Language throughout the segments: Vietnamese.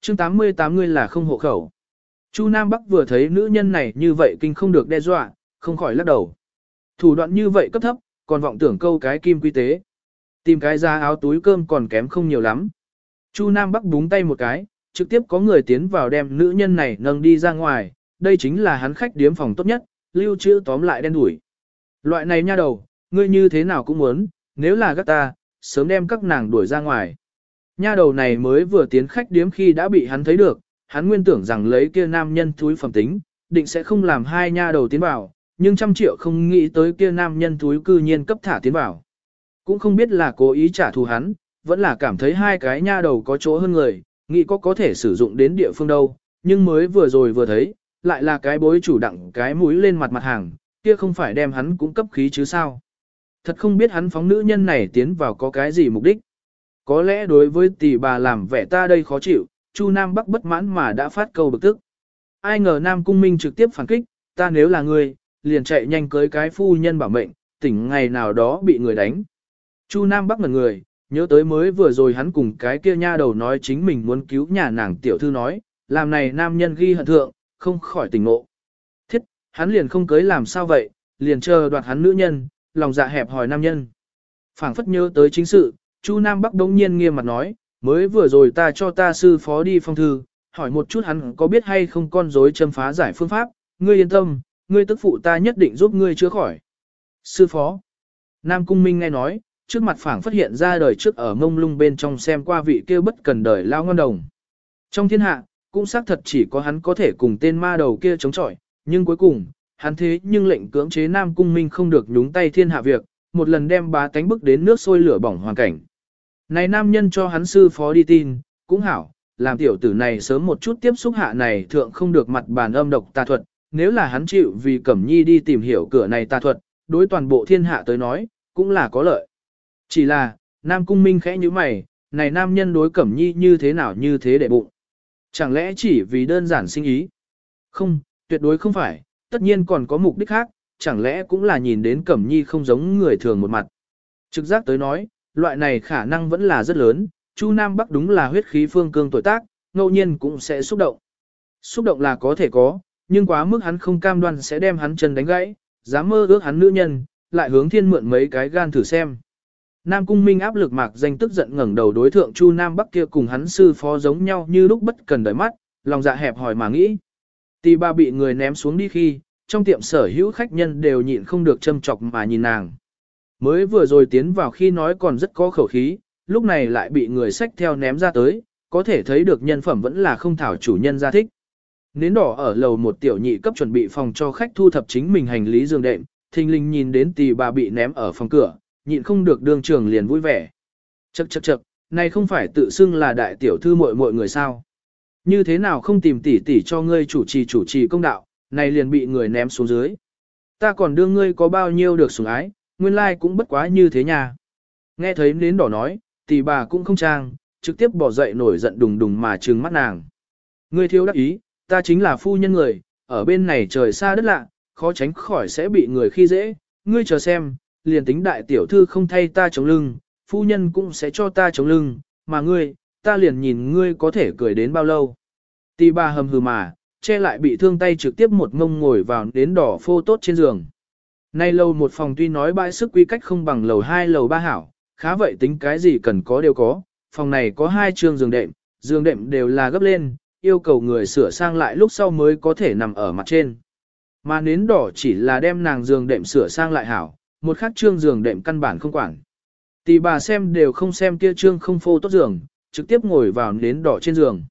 chương 88 ngươi là không hộ khẩu. Chu Nam Bắc vừa thấy nữ nhân này như vậy kinh không được đe dọa, không khỏi lắc đầu. Thủ đoạn như vậy cấp thấp, còn vọng tưởng câu cái kim quy tế. Tìm cái ra áo túi cơm còn kém không nhiều lắm. Chu Nam Bắc búng tay một cái, trực tiếp có người tiến vào đem nữ nhân này nâng đi ra ngoài, đây chính là hắn khách điếm phòng tốt nhất, lưu trữ tóm lại đen đuổi. Loại này nha đầu, ngươi như thế nào cũng muốn, nếu là các ta, sớm đem các nàng đuổi ra ngoài. Nha đầu này mới vừa tiến khách điếm khi đã bị hắn thấy được, hắn nguyên tưởng rằng lấy kia nam nhân thúi phẩm tính, định sẽ không làm hai nha đầu tiến vào, nhưng trăm triệu không nghĩ tới kia nam nhân thúi cư nhiên cấp thả tiến vào. Cũng không biết là cố ý trả thù hắn, vẫn là cảm thấy hai cái nha đầu có chỗ hơn người, nghĩ có có thể sử dụng đến địa phương đâu, nhưng mới vừa rồi vừa thấy, lại là cái bối chủ đặng cái mũi lên mặt mặt hàng, kia không phải đem hắn cũng cấp khí chứ sao. Thật không biết hắn phóng nữ nhân này tiến vào có cái gì mục đích. Có lẽ đối với tỷ bà làm vẻ ta đây khó chịu, Chu Nam Bắc bất mãn mà đã phát câu bực tức. Ai ngờ Nam Cung Minh trực tiếp phản kích, ta nếu là người, liền chạy nhanh cưới cái phu nhân bảo mệnh, tỉnh ngày nào đó bị người đánh. Chu Nam Bắc ngần người, nhớ tới mới vừa rồi hắn cùng cái kia nha đầu nói chính mình muốn cứu nhà nàng tiểu thư nói, làm này nam nhân ghi hận thượng, không khỏi tỉnh ngộ. Thiết, hắn liền không cưới làm sao vậy, liền chờ đoạt hắn nữ nhân, lòng dạ hẹp hỏi nam nhân. phảng phất nhớ tới chính sự, Chu Nam Bắc đống nhiên nghiêm mặt nói, mới vừa rồi ta cho ta sư phó đi phong thư, hỏi một chút hắn có biết hay không con rối châm phá giải phương pháp, ngươi yên tâm, ngươi tức phụ ta nhất định giúp ngươi chữa khỏi. Sư phó, Nam Cung Minh nghe nói, trước mặt phảng phát hiện ra đời trước ở ngông lung bên trong xem qua vị kia bất cần đời lao ngon đồng. Trong thiên hạ, cũng xác thật chỉ có hắn có thể cùng tên ma đầu kia chống chọi, nhưng cuối cùng, hắn thế nhưng lệnh cưỡng chế Nam Cung Minh không được nhúng tay thiên hạ việc, một lần đem bá tánh bức đến nước sôi lửa bỏng hoàn cảnh. Này nam nhân cho hắn sư phó đi tin, cũng hảo, làm tiểu tử này sớm một chút tiếp xúc hạ này thượng không được mặt bàn âm độc tà thuật, nếu là hắn chịu vì Cẩm Nhi đi tìm hiểu cửa này tà thuật, đối toàn bộ thiên hạ tới nói, cũng là có lợi. Chỉ là, Nam Cung Minh khẽ như mày, này nam nhân đối Cẩm Nhi như thế nào như thế để bụng. Chẳng lẽ chỉ vì đơn giản sinh ý? Không, tuyệt đối không phải, tất nhiên còn có mục đích khác, chẳng lẽ cũng là nhìn đến Cẩm Nhi không giống người thường một mặt. Trực giác tới nói, loại này khả năng vẫn là rất lớn, Chu Nam Bắc đúng là huyết khí phương cương tuổi tác, ngẫu nhiên cũng sẽ xúc động. Xúc động là có thể có, nhưng quá mức hắn không cam đoan sẽ đem hắn chân đánh gãy, dám mơ ước hắn nữ nhân, lại hướng thiên mượn mấy cái gan thử xem. Nam Cung Minh áp lực mạc danh tức giận ngẩng đầu đối thượng Chu Nam Bắc kia cùng hắn sư phó giống nhau như lúc bất cần đợi mắt, lòng dạ hẹp hỏi mà nghĩ. Tì ba bị người ném xuống đi khi, trong tiệm sở hữu khách nhân đều nhịn không được châm chọc mà nhìn nàng. Mới vừa rồi tiến vào khi nói còn rất có khẩu khí, lúc này lại bị người sách theo ném ra tới, có thể thấy được nhân phẩm vẫn là không thảo chủ nhân ra thích. Nến đỏ ở lầu một tiểu nhị cấp chuẩn bị phòng cho khách thu thập chính mình hành lý giường đệm, thình linh nhìn đến tỷ bà bị ném ở phòng cửa, nhịn không được đương trường liền vui vẻ. Chậc chậc chậc, này không phải tự xưng là đại tiểu thư muội muội người sao? Như thế nào không tìm tỷ tỷ cho ngươi chủ trì chủ trì công đạo, này liền bị người ném xuống dưới. Ta còn đương ngươi có bao nhiêu được sủng ái, nguyên lai like cũng bất quá như thế nha. Nghe thấy nến đỏ nói, tỷ bà cũng không trang, trực tiếp bỏ dậy nổi giận đùng đùng mà trừng mắt nàng. Ngươi thiếu đắc ý, ta chính là phu nhân người, ở bên này trời xa đất lạ, khó tránh khỏi sẽ bị người khi dễ, ngươi chờ xem, liền tính đại tiểu thư không thay ta chống lưng, phu nhân cũng sẽ cho ta chống lưng, mà ngươi, ta liền nhìn ngươi có thể cười đến bao lâu. Tỷ bà hầm hừ mà, che lại bị thương tay trực tiếp một ngông ngồi vào đến đỏ phô tốt trên giường. Nay lầu một phòng tuy nói bãi sức quy cách không bằng lầu hai lầu ba hảo, khá vậy tính cái gì cần có đều có, phòng này có hai trường giường đệm, giường đệm đều là gấp lên, yêu cầu người sửa sang lại lúc sau mới có thể nằm ở mặt trên. Mà nến đỏ chỉ là đem nàng giường đệm sửa sang lại hảo, một khác trương giường đệm căn bản không quản. Tỷ bà xem đều không xem kia trương không phô tốt giường, trực tiếp ngồi vào nến đỏ trên giường.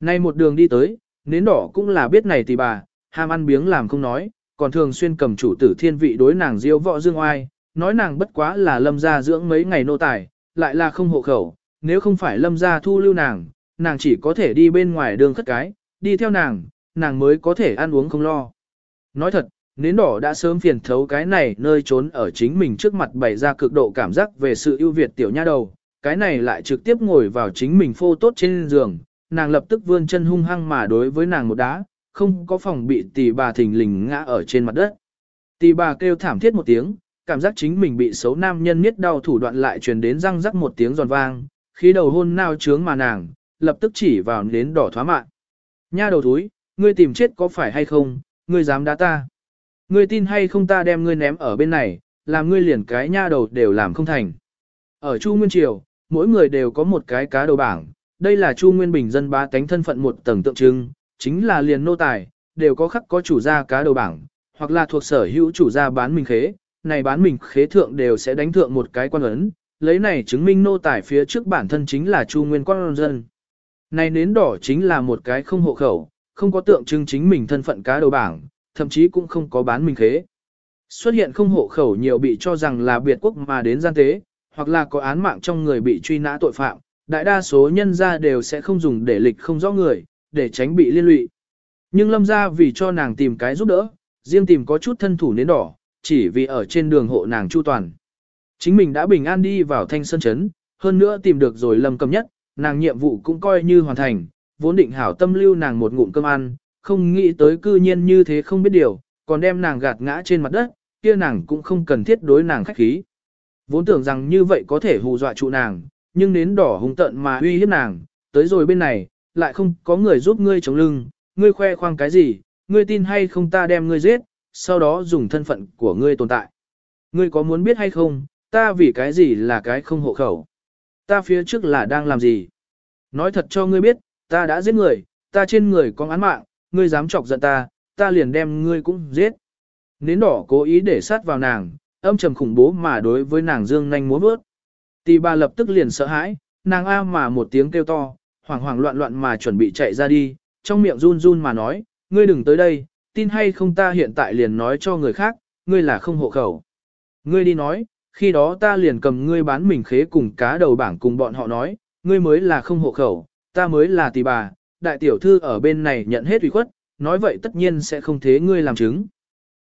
Nay một đường đi tới, nến đỏ cũng là biết này tỷ bà, ham ăn biếng làm không nói, còn thường xuyên cầm chủ tử thiên vị đối nàng diêu võ dương oai, nói nàng bất quá là lâm gia dưỡng mấy ngày nô tài, lại là không hộ khẩu, nếu không phải lâm gia thu lưu nàng, nàng chỉ có thể đi bên ngoài đường khất cái, đi theo nàng, nàng mới có thể ăn uống không lo. Nói thật, nến đỏ đã sớm phiền thấu cái này nơi trốn ở chính mình trước mặt bày ra cực độ cảm giác về sự ưu việt tiểu nha đầu, cái này lại trực tiếp ngồi vào chính mình phô tốt trên giường, nàng lập tức vươn chân hung hăng mà đối với nàng một đá, không có phòng bị tỷ bà thình lình ngã ở trên mặt đất. Tỷ bà kêu thảm thiết một tiếng, cảm giác chính mình bị xấu nam nhân miết đau thủ đoạn lại truyền đến răng rắc một tiếng giòn vang, khi đầu hôn nao trướng mà nàng, lập tức chỉ vào nến đỏ thoá mạng. Nha đầu thúi, ngươi tìm chết có phải hay không, ngươi dám đá ta. Ngươi tin hay không ta đem ngươi ném ở bên này, làm ngươi liền cái nha đầu đều làm không thành. Ở Chu Nguyên Triều, mỗi người đều có một cái cá đầu bảng, đây là Chu Nguyên Bình dân bá tánh thân phận một tầng tượng trưng, chính là liền nô tài, đều có khắc có chủ gia cá đầu bảng, hoặc là thuộc sở hữu chủ gia bán mình khế, này bán mình khế thượng đều sẽ đánh thượng một cái quan ấn, lấy này chứng minh nô tài phía trước bản thân chính là Chu Nguyên quan dân. Này nến đỏ chính là một cái không hộ khẩu, không có tượng trưng chính mình thân phận cá đầu bảng, thậm chí cũng không có bán mình khế. Xuất hiện không hộ khẩu nhiều bị cho rằng là biệt quốc mà đến gian tế, hoặc là có án mạng trong người bị truy nã tội phạm, đại đa số nhân gia đều sẽ không dùng để lịch không rõ người, để tránh bị liên lụy. Nhưng lâm gia vì cho nàng tìm cái giúp đỡ, riêng tìm có chút thân thủ nến đỏ, chỉ vì ở trên đường hộ nàng chu toàn. Chính mình đã bình an đi vào thanh sơn chấn, hơn nữa tìm được rồi lâm cầm nhất, nàng nhiệm vụ cũng coi như hoàn thành, vốn định hảo tâm lưu nàng một ngụm cơm ăn, không nghĩ tới cư nhiên như thế không biết điều, còn đem nàng gạt ngã trên mặt đất, kia nàng cũng không cần thiết đối nàng khách khí. Vốn tưởng rằng như vậy có thể hù dọa trụ nàng, nhưng nến đỏ hung tận mà uy hiếp nàng, tới rồi bên này, lại không có người giúp ngươi chống lưng, ngươi khoe khoang cái gì, ngươi tin hay không ta đem ngươi giết, sau đó dùng thân phận của ngươi tồn tại. Ngươi có muốn biết hay không, ta vì cái gì là cái không hộ khẩu. Ta phía trước là đang làm gì. Nói thật cho ngươi biết, ta đã giết người, ta trên người có án mạng, ngươi dám chọc giận ta, ta liền đem ngươi cũng giết. Nến đỏ cố ý để sát vào nàng, âm trầm khủng bố mà đối với nàng dương nhanh múa bước. Tì bà lập tức liền sợ hãi, nàng a mà một tiếng kêu to, hoảng hoảng loạn loạn mà chuẩn bị chạy ra đi, trong miệng run run mà nói, ngươi đừng tới đây, tin hay không ta hiện tại liền nói cho người khác, ngươi là không hộ khẩu. Ngươi đi nói, khi đó ta liền cầm ngươi bán mình khế cùng cá đầu bảng cùng bọn họ nói, ngươi mới là không hộ khẩu, ta mới là tỷ bà, đại tiểu thư ở bên này nhận hết ủy khuất, nói vậy tất nhiên sẽ không thế ngươi làm chứng.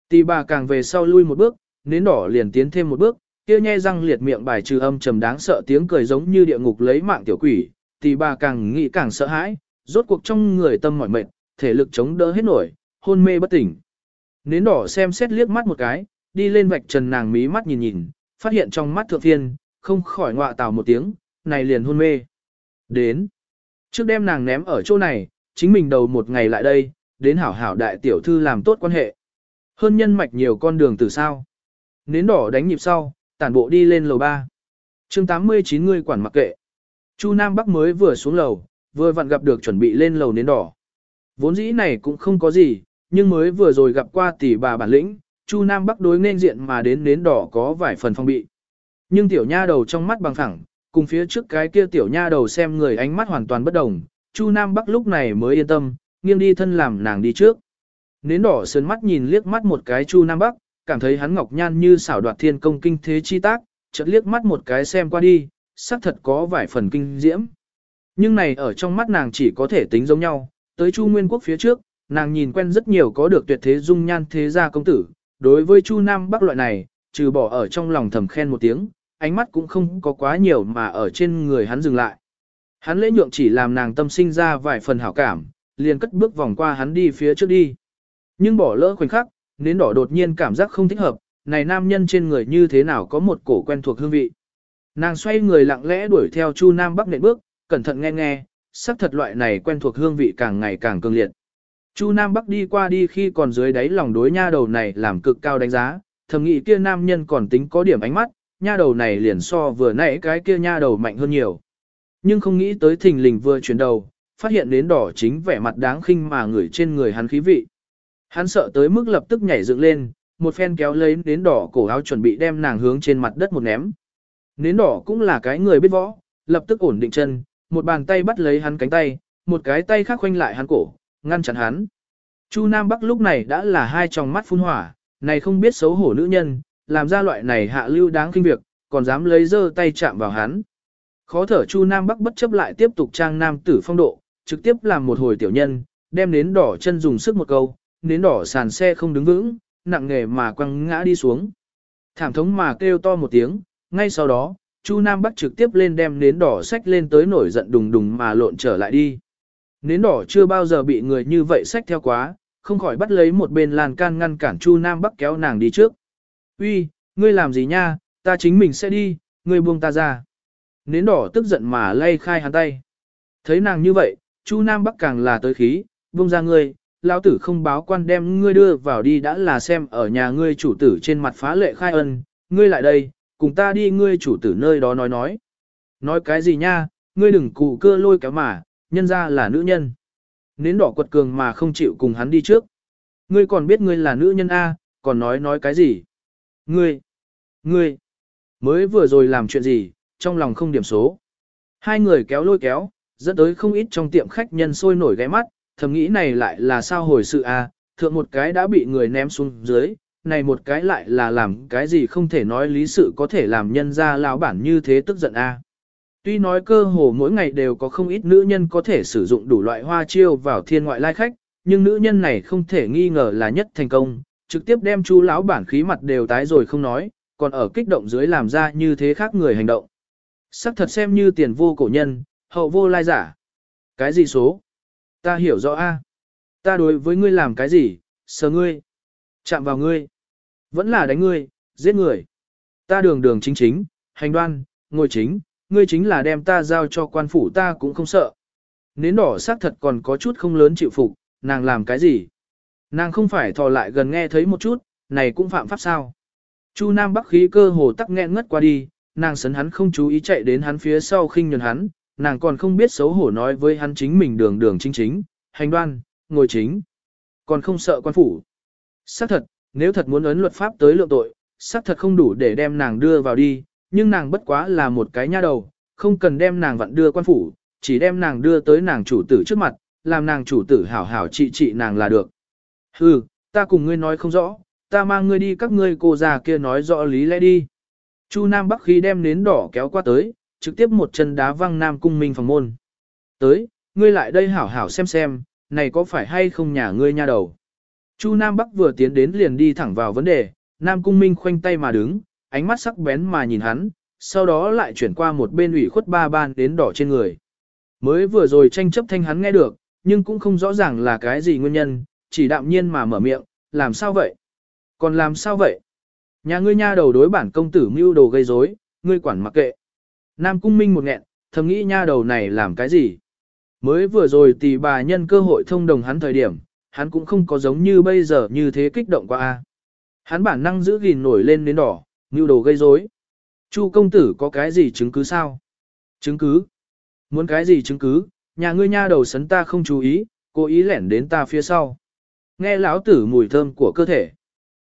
Tỷ bà càng về sau lui một bước, nến đỏ liền tiến thêm một bước, kia nhe răng liệt miệng bài trừ âm trầm đáng sợ tiếng cười giống như địa ngục lấy mạng tiểu quỷ, tỷ bà càng nghĩ càng sợ hãi, rốt cuộc trong người tâm mỏi mệt, thể lực chống đỡ hết nổi, hôn mê bất tỉnh. Nến đỏ xem xét liếc mắt một cái, đi lên vạch trần nàng mí mắt nhìn nhìn, phát hiện trong mắt thượng thiên, không khỏi ngọa tào một tiếng, này liền hôn mê. Đến. Trước đêm nàng ném ở chỗ này, chính mình đầu một ngày lại đây, đến hảo hảo đại tiểu thư làm tốt quan hệ. Hơn nhân mạch nhiều con đường từ sao. Nến đỏ đánh nhịp sau, tản bộ đi lên lầu 3. chương 89 người quản mặc kệ. Chu Nam Bắc mới vừa xuống lầu, vừa vặn gặp được chuẩn bị lên lầu nến đỏ. Vốn dĩ này cũng không có gì, nhưng mới vừa rồi gặp qua tỷ bà bản lĩnh, Chu Nam Bắc đối nên diện mà đến nến đỏ có vài phần phong bị. Nhưng tiểu nha đầu trong mắt bằng thẳng, cùng phía trước cái kia tiểu nha đầu xem người ánh mắt hoàn toàn bất đồng, Chu Nam Bắc lúc này mới yên tâm, nghiêng đi thân làm nàng đi trước. Nến đỏ sơn mắt nhìn liếc mắt một cái Chu Nam Bắc, cảm thấy hắn ngọc nhan như xảo đoạt thiên công kinh thế chi tác, chợt liếc mắt một cái xem qua đi, xác thật có vài phần kinh diễm. Nhưng này ở trong mắt nàng chỉ có thể tính giống nhau, tới Chu Nguyên Quốc phía trước, nàng nhìn quen rất nhiều có được tuyệt thế dung nhan thế gia công tử, đối với Chu Nam Bắc loại này, trừ bỏ ở trong lòng thầm khen một tiếng, ánh mắt cũng không có quá nhiều mà ở trên người hắn dừng lại. Hắn lễ nhượng chỉ làm nàng tâm sinh ra vài phần hảo cảm, liền cất bước vòng qua hắn đi phía trước đi. Nhưng bỏ lỡ khoảnh khắc, nến đỏ đột nhiên cảm giác không thích hợp, này nam nhân trên người như thế nào có một cổ quen thuộc hương vị. Nàng xoay người lặng lẽ đuổi theo Chu Nam Bắc nện bước, cẩn thận nghe nghe, sắc thật loại này quen thuộc hương vị càng ngày càng cường liệt. Chu Nam Bắc đi qua đi khi còn dưới đáy lòng đối nha đầu này làm cực cao đánh giá, thầm nghĩ kia nam nhân còn tính có điểm ánh mắt, nha đầu này liền so vừa nãy cái kia nha đầu mạnh hơn nhiều. Nhưng không nghĩ tới thình lình vừa chuyển đầu, phát hiện đến đỏ chính vẻ mặt đáng khinh mà người trên người hắn khí vị. Hắn sợ tới mức lập tức nhảy dựng lên, một phen kéo lấy đến đỏ cổ áo chuẩn bị đem nàng hướng trên mặt đất một ném. Nến đỏ cũng là cái người biết võ, lập tức ổn định chân, một bàn tay bắt lấy hắn cánh tay, một cái tay khác khoanh lại hắn cổ, ngăn chặn hắn. Chu Nam Bắc lúc này đã là hai tròng mắt phun hỏa, này không biết xấu hổ nữ nhân, làm ra loại này hạ lưu đáng kinh việc, còn dám lấy dơ tay chạm vào hắn. Khó thở Chu Nam Bắc bất chấp lại tiếp tục trang nam tử phong độ, trực tiếp làm một hồi tiểu nhân, đem nến đỏ chân dùng sức một câu, nến đỏ sàn xe không đứng vững, nặng nghề mà quăng ngã đi xuống. Thảm thống mà kêu to một tiếng, ngay sau đó, Chu Nam Bắc trực tiếp lên đem nến đỏ xách lên tới nổi giận đùng đùng mà lộn trở lại đi. Nến đỏ chưa bao giờ bị người như vậy xách theo quá, không khỏi bắt lấy một bên lan can ngăn cản Chu Nam Bắc kéo nàng đi trước. Uy, ngươi làm gì nha, ta chính mình sẽ đi, ngươi buông ta ra. Nến đỏ tức giận mà lay khai hắn tay. Thấy nàng như vậy, Chu Nam Bắc càng là tới khí, buông ra ngươi, lão tử không báo quan đem ngươi đưa vào đi đã là xem ở nhà ngươi chủ tử trên mặt phá lệ khai ân, ngươi lại đây, cùng ta đi ngươi chủ tử nơi đó nói nói. Nói cái gì nha, ngươi đừng cụ cưa lôi kéo mà, nhân ra là nữ nhân. Nến đỏ quật cường mà không chịu cùng hắn đi trước. Ngươi còn biết ngươi là nữ nhân A, còn nói nói cái gì? Ngươi, ngươi, mới vừa rồi làm chuyện gì, trong lòng không điểm số. Hai người kéo lôi kéo, dẫn tới không ít trong tiệm khách nhân sôi nổi ghé mắt, thầm nghĩ này lại là sao hồi sự A, thượng một cái đã bị người ném xuống dưới, này một cái lại là làm cái gì không thể nói lý sự có thể làm nhân ra lão bản như thế tức giận A. Tuy nói cơ hồ mỗi ngày đều có không ít nữ nhân có thể sử dụng đủ loại hoa chiêu vào thiên ngoại lai khách, nhưng nữ nhân này không thể nghi ngờ là nhất thành công, trực tiếp đem chú lão bản khí mặt đều tái rồi không nói, còn ở kích động dưới làm ra như thế khác người hành động. Sắc thật xem như tiền vô cổ nhân, hậu vô lai giả. Cái gì số? Ta hiểu rõ a. Ta đối với ngươi làm cái gì, sờ ngươi, chạm vào ngươi, vẫn là đánh ngươi, giết người. Ta đường đường chính chính, hành đoan, ngồi chính, ngươi chính là đem ta giao cho quan phủ ta cũng không sợ. Nến đỏ xác thật còn có chút không lớn chịu phục, nàng làm cái gì? Nàng không phải thò lại gần nghe thấy một chút, này cũng phạm pháp sao? Chu Nam Bắc khí cơ hồ tắc nghẹn ngất qua đi, nàng sấn hắn không chú ý chạy đến hắn phía sau khinh nhường hắn, nàng còn không biết xấu hổ nói với hắn chính mình đường đường chính chính, hành đoan, ngồi chính, còn không sợ quan phủ. Xác thật, nếu thật muốn ấn luật pháp tới lượng tội, xác thật không đủ để đem nàng đưa vào đi, nhưng nàng bất quá là một cái nha đầu, không cần đem nàng vặn đưa quan phủ, chỉ đem nàng đưa tới nàng chủ tử trước mặt, làm nàng chủ tử hảo hảo trị trị nàng là được. Hừ, ta cùng ngươi nói không rõ, ta mang ngươi đi các ngươi cô già kia nói rõ lý lẽ đi. Chu Nam Bắc khi đem nến đỏ kéo qua tới, trực tiếp một chân đá văng Nam Cung Minh phòng môn. Tới, ngươi lại đây hảo hảo xem xem, này có phải hay không nhà ngươi nha đầu. Chu Nam Bắc vừa tiến đến liền đi thẳng vào vấn đề, Nam Cung Minh khoanh tay mà đứng, ánh mắt sắc bén mà nhìn hắn, sau đó lại chuyển qua một bên ủy khuất ba ban đến đỏ trên người. Mới vừa rồi tranh chấp thanh hắn nghe được, nhưng cũng không rõ ràng là cái gì nguyên nhân, chỉ đạm nhiên mà mở miệng, làm sao vậy? Còn làm sao vậy? Nhà ngươi nha đầu đối bản công tử mưu đồ gây rối, ngươi quản mặc kệ. Nam cung minh một nghẹn, thầm nghĩ nha đầu này làm cái gì? Mới vừa rồi tỷ bà nhân cơ hội thông đồng hắn thời điểm, hắn cũng không có giống như bây giờ như thế kích động qua a. Hắn bản năng giữ gìn nổi lên đến đỏ, như đồ gây rối. Chu công tử có cái gì chứng cứ sao? Chứng cứ? Muốn cái gì chứng cứ? Nhà ngươi nha đầu sấn ta không chú ý, cố ý lẻn đến ta phía sau. Nghe lão tử mùi thơm của cơ thể.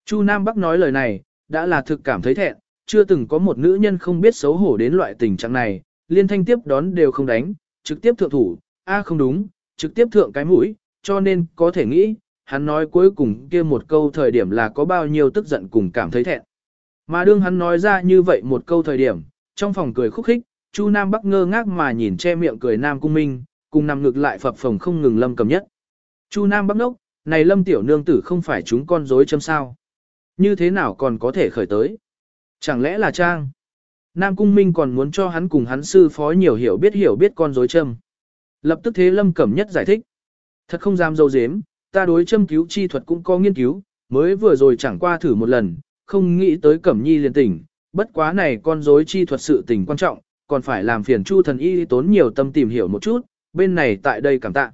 Chu Nam Bắc nói lời này, đã là thực cảm thấy thẹn, chưa từng có một nữ nhân không biết xấu hổ đến loại tình trạng này, liên thanh tiếp đón đều không đánh, trực tiếp thượng thủ, a không đúng, trực tiếp thượng cái mũi, cho nên có thể nghĩ, hắn nói cuối cùng kia một câu thời điểm là có bao nhiêu tức giận cùng cảm thấy thẹn. Mà đương hắn nói ra như vậy một câu thời điểm, trong phòng cười khúc khích, Chu Nam Bắc ngơ ngác mà nhìn che miệng cười Nam Cung Minh, cùng nằm ngược lại phập phồng không ngừng lâm cầm nhất. Chu Nam Bắc nốc, này lâm tiểu nương tử không phải chúng con dối châm sao. Như thế nào còn có thể khởi tới? Chẳng lẽ là Trang? Nam Cung Minh còn muốn cho hắn cùng hắn sư phó nhiều hiểu biết hiểu biết con dối châm. Lập tức thế lâm cẩm nhất giải thích. Thật không dám dâu dếm, ta đối châm cứu chi thuật cũng có nghiên cứu, mới vừa rồi chẳng qua thử một lần, không nghĩ tới cẩm nhi liền tỉnh, bất quá này con rối chi thuật sự tình quan trọng, còn phải làm phiền Chu thần y tốn nhiều tâm tìm hiểu một chút, bên này tại đây cảm tạ.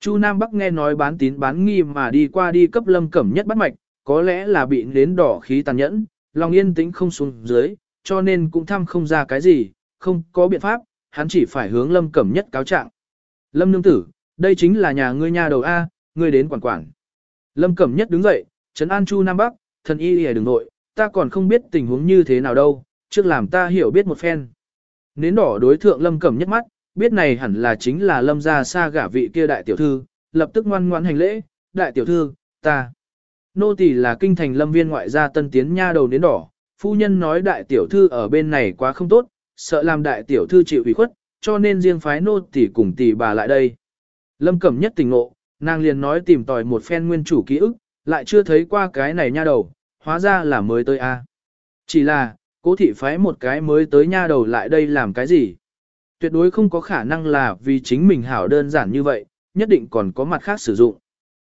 Chu Nam Bắc nghe nói bán tín bán nghi mà đi qua đi cấp lâm cẩm nhất bắt mạch, có lẽ là bị nến đỏ khí tàn nhẫn, lòng yên tĩnh không xuống dưới, cho nên cũng thăm không ra cái gì, không có biện pháp, hắn chỉ phải hướng lâm cẩm nhất cáo trạng. Lâm nương tử, đây chính là nhà ngươi nhà đầu A, ngươi đến quản quản. Lâm cẩm nhất đứng dậy, trấn an Chu Nam Bắc, thần y lìa đừng nội, ta còn không biết tình huống như thế nào đâu, trước làm ta hiểu biết một phen. Nến đỏ đối thượng lâm cẩm nhất mắt, biết này hẳn là chính là lâm gia xa gả vị kia đại tiểu thư, lập tức ngoan ngoãn hành lễ, đại tiểu thư, ta. Nô tỳ là kinh thành lâm viên ngoại gia tân tiến nha đầu nến đỏ, phu nhân nói đại tiểu thư ở bên này quá không tốt, sợ làm đại tiểu thư chịu ủy khuất, cho nên riêng phái nô tỳ cùng tỷ bà lại đây. Lâm cẩm nhất tình ngộ, nàng liền nói tìm tòi một phen nguyên chủ ký ức, lại chưa thấy qua cái này nha đầu, hóa ra là mới tới a. Chỉ là, cố thị phái một cái mới tới nha đầu lại đây làm cái gì? Tuyệt đối không có khả năng là vì chính mình hảo đơn giản như vậy, nhất định còn có mặt khác sử dụng.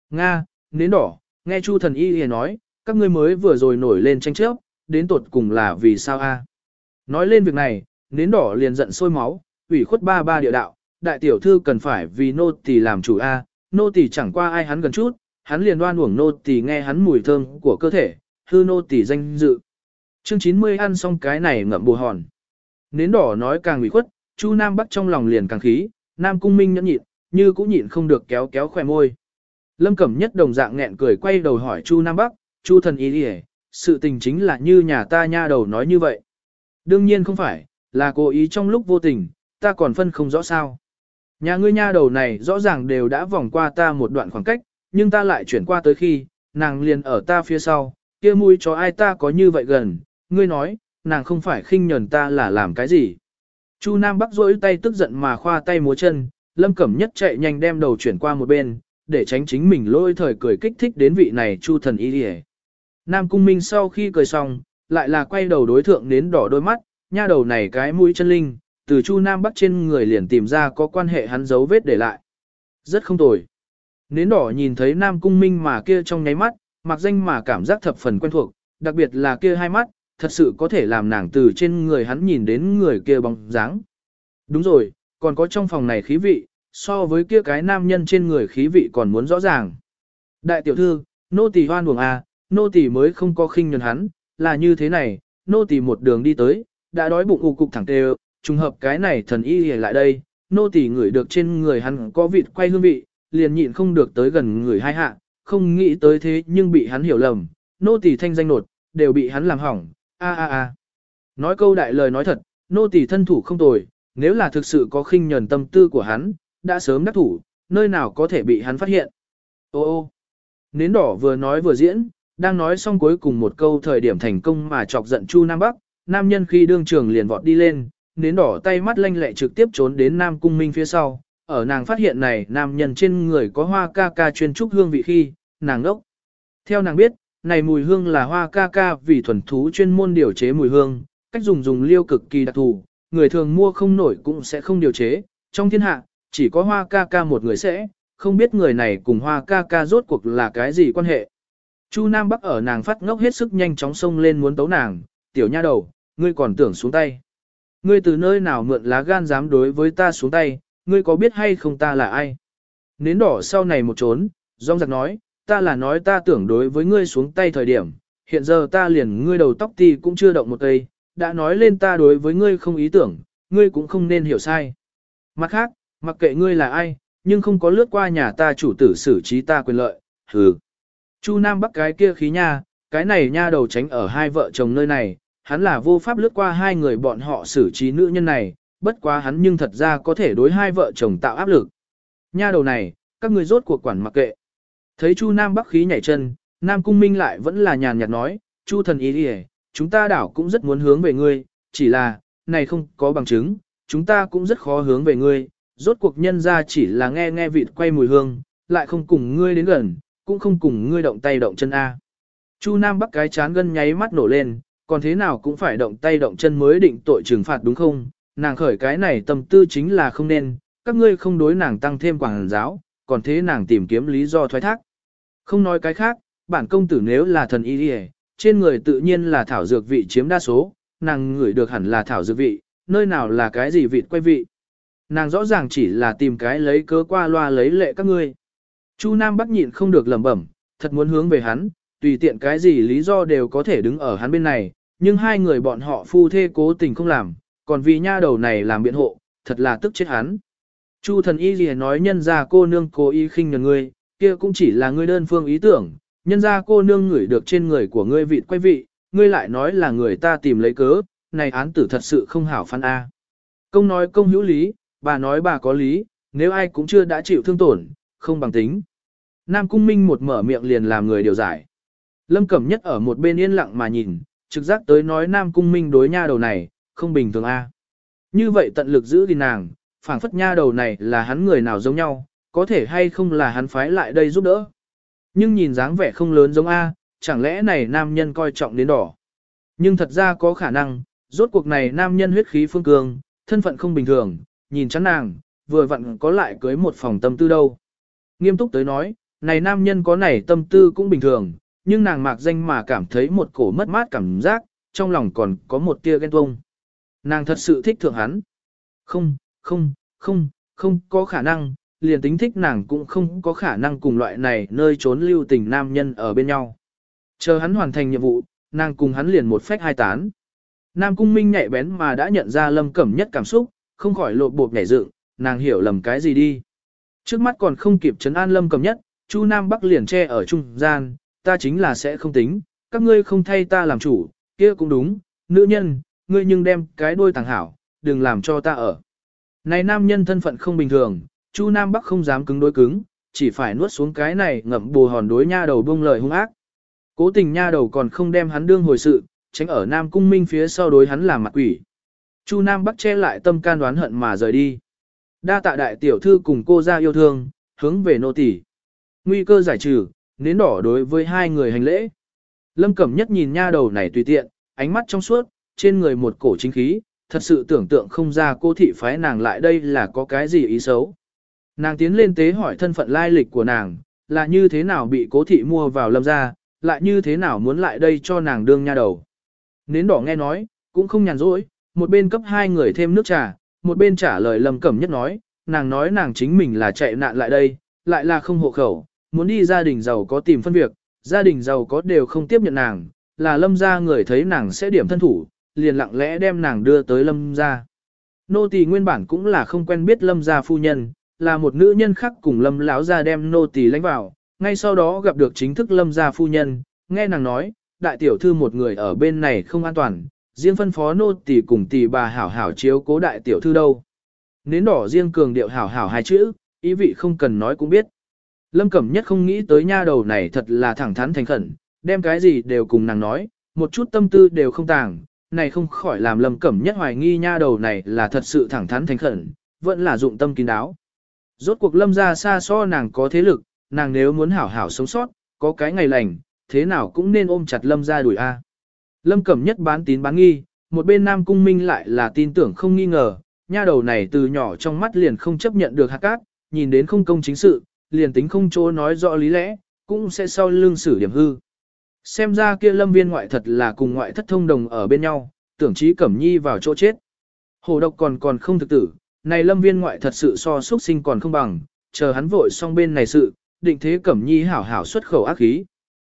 Nga, nến đỏ, nghe Chu thần y hề nói, các ngươi mới vừa rồi nổi lên tranh chấp, đến tột cùng là vì sao a? Nói lên việc này, nến đỏ liền giận sôi máu, ủy khuất ba ba địa đạo, đại tiểu thư cần phải vì nô tỳ làm chủ a, nô tỳ chẳng qua ai hắn gần chút, hắn liền đoan uổng nô tỳ nghe hắn mùi thơm của cơ thể, hư nô tỳ danh dự. Chương 90 ăn xong cái này ngậm bù hòn. Nến đỏ nói càng ủy khuất, Chu Nam Bắc trong lòng liền càng khí, Nam Cung Minh nhẫn nhịn, như cũng nhịn không được kéo kéo khỏe môi. Lâm Cẩm Nhất đồng dạng nghẹn cười quay đầu hỏi Chu Nam Bắc, Chu thần ý đi sự tình chính là như nhà ta nha đầu nói như vậy. Đương nhiên không phải, là cố ý trong lúc vô tình, ta còn phân không rõ sao. Nhà ngươi nha đầu này rõ ràng đều đã vòng qua ta một đoạn khoảng cách, nhưng ta lại chuyển qua tới khi, nàng liền ở ta phía sau, kia mũi cho ai ta có như vậy gần, ngươi nói, nàng không phải khinh nhờn ta là làm cái gì. Chu Nam Bắc rỗi tay tức giận mà khoa tay múa chân, Lâm Cẩm Nhất chạy nhanh đem đầu chuyển qua một bên, để tránh chính mình lôi thời cười kích thích đến vị này Chu thần y đi Nam Cung Minh sau khi cười xong, lại là quay đầu đối thượng đến đỏ đôi mắt, nha đầu này cái mũi chân linh, từ Chu Nam Bắc trên người liền tìm ra có quan hệ hắn dấu vết để lại. Rất không tồi. Nến đỏ nhìn thấy Nam Cung Minh mà kia trong nháy mắt, mặc danh mà cảm giác thập phần quen thuộc, đặc biệt là kia hai mắt, thật sự có thể làm nàng từ trên người hắn nhìn đến người kia bóng dáng. Đúng rồi, còn có trong phòng này khí vị, so với kia cái nam nhân trên người khí vị còn muốn rõ ràng. Đại tiểu thư, nô tỳ hoan buồng à, nô tỳ mới không có khinh nhẫn hắn, là như thế này, nô tỳ một đường đi tới, đã đói bụng ù cục thẳng tê trùng hợp cái này thần y lại đây, nô tỳ ngửi được trên người hắn có vịt quay hương vị, liền nhịn không được tới gần người hai hạ, không nghĩ tới thế nhưng bị hắn hiểu lầm, nô tỳ thanh danh nột, đều bị hắn làm hỏng, a a a. Nói câu đại lời nói thật, nô tỳ thân thủ không tồi, nếu là thực sự có khinh nhẫn tâm tư của hắn, đã sớm đắc thủ, nơi nào có thể bị hắn phát hiện. Ô ô, nến đỏ vừa nói vừa diễn, đang nói xong cuối cùng một câu thời điểm thành công mà chọc giận Chu Nam Bắc, nam nhân khi đương trường liền vọt đi lên, nến đỏ tay mắt lanh lẹ trực tiếp trốn đến Nam Cung Minh phía sau, ở nàng phát hiện này nam nhân trên người có hoa ca ca chuyên trúc hương vị khi, nàng ngốc. Theo nàng biết, này mùi hương là hoa ca ca vì thuần thú chuyên môn điều chế mùi hương, cách dùng dùng liêu cực kỳ đặc thù, người thường mua không nổi cũng sẽ không điều chế, trong thiên hạ, chỉ có hoa ca ca một người sẽ, không biết người này cùng hoa ca ca rốt cuộc là cái gì quan hệ. Chu Nam Bắc ở nàng phát ngốc hết sức nhanh chóng xông lên muốn tấu nàng, tiểu nha đầu, ngươi còn tưởng xuống tay. Ngươi từ nơi nào mượn lá gan dám đối với ta xuống tay, ngươi có biết hay không ta là ai? Nến đỏ sau này một trốn, rong giặc nói, ta là nói ta tưởng đối với ngươi xuống tay thời điểm, hiện giờ ta liền ngươi đầu tóc ti cũng chưa động một cây, đã nói lên ta đối với ngươi không ý tưởng, ngươi cũng không nên hiểu sai. Mặt khác, mặc kệ ngươi là ai, nhưng không có lướt qua nhà ta chủ tử xử trí ta quyền lợi, hừ. Chu Nam Bắc cái kia khí nha, cái này nha đầu tránh ở hai vợ chồng nơi này, hắn là vô pháp lướt qua hai người bọn họ xử trí nữ nhân này, bất quá hắn nhưng thật ra có thể đối hai vợ chồng tạo áp lực. Nha đầu này, các người rốt cuộc quản mặc kệ. Thấy Chu Nam Bắc khí nhảy chân, Nam Cung Minh lại vẫn là nhàn nhạt nói, Chu thần ý đi chúng ta đảo cũng rất muốn hướng về ngươi, chỉ là, này không có bằng chứng, chúng ta cũng rất khó hướng về ngươi, rốt cuộc nhân ra chỉ là nghe nghe vịt quay mùi hương, lại không cùng ngươi đến gần, cũng không cùng ngươi động tay động chân A. Chu Nam Bắc cái chán gân nháy mắt nổ lên, còn thế nào cũng phải động tay động chân mới định tội trừng phạt đúng không? Nàng khởi cái này tâm tư chính là không nên, các ngươi không đối nàng tăng thêm quảng giáo, còn thế nàng tìm kiếm lý do thoái thác. Không nói cái khác, bản công tử nếu là thần y đi trên người tự nhiên là thảo dược vị chiếm đa số, nàng ngửi được hẳn là thảo dược vị, nơi nào là cái gì vị quay vị. Nàng rõ ràng chỉ là tìm cái lấy cớ qua loa lấy lệ các ngươi. Chu Nam Bắc nhịn không được lẩm bẩm, thật muốn hướng về hắn, tùy tiện cái gì lý do đều có thể đứng ở hắn bên này, nhưng hai người bọn họ phu thê cố tình không làm, còn vì nha đầu này làm biện hộ, thật là tức chết hắn. Chu thần y gì nói nhân ra cô nương cố ý khinh nhờ ngươi, kia cũng chỉ là ngươi đơn phương ý tưởng, nhân ra cô nương ngửi được trên người của ngươi vị quay vị, ngươi lại nói là người ta tìm lấy cớ, này án tử thật sự không hảo phán A. Công nói công hữu lý, bà nói bà có lý, nếu ai cũng chưa đã chịu thương tổn, không bằng tính. Nam Cung Minh một mở miệng liền làm người điều giải. Lâm Cẩm Nhất ở một bên yên lặng mà nhìn, trực giác tới nói Nam Cung Minh đối nha đầu này, không bình thường a. Như vậy tận lực giữ gìn nàng, phảng phất nha đầu này là hắn người nào giống nhau, có thể hay không là hắn phái lại đây giúp đỡ. Nhưng nhìn dáng vẻ không lớn giống A, chẳng lẽ này nam nhân coi trọng đến đỏ. Nhưng thật ra có khả năng, rốt cuộc này nam nhân huyết khí phương cường, thân phận không bình thường, nhìn chắn nàng, vừa vặn có lại cưới một phòng tâm tư đâu. Nghiêm túc tới nói, này nam nhân có này tâm tư cũng bình thường, nhưng nàng mạc danh mà cảm thấy một cổ mất mát cảm giác, trong lòng còn có một tia ghen tuông. Nàng thật sự thích thượng hắn. Không, không, không, không có khả năng, liền tính thích nàng cũng không có khả năng cùng loại này nơi trốn lưu tình nam nhân ở bên nhau. Chờ hắn hoàn thành nhiệm vụ, nàng cùng hắn liền một phách hai tán. Nam cung minh nhạy bén mà đã nhận ra lâm cẩm nhất cảm xúc, không khỏi lộ bột nhảy dựng, nàng hiểu lầm cái gì đi. Trước mắt còn không kịp chấn an lâm cẩm nhất, Chu Nam Bắc liền che ở trung gian, ta chính là sẽ không tính, các ngươi không thay ta làm chủ, kia cũng đúng, nữ nhân, ngươi nhưng đem cái đuôi tàng hảo, đừng làm cho ta ở. Này nam nhân thân phận không bình thường, Chu Nam Bắc không dám cứng đối cứng, chỉ phải nuốt xuống cái này ngậm bù hòn đối nha đầu buông lời hung ác. Cố tình nha đầu còn không đem hắn đương hồi sự, tránh ở Nam Cung Minh phía sau đối hắn làm mặt quỷ. Chu Nam Bắc che lại tâm can đoán hận mà rời đi. Đa tạ đại tiểu thư cùng cô ra yêu thương, hướng về nô tỳ. Nguy cơ giải trừ, nến đỏ đối với hai người hành lễ. Lâm Cẩm Nhất nhìn nha đầu này tùy tiện, ánh mắt trong suốt, trên người một cổ chính khí, thật sự tưởng tượng không ra cô thị phái nàng lại đây là có cái gì ý xấu. Nàng tiến lên tế hỏi thân phận lai lịch của nàng, là như thế nào bị cố thị mua vào lâm ra, lại như thế nào muốn lại đây cho nàng đương nha đầu. Nến đỏ nghe nói, cũng không nhàn rỗi, một bên cấp hai người thêm nước trà, một bên trả lời Lâm Cẩm Nhất nói, nàng nói nàng chính mình là chạy nạn lại đây, lại là không hộ khẩu, muốn đi gia đình giàu có tìm phân việc, gia đình giàu có đều không tiếp nhận nàng, là Lâm gia người thấy nàng sẽ điểm thân thủ, liền lặng lẽ đem nàng đưa tới Lâm gia. Nô tỳ nguyên bản cũng là không quen biết Lâm gia phu nhân, là một nữ nhân khác cùng Lâm lão gia đem nô tỳ lánh vào, ngay sau đó gặp được chính thức Lâm gia phu nhân, nghe nàng nói, đại tiểu thư một người ở bên này không an toàn, riêng phân phó nô tỳ cùng tỷ bà hảo hảo chiếu cố đại tiểu thư đâu. Nến đỏ riêng cường điệu hảo hảo hai chữ, ý vị không cần nói cũng biết. Lâm Cẩm Nhất không nghĩ tới nha đầu này thật là thẳng thắn thành khẩn, đem cái gì đều cùng nàng nói, một chút tâm tư đều không tàng, này không khỏi làm Lâm Cẩm Nhất hoài nghi nha đầu này là thật sự thẳng thắn thành khẩn, vẫn là dụng tâm kín đáo. Rốt cuộc Lâm ra xa so nàng có thế lực, nàng nếu muốn hảo hảo sống sót, có cái ngày lành, thế nào cũng nên ôm chặt Lâm ra đuổi A. Lâm Cẩm Nhất bán tín bán nghi, một bên Nam Cung Minh lại là tin tưởng không nghi ngờ, nha đầu này từ nhỏ trong mắt liền không chấp nhận được hạt cát, nhìn đến không công chính sự, liền tính không chỗ nói rõ lý lẽ, cũng sẽ sau lưng xử điểm hư. Xem ra kia lâm viên ngoại thật là cùng ngoại thất thông đồng ở bên nhau, tưởng chí cẩm nhi vào chỗ chết. Hồ độc còn còn không thực tử, này lâm viên ngoại thật sự so xuất sinh còn không bằng, chờ hắn vội xong bên này sự, định thế cẩm nhi hảo hảo xuất khẩu ác khí.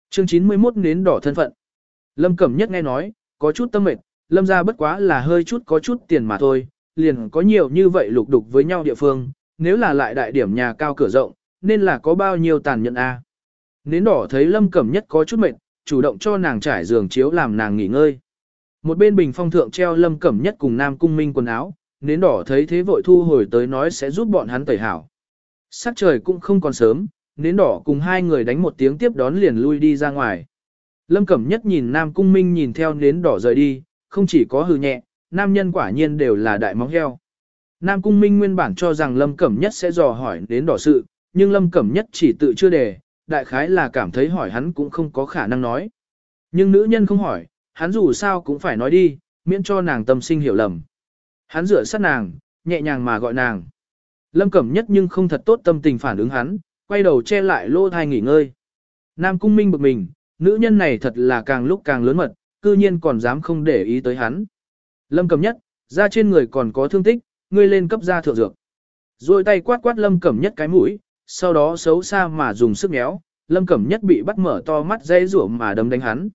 Chương 91 nến đỏ thân phận. Lâm cẩm nhất nghe nói, có chút tâm mệt, lâm ra bất quá là hơi chút có chút tiền mà thôi, liền có nhiều như vậy lục đục với nhau địa phương, nếu là lại đại điểm nhà cao cửa rộng, nên là có bao nhiêu tàn nhẫn a. Nến đỏ thấy lâm cẩm nhất có chút mệt, chủ động cho nàng trải giường chiếu làm nàng nghỉ ngơi. Một bên bình phong thượng treo lâm cẩm nhất cùng nam cung minh quần áo, nến đỏ thấy thế vội thu hồi tới nói sẽ giúp bọn hắn tẩy hảo. Sắc trời cũng không còn sớm, nến đỏ cùng hai người đánh một tiếng tiếp đón liền lui đi ra ngoài. Lâm Cẩm Nhất nhìn Nam Cung Minh nhìn theo nến đỏ rời đi, không chỉ có hừ nhẹ, nam nhân quả nhiên đều là đại móng heo. Nam Cung Minh nguyên bản cho rằng Lâm Cẩm Nhất sẽ dò hỏi Nến đỏ sự, nhưng Lâm Cẩm Nhất chỉ tự chưa đề, đại khái là cảm thấy hỏi hắn cũng không có khả năng nói. Nhưng nữ nhân không hỏi, hắn dù sao cũng phải nói đi, miễn cho nàng tâm sinh hiểu lầm. Hắn rửa sát nàng, nhẹ nhàng mà gọi nàng. Lâm Cẩm Nhất nhưng không thật tốt tâm tình phản ứng hắn, quay đầu che lại lô thai nghỉ ngơi. Nam Cung Minh bực mình, nữ nhân này thật là càng lúc càng lớn mật, cư nhiên còn dám không để ý tới hắn. Lâm Cẩm Nhất, ra trên người còn có thương tích, ngươi lên cấp ra thượng dược. Rồi tay quát quát Lâm Cẩm Nhất cái mũi, sau đó xấu xa mà dùng sức méo, Lâm Cẩm Nhất bị bắt mở to mắt dây rủa mà đấm đánh hắn.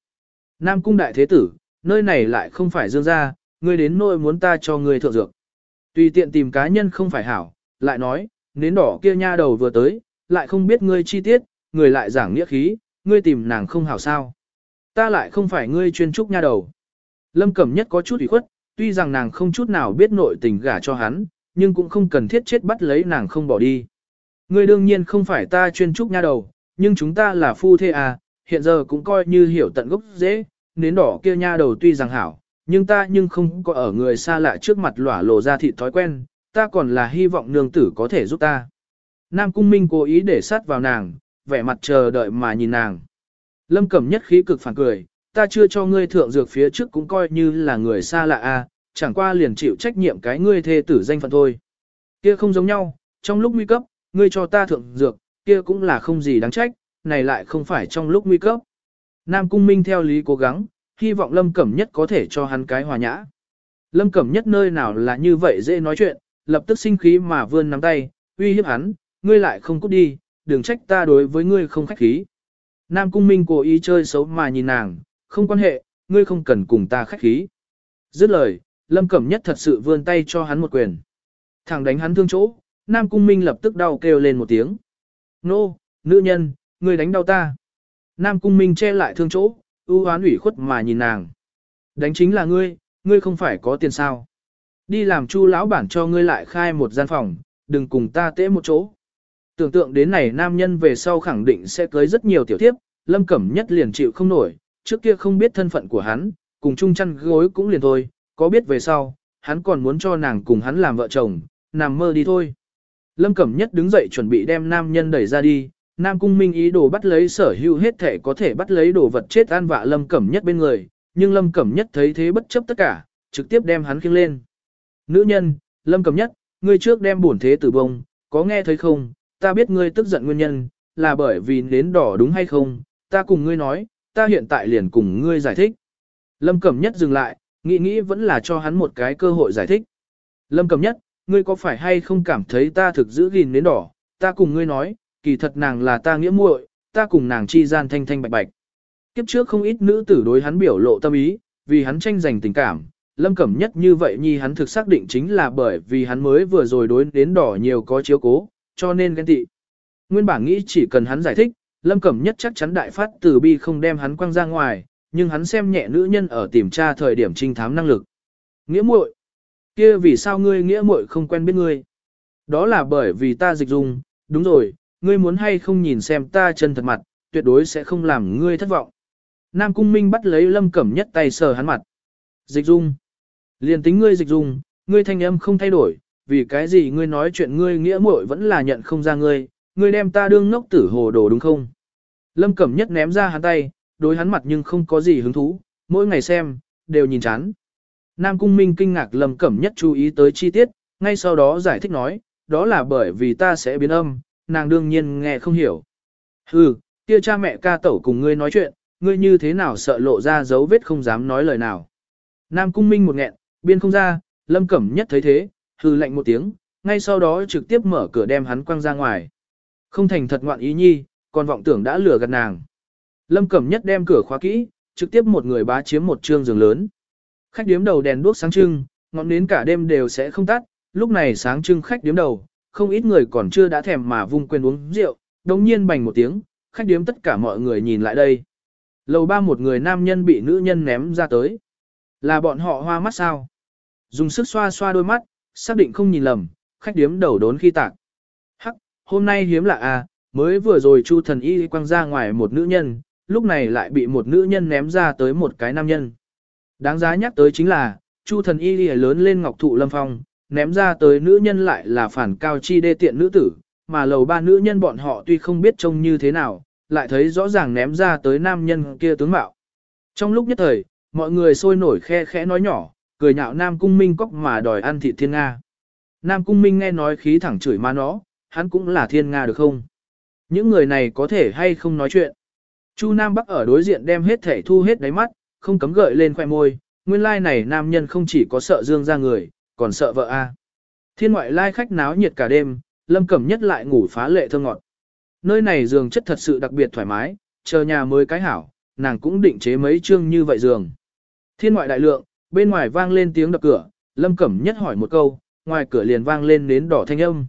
Nam cung đại thế tử, nơi này lại không phải dương gia, ngươi đến nỗi muốn ta cho ngươi thượng dược. Tùy tiện tìm cá nhân không phải hảo, lại nói, nến đỏ kia nha đầu vừa tới, lại không biết ngươi chi tiết, người lại giảng nghĩa khí, ngươi tìm nàng không hảo sao. Ta lại không phải ngươi chuyên trúc nha đầu. Lâm Cẩm Nhất có chút ủy khuất, tuy rằng nàng không chút nào biết nội tình gả cho hắn, nhưng cũng không cần thiết chết bắt lấy nàng không bỏ đi. Ngươi đương nhiên không phải ta chuyên trúc nha đầu, nhưng chúng ta là phu thê à, hiện giờ cũng coi như hiểu tận gốc dễ, nến đỏ kia nha đầu tuy rằng hảo, nhưng ta nhưng không có ở người xa lạ trước mặt lỏa lộ ra thị thói quen, ta còn là hy vọng nương tử có thể giúp ta. Nam Cung Minh cố ý để sát vào nàng, vẻ mặt chờ đợi mà nhìn nàng. Lâm Cẩm nhất khí cực phản cười, ta chưa cho ngươi thượng dược phía trước cũng coi như là người xa lạ a, à, chẳng qua liền chịu trách nhiệm cái ngươi thê tử danh phận thôi. Kia không giống nhau, trong lúc nguy cấp, ngươi cho ta thượng dược, kia cũng là không gì đáng trách, này lại không phải trong lúc nguy cấp. Nam Cung Minh theo lý cố gắng, hy vọng Lâm Cẩm Nhất có thể cho hắn cái hòa nhã. Lâm Cẩm Nhất nơi nào là như vậy dễ nói chuyện, lập tức sinh khí mà vươn nắm tay, uy hiếp hắn, ngươi lại không cút đi, đừng trách ta đối với ngươi không khách khí. Nam Cung Minh cố ý chơi xấu mà nhìn nàng, không quan hệ, ngươi không cần cùng ta khách khí. Dứt lời, Lâm Cẩm Nhất thật sự vươn tay cho hắn một quyền. Thẳng đánh hắn thương chỗ, Nam Cung Minh lập tức đau kêu lên một tiếng. Nô, nữ nhân, người đánh đau ta. Nam Cung Minh che lại thương chỗ, ưu hoán ủy khuất mà nhìn nàng. Đánh chính là ngươi, ngươi không phải có tiền sao. Đi làm chu lão bản cho ngươi lại khai một gian phòng, đừng cùng ta tễ một chỗ. Tưởng tượng đến này nam nhân về sau khẳng định sẽ cưới rất nhiều tiểu thiếp, lâm cẩm nhất liền chịu không nổi, trước kia không biết thân phận của hắn, cùng chung chăn gối cũng liền thôi, có biết về sau, hắn còn muốn cho nàng cùng hắn làm vợ chồng, nằm mơ đi thôi. Lâm Cẩm Nhất đứng dậy chuẩn bị đem nam nhân đẩy ra đi, Nam Cung Minh ý đồ bắt lấy sở hữu hết thể có thể bắt lấy đồ vật chết an vạ Lâm Cẩm Nhất bên người, nhưng Lâm Cẩm Nhất thấy thế bất chấp tất cả, trực tiếp đem hắn khiêng lên. Nữ nhân, Lâm Cẩm Nhất, ngươi trước đem bổn thế tử bông, có nghe thấy không, ta biết ngươi tức giận nguyên nhân, là bởi vì nến đỏ đúng hay không, ta cùng ngươi nói, ta hiện tại liền cùng ngươi giải thích. Lâm Cẩm Nhất dừng lại, nghĩ nghĩ vẫn là cho hắn một cái cơ hội giải thích. Lâm Cẩm Nhất, ngươi có phải hay không cảm thấy ta thực giữ gìn đến đỏ, ta cùng ngươi nói, kỳ thật nàng là ta nghĩa muội, ta cùng nàng chi gian thanh thanh bạch bạch. Kiếp trước không ít nữ tử đối hắn biểu lộ tâm ý, vì hắn tranh giành tình cảm, lâm cẩm nhất như vậy nhi hắn thực xác định chính là bởi vì hắn mới vừa rồi đối đến đỏ nhiều có chiếu cố, cho nên ghen tị. Nguyên bản nghĩ chỉ cần hắn giải thích, lâm cẩm nhất chắc chắn đại phát từ bi không đem hắn quăng ra ngoài, nhưng hắn xem nhẹ nữ nhân ở tìm tra thời điểm trinh thám năng lực. Nghĩa muội kia vì sao ngươi nghĩa muội không quen biết ngươi? Đó là bởi vì ta dịch dung, đúng rồi, ngươi muốn hay không nhìn xem ta chân thật mặt, tuyệt đối sẽ không làm ngươi thất vọng. Nam Cung Minh bắt lấy Lâm Cẩm Nhất tay sờ hắn mặt. Dịch dung. Liền tính ngươi dịch dung, ngươi thanh âm không thay đổi, vì cái gì ngươi nói chuyện ngươi nghĩa muội vẫn là nhận không ra ngươi, ngươi đem ta đương ngốc tử hồ đồ đúng không? Lâm Cẩm Nhất ném ra hắn tay, đối hắn mặt nhưng không có gì hứng thú, mỗi ngày xem, đều nhìn chán. Nam Cung Minh kinh ngạc Lâm Cẩm Nhất chú ý tới chi tiết, ngay sau đó giải thích nói, đó là bởi vì ta sẽ biến âm, nàng đương nhiên nghe không hiểu. Hừ, kia cha mẹ ca tẩu cùng ngươi nói chuyện, ngươi như thế nào sợ lộ ra dấu vết không dám nói lời nào. Nam Cung Minh một nghẹn, biên không ra, Lâm Cẩm Nhất thấy thế, hừ lạnh một tiếng, ngay sau đó trực tiếp mở cửa đem hắn quăng ra ngoài. Không thành thật ngoạn ý nhi, còn vọng tưởng đã lừa gạt nàng. Lâm Cẩm Nhất đem cửa khóa kỹ, trực tiếp một người bá chiếm một trương giường lớn. Khách điếm đầu đèn đuốc sáng trưng, ngọn nến cả đêm đều sẽ không tắt, lúc này sáng trưng khách điếm đầu, không ít người còn chưa đã thèm mà vung quên uống rượu, đồng nhiên bành một tiếng, khách điếm tất cả mọi người nhìn lại đây. Lầu ba một người nam nhân bị nữ nhân ném ra tới. Là bọn họ hoa mắt sao? Dùng sức xoa xoa đôi mắt, xác định không nhìn lầm, khách điếm đầu đốn khi tạc. Hắc, hôm nay hiếm lạ à, mới vừa rồi Chu thần y quăng ra ngoài một nữ nhân, lúc này lại bị một nữ nhân ném ra tới một cái nam nhân. Đáng giá nhắc tới chính là, Chu thần y lớn lên ngọc thụ lâm phong, ném ra tới nữ nhân lại là phản cao chi đê tiện nữ tử, mà lầu ba nữ nhân bọn họ tuy không biết trông như thế nào, lại thấy rõ ràng ném ra tới nam nhân kia tướng mạo. Trong lúc nhất thời, mọi người sôi nổi khe khẽ nói nhỏ, cười nhạo Nam Cung Minh cóc mà đòi ăn thịt thiên Nga. Nam Cung Minh nghe nói khí thẳng chửi ma nó, hắn cũng là thiên Nga được không? Những người này có thể hay không nói chuyện? Chu Nam Bắc ở đối diện đem hết thể thu hết đáy mắt, không cấm gợi lên khoe môi, nguyên lai này nam nhân không chỉ có sợ dương ra người, còn sợ vợ a. Thiên ngoại lai khách náo nhiệt cả đêm, Lâm Cẩm Nhất lại ngủ phá lệ thơ ngọt. Nơi này giường chất thật sự đặc biệt thoải mái, chờ nhà mới cái hảo, nàng cũng định chế mấy chương như vậy giường. Thiên ngoại đại lượng, bên ngoài vang lên tiếng đập cửa, Lâm Cẩm Nhất hỏi một câu, ngoài cửa liền vang lên nến đỏ thanh âm.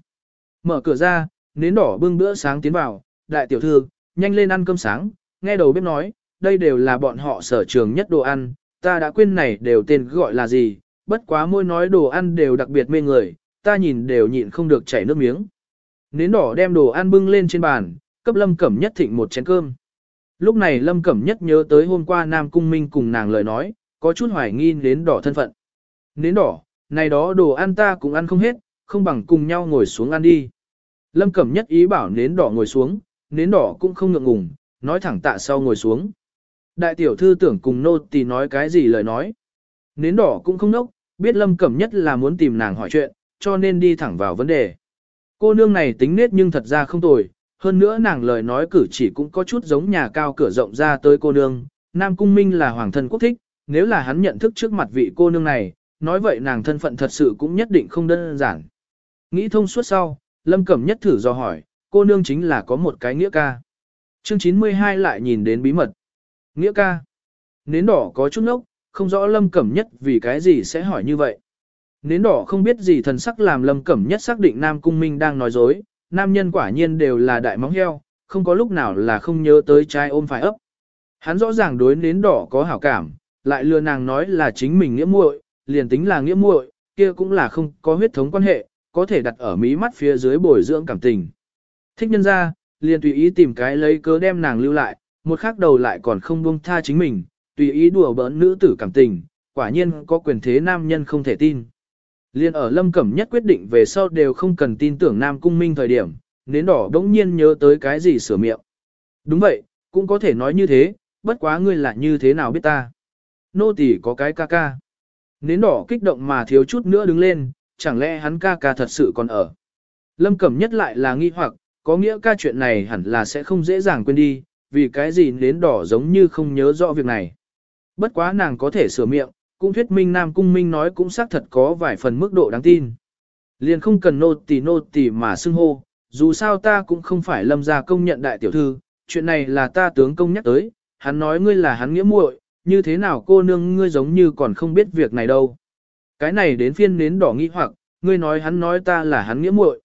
Mở cửa ra, nến đỏ bưng bữa sáng tiến vào, đại tiểu thư, nhanh lên ăn cơm sáng, nghe đầu bếp nói, đây đều là bọn họ sở trường nhất đồ ăn, ta đã quên này đều tên gọi là gì, bất quá môi nói đồ ăn đều đặc biệt mê người, ta nhìn đều nhịn không được chảy nước miếng. Nến đỏ đem đồ ăn bưng lên trên bàn, cấp Lâm Cẩm Nhất thịnh một chén cơm. Lúc này Lâm Cẩm Nhất nhớ tới hôm qua Nam Cung Minh cùng nàng lời nói, có chút hoài nghi nến đỏ thân phận. Nến đỏ, này đó đồ ăn ta cũng ăn không hết, không bằng cùng nhau ngồi xuống ăn đi. Lâm Cẩm Nhất ý bảo nến đỏ ngồi xuống, nến đỏ cũng không ngượng ngùng, nói thẳng tạ sau ngồi xuống. Đại tiểu thư tưởng cùng nô tỳ nói cái gì lời nói. Nến đỏ cũng không nốc, biết Lâm Cẩm Nhất là muốn tìm nàng hỏi chuyện, cho nên đi thẳng vào vấn đề. Cô nương này tính nết nhưng thật ra không tồi, hơn nữa nàng lời nói cử chỉ cũng có chút giống nhà cao cửa rộng ra tới cô nương. Nam Cung Minh là hoàng thân quốc thích, nếu là hắn nhận thức trước mặt vị cô nương này, nói vậy nàng thân phận thật sự cũng nhất định không đơn giản. Nghĩ thông suốt sau, Lâm Cẩm Nhất thử do hỏi, cô nương chính là có một cái nghĩa ca. Chương 92 lại nhìn đến bí mật. Nghĩa ca. Nến đỏ có chút nốc, không rõ Lâm Cẩm Nhất vì cái gì sẽ hỏi như vậy. Nến đỏ không biết gì thần sắc làm Lâm Cẩm Nhất xác định Nam Cung Minh đang nói dối, nam nhân quả nhiên đều là đại móng heo, không có lúc nào là không nhớ tới trai ôm phải ấp. Hắn rõ ràng đối nến đỏ có hảo cảm, lại lừa nàng nói là chính mình nghĩa muội, liền tính là nghĩa muội, kia cũng là không có huyết thống quan hệ, có thể đặt ở mí mắt phía dưới bồi dưỡng cảm tình. Thích nhân ra, liền tùy ý tìm cái lấy cớ đem nàng lưu lại, một khắc đầu lại còn không buông tha chính mình, tùy ý đùa bỡn nữ tử cảm tình, quả nhiên có quyền thế nam nhân không thể tin. Liên ở Lâm Cẩm Nhất quyết định về sau đều không cần tin tưởng Nam Cung Minh thời điểm, nến đỏ đống nhiên nhớ tới cái gì sửa miệng. Đúng vậy, cũng có thể nói như thế, bất quá ngươi là như thế nào biết ta. Nô tỳ có cái ca ca. Nến đỏ kích động mà thiếu chút nữa đứng lên, chẳng lẽ hắn ca ca thật sự còn ở. Lâm Cẩm Nhất lại là nghi hoặc, có nghĩa ca chuyện này hẳn là sẽ không dễ dàng quên đi, vì cái gì nến đỏ giống như không nhớ rõ việc này. Bất quá nàng có thể sửa miệng, cũng thuyết minh Nam Cung Minh nói cũng xác thật có vài phần mức độ đáng tin. Liền không cần nô tỳ nô tỳ mà xưng hô, dù sao ta cũng không phải lâm gia công nhận đại tiểu thư, chuyện này là ta tướng công nhắc tới, hắn nói ngươi là hắn nghĩa muội, như thế nào cô nương ngươi giống như còn không biết việc này đâu. Cái này đến phiên nến đỏ nghi hoặc, ngươi nói hắn nói ta là hắn nghĩa muội.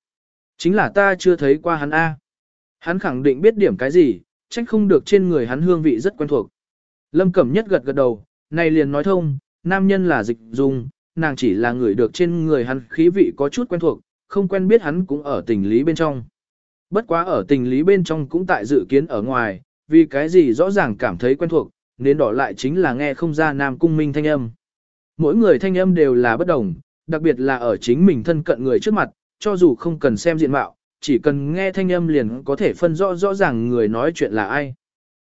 Chính là ta chưa thấy qua hắn A. Hắn khẳng định biết điểm cái gì, trách không được trên người hắn hương vị rất quen thuộc. Lâm Cẩm Nhất gật gật đầu, này liền nói thông, nam nhân là dịch dung, nàng chỉ là người được trên người hắn khí vị có chút quen thuộc, không quen biết hắn cũng ở tình lý bên trong. Bất quá ở tình lý bên trong cũng tại dự kiến ở ngoài, vì cái gì rõ ràng cảm thấy quen thuộc, nên đỏ lại chính là nghe không ra nam cung minh thanh âm. Mỗi người thanh âm đều là bất đồng, đặc biệt là ở chính mình thân cận người trước mặt, cho dù không cần xem diện mạo, chỉ cần nghe thanh âm liền có thể phân rõ rõ ràng người nói chuyện là ai.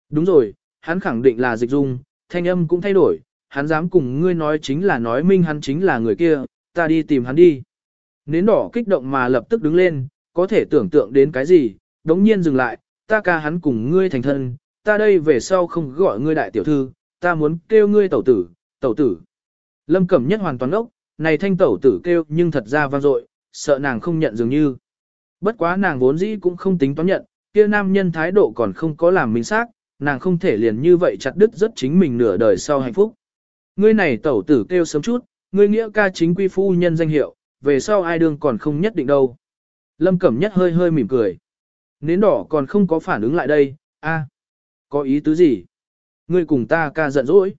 Đúng rồi, hắn khẳng định là dịch dung, thanh âm cũng thay đổi, hắn dám cùng ngươi nói chính là nói minh hắn chính là người kia, ta đi tìm hắn đi. Nến đỏ kích động mà lập tức đứng lên, có thể tưởng tượng đến cái gì, đống nhiên dừng lại, ta ca hắn cùng ngươi thành thân, ta đây về sau không gọi ngươi đại tiểu thư, ta muốn kêu ngươi tẩu tử, tẩu tử. Lâm Cẩm Nhất hoàn toàn ốc, này thanh tẩu tử kêu nhưng thật ra vang dội, sợ nàng không nhận dường như. Bất quá nàng vốn dĩ cũng không tính toán nhận, kia nam nhân thái độ còn không có làm minh xác, nàng không thể liền như vậy chặt đứt rất chính mình nửa đời sau hạnh phúc. Ngươi này tẩu tử kêu sớm chút, ngươi nghĩa ca chính quy phu nhân danh hiệu, về sau ai đương còn không nhất định đâu. Lâm Cẩm Nhất hơi hơi mỉm cười. Nến đỏ còn không có phản ứng lại đây, a, có ý tứ gì? Ngươi cùng ta ca giận dỗi.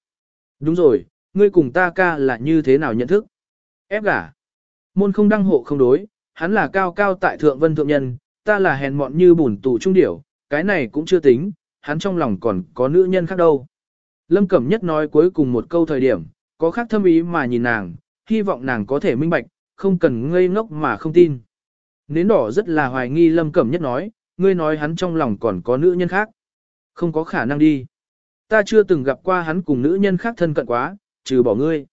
Đúng rồi, ngươi cùng ta ca là như thế nào nhận thức? Ép gả. Môn không đăng hộ không đối, hắn là cao cao tại thượng vân thượng nhân, ta là hèn mọn như bùn tù trung điểu, cái này cũng chưa tính, hắn trong lòng còn có nữ nhân khác đâu. Lâm Cẩm Nhất nói cuối cùng một câu thời điểm, có khác thâm ý mà nhìn nàng, hy vọng nàng có thể minh bạch, không cần ngây ngốc mà không tin. Nến đỏ rất là hoài nghi Lâm Cẩm Nhất nói, ngươi nói hắn trong lòng còn có nữ nhân khác. Không có khả năng đi. Ta chưa từng gặp qua hắn cùng nữ nhân khác thân cận quá, trừ bỏ ngươi.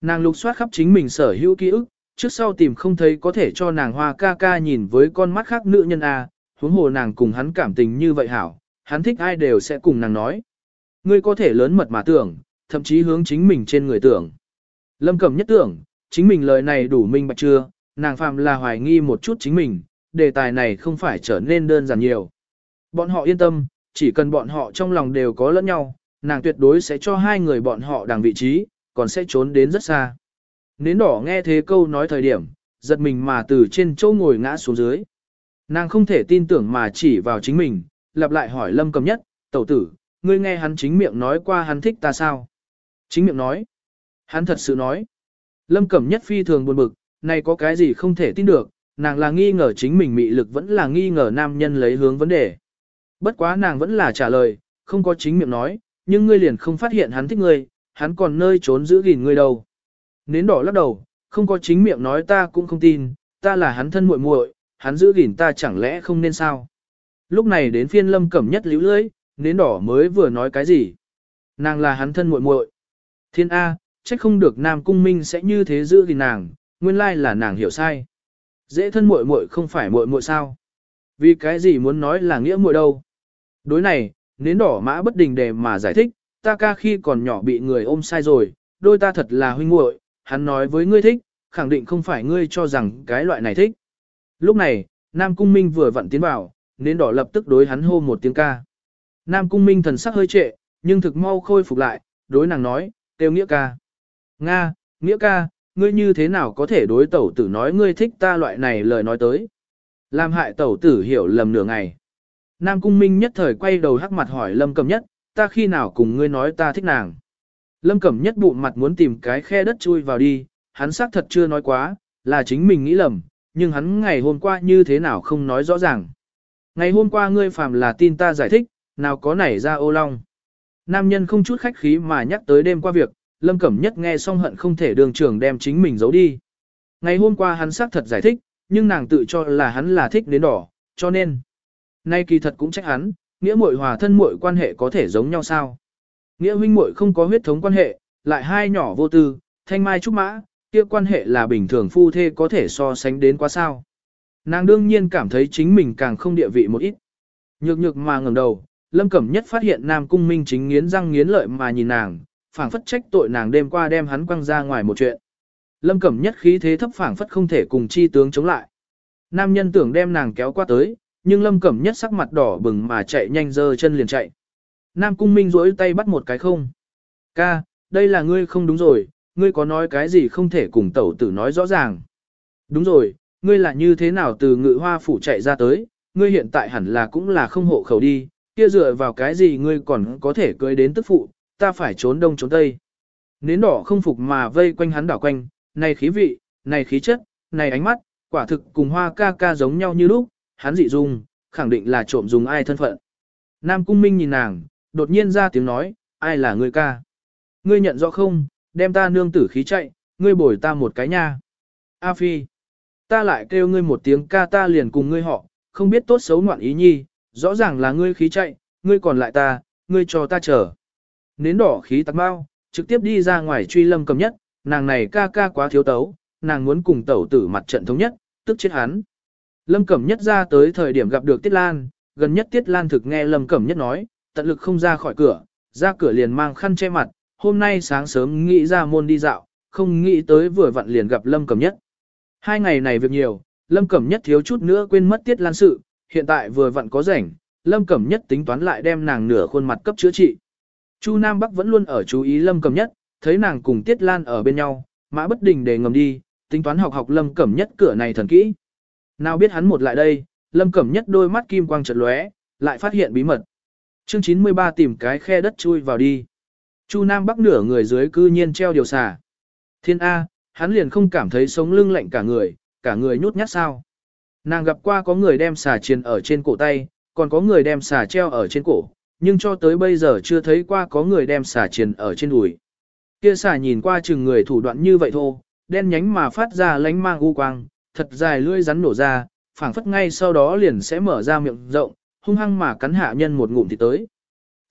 Nàng lục soát khắp chính mình sở hữu ký ức, trước sau tìm không thấy có thể cho nàng hoa ca ca nhìn với con mắt khác nữ nhân A, huống hồ nàng cùng hắn cảm tình như vậy hảo, hắn thích ai đều sẽ cùng nàng nói. Ngươi có thể lớn mật mà tưởng, thậm chí hướng chính mình trên người tưởng. Lâm Cẩm nhất tưởng, chính mình lời này đủ minh bạch chưa, nàng phạm là hoài nghi một chút chính mình, đề tài này không phải trở nên đơn giản nhiều. Bọn họ yên tâm, chỉ cần bọn họ trong lòng đều có lẫn nhau, nàng tuyệt đối sẽ cho hai người bọn họ đằng vị trí, còn sẽ trốn đến rất xa. Nến đỏ nghe thế câu nói thời điểm, giật mình mà từ trên chỗ ngồi ngã xuống dưới. Nàng không thể tin tưởng mà chỉ vào chính mình, lặp lại hỏi lâm cầm nhất, tẩu tử, ngươi nghe hắn chính miệng nói qua hắn thích ta sao? Chính miệng nói. Hắn thật sự nói. Lâm Cẩm Nhất phi thường buồn bực, này có cái gì không thể tin được, nàng là nghi ngờ chính mình mị lực vẫn là nghi ngờ nam nhân lấy hướng vấn đề. Bất quá nàng vẫn là trả lời, không có chính miệng nói, nhưng ngươi liền không phát hiện hắn thích ngươi, hắn còn nơi trốn giữ gìn ngươi đâu. Nến đỏ lắc đầu, không có chính miệng nói ta cũng không tin, ta là hắn thân muội muội, hắn giữ gìn ta chẳng lẽ không nên sao. Lúc này đến phiên lâm cẩm nhất liễu lưỡi, nến đỏ mới vừa nói cái gì. Nàng là hắn thân muội muội. Thiên A, trách không được Nam Cung Minh sẽ như thế giữ gìn nàng, nguyên lai là nàng hiểu sai. Dễ thân muội muội không phải muội muội sao? Vì cái gì muốn nói là nghĩa muội đâu? Đối này, nến đỏ mã bất đình đề mà giải thích, ta ca khi còn nhỏ bị người ôm sai rồi, đôi ta thật là huynh muội, hắn nói với ngươi thích, khẳng định không phải ngươi cho rằng cái loại này thích. Lúc này, Nam Cung Minh vừa vặn tiến vào, nên đỏ lập tức đối hắn hô một tiếng ca. Nam Cung Minh thần sắc hơi trệ, nhưng thực mau khôi phục lại, đối nàng nói, kêu nghĩa ca. Nga, nghĩa ca, ngươi như thế nào có thể đối tẩu tử nói ngươi thích ta loại này lời nói tới. Làm hại tẩu tử hiểu lầm nửa ngày. Nam Cung Minh nhất thời quay đầu hắc mặt hỏi Lâm Cầm Nhất, ta khi nào cùng ngươi nói ta thích nàng. Lâm Cẩm Nhất bụng mặt muốn tìm cái khe đất chui vào đi, hắn xác thật chưa nói quá, là chính mình nghĩ lầm, nhưng hắn ngày hôm qua như thế nào không nói rõ ràng. Ngày hôm qua ngươi phàm là tin ta giải thích, nào có nảy ra ô long. Nam nhân không chút khách khí mà nhắc tới đêm qua việc, Lâm Cẩm Nhất nghe xong hận không thể đường trưởng đem chính mình giấu đi. Ngày hôm qua hắn xác thật giải thích, nhưng nàng tự cho là hắn là thích đến đỏ, cho nên. Nay kỳ thật cũng trách hắn, nghĩa muội hòa thân muội quan hệ có thể giống nhau sao? Nghĩa huynh muội không có huyết thống quan hệ, lại hai nhỏ vô tư, thanh mai trúc mã, kia quan hệ là bình thường phu thê có thể so sánh đến quá sao. Nàng đương nhiên cảm thấy chính mình càng không địa vị một ít. Nhược nhược mà ngẩng đầu, Lâm Cẩm Nhất phát hiện Nam Cung Minh chính nghiến răng nghiến lợi mà nhìn nàng, phảng phất trách tội nàng đêm qua đem hắn quăng ra ngoài một chuyện. Lâm Cẩm Nhất khí thế thấp phảng phất không thể cùng chi tướng chống lại. Nam nhân tưởng đem nàng kéo qua tới, nhưng Lâm Cẩm Nhất sắc mặt đỏ bừng mà chạy nhanh dơ chân liền chạy. Nam Cung Minh rỗi tay bắt một cái không. Ca, đây là ngươi không đúng rồi, ngươi có nói cái gì không thể cùng tẩu tử nói rõ ràng. Đúng rồi, ngươi là như thế nào từ ngự hoa phủ chạy ra tới, ngươi hiện tại hẳn là cũng là không hộ khẩu đi, kia dựa vào cái gì ngươi còn có thể cưới đến tức phụ, ta phải trốn đông trốn tây. Nến đỏ không phục mà vây quanh hắn đảo quanh, này khí vị, này khí chất, này ánh mắt, quả thực cùng hoa ca ca giống nhau như lúc, hắn dị dung, khẳng định là trộm dùng ai thân phận. Nam Cung Minh nhìn nàng, đột nhiên ra tiếng nói, ai là ngươi ca? Ngươi nhận rõ không, đem ta nương tử khí chạy, ngươi bồi ta một cái nha. A Phi, ta lại kêu ngươi một tiếng ca ta liền cùng ngươi họ, không biết tốt xấu ngoạn ý nhi, rõ ràng là ngươi khí chạy, ngươi còn lại ta, ngươi cho ta chờ. Nến đỏ khí tắc bao, trực tiếp đi ra ngoài truy lâm cầm nhất, nàng này ca ca quá thiếu tấu, nàng muốn cùng tẩu tử mặt trận thống nhất, tức chết hắn. Lâm Cẩm Nhất ra tới thời điểm gặp được Tiết Lan, gần nhất Tiết Lan thực nghe Lâm Cẩm Nhất nói, tận lực không ra khỏi cửa, ra cửa liền mang khăn che mặt, hôm nay sáng sớm nghĩ ra môn đi dạo, không nghĩ tới vừa vặn liền gặp Lâm Cẩm Nhất. Hai ngày này việc nhiều, Lâm Cẩm Nhất thiếu chút nữa quên mất Tiết Lan sự, hiện tại vừa vặn có rảnh, Lâm Cẩm Nhất tính toán lại đem nàng nửa khuôn mặt cấp chữa trị. Chu Nam Bắc vẫn luôn ở chú ý Lâm Cẩm Nhất, thấy nàng cùng Tiết Lan ở bên nhau, mã bất đình để ngầm đi, tính toán học học Lâm Cẩm Nhất cửa này thần kỹ. Nào biết hắn một lại đây, Lâm Cẩm Nhất đôi mắt kim quang chợt lóe, lại phát hiện bí mật. Chương 93 tìm cái khe đất chui vào đi. Chu Nam Bắc nửa người dưới cư nhiên treo điều xà. Thiên A, hắn liền không cảm thấy sống lưng lạnh cả người, cả người nhút nhát sao. Nàng gặp qua có người đem xà chiền ở trên cổ tay, còn có người đem xà treo ở trên cổ, nhưng cho tới bây giờ chưa thấy qua có người đem xà chiền ở trên đùi. Kia xà nhìn qua chừng người thủ đoạn như vậy thôi, đen nhánh mà phát ra lánh mang u quang, thật dài lưỡi rắn nổ ra, phảng phất ngay sau đó liền sẽ mở ra miệng rộng, hung hăng mà cắn hạ nhân một ngụm thì tới.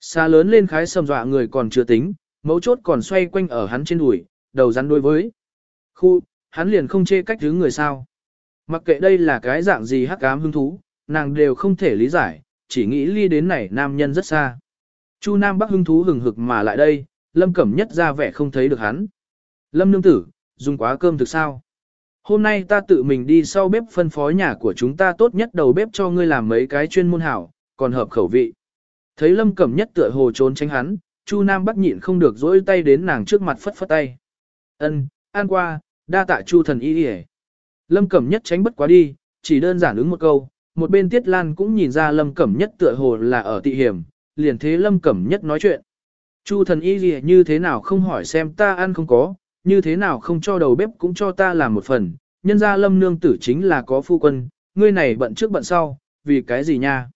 xa lớn lên khái sầm dọa người còn chưa tính, mấu chốt còn xoay quanh ở hắn trên đùi, đầu rắn đối với. Khu, hắn liền không chê cách thứ người sao. Mặc kệ đây là cái dạng gì hắc ám hứng thú, nàng đều không thể lý giải, chỉ nghĩ ly đến này nam nhân rất xa. Chu Nam Bắc hứng thú hừng hực mà lại đây, Lâm Cẩm Nhất ra vẻ không thấy được hắn. Lâm Nương Tử, dùng quá cơm thực sao? Hôm nay ta tự mình đi sau bếp phân phó nhà của chúng ta tốt nhất đầu bếp cho ngươi làm mấy cái chuyên môn hảo, còn hợp khẩu vị. Thấy Lâm Cẩm Nhất tựa hồ trốn tránh hắn, Chu Nam Bắc nhịn không được dỗi tay đến nàng trước mặt phất phất tay. Ân, an qua, đa tạ Chu thần y đi Lâm Cẩm Nhất tránh bất quá đi, chỉ đơn giản ứng một câu, một bên Tiết Lan cũng nhìn ra Lâm Cẩm Nhất tựa hồ là ở tị hiểm, liền thế Lâm Cẩm Nhất nói chuyện. Chu thần y gì như thế nào không hỏi xem ta ăn không có, như thế nào không cho đầu bếp cũng cho ta làm một phần, nhân ra Lâm nương tử chính là có phu quân, ngươi này bận trước bận sau, vì cái gì nha.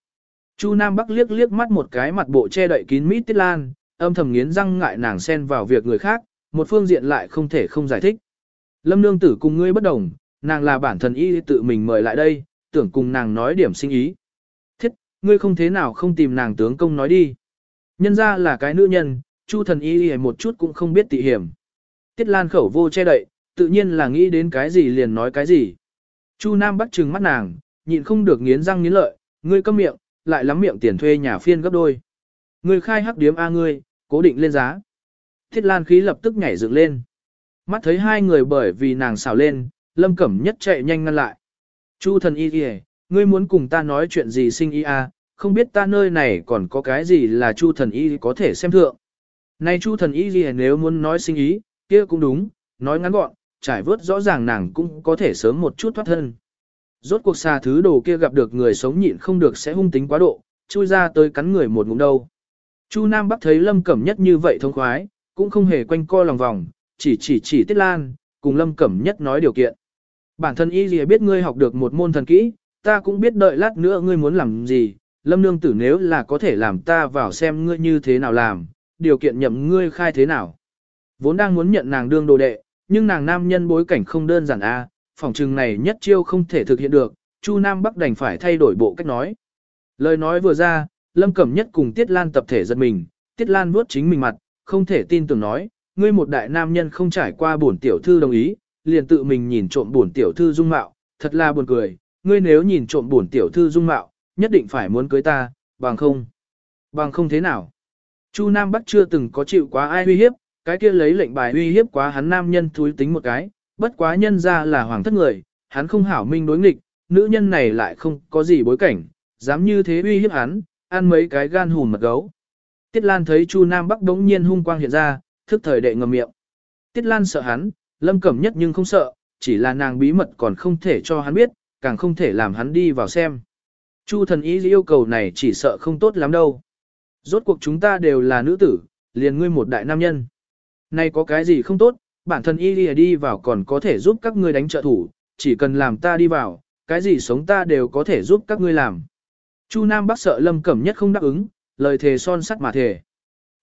Chu Nam Bắc liếc liếc mắt một cái mặt bộ che đậy kín mít Tiết Lan, âm thầm nghiến răng ngại nàng xen vào việc người khác, một phương diện lại không thể không giải thích. Lâm nương tử cùng ngươi bất đồng, nàng là bản thân y tự mình mời lại đây, tưởng cùng nàng nói điểm sinh ý. Thiết, ngươi không thế nào không tìm nàng tướng công nói đi. Nhân ra là cái nữ nhân, chu thần y một chút cũng không biết tị hiểm. Tiết Lan khẩu vô che đậy, tự nhiên là nghĩ đến cái gì liền nói cái gì. Chu Nam bắt trừng mắt nàng, nhịn không được nghiến răng nghiến lợi, ngươi câm miệng, lại lắm miệng tiền thuê nhà phiên gấp đôi. Ngươi khai hắc điếm A ngươi, cố định lên giá. Thiết Lan khí lập tức nhảy dựng lên. Mắt thấy hai người bởi vì nàng xào lên, Lâm Cẩm Nhất chạy nhanh ngăn lại. Chu thần y kìa, ngươi muốn cùng ta nói chuyện gì sinh y à, không biết ta nơi này còn có cái gì là chu thần y có thể xem thượng. Này chu thần y kìa nếu muốn nói sinh ý, kia cũng đúng, nói ngắn gọn, trải vớt rõ ràng nàng cũng có thể sớm một chút thoát thân. Rốt cuộc xà thứ đồ kia gặp được người sống nhịn không được sẽ hung tính quá độ, chui ra tới cắn người một ngụm đâu. Chu Nam Bắc thấy Lâm Cẩm Nhất như vậy thông khoái, cũng không hề quanh co lòng vòng, chỉ chỉ chỉ Tiết Lan, cùng Lâm Cẩm Nhất nói điều kiện. Bản thân y gì biết ngươi học được một môn thần kỹ, ta cũng biết đợi lát nữa ngươi muốn làm gì, Lâm Nương Tử nếu là có thể làm ta vào xem ngươi như thế nào làm, điều kiện nhậm ngươi khai thế nào. Vốn đang muốn nhận nàng đương đồ đệ, nhưng nàng nam nhân bối cảnh không đơn giản a, phòng trừng này nhất chiêu không thể thực hiện được, Chu Nam Bắc đành phải thay đổi bộ cách nói. Lời nói vừa ra, Lâm Cẩm Nhất cùng Tiết Lan tập thể giật mình, Tiết Lan vuốt chính mình mặt, không thể tin tưởng nói, ngươi một đại nam nhân không trải qua bổn tiểu thư đồng ý, liền tự mình nhìn trộm bổn tiểu thư dung mạo, thật là buồn cười, ngươi nếu nhìn trộm bổn tiểu thư dung mạo, nhất định phải muốn cưới ta, bằng không. Bằng không thế nào? Chu Nam Bắc chưa từng có chịu quá ai uy hiếp, cái kia lấy lệnh bài uy hiếp quá hắn nam nhân thúi tính một cái, bất quá nhân ra là hoàng thất người, hắn không hảo minh đối nghịch, nữ nhân này lại không có gì bối cảnh, dám như thế uy hiếp hắn, ăn mấy cái gan hùn mật gấu. Tiết Lan thấy Chu Nam Bắc đống nhiên hung quang hiện ra, thức thời đệ ngầm miệng. Tiết Lan sợ hắn, lâm cẩm nhất nhưng không sợ, chỉ là nàng bí mật còn không thể cho hắn biết, càng không thể làm hắn đi vào xem. Chu thần ý yêu cầu này chỉ sợ không tốt lắm đâu. Rốt cuộc chúng ta đều là nữ tử, liền ngươi một đại nam nhân. Nay có cái gì không tốt, bản thân y đi, đi vào còn có thể giúp các ngươi đánh trợ thủ, chỉ cần làm ta đi vào, cái gì sống ta đều có thể giúp các ngươi làm. Chu Nam Bắc sợ Lâm Cẩm Nhất không đáp ứng, lời thề son sắt mà thề.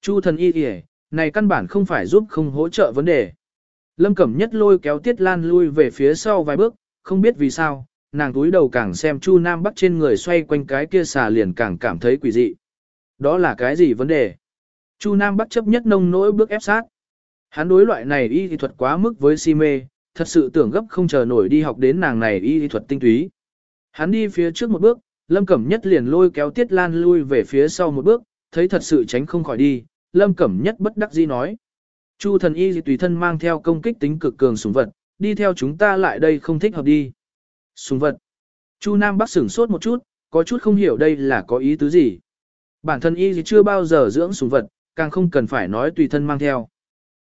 Chu thần y Y, này căn bản không phải giúp không hỗ trợ vấn đề. Lâm Cẩm Nhất lôi kéo Tiết Lan lui về phía sau vài bước, không biết vì sao, nàng túi đầu càng xem Chu Nam Bắc trên người xoay quanh cái kia xà liền càng cảm thấy quỷ dị. Đó là cái gì vấn đề? Chu Nam Bắc chấp nhất nông nỗi bước ép sát. Hắn đối loại này y y thuật quá mức với si mê, thật sự tưởng gấp không chờ nổi đi học đến nàng này y y thuật tinh túy. Hắn đi phía trước một bước, Lâm Cẩm Nhất liền lôi kéo Tiết Lan lui về phía sau một bước, thấy thật sự tránh không khỏi đi, Lâm Cẩm Nhất bất đắc dĩ nói. Chu thần y tùy thân mang theo công kích tính cực cường súng vật, đi theo chúng ta lại đây không thích hợp đi. Súng vật. Chu Nam Bắc sửng sốt một chút, có chút không hiểu đây là có ý tứ gì. Bản thân y chưa bao giờ dưỡng súng vật, càng không cần phải nói tùy thân mang theo.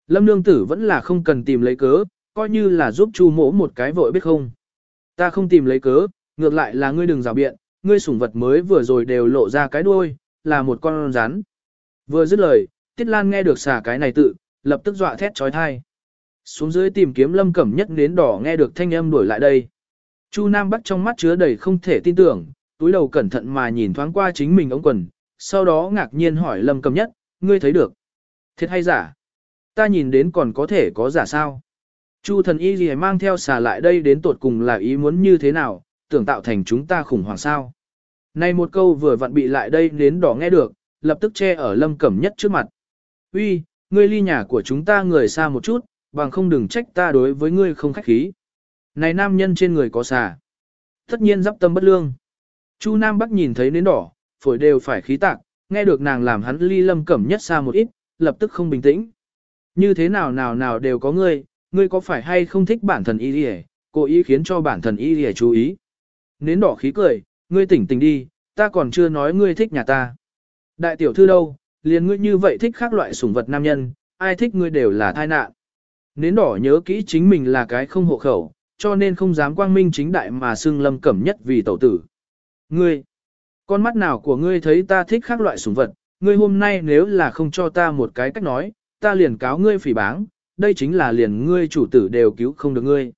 Lâm Nương Tử vẫn là không cần tìm lấy cớ, coi như là giúp Chu mỗ một cái vội biết không. Ta không tìm lấy cớ, ngược lại là ngươi đừng rào biện, ngươi sủng vật mới vừa rồi đều lộ ra cái đuôi, là một con rắn. Vừa dứt lời, Tiết Lan nghe được xả cái này tự, lập tức dọa thét trói thai. Xuống dưới tìm kiếm lâm cẩm nhất đến đỏ nghe được thanh âm đuổi lại đây. Chu Nam Bắc trong mắt chứa đầy không thể tin tưởng, túi đầu cẩn thận mà nhìn thoáng qua chính mình ống quần, sau đó ngạc nhiên hỏi lâm cẩm nhất, ngươi thấy được. Thiệt hay giả? Ta nhìn đến còn có thể có giả sao? Chu thần y gì mang theo xà lại đây đến tột cùng là ý muốn như thế nào, tưởng tạo thành chúng ta khủng hoảng sao? Này một câu vừa vặn bị lại đây đến đỏ nghe được, lập tức che ở lâm cẩm nhất trước mặt. Uy, ngươi ly nhà của chúng ta người xa một chút, bằng không đừng trách ta đối với ngươi không khách khí. Này nam nhân trên người có xà. Tất nhiên dắp tâm bất lương. Chu Nam Bắc nhìn thấy nến đỏ, phổi đều phải khí tạc, nghe được nàng làm hắn ly lâm cẩm nhất xa một ít, lập tức không bình tĩnh. Như thế nào nào nào đều có ngươi, ngươi có phải hay không thích bản thần y lìa, cố ý khiến cho bản thần y lìa chú ý. Nến đỏ khí cười, ngươi tỉnh tỉnh đi, ta còn chưa nói ngươi thích nhà ta. Đại tiểu thư đâu, liền ngươi như vậy thích khác loại sủng vật nam nhân, ai thích ngươi đều là tai nạn. Nến đỏ nhớ kỹ chính mình là cái không hộ khẩu, cho nên không dám quang minh chính đại mà xưng lâm cẩm nhất vì tẩu tử. Ngươi, con mắt nào của ngươi thấy ta thích khác loại sủng vật, ngươi hôm nay nếu là không cho ta một cái cách nói, ta liền cáo ngươi phỉ báng, đây chính là liền ngươi chủ tử đều cứu không được ngươi.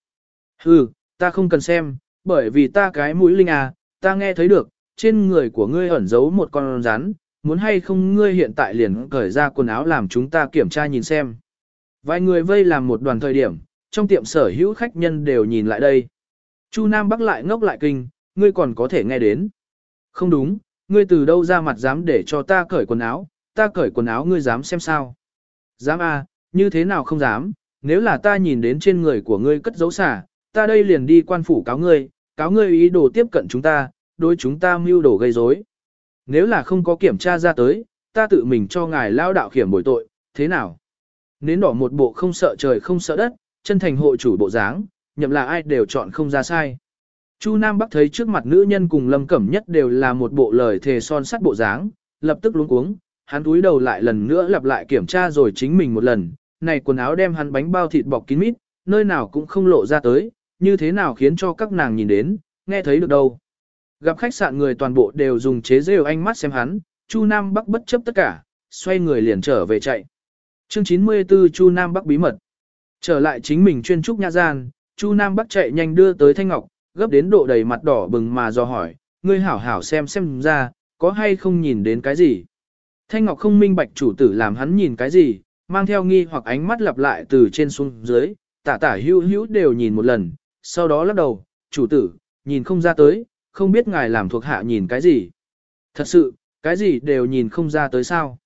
Hừ, ta không cần xem, bởi vì ta cái mũi linh à, ta nghe thấy được, trên người của ngươi ẩn giấu một con rắn, muốn hay không ngươi hiện tại liền cởi ra quần áo làm chúng ta kiểm tra nhìn xem. Vài người vây làm một đoàn thời điểm, trong tiệm sở hữu khách nhân đều nhìn lại đây. Chu Nam Bắc lại ngốc lại kinh, ngươi còn có thể nghe đến. Không đúng, ngươi từ đâu ra mặt dám để cho ta cởi quần áo, ta cởi quần áo ngươi dám xem sao. Dám à, như thế nào không dám, nếu là ta nhìn đến trên người của ngươi cất dấu xả, ta đây liền đi quan phủ cáo ngươi, cáo ngươi ý đồ tiếp cận chúng ta, đối chúng ta mưu đồ gây rối. Nếu là không có kiểm tra ra tới, ta tự mình cho ngài lao đạo khiểm bồi tội, thế nào? Nến đỏ một bộ không sợ trời không sợ đất, chân thành hộ chủ bộ dáng, nhậm là ai đều chọn không ra sai. Chu Nam Bắc thấy trước mặt nữ nhân cùng Lâm Cẩm Nhất đều là một bộ lời thề son sắt bộ dáng, lập tức luống cuống, hắn túi đầu lại lần nữa lặp lại kiểm tra rồi chính mình một lần, này quần áo đem hắn bánh bao thịt bọc kín mít, nơi nào cũng không lộ ra tới, như thế nào khiến cho các nàng nhìn đến, nghe thấy được đâu. Gặp khách sạn người toàn bộ đều dùng chế rêu ánh mắt xem hắn, Chu Nam Bắc bất chấp tất cả, xoay người liền trở về chạy. Chương 94 Chu Nam Bắc bí mật. Trở lại chính mình chuyên trúc nhã gian, Chu Nam Bắc chạy nhanh đưa tới Thanh Ngọc, gấp đến độ đầy mặt đỏ bừng mà do hỏi, ngươi hảo hảo xem xem ra, có hay không nhìn đến cái gì. Thanh Ngọc không minh bạch chủ tử làm hắn nhìn cái gì, mang theo nghi hoặc ánh mắt lặp lại từ trên xuống dưới, tả tả hữu hữu đều nhìn một lần, sau đó lắc đầu, chủ tử, nhìn không ra tới, không biết ngài làm thuộc hạ nhìn cái gì. Thật sự, cái gì đều nhìn không ra tới sao.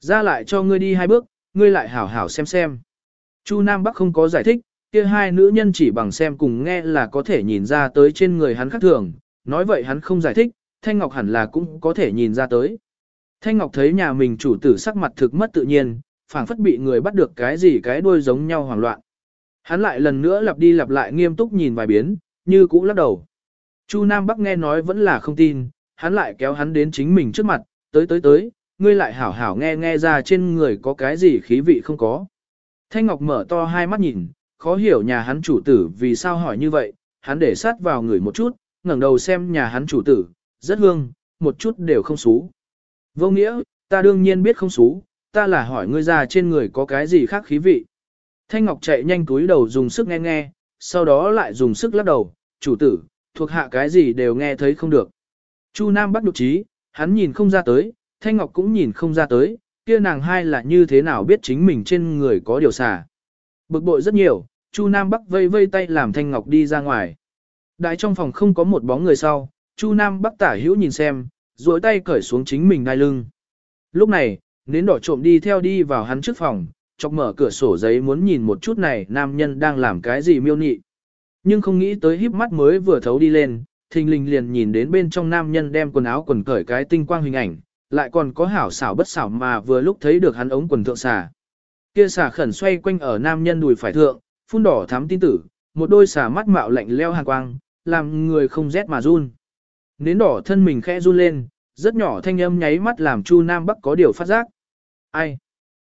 Ra lại cho ngươi đi hai bước, ngươi lại hảo hảo xem xem. Chu Nam Bắc không có giải thích, kia hai nữ nhân chỉ bằng xem cùng nghe là có thể nhìn ra tới trên người hắn khác thường, nói vậy hắn không giải thích, Thanh Ngọc hẳn là cũng có thể nhìn ra tới. Thanh Ngọc thấy nhà mình chủ tử sắc mặt thực mất tự nhiên, phảng phất bị người bắt được cái gì cái đuôi giống nhau hoảng loạn. Hắn lại lần nữa lặp đi lặp lại nghiêm túc nhìn vài biến, như cũ lắc đầu. Chu Nam Bắc nghe nói vẫn là không tin, hắn lại kéo hắn đến chính mình trước mặt, tới tới tới, ngươi lại hảo hảo nghe nghe ra trên người có cái gì khí vị không có. Thanh Ngọc mở to hai mắt nhìn, khó hiểu nhà hắn chủ tử vì sao hỏi như vậy, hắn để sát vào người một chút, ngẩng đầu xem nhà hắn chủ tử, rất hương, một chút đều không xú. Vô nghĩa, ta đương nhiên biết không xú, ta là hỏi ngươi già trên người có cái gì khác khí vị. Thanh Ngọc chạy nhanh túi đầu dùng sức nghe nghe, sau đó lại dùng sức lắc đầu, chủ tử, thuộc hạ cái gì đều nghe thấy không được. Chu Nam bắt nhục trí, hắn nhìn không ra tới, Thanh Ngọc cũng nhìn không ra tới, kia nàng hai là như thế nào biết chính mình trên người có điều xả. Bực bội rất nhiều, Chu Nam Bắc vây vây tay làm Thanh Ngọc đi ra ngoài. Đại trong phòng không có một bóng người sau, Chu Nam Bắc tả hữu nhìn xem, duỗi tay cởi xuống chính mình đai lưng. Lúc này, nến đỏ trộm đi theo đi vào hắn trước phòng, chọc mở cửa sổ giấy muốn nhìn một chút này nam nhân đang làm cái gì miêu nị. Nhưng không nghĩ tới híp mắt mới vừa thấu đi lên, thình lình liền nhìn đến bên trong nam nhân đem quần áo quần cởi cái tinh quang hình ảnh, lại còn có hảo xảo bất xảo mà vừa lúc thấy được hắn ống quần thượng xà. Kia xà khẩn xoay quanh ở nam nhân đùi phải thượng, phun đỏ thắm tin tử, một đôi xà mắt mạo lạnh leo hàn quang, làm người không rét mà run. Nến đỏ thân mình khẽ run lên, rất nhỏ thanh âm nháy mắt làm Chu Nam Bắc có điều phát giác. Ai?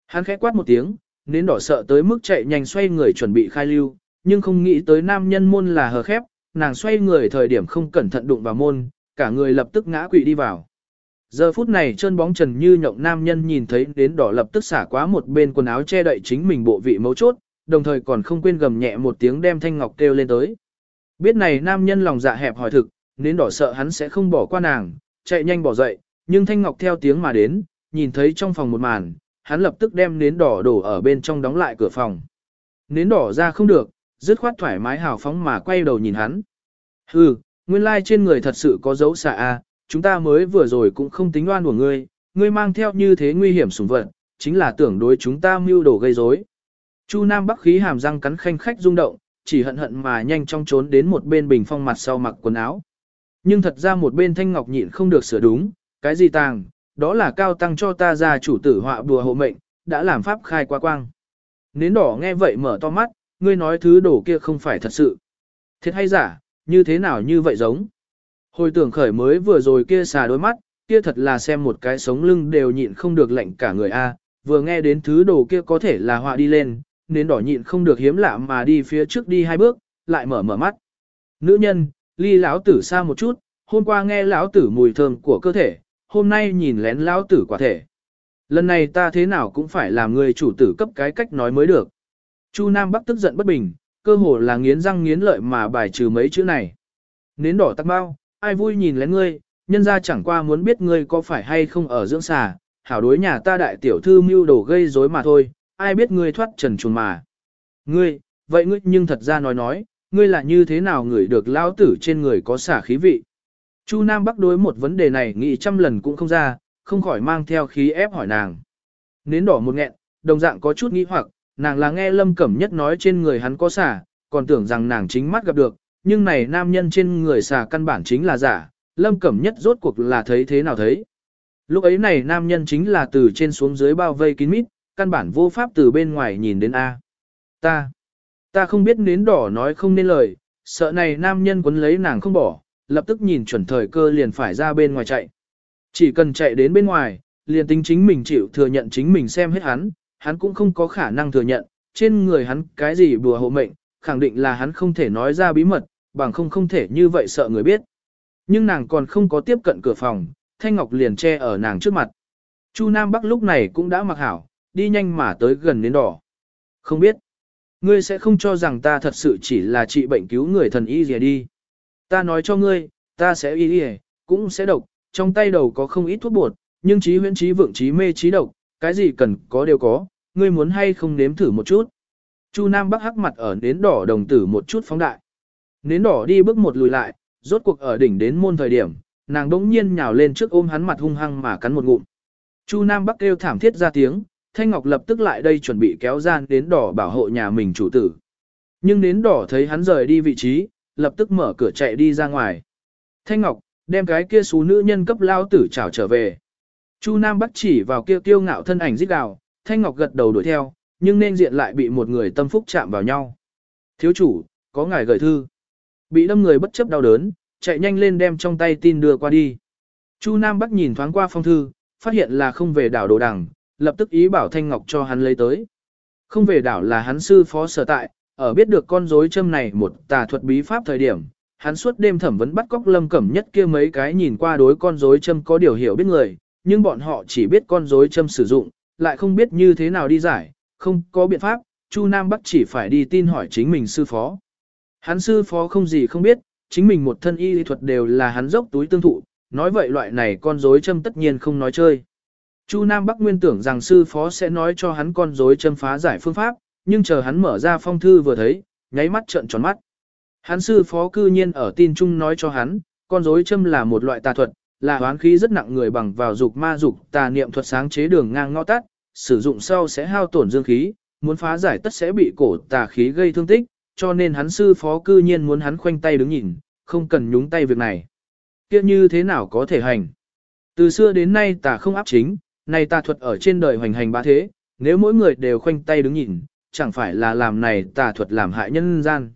Hắn khẽ quát một tiếng, nến đỏ sợ tới mức chạy nhanh xoay người chuẩn bị khai lưu, nhưng không nghĩ tới nam nhân môn là hờ khép, nàng xoay người thời điểm không cẩn thận đụng vào môn, cả người lập tức ngã quỵ đi vào. Giờ phút này chân bóng trần như nhộng nam nhân nhìn thấy đến đỏ lập tức xả quá một bên quần áo che đậy chính mình bộ vị mấu chốt, đồng thời còn không quên gầm nhẹ một tiếng đem thanh ngọc kêu lên tới. Biết này nam nhân lòng dạ hẹp hỏi thực, Nến đỏ sợ hắn sẽ không bỏ qua nàng, chạy nhanh bỏ dậy, nhưng thanh ngọc theo tiếng mà đến, nhìn thấy trong phòng một màn, hắn lập tức đem nến đỏ đổ ở bên trong đóng lại cửa phòng. Nến đỏ ra không được, dứt khoát thoải mái hào phóng mà quay đầu nhìn hắn. Hừ, nguyên lai trên người thật sự có dấu xạ a, chúng ta mới vừa rồi cũng không tính oan của ngươi, ngươi mang theo như thế nguy hiểm sủng vật, chính là tưởng đối chúng ta mưu đồ gây rối. Chu Nam Bắc khí hàm răng cắn khanh khách rung động, chỉ hận hận mà nhanh chóng trốn đến một bên bình phong mặt sau mặc quần áo. Nhưng thật ra một bên Thanh Ngọc nhịn không được sửa đúng, cái gì tàng, đó là cao tăng cho ta ra chủ tử họa bùa hộ mệnh, đã làm pháp khai qua quang. Nến đỏ nghe vậy mở to mắt, ngươi nói thứ đổ kia không phải thật sự. Thiệt hay giả, như thế nào như vậy giống. Hồi tưởng khởi mới vừa rồi kia xà đôi mắt, kia thật là xem một cái sống lưng đều nhịn không được lạnh cả người a. vừa nghe đến thứ đồ kia có thể là họa đi lên, nến đỏ nhịn không được hiếm lạ mà đi phía trước đi hai bước, lại mở mở mắt. Nữ nhân, ly lão tử xa một chút, hôm qua nghe lão tử mùi thơm của cơ thể, hôm nay nhìn lén lão tử quả thể. Lần này ta thế nào cũng phải làm người chủ tử cấp cái cách nói mới được. Chu Nam Bắc tức giận bất bình, cơ hồ là nghiến răng nghiến lợi mà bài trừ mấy chữ này. Nến đỏ tắc bao, ai vui nhìn lén ngươi, nhân ra chẳng qua muốn biết ngươi có phải hay không ở dưỡng xà, hảo đối nhà ta đại tiểu thư mưu đồ gây rối mà thôi, ai biết ngươi thoát trần chuồn mà. Ngươi, vậy ngươi nhưng thật ra nói nói, ngươi là như thế nào người được lao tử trên người có xả khí vị. Chu Nam Bắc đối một vấn đề này nghĩ trăm lần cũng không ra, không khỏi mang theo khí ép hỏi nàng. Nến đỏ một nghẹn, đồng dạng có chút nghĩ hoặc, nàng là nghe Lâm Cẩm Nhất nói trên người hắn có xả, còn tưởng rằng nàng chính mắt gặp được, nhưng này nam nhân trên người xả căn bản chính là giả, Lâm Cẩm Nhất rốt cuộc là thấy thế nào thấy. Lúc ấy này nam nhân chính là từ trên xuống dưới bao vây kín mít, căn bản vô pháp từ bên ngoài nhìn đến A. Ta, ta không biết nến đỏ nói không nên lời, sợ này nam nhân quấn lấy nàng không bỏ, lập tức nhìn chuẩn thời cơ liền phải ra bên ngoài chạy. Chỉ cần chạy đến bên ngoài, liền tính chính mình chịu thừa nhận chính mình xem hết hắn, hắn cũng không có khả năng thừa nhận, trên người hắn cái gì bùa hộ mệnh, khẳng định là hắn không thể nói ra bí mật, bằng không không thể như vậy sợ người biết. Nhưng nàng còn không có tiếp cận cửa phòng, Thanh Ngọc liền che ở nàng trước mặt. Chu Nam Bắc lúc này cũng đã mặc hảo, đi nhanh mà tới gần đến đỏ. Không biết, ngươi sẽ không cho rằng ta thật sự chỉ là trị bệnh cứu người thần y gì đi. Ta nói cho ngươi, ta sẽ y y, cũng sẽ độc, trong tay đầu có không ít thuốc bột, nhưng trí huyễn trí vượng trí mê trí độc, cái gì cần có đều có, ngươi muốn hay không nếm thử một chút. Chu Nam Bắc hắc mặt ở nến đỏ đồng tử một chút phóng đại. Nến đỏ đi bước một lùi lại, rốt cuộc ở đỉnh đến môn thời điểm, nàng đống nhiên nhào lên trước ôm hắn mặt hung hăng mà cắn một ngụm. Chu Nam Bắc kêu thảm thiết ra tiếng, Thanh Ngọc lập tức lại đây chuẩn bị kéo gian đến đỏ bảo hộ nhà mình chủ tử. Nhưng đến đỏ thấy hắn rời đi vị trí, lập tức mở cửa chạy đi ra ngoài. Thanh Ngọc, đem cái kia xú nữ nhân cấp lao tử trảo trở về. Chu Nam Bắc chỉ vào kia kiêu ngạo thân ảnh giết gào, Thanh Ngọc gật đầu đuổi theo, nhưng nên diện lại bị một người tâm phúc chạm vào nhau. Thiếu chủ, có ngài gửi thư. Bị đâm người bất chấp đau đớn, chạy nhanh lên đem trong tay tin đưa qua đi. Chu Nam Bắc nhìn thoáng qua phong thư, phát hiện là không về đảo đồ đằng, lập tức ý bảo Thanh Ngọc cho hắn lấy tới. Không về đảo là hắn sư phó sở tại, ở biết được con rối châm này một tà thuật bí pháp thời điểm, hắn suốt đêm thẩm vấn bắt cóc lâm cẩm nhất kia mấy cái nhìn qua đối con rối châm có điều hiểu biết người, nhưng bọn họ chỉ biết con rối châm sử dụng, lại không biết như thế nào đi giải, không có biện pháp, Chu Nam Bắc chỉ phải đi tin hỏi chính mình sư phó. Hắn sư phó không gì không biết, chính mình một thân y lý thuật đều là hắn dốc túi tương thụ, nói vậy loại này con rối châm tất nhiên không nói chơi. Chu Nam Bắc nguyên tưởng rằng sư phó sẽ nói cho hắn con rối châm phá giải phương pháp, nhưng chờ hắn mở ra phong thư vừa thấy, nháy mắt trợn tròn mắt. Hắn sư phó cư nhiên ở tin chung nói cho hắn, con rối châm là một loại tà thuật, là hoán khí rất nặng người bằng vào dục ma dục tà niệm thuật sáng chế đường ngang ngõ tắt, sử dụng sau sẽ hao tổn dương khí, muốn phá giải tất sẽ bị cổ tà khí gây thương tích, cho nên hắn sư phó cư nhiên muốn hắn khoanh tay đứng nhìn, không cần nhúng tay việc này. Kia như thế nào có thể hành? Từ xưa đến nay tà không áp chính, này tà thuật ở trên đời hoành hành ba thế, nếu mỗi người đều khoanh tay đứng nhìn, chẳng phải là làm này tà thuật làm hại nhân gian.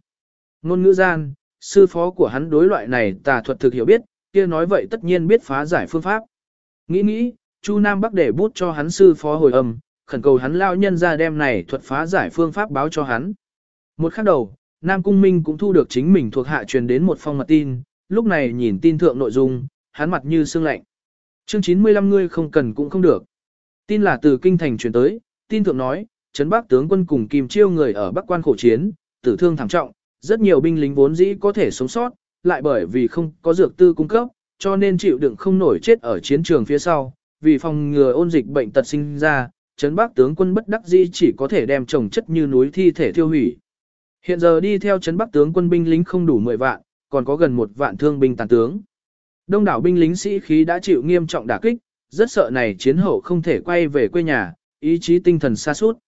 Ngôn ngữ gian, sư phó của hắn đối loại này tà thuật thực hiểu biết, kia nói vậy tất nhiên biết phá giải phương pháp. Nghĩ nghĩ, Chu Nam Bắc để bút cho hắn sư phó hồi âm, khẩn cầu hắn lao nhân ra đem này thuật phá giải phương pháp báo cho hắn. Một khắc đầu, Nam Cung Minh cũng thu được chính mình thuộc hạ truyền đến một phong mật tin, lúc này nhìn tin thượng nội dung, hắn mặt như sương lạnh. Chương 95 ngươi không cần cũng không được. Tin là từ kinh thành truyền tới, tin thượng nói, Trấn Bắc tướng quân cùng Kim Chiêu người ở Bắc quan khổ chiến, tử thương thảm trọng, rất nhiều binh lính vốn dĩ có thể sống sót, lại bởi vì không có dược tư cung cấp, cho nên chịu đựng không nổi chết ở chiến trường phía sau, vì phòng ngừa ôn dịch bệnh tật sinh ra, Trấn Bắc tướng quân bất đắc dĩ chỉ có thể đem trồng chất như núi thi thể tiêu hủy. Hiện giờ đi theo Trấn Bắc tướng quân binh lính không đủ 10 vạn, còn có gần một vạn thương binh tàn tướng. Đông đảo binh lính sĩ khí đã chịu nghiêm trọng đả kích, rất sợ này chiến hậu không thể quay về quê nhà, ý chí tinh thần xa suốt.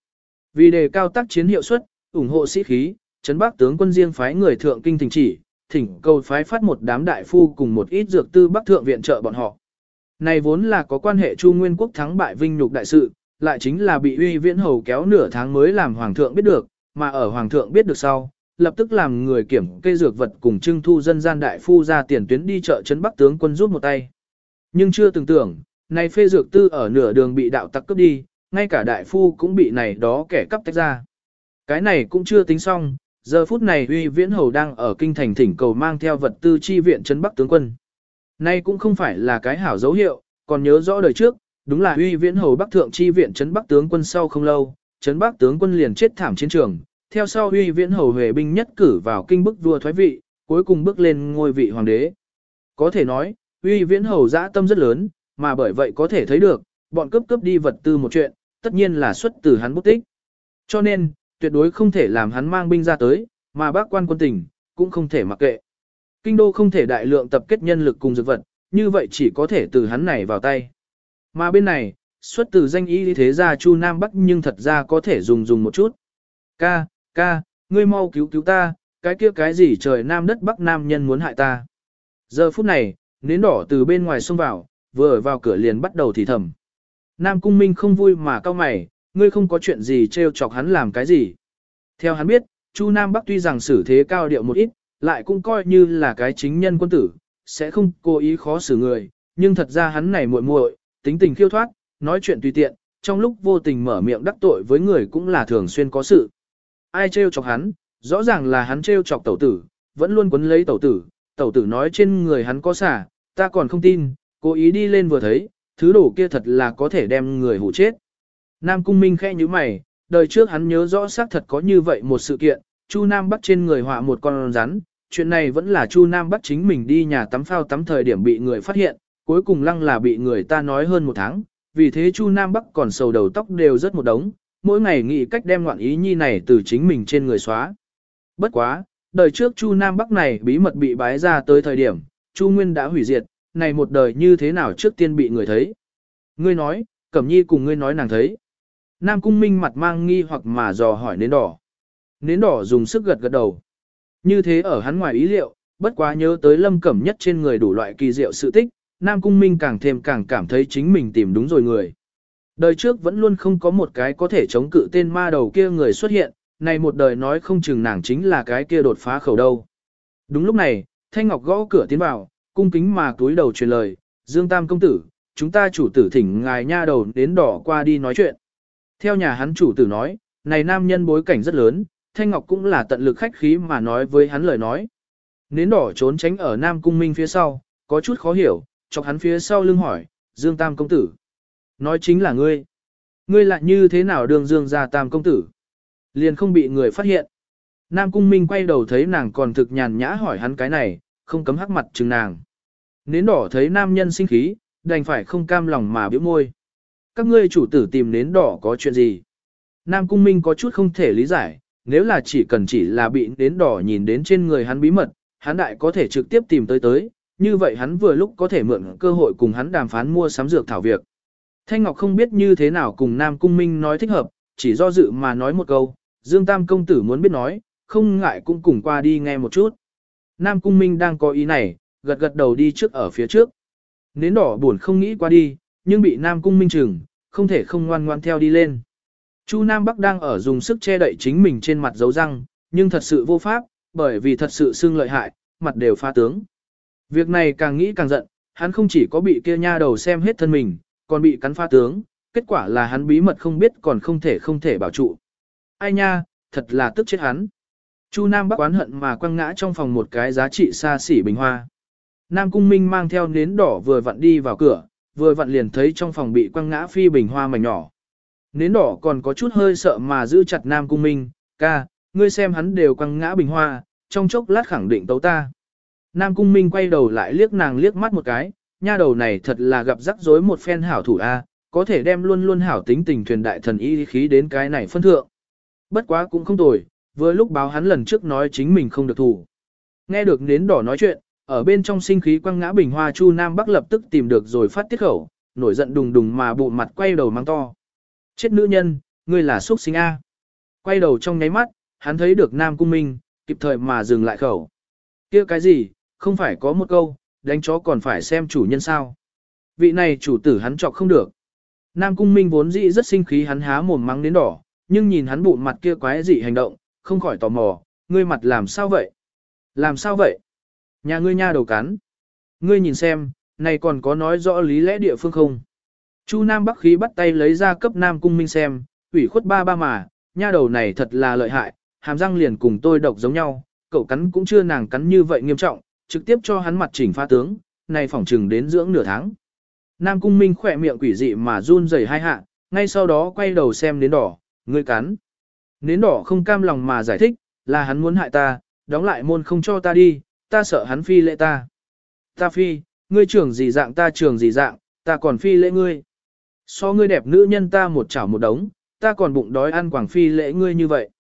Vì đề cao tác chiến hiệu suất, ủng hộ sĩ khí, Trấn Bắc tướng quân riêng phái người thượng kinh thỉnh chỉ, thỉnh cầu phái phát một đám đại phu cùng một ít dược tư Bắc thượng viện trợ bọn họ. Này vốn là có quan hệ Chu Nguyên quốc thắng bại vinh nhục đại sự, lại chính là bị uy viễn hầu kéo nửa tháng mới làm hoàng thượng biết được, mà ở hoàng thượng biết được sau, lập tức làm người kiểm kê dược vật cùng trưng thu dân gian đại phu ra tiền tuyến đi chợ trấn Bắc tướng quân rút một tay. Nhưng chưa từng tưởng, này phê dược tư ở nửa đường bị đạo tặc cướp đi, ngay cả đại phu cũng bị này đó kẻ cắp tách ra. Cái này cũng chưa tính xong, giờ phút này uy viễn hầu đang ở kinh thành thỉnh cầu mang theo vật tư chi viện trấn Bắc tướng quân. Nay cũng không phải là cái hảo dấu hiệu, còn nhớ rõ đời trước, đúng là uy viễn hầu Bắc thượng chi viện trấn Bắc tướng quân sau không lâu, trấn Bắc tướng quân liền chết thảm chiến trường, theo sau huy viễn hầu huệ binh nhất cử vào kinh bức vua thoái vị, cuối cùng bước lên ngôi vị hoàng đế. Có thể nói, huy viễn hầu dã tâm rất lớn, mà bởi vậy có thể thấy được, bọn cướp cướp đi vật tư một chuyện, tất nhiên là xuất từ hắn bút tích. Cho nên, tuyệt đối không thể làm hắn mang binh ra tới, mà bác quan quân tỉnh, cũng không thể mặc kệ. Kinh đô không thể đại lượng tập kết nhân lực cùng dược vật, như vậy chỉ có thể từ hắn này vào tay. Mà bên này, xuất từ danh y thế gia Chu Nam Bắc nhưng thật ra có thể dùng dùng một chút. Ca, ca, ngươi mau cứu cứu ta, cái kia cái gì trời Nam đất Bắc Nam nhân muốn hại ta. Giờ phút này, nến đỏ từ bên ngoài xông vào, vừa vào cửa liền bắt đầu thì thầm. Nam Cung Minh không vui mà cao mày, ngươi không có chuyện gì trêu chọc hắn làm cái gì. Theo hắn biết, Chu Nam Bắc tuy rằng xử thế cao điệu một ít, lại cũng coi như là cái chính nhân quân tử, sẽ không cố ý khó xử người, nhưng thật ra hắn này muội muội, tính tình khiêu thoát, nói chuyện tùy tiện, trong lúc vô tình mở miệng đắc tội với người cũng là thường xuyên có sự. Ai trêu chọc hắn, rõ ràng là hắn trêu chọc tẩu tử, vẫn luôn quấn lấy tẩu tử, tẩu tử nói trên người hắn có xả, ta còn không tin, cố ý đi lên vừa thấy, thứ đồ kia thật là có thể đem người hủ chết. Nam Cung Minh khẽ như mày, đời trước hắn nhớ rõ xác thật có như vậy một sự kiện, Chu Nam Bắc trên người họa một con rắn, chuyện này vẫn là Chu Nam Bắc chính mình đi nhà tắm phao tắm thời điểm bị người phát hiện, cuối cùng lăng là bị người ta nói hơn một tháng, vì thế Chu Nam Bắc còn sầu đầu tóc đều rất một đống, mỗi ngày nghĩ cách đem ngoạn ý nhi này từ chính mình trên người xóa. Bất quá, đời trước Chu Nam Bắc này bí mật bị bái ra tới thời điểm, Chu Nguyên đã hủy diệt, này một đời như thế nào trước tiên bị người thấy. Ngươi nói, Cẩm Nhi cùng ngươi nói nàng thấy. Nam Cung Minh mặt mang nghi hoặc mà dò hỏi nến đỏ. Nến đỏ dùng sức gật gật đầu. Như thế ở hắn ngoài ý liệu, bất quá nhớ tới lâm cẩm nhất trên người đủ loại kỳ diệu sự tích, Nam Cung Minh càng thêm càng cảm thấy chính mình tìm đúng rồi người. Đời trước vẫn luôn không có một cái có thể chống cự tên ma đầu kia người xuất hiện, này một đời nói không chừng nàng chính là cái kia đột phá khẩu đâu. Đúng lúc này, Thanh Ngọc gõ cửa tiến vào, cung kính mà túi đầu truyền lời, Dương Tam công tử, chúng ta chủ tử thỉnh ngài nha đầu đến đỏ qua đi nói chuyện. Theo nhà hắn chủ tử nói, này nam nhân bối cảnh rất lớn, Thanh Ngọc cũng là tận lực khách khí mà nói với hắn lời nói. Nến đỏ trốn tránh ở Nam Cung Minh phía sau, có chút khó hiểu, chọc hắn phía sau lưng hỏi, Dương Tam công tử. Nói chính là ngươi. Ngươi lại như thế nào đường Dương ra Tam công tử? Liền không bị người phát hiện. Nam Cung Minh quay đầu thấy nàng còn thực nhàn nhã hỏi hắn cái này, không cấm hắc mặt chừng nàng. Nến đỏ thấy nam nhân sinh khí, đành phải không cam lòng mà biểu môi. Các ngươi chủ tử tìm nến đỏ có chuyện gì? Nam Cung Minh có chút không thể lý giải, nếu là chỉ cần chỉ là bị nến đỏ nhìn đến trên người hắn bí mật, hắn đại có thể trực tiếp tìm tới tới, như vậy hắn vừa lúc có thể mượn cơ hội cùng hắn đàm phán mua sắm dược thảo việc. Thanh Ngọc không biết như thế nào cùng Nam Cung Minh nói thích hợp, chỉ do dự mà nói một câu, Dương Tam công tử muốn biết nói, không ngại cũng cùng qua đi nghe một chút. Nam Cung Minh đang có ý này, gật gật đầu đi trước ở phía trước. Nến đỏ buồn không nghĩ qua đi, nhưng bị Nam Cung Minh chừng, không thể không ngoan ngoan theo đi lên. Chu Nam Bắc đang ở dùng sức che đậy chính mình trên mặt dấu răng, nhưng thật sự vô pháp, bởi vì thật sự xương lợi hại, mặt đều pha tướng. Việc này càng nghĩ càng giận, hắn không chỉ có bị kia nha đầu xem hết thân mình, còn bị cắn pha tướng, kết quả là hắn bí mật không biết còn không thể không thể bảo trụ. Ai nha, thật là tức chết hắn. Chu Nam Bắc oán hận mà quăng ngã trong phòng một cái giá trị xa xỉ bình hoa. Nam Cung Minh mang theo nến đỏ vừa vặn đi vào cửa, vừa vặn liền thấy trong phòng bị quăng ngã phi bình hoa mảnh nhỏ. Nến đỏ còn có chút hơi sợ mà giữ chặt Nam Cung Minh, ca, ngươi xem hắn đều quăng ngã bình hoa, trong chốc lát khẳng định tấu ta. Nam Cung Minh quay đầu lại liếc nàng liếc mắt một cái, nha đầu này thật là gặp rắc rối một phen hảo thủ A, có thể đem luôn luôn hảo tính tình thuyền đại thần y khí đến cái này phân thượng. Bất quá cũng không tồi, vừa lúc báo hắn lần trước nói chính mình không được thủ. Nghe được nến đỏ nói chuyện, ở bên trong sinh khí quăng ngã bình hoa Chu Nam Bắc lập tức tìm được rồi phát tiết khẩu, nổi giận đùng đùng mà bộ mặt quay đầu mang to. Chết nữ nhân, ngươi là xuất sinh A. Quay đầu trong nháy mắt, hắn thấy được Nam Cung Minh, kịp thời mà dừng lại khẩu. kia cái gì, không phải có một câu, đánh chó còn phải xem chủ nhân sao. Vị này chủ tử hắn chọc không được. Nam Cung Minh vốn dĩ rất sinh khí hắn há mồm mắng đến đỏ, nhưng nhìn hắn bụng mặt kia quái dị hành động, không khỏi tò mò, ngươi mặt làm sao vậy? Làm sao vậy? Nhà ngươi nha đầu cắn. Ngươi nhìn xem, này còn có nói rõ lý lẽ địa phương không? Chu Nam Bắc khí bắt tay lấy ra cấp Nam Cung Minh xem, ủy khuất ba ba mà, nha đầu này thật là lợi hại, hàm răng liền cùng tôi độc giống nhau, cậu cắn cũng chưa nàng cắn như vậy nghiêm trọng, trực tiếp cho hắn mặt chỉnh pha tướng, này phỏng trừng đến dưỡng nửa tháng. Nam Cung Minh khỏe miệng quỷ dị mà run rẩy hai hạ, ngay sau đó quay đầu xem đến đỏ, ngươi cắn. Nến đỏ không cam lòng mà giải thích, là hắn muốn hại ta, đóng lại môn không cho ta đi, ta sợ hắn phi lệ ta. Ta phi, ngươi trưởng gì dạng ta trưởng gì dạng, ta còn phi lễ ngươi. So ngươi đẹp nữ nhân ta một chảo một đống, ta còn bụng đói ăn quảng phi lễ ngươi như vậy.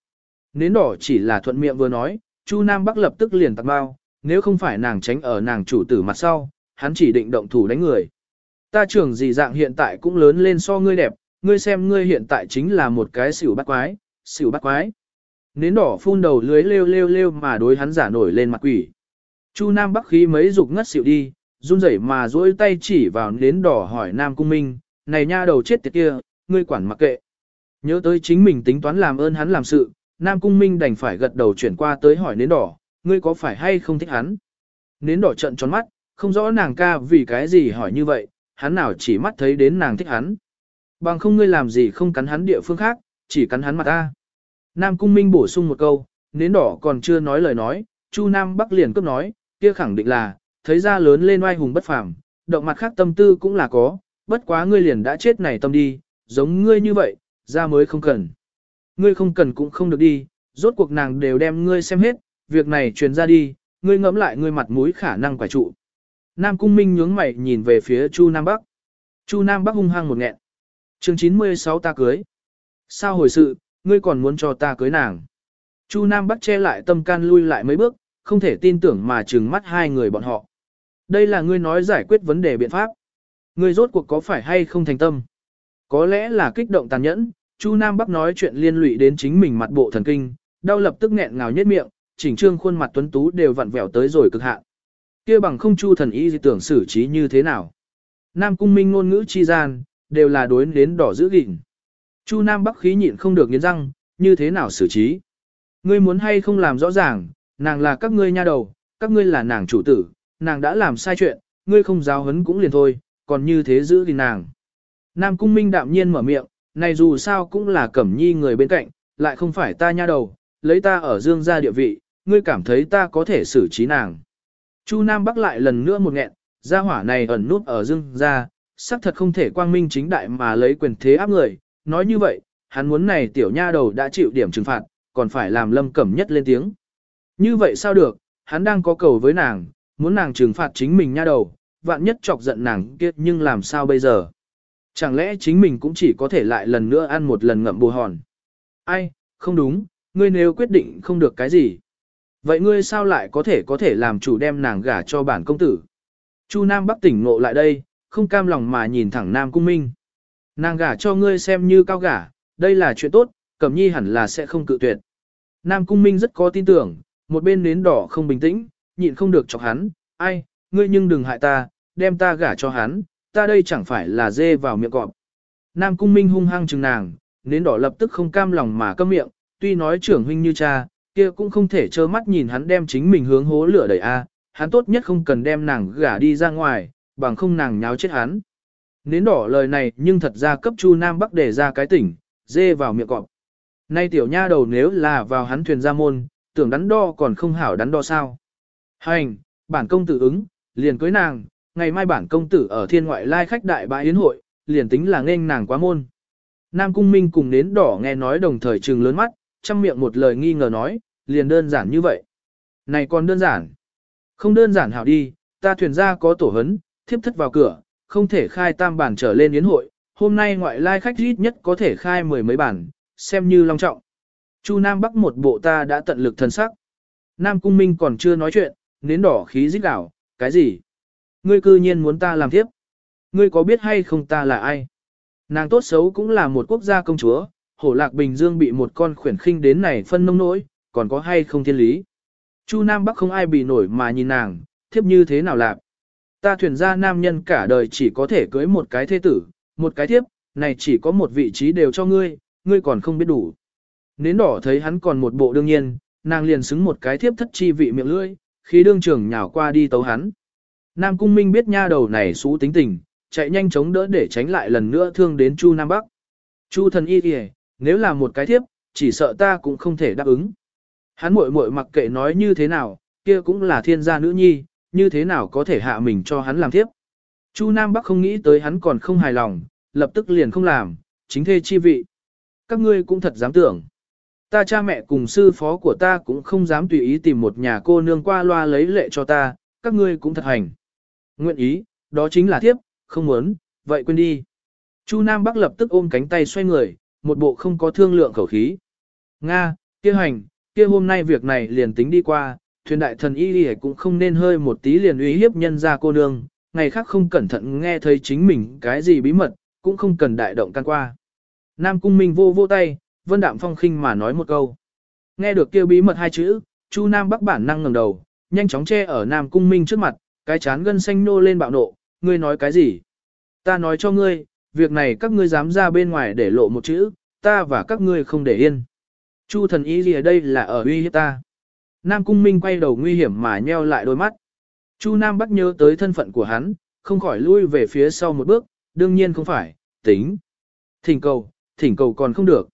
Nến đỏ chỉ là thuận miệng vừa nói, Chu Nam Bắc lập tức liền tặng bao, nếu không phải nàng tránh ở nàng chủ tử mặt sau, hắn chỉ định động thủ đánh người. Ta trưởng gì dạng hiện tại cũng lớn lên so ngươi đẹp, ngươi xem ngươi hiện tại chính là một cái xỉu bắt quái, xỉu bắt quái. Nến đỏ phun đầu lưới lêu lêu lêu mà đối hắn giả nổi lên mặt quỷ. Chu Nam Bắc khí mấy dục ngất xỉu đi, run rẩy mà duỗi tay chỉ vào nến đỏ hỏi Nam Cung Minh, này nha đầu chết tiệt kia, ngươi quản mặc kệ. Nhớ tới chính mình tính toán làm ơn hắn làm sự, Nam Cung Minh đành phải gật đầu chuyển qua tới hỏi nến đỏ, ngươi có phải hay không thích hắn? Nến đỏ trận tròn mắt, không rõ nàng ca vì cái gì hỏi như vậy, hắn nào chỉ mắt thấy đến nàng thích hắn. Bằng không ngươi làm gì không cắn hắn địa phương khác, chỉ cắn hắn mặt ta. Nam Cung Minh bổ sung một câu, nến đỏ còn chưa nói lời nói, Chu Nam Bắc liền cấp nói, kia khẳng định là, thấy ra lớn lên oai hùng bất phàm, động mặt khác tâm tư cũng là có, bất quá ngươi liền đã chết này tâm đi, giống ngươi như vậy, ra mới không cần. Ngươi không cần cũng không được đi, rốt cuộc nàng đều đem ngươi xem hết, việc này truyền ra đi, ngươi ngẫm lại ngươi mặt mũi khả năng quả trụ. Nam Cung Minh nhướng mày nhìn về phía Chu Nam Bắc. Chu Nam Bắc hung hăng một nghẹn. Chương 96 ta cưới. Sao hồi sự, ngươi còn muốn cho ta cưới nàng? Chu Nam Bắc che lại tâm can lui lại mấy bước, không thể tin tưởng mà trừng mắt hai người bọn họ. Đây là ngươi nói giải quyết vấn đề biện pháp. Ngươi rốt cuộc có phải hay không thành tâm? Có lẽ là kích động tàn nhẫn, Chu Nam Bắc nói chuyện liên lụy đến chính mình mặt bộ thần kinh, đau lập tức nghẹn ngào nhất miệng, chỉnh trương khuôn mặt tuấn tú đều vặn vẹo tới rồi cực hạn. Kia bằng không Chu thần y gì tưởng xử trí như thế nào? Nam cung minh ngôn ngữ chi gian, đều là đối đến đỏ giữ gìn. Chu Nam Bắc khí nhịn không được nghiến răng, như thế nào xử trí? Ngươi muốn hay không làm rõ ràng, nàng là các ngươi nha đầu, các ngươi là nàng chủ tử, nàng đã làm sai chuyện, ngươi không giáo hấn cũng liền thôi, còn như thế giữ gìn nàng. Nam cung minh đạm nhiên mở miệng, này dù sao cũng là cẩm nhi người bên cạnh, lại không phải ta nha đầu, lấy ta ở dương gia địa vị, ngươi cảm thấy ta có thể xử trí nàng. Chu Nam Bắc lại lần nữa một nghẹn, gia hỏa này ẩn nút ở dương ra, xác thật không thể quang minh chính đại mà lấy quyền thế áp người, nói như vậy, hắn muốn này tiểu nha đầu đã chịu điểm trừng phạt, còn phải làm lâm cẩm nhất lên tiếng. Như vậy sao được, hắn đang có cầu với nàng, muốn nàng trừng phạt chính mình nha đầu, vạn nhất chọc giận nàng kia nhưng làm sao bây giờ? Chẳng lẽ chính mình cũng chỉ có thể lại lần nữa ăn một lần ngậm bù hòn? Ai, không đúng, ngươi nếu quyết định không được cái gì. Vậy ngươi sao lại có thể có thể làm chủ đem nàng gả cho bản công tử? Chu Nam Bắc tỉnh ngộ lại đây, không cam lòng mà nhìn thẳng Nam Cung Minh. Nàng gả cho ngươi xem như cao gả, đây là chuyện tốt, Cẩm Nhi hẳn là sẽ không cự tuyệt. Nam Cung Minh rất có tin tưởng, một bên nến đỏ không bình tĩnh, nhịn không được chọc hắn, ai, ngươi nhưng đừng hại ta, đem ta gả cho hắn, ta đây chẳng phải là dê vào miệng cọp. Nam Cung Minh hung hăng chừng nàng, nến đỏ lập tức không cam lòng mà câm miệng, tuy nói trưởng huynh như cha, kia cũng không thể trơ mắt nhìn hắn đem chính mình hướng hố lửa đẩy a, hắn tốt nhất không cần đem nàng gả đi ra ngoài, bằng không nàng nháo chết hắn. Nến đỏ lời này nhưng thật ra cấp Chu Nam Bắc để ra cái tỉnh, dê vào miệng cọp. Nay tiểu nha đầu nếu là vào hắn thuyền ra môn, tưởng đắn đo còn không hảo đắn đo sao. Hành, bản công tử ứng, liền cưới nàng, ngày mai bản công tử ở thiên ngoại lai khách đại bãi yến hội, liền tính là nghênh nàng quá môn. Nam Cung Minh cùng nến đỏ nghe nói đồng thời trừng lớn mắt, chăm miệng một lời nghi ngờ nói, liền đơn giản như vậy. Này còn đơn giản. Không đơn giản hảo đi, ta thuyền ra có tổ hấn, thiếp thất vào cửa, không thể khai tam bản trở lên yến hội, hôm nay ngoại lai khách ít nhất có thể khai mười mấy bản, xem như long trọng. Chu Nam Bắc một bộ ta đã tận lực thần sắc. Nam Cung Minh còn chưa nói chuyện, nến đỏ khí rít đảo, cái gì? Ngươi cư nhiên muốn ta làm tiếp. Ngươi có biết hay không ta là ai? Nàng tốt xấu cũng là một quốc gia công chúa, hổ lạc Bình Dương bị một con khuyển khinh đến này phân nông nỗi, còn có hay không thiên lý? Chu Nam Bắc không ai bị nổi mà nhìn nàng, thiếp như thế nào lạc? Ta thuyền ra nam nhân cả đời chỉ có thể cưới một cái thế tử, một cái thiếp, này chỉ có một vị trí đều cho ngươi, ngươi còn không biết đủ. Nến đỏ thấy hắn còn một bộ đương nhiên, nàng liền xứng một cái thiếp thất chi vị miệng lưỡi, khi đương trưởng nhào qua đi tấu hắn. Nam Cung Minh biết nha đầu này xú tính tình, chạy nhanh chóng đỡ để tránh lại lần nữa thương đến Chu Nam Bắc. Chu thần y kìa, nếu là một cái thiếp, chỉ sợ ta cũng không thể đáp ứng. Hắn muội muội mặc kệ nói như thế nào, kia cũng là thiên gia nữ nhi, như thế nào có thể hạ mình cho hắn làm thiếp. Chu Nam Bắc không nghĩ tới hắn còn không hài lòng, lập tức liền không làm, chính thê chi vị. Các ngươi cũng thật dám tưởng. Ta cha mẹ cùng sư phó của ta cũng không dám tùy ý tìm một nhà cô nương qua loa lấy lệ cho ta, các ngươi cũng thật hành. Nguyện ý, đó chính là tiếp, không muốn, vậy quên đi. Chu Nam Bắc lập tức ôm cánh tay xoay người, một bộ không có thương lượng khẩu khí. Nga, kia hành, kia hôm nay việc này liền tính đi qua, thuyền đại thần y y cũng không nên hơi một tí liền uy hiếp nhân ra cô nương, ngày khác không cẩn thận nghe thấy chính mình cái gì bí mật, cũng không cần đại động can qua. Nam Cung Minh vô vô tay, Vân Đạm Phong khinh mà nói một câu. Nghe được kêu bí mật hai chữ, Chu Nam Bắc bản năng ngẩng đầu, nhanh chóng che ở Nam Cung Minh trước mặt, cái chán gân xanh nô lên bạo nộ, ngươi nói cái gì? Ta nói cho ngươi, việc này các ngươi dám ra bên ngoài để lộ một chữ, ta và các ngươi không để yên. Chu thần ý gì ở đây là ở uy hiếp ta. Nam Cung Minh quay đầu nguy hiểm mà nheo lại đôi mắt. Chu Nam Bắc nhớ tới thân phận của hắn, không khỏi lui về phía sau một bước, đương nhiên không phải, tính. Thỉnh cầu, thỉnh cầu còn không được.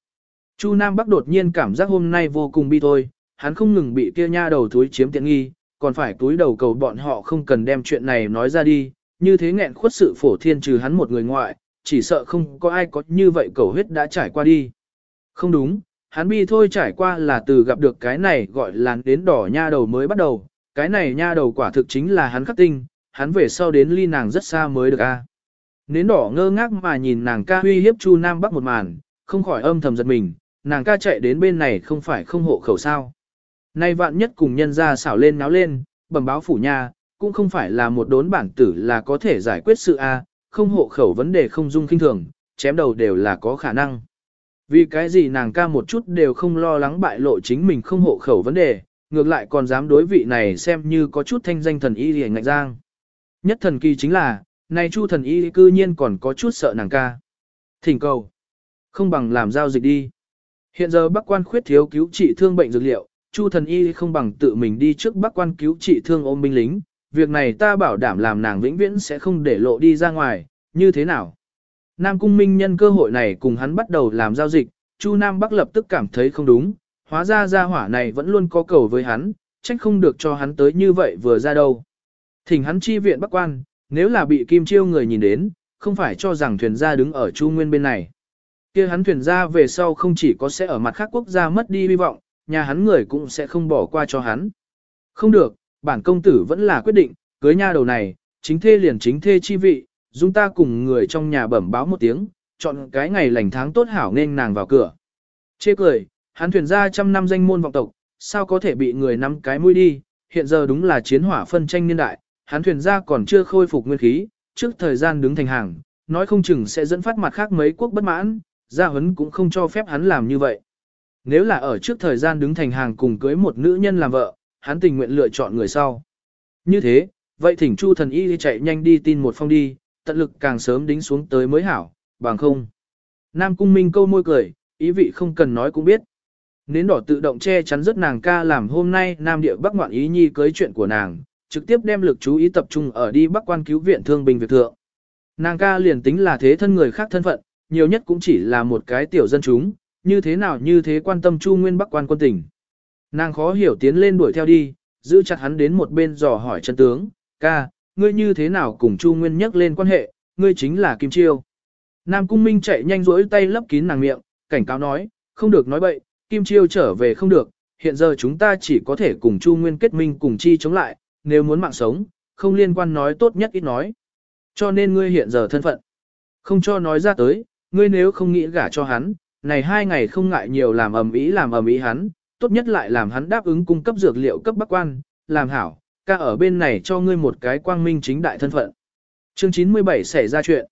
Chu Nam Bắc đột nhiên cảm giác hôm nay vô cùng bi thôi, hắn không ngừng bị kia nha đầu túi chiếm tiện nghi, còn phải túi đầu cầu bọn họ không cần đem chuyện này nói ra đi, như thế nghẹn khuất sự phổ thiên trừ hắn một người ngoại, chỉ sợ không có ai có như vậy cầu huyết đã trải qua đi. Không đúng, hắn bi thôi trải qua là từ gặp được cái này gọi là đến đỏ nha đầu mới bắt đầu, cái này nha đầu quả thực chính là hắn khắc tinh, hắn về sau đến ly nàng rất xa mới được a. Nến đỏ ngơ ngác mà nhìn nàng ca huy hiếp Chu Nam Bắc một màn, không khỏi âm thầm giật mình, nàng ca chạy đến bên này không phải không hộ khẩu sao. Nay vạn nhất cùng nhân ra xảo lên náo lên, bẩm báo phủ nha, cũng không phải là một đốn bản tử là có thể giải quyết sự A, không hộ khẩu vấn đề không dung kinh thường, chém đầu đều là có khả năng. Vì cái gì nàng ca một chút đều không lo lắng bại lộ chính mình không hộ khẩu vấn đề, ngược lại còn dám đối vị này xem như có chút thanh danh thần y hề ngạch giang. Nhất thần kỳ chính là, này chu thần y cư nhiên còn có chút sợ nàng ca. Thỉnh cầu. Không bằng làm giao dịch đi. Hiện giờ bác quan khuyết thiếu cứu trị thương bệnh dược liệu, chu thần y không bằng tự mình đi trước bác quan cứu trị thương ôm binh lính. Việc này ta bảo đảm làm nàng vĩnh viễn sẽ không để lộ đi ra ngoài, như thế nào? Nam Cung Minh nhân cơ hội này cùng hắn bắt đầu làm giao dịch, Chu Nam Bắc lập tức cảm thấy không đúng, hóa ra gia hỏa này vẫn luôn có cầu với hắn, trách không được cho hắn tới như vậy vừa ra đâu. Thỉnh hắn chi viện Bắc Quan, nếu là bị Kim Chiêu người nhìn đến, không phải cho rằng thuyền gia đứng ở Chu Nguyên bên này. kia hắn thuyền gia về sau không chỉ có sẽ ở mặt khác quốc gia mất đi hy vọng, nhà hắn người cũng sẽ không bỏ qua cho hắn. Không được, bản công tử vẫn là quyết định, cưới nha đầu này, chính thê liền chính thê chi vị, dung ta cùng người trong nhà bẩm báo một tiếng, chọn cái ngày lành tháng tốt hảo nên nàng vào cửa. Chê cười, hắn thuyền ra trăm năm danh môn vọng tộc, sao có thể bị người nắm cái mũi đi, hiện giờ đúng là chiến hỏa phân tranh niên đại, hắn thuyền ra còn chưa khôi phục nguyên khí, trước thời gian đứng thành hàng, nói không chừng sẽ dẫn phát mặt khác mấy quốc bất mãn, gia huấn cũng không cho phép hắn làm như vậy. Nếu là ở trước thời gian đứng thành hàng cùng cưới một nữ nhân làm vợ, hắn tình nguyện lựa chọn người sau. Như thế, vậy thỉnh Chu thần y chạy nhanh đi tin một phong đi, tận lực càng sớm đính xuống tới mới hảo, bằng không. Nam Cung Minh câu môi cười, ý vị không cần nói cũng biết. Nến đỏ tự động che chắn rất nàng ca làm hôm nay Nam Địa Bắc ngoạn ý nhi cưới chuyện của nàng, trực tiếp đem lực chú ý tập trung ở đi Bắc quan cứu viện thương bình việc thượng. Nàng ca liền tính là thế thân người khác thân phận, nhiều nhất cũng chỉ là một cái tiểu dân chúng, như thế nào như thế quan tâm Chu Nguyên Bắc quan quân tỉnh. Nàng khó hiểu tiến lên đuổi theo đi, giữ chặt hắn đến một bên dò hỏi chân tướng, ca, ngươi như thế nào cùng Chu Nguyên nhắc lên quan hệ, ngươi chính là Kim Chiêu. Nam Cung Minh chạy nhanh rỗi tay lấp kín nàng miệng, cảnh cáo nói, không được nói bậy, Kim Chiêu trở về không được, hiện giờ chúng ta chỉ có thể cùng Chu Nguyên kết minh cùng chi chống lại, nếu muốn mạng sống, không liên quan nói tốt nhất ít nói. Cho nên ngươi hiện giờ thân phận, không cho nói ra tới, ngươi nếu không nghĩ gả cho hắn, này hai ngày không ngại nhiều làm ầm ĩ làm ầm ĩ hắn, tốt nhất lại làm hắn đáp ứng cung cấp dược liệu cấp bắc quan, làm hảo, ca ở bên này cho ngươi một cái quang minh chính đại thân phận. Chương 97 xảy ra chuyện.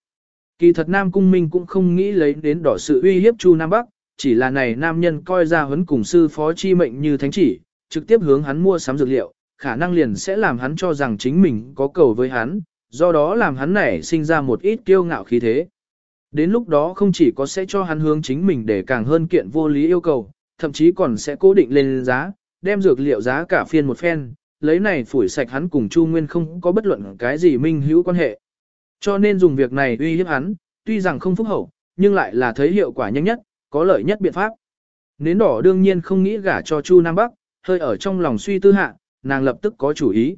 Kỳ thật Nam Cung Minh cũng không nghĩ lấy đến đỏ sự uy hiếp Chu Nam Bắc, chỉ là này nam nhân coi ra huấn cùng sư phó chi mệnh như thánh chỉ, trực tiếp hướng hắn mua sắm dược liệu, khả năng liền sẽ làm hắn cho rằng chính mình có cầu với hắn, do đó làm hắn nảy sinh ra một ít kiêu ngạo khí thế. Đến lúc đó không chỉ có sẽ cho hắn hướng chính mình để càng hơn kiện vô lý yêu cầu, thậm chí còn sẽ cố định lên giá, đem dược liệu giá cả phiên một phen, lấy này phủi sạch hắn cùng Chu Nguyên không có bất luận cái gì minh hữu quan hệ. Cho nên dùng việc này uy hiếp hắn, tuy rằng không phúc hậu, nhưng lại là thấy hiệu quả nhanh nhất, có lợi nhất biện pháp. Nến đỏ đương nhiên không nghĩ gả cho Chu Nam Bắc, hơi ở trong lòng suy tư hạ, nàng lập tức có chủ ý.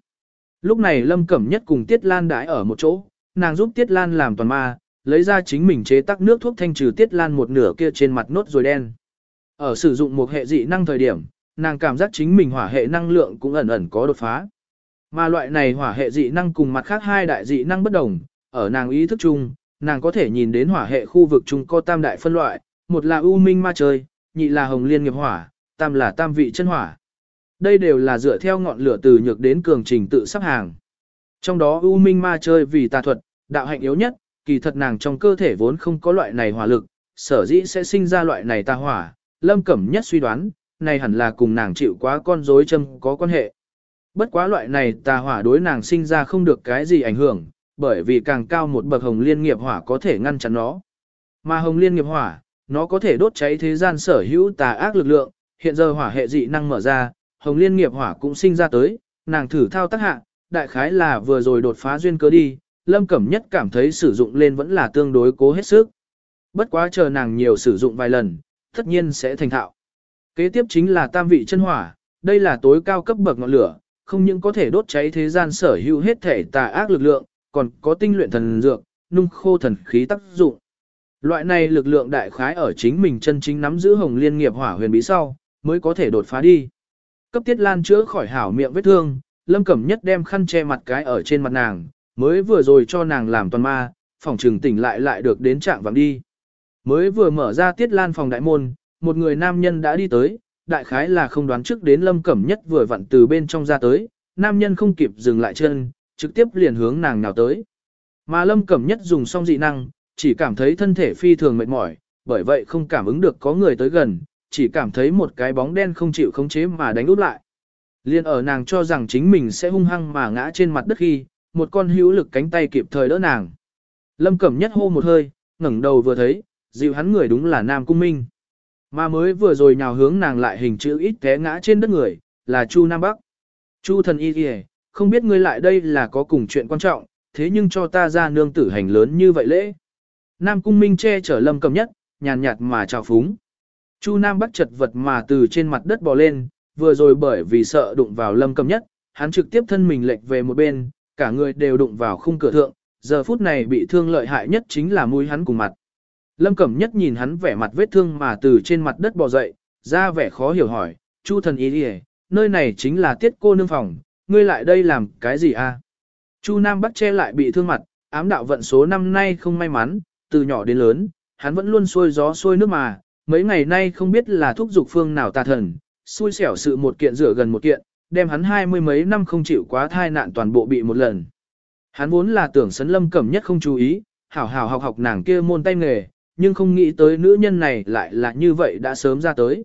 Lúc này Lâm Cẩm Nhất cùng Tiết Lan đãi ở một chỗ, nàng giúp Tiết Lan làm toàn ma, lấy ra chính mình chế tác nước thuốc thanh trừ Tiết Lan một nửa kia trên mặt nốt rồi đen. Ở sử dụng một hệ dị năng thời điểm, nàng cảm giác chính mình hỏa hệ năng lượng cũng ẩn ẩn có đột phá. Mà loại này hỏa hệ dị năng cùng mặt khác hai đại dị năng bất đồng, ở nàng ý thức chung, nàng có thể nhìn đến hỏa hệ khu vực chung có tam đại phân loại, một là u minh ma trời, nhị là hồng liên nghiệp hỏa, tam là tam vị chân hỏa. Đây đều là dựa theo ngọn lửa từ nhược đến cường trình tự sắp hàng. Trong đó u minh ma chơi vì tà thuật, đạo hạnh yếu nhất, kỳ thật nàng trong cơ thể vốn không có loại này hỏa lực, sở dĩ sẽ sinh ra loại này tà hỏa. Lâm Cẩm Nhất suy đoán, này hẳn là cùng nàng chịu quá con rối châm có quan hệ. Bất quá loại này tà hỏa đối nàng sinh ra không được cái gì ảnh hưởng, bởi vì càng cao một bậc hồng liên nghiệp hỏa có thể ngăn chặn nó. Mà hồng liên nghiệp hỏa, nó có thể đốt cháy thế gian sở hữu tà ác lực lượng, hiện giờ hỏa hệ dị năng mở ra, hồng liên nghiệp hỏa cũng sinh ra tới, nàng thử thao tác hạ, đại khái là vừa rồi đột phá duyên cớ đi, lâm cẩm nhất cảm thấy sử dụng lên vẫn là tương đối cố hết sức. Bất quá chờ nàng nhiều sử dụng vài lần, tất nhiên sẽ thành thạo. Kế tiếp chính là tam vị chân hỏa, đây là tối cao cấp bậc ngọn lửa, không những có thể đốt cháy thế gian sở hữu hết thể tà ác lực lượng, còn có tinh luyện thần dược, nung khô thần khí tác dụng. Loại này lực lượng đại khái ở chính mình chân chính nắm giữ hồng liên nghiệp hỏa huyền bí sau, mới có thể đột phá đi. Cấp tiết lan chữa khỏi hảo miệng vết thương, lâm cẩm nhất đem khăn che mặt cái ở trên mặt nàng, mới vừa rồi cho nàng làm toàn ma, phòng trừng tỉnh lại lại được đến trạng vắng đi. Mới vừa mở ra tiết lan phòng đại môn, một người nam nhân đã đi tới, đại khái là không đoán trước đến lâm cẩm nhất vừa vặn từ bên trong ra tới, nam nhân không kịp dừng lại chân, trực tiếp liền hướng nàng nào tới. Mà lâm cẩm nhất dùng xong dị năng, chỉ cảm thấy thân thể phi thường mệt mỏi, bởi vậy không cảm ứng được có người tới gần, chỉ cảm thấy một cái bóng đen không chịu khống chế mà đánh úp lại. Liên ở nàng cho rằng chính mình sẽ hung hăng mà ngã trên mặt đất khi, một con hữu lực cánh tay kịp thời đỡ nàng. Lâm Cẩm Nhất hô một hơi, ngẩng đầu vừa thấy, dịu hắn người đúng là Nam Cung Minh. Mà mới vừa rồi nhào hướng nàng lại hình chữ ít té ngã trên đất người, là Chu Nam Bắc. Chu thần y kìa, không biết ngươi lại đây là có cùng chuyện quan trọng, thế nhưng cho ta ra nương tử hành lớn như vậy lễ. Nam Cung Minh che chở Lâm Cầm Nhất, nhàn nhạt mà chào phúng. Chu Nam Bắc chật vật mà từ trên mặt đất bò lên, vừa rồi bởi vì sợ đụng vào Lâm Cầm Nhất, hắn trực tiếp thân mình lệch về một bên, cả người đều đụng vào khung cửa thượng, giờ phút này bị thương lợi hại nhất chính là mũi hắn cùng mặt. Lâm Cẩm Nhất nhìn hắn vẻ mặt vết thương mà từ trên mặt đất bò dậy, ra vẻ khó hiểu hỏi, Chu thần ý đi nơi này chính là tiết cô nương phòng, ngươi lại đây làm cái gì a? Chu Nam Bắc che lại bị thương mặt, ám đạo vận số năm nay không may mắn, từ nhỏ đến lớn, hắn vẫn luôn xôi gió xôi nước mà, mấy ngày nay không biết là thúc dục phương nào tà thần, xui xẻo sự một kiện rửa gần một kiện, đem hắn hai mươi mấy năm không chịu quá thai nạn toàn bộ bị một lần. Hắn vốn là tưởng sấn lâm cẩm nhất không chú ý, hảo hảo học học nàng kia môn tay nghề, nhưng không nghĩ tới nữ nhân này lại là như vậy đã sớm ra tới.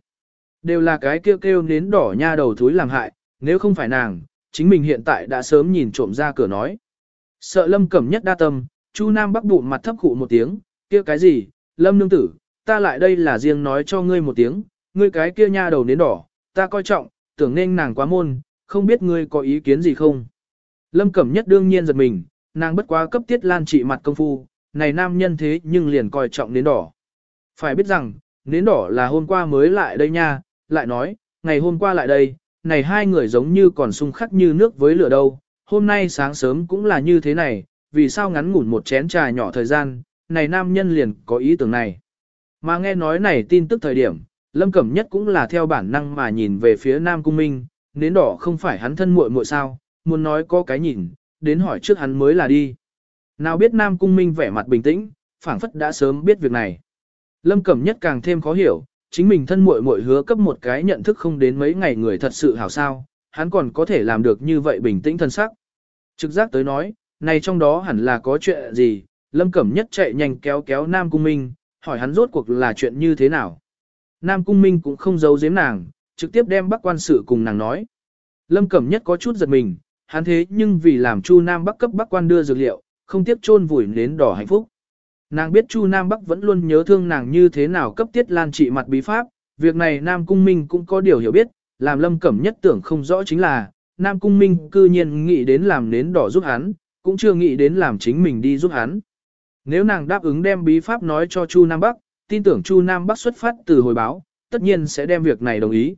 Đều là cái kêu kêu nến đỏ nha đầu thúi làm hại, nếu không phải nàng, chính mình hiện tại đã sớm nhìn trộm ra cửa nói. Sợ lâm cẩm nhất đa tâm, Chu Nam Bắc bụng mặt thấp khụ một tiếng, kia cái gì, lâm nương tử, ta lại đây là riêng nói cho ngươi một tiếng, ngươi cái kia nha đầu nến đỏ, ta coi trọng, tưởng nên nàng quá môn, không biết ngươi có ý kiến gì không. Lâm Cẩm Nhất đương nhiên giật mình, nàng bất quá cấp tiết lan trị mặt công phu, này nam nhân thế nhưng liền coi trọng nến đỏ. Phải biết rằng, nến đỏ là hôm qua mới lại đây nha, lại nói, ngày hôm qua lại đây, này hai người giống như còn xung khắc như nước với lửa đâu, hôm nay sáng sớm cũng là như thế này, vì sao ngắn ngủn một chén trà nhỏ thời gian, này nam nhân liền có ý tưởng này. Mà nghe nói này tin tức thời điểm, Lâm Cẩm Nhất cũng là theo bản năng mà nhìn về phía Nam Cung Minh, nến đỏ không phải hắn thân muội muội sao, muốn nói có cái nhìn, đến hỏi trước hắn mới là đi. Nào biết Nam Cung Minh vẻ mặt bình tĩnh, phảng phất đã sớm biết việc này. Lâm Cẩm Nhất càng thêm khó hiểu, chính mình thân muội muội hứa cấp một cái nhận thức không đến mấy ngày người thật sự hảo sao, hắn còn có thể làm được như vậy bình tĩnh thân sắc. Trực giác tới nói, này trong đó hẳn là có chuyện gì, Lâm Cẩm Nhất chạy nhanh kéo kéo Nam Cung Minh, hỏi hắn rốt cuộc là chuyện như thế nào. Nam Cung Minh cũng không giấu giếm nàng, trực tiếp đem Bắc quan sự cùng nàng nói. Lâm Cẩm Nhất có chút giật mình, hắn thế nhưng vì làm Chu Nam Bắc cấp Bắc quan đưa dược liệu, không tiếp chôn vùi đến đỏ hạnh phúc. Nàng biết Chu Nam Bắc vẫn luôn nhớ thương nàng như thế nào cấp tiết lan trị mặt bí pháp, việc này Nam Cung Minh cũng có điều hiểu biết, làm Lâm Cẩm Nhất tưởng không rõ chính là, Nam Cung Minh cư nhiên nghĩ đến làm nến đỏ giúp hắn, cũng chưa nghĩ đến làm chính mình đi giúp hắn. Nếu nàng đáp ứng đem bí pháp nói cho Chu Nam Bắc, tin tưởng Chu Nam Bắc xuất phát từ hồi báo, tất nhiên sẽ đem việc này đồng ý.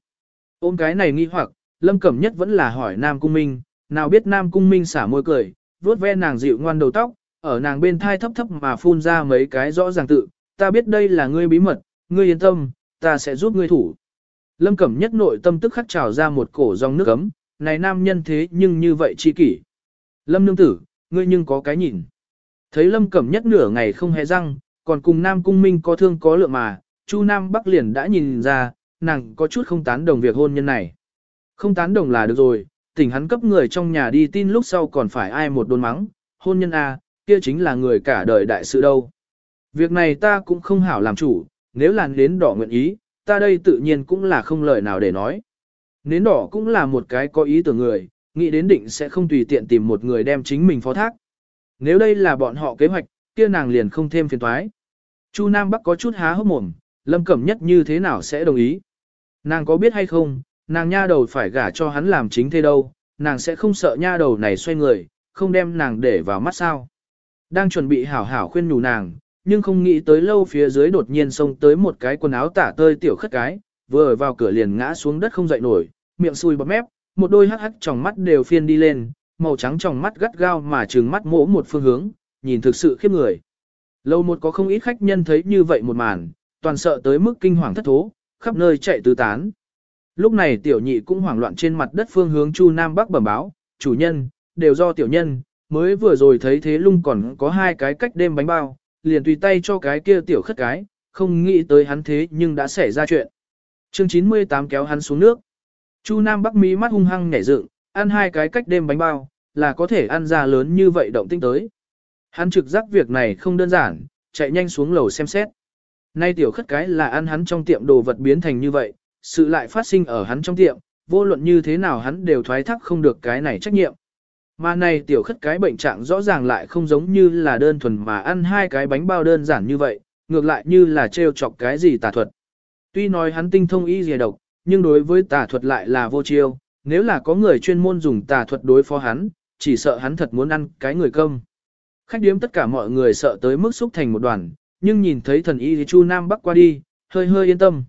Ôm cái này nghi hoặc, Lâm Cẩm Nhất vẫn là hỏi Nam Cung Minh, nào biết Nam Cung Minh xả môi cười, vuốt ve nàng dịu ngoan đầu tóc, ở nàng bên thai thấp thấp mà phun ra mấy cái rõ ràng tự, ta biết đây là ngươi bí mật, ngươi yên tâm, ta sẽ giúp ngươi thủ. Lâm Cẩm Nhất nội tâm tức khắc trào ra một cổ dòng nước ấm, này nam nhân thế nhưng như vậy chi kỷ. Lâm nương tử, ngươi nhưng có cái nhìn. Thấy Lâm Cẩm Nhất nửa ngày không hề răng, còn cùng Nam Cung Minh có thương có lượng mà, Chu Nam Bắc liền đã nhìn ra, nàng có chút không tán đồng việc hôn nhân này. Không tán đồng là được rồi, tỉnh hắn cấp người trong nhà đi tin lúc sau còn phải ai một đồn mắng, hôn nhân A, kia chính là người cả đời đại sự đâu. Việc này ta cũng không hảo làm chủ, nếu là nến đỏ nguyện ý, ta đây tự nhiên cũng là không lời nào để nói. Nến đỏ cũng là một cái có ý tưởng người, nghĩ đến định sẽ không tùy tiện tìm một người đem chính mình phó thác. Nếu đây là bọn họ kế hoạch, kia nàng liền không thêm phiền toái. Chu Nam Bắc có chút há hốc mồm, Lâm Cẩm Nhất như thế nào sẽ đồng ý? Nàng có biết hay không, nàng nha đầu phải gả cho hắn làm chính thế đâu, nàng sẽ không sợ nha đầu này xoay người, không đem nàng để vào mắt sao. Đang chuẩn bị hảo hảo khuyên nhủ nàng, nhưng không nghĩ tới lâu phía dưới đột nhiên xông tới một cái quần áo tả tơi tiểu khất cái, vừa vào cửa liền ngã xuống đất không dậy nổi, miệng sùi bọt mép, một đôi hắc hắc tròng mắt đều phiên đi lên, màu trắng tròng mắt gắt gao mà trừng mắt mỗ một phương hướng, nhìn thực sự khiếp người. Lâu một có không ít khách nhân thấy như vậy một màn, toàn sợ tới mức kinh hoàng thất thố, khắp nơi chạy tứ tán. Lúc này tiểu nhị cũng hoảng loạn trên mặt đất phương hướng chu nam bắc bẩm báo, chủ nhân, đều do tiểu nhân, mới vừa rồi thấy thế lung còn có hai cái cách đêm bánh bao, liền tùy tay cho cái kia tiểu khất cái, không nghĩ tới hắn thế nhưng đã xảy ra chuyện. Chương 98 kéo hắn xuống nước. Chu Nam Bắc mí mắt hung hăng nhảy dựng, ăn hai cái cách đêm bánh bao, là có thể ăn ra lớn như vậy động tinh tới. Hắn trực giác việc này không đơn giản, chạy nhanh xuống lầu xem xét. Nay tiểu khất cái là ăn hắn trong tiệm đồ vật biến thành như vậy, sự lại phát sinh ở hắn trong tiệm, vô luận như thế nào hắn đều thoái thác không được cái này trách nhiệm. Mà này tiểu khất cái bệnh trạng rõ ràng lại không giống như là đơn thuần mà ăn hai cái bánh bao đơn giản như vậy, ngược lại như là trêu chọc cái gì tà thuật. Tuy nói hắn tinh thông y dìa độc, nhưng đối với tà thuật lại là vô chiêu, nếu là có người chuyên môn dùng tà thuật đối phó hắn, chỉ sợ hắn thật muốn ăn cái người cơm. Khách điếm tất cả mọi người sợ tới mức xúc thành một đoàn, nhưng nhìn thấy thần y Chu Nam Bắc qua đi, hơi hơi yên tâm.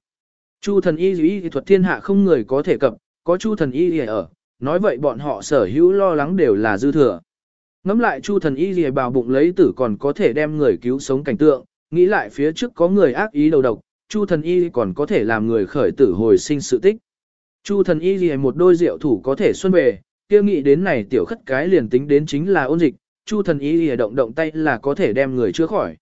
Chu thần y y thuật thiên hạ không người có thể cập, có Chu thần y ở, nói vậy bọn họ sở hữu lo lắng đều là dư thừa. Ngắm lại Chu thần y y bào bụng lấy tử còn có thể đem người cứu sống cảnh tượng, nghĩ lại phía trước có người ác ý đầu độc, Chu thần y còn có thể làm người khởi tử hồi sinh sự tích. Chu thần y y một đôi rượu thủ có thể xuân về, kia nghĩ đến này tiểu khất cái liền tính đến chính là ôn dịch, Chu thần y y động động tay là có thể đem người chữa khỏi.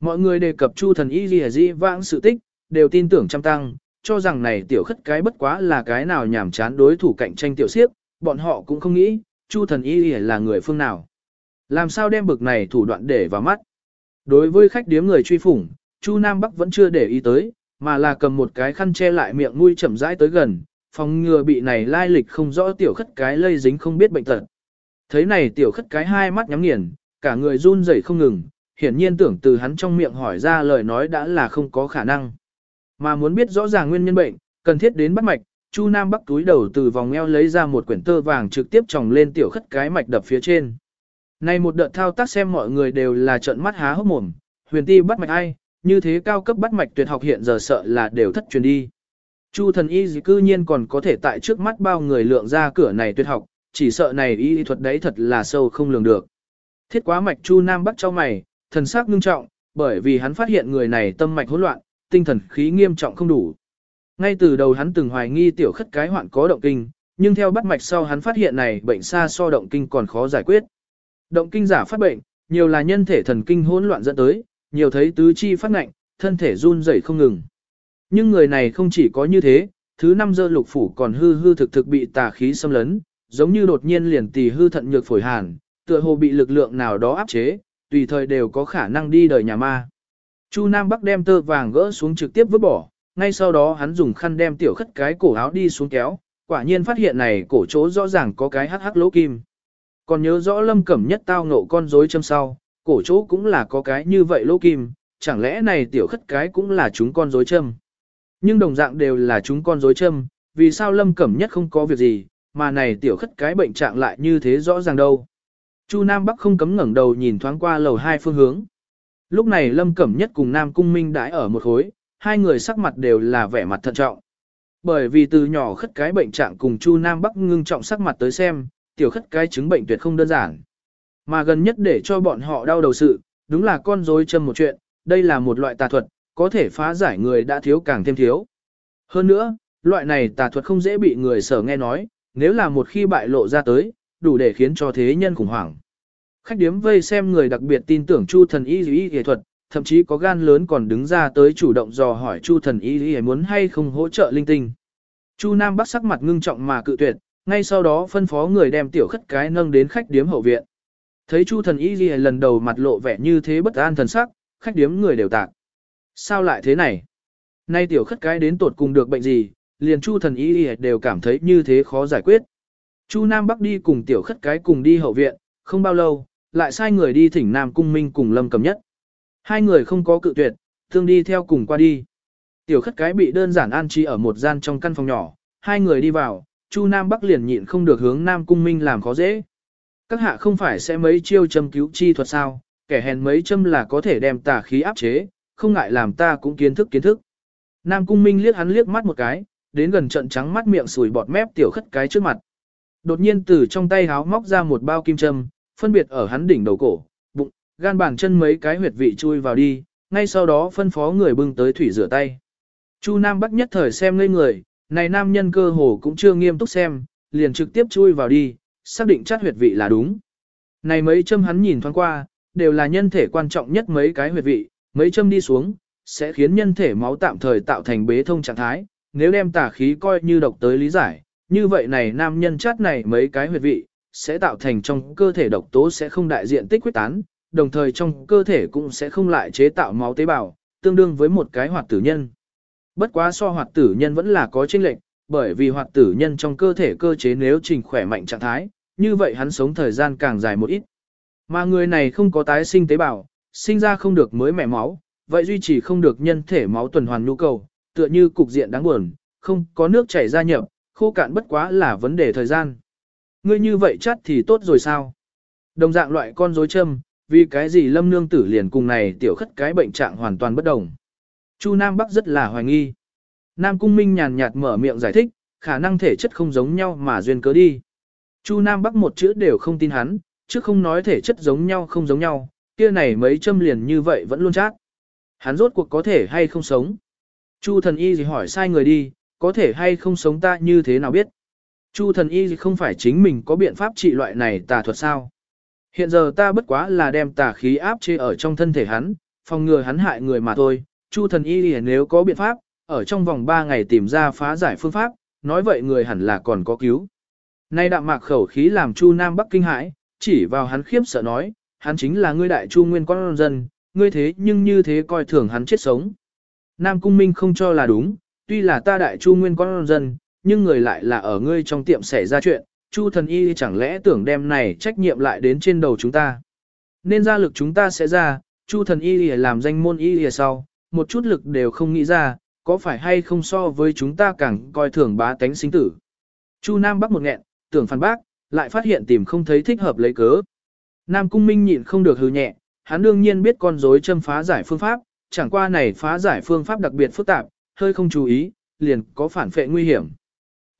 Mọi người đề cập Chu thần y y di vãng sự tích, đều tin tưởng trăm tăng, cho rằng này tiểu khất cái bất quá là cái nào nhảm chán đối thủ cạnh tranh tiểu siếp, bọn họ cũng không nghĩ, Chu thần y là người phương nào. Làm sao đem bực này thủ đoạn để vào mắt. Đối với khách điếm người truy phủng, Chu Nam Bắc vẫn chưa để ý tới, mà là cầm một cái khăn che lại miệng nuôi chậm rãi tới gần, phòng ngừa bị này lai lịch không rõ tiểu khất cái lây dính không biết bệnh tật. Thấy này tiểu khất cái hai mắt nhắm nghiền, cả người run rẩy không ngừng, hiển nhiên tưởng từ hắn trong miệng hỏi ra lời nói đã là không có khả năng. Mà muốn biết rõ ràng nguyên nhân bệnh, cần thiết đến bắt mạch, Chu Nam Bắc túi đầu từ vòng eo lấy ra một quyển tơ vàng trực tiếp tròng lên tiểu khất cái mạch đập phía trên. Này một đợt thao tác xem mọi người đều là trợn mắt há hốc mồm, huyền ti bắt mạch ai, như thế cao cấp bắt mạch tuyệt học hiện giờ sợ là đều thất truyền đi. Chu thần y dì cư nhiên còn có thể tại trước mắt bao người lượng ra cửa này tuyệt học, chỉ sợ này y thuật đấy thật là sâu không lường được. Thiết quá mạch Chu Nam Bắc cho mày, thần sắc ngưng trọng, bởi vì hắn phát hiện người này tâm mạch hỗn loạn, tinh thần khí nghiêm trọng không đủ. Ngay từ đầu hắn từng hoài nghi tiểu khất cái hoạn có động kinh, nhưng theo bắt mạch sau hắn phát hiện này bệnh xa so động kinh còn khó giải quyết. Động kinh giả phát bệnh, nhiều là nhân thể thần kinh hỗn loạn dẫn tới, nhiều thấy tứ chi phát ngạnh, thân thể run rẩy không ngừng. Nhưng người này không chỉ có như thế, thứ năm dơ lục phủ còn hư hư thực thực bị tà khí xâm lấn, giống như đột nhiên liền tỳ hư thận nhược phổi hàn, tựa hồ bị lực lượng nào đó áp chế, tùy thời đều có khả năng đi đời nhà ma. Chu Nam Bắc đem tơ vàng gỡ xuống trực tiếp vứt bỏ, ngay sau đó hắn dùng khăn đem tiểu khất cái cổ áo đi xuống kéo, quả nhiên phát hiện này cổ chỗ rõ ràng có cái hắc hắc lỗ kim. Còn nhớ rõ lâm cẩm nhất tao ngộ con rối châm sau, cổ chỗ cũng là có cái như vậy lỗ kim, chẳng lẽ này tiểu khất cái cũng là chúng con rối châm. Nhưng đồng dạng đều là chúng con rối châm, vì sao lâm cẩm nhất không có việc gì, mà này tiểu khất cái bệnh trạng lại như thế rõ ràng đâu. Chu Nam Bắc không cấm ngẩng đầu nhìn thoáng qua lầu hai phương hướng. Lúc này Lâm Cẩm Nhất cùng Nam Cung Minh đãi ở một khối, hai người sắc mặt đều là vẻ mặt thận trọng. Bởi vì từ nhỏ khất cái bệnh trạng cùng Chu Nam Bắc ngưng trọng sắc mặt tới xem, tiểu khất cái chứng bệnh tuyệt không đơn giản. Mà gần nhất để cho bọn họ đau đầu sự, đúng là con rối châm một chuyện, đây là một loại tà thuật, có thể phá giải người đã thiếu càng thêm thiếu. Hơn nữa, loại này tà thuật không dễ bị người sở nghe nói, nếu là một khi bại lộ ra tới, đủ để khiến cho thế nhân khủng hoảng. Khách điếm vây xem người đặc biệt tin tưởng Chu thần y y y thuật, thậm chí có gan lớn còn đứng ra tới chủ động dò hỏi Chu thần y y muốn hay không hỗ trợ linh tinh. Chu Nam Bắc sắc mặt ngưng trọng mà cự tuyệt, ngay sau đó phân phó người đem tiểu khất cái nâng đến khách điếm hậu viện. Thấy Chu thần y y lần đầu mặt lộ vẻ như thế bất an thần sắc, khách điếm người đều tạc. Sao lại thế này? Nay tiểu khất cái đến tột cùng được bệnh gì, liền Chu thần y y đều cảm thấy như thế khó giải quyết. Chu Nam Bắc đi cùng tiểu khất cái cùng đi hậu viện, không bao lâu, lại sai người đi thỉnh Nam Cung Minh cùng Lâm Cầm Nhất. Hai người không có cự tuyệt, thương đi theo cùng qua đi. Tiểu khất cái bị đơn giản an trí ở một gian trong căn phòng nhỏ, hai người đi vào, Chu Nam Bắc liền nhịn không được hướng Nam Cung Minh làm khó dễ. Các hạ không phải sẽ mấy chiêu châm cứu chi thuật sao, kẻ hèn mấy châm là có thể đem tà khí áp chế, không ngại làm ta cũng kiến thức kiến thức. Nam Cung Minh liếc hắn liếc mắt một cái, đến gần trận trắng mắt miệng sùi bọt mép tiểu khất cái trước mặt. Đột nhiên từ trong tay háo móc ra một bao kim châm, phân biệt ở hắn đỉnh đầu cổ, bụng, gan bàn chân mấy cái huyệt vị chui vào đi, ngay sau đó phân phó người bưng tới thủy rửa tay. Chu Nam Bắc nhất thời xem ngây người, này nam nhân cơ hồ cũng chưa nghiêm túc xem, liền trực tiếp chui vào đi, xác định chát huyệt vị là đúng. Này mấy châm hắn nhìn thoáng qua, đều là nhân thể quan trọng nhất mấy cái huyệt vị, mấy châm đi xuống, sẽ khiến nhân thể máu tạm thời tạo thành bế thông trạng thái, nếu đem tà khí coi như độc tới lý giải, như vậy này nam nhân chát này mấy cái huyệt vị, sẽ tạo thành trong cơ thể độc tố sẽ không đại diện tích quyết tán, đồng thời trong cơ thể cũng sẽ không lại chế tạo máu tế bào, tương đương với một cái hoạt tử nhân. Bất quá so hoạt tử nhân vẫn là có chênh lệch, bởi vì hoạt tử nhân trong cơ thể cơ chế nếu trình khỏe mạnh trạng thái, như vậy hắn sống thời gian càng dài một ít. Mà người này không có tái sinh tế bào, sinh ra không được mới mẻ máu, vậy duy trì không được nhân thể máu tuần hoàn nhu cầu, tựa như cục diện đáng buồn, không có nước chảy ra nhập, khô cạn bất quá là vấn đề thời gian. Ngươi như vậy chắc thì tốt rồi sao? Đồng dạng loại con rối châm, vì cái gì lâm nương tử liền cùng này tiểu khất cái bệnh trạng hoàn toàn bất đồng. Chu Nam Bắc rất là hoài nghi. Nam Cung Minh nhàn nhạt mở miệng giải thích, khả năng thể chất không giống nhau mà duyên cớ đi. Chu Nam Bắc một chữ đều không tin hắn, chứ không nói thể chất giống nhau không giống nhau, kia này mấy châm liền như vậy vẫn luôn chắc. Hắn rốt cuộc có thể hay không sống. Chu thần y gì hỏi sai người đi, có thể hay không sống ta như thế nào biết. Chu thần y gì không phải chính mình có biện pháp trị loại này tà thuật sao. Hiện giờ ta bất quá là đem tà khí áp chế ở trong thân thể hắn, phòng ngừa hắn hại người mà thôi. Chu thần y nếu có biện pháp, ở trong vòng 3 ngày tìm ra phá giải phương pháp, nói vậy người hẳn là còn có cứu. Nay đạm mạc khẩu khí làm Chu Nam Bắc kinh hãi, chỉ vào hắn khiếp sợ nói, hắn chính là ngươi đại Chu Nguyên con dân, ngươi thế nhưng như thế coi thường hắn chết sống. Nam Cung Minh không cho là đúng, tuy là ta đại Chu Nguyên con dân, nhưng người lại là ở ngươi trong tiệm xảy ra chuyện, Chu thần y chẳng lẽ tưởng đem này trách nhiệm lại đến trên đầu chúng ta. Nên ra lực chúng ta sẽ ra, Chu thần y làm danh môn y sau, một chút lực đều không nghĩ ra, có phải hay không so với chúng ta càng coi thường bá tánh sinh tử. Chu Nam Bắc một nghẹn, tưởng phản bác, lại phát hiện tìm không thấy thích hợp lấy cớ. Nam Cung Minh nhịn không được hừ nhẹ, hắn đương nhiên biết con rối châm phá giải phương pháp, chẳng qua này phá giải phương pháp đặc biệt phức tạp, hơi không chú ý, liền có phản phệ nguy hiểm.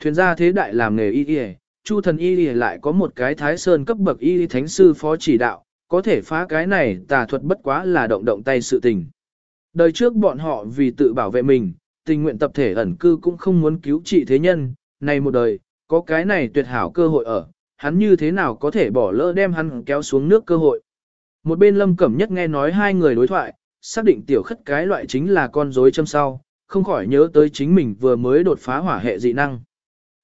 Thuyền gia thế đại làm nghề y y, Chu thần y y lại có một cái thái sơn cấp bậc y thánh sư phó chỉ đạo, có thể phá cái này tà thuật bất quá là động động tay sự tình. Đời trước bọn họ vì tự bảo vệ mình, tình nguyện tập thể ẩn cư cũng không muốn cứu trị thế nhân, này một đời, có cái này tuyệt hảo cơ hội ở, hắn như thế nào có thể bỏ lỡ đem hắn kéo xuống nước cơ hội. Một bên lâm cẩm nhất nghe nói hai người đối thoại, xác định tiểu khất cái loại chính là con rối châm sau, không khỏi nhớ tới chính mình vừa mới đột phá hỏa hệ dị năng.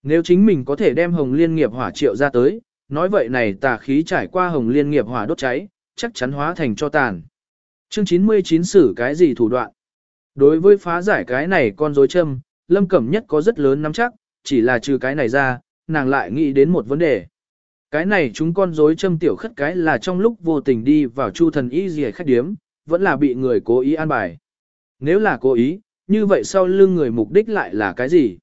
Nếu chính mình có thể đem hồng liên nghiệp hỏa triệu ra tới, nói vậy này tà khí trải qua hồng liên nghiệp hỏa đốt cháy, chắc chắn hóa thành cho tàn. Chương 99 xử cái gì thủ đoạn? Đối với phá giải cái này con rối châm, Lâm Cẩm Nhất có rất lớn nắm chắc, chỉ là trừ cái này ra, nàng lại nghĩ đến một vấn đề. Cái này chúng con rối châm tiểu khất cái là trong lúc vô tình đi vào chu thần y gì khách điếm, vẫn là bị người cố ý an bài. Nếu là cố ý, như vậy sau lưng người mục đích lại là cái gì?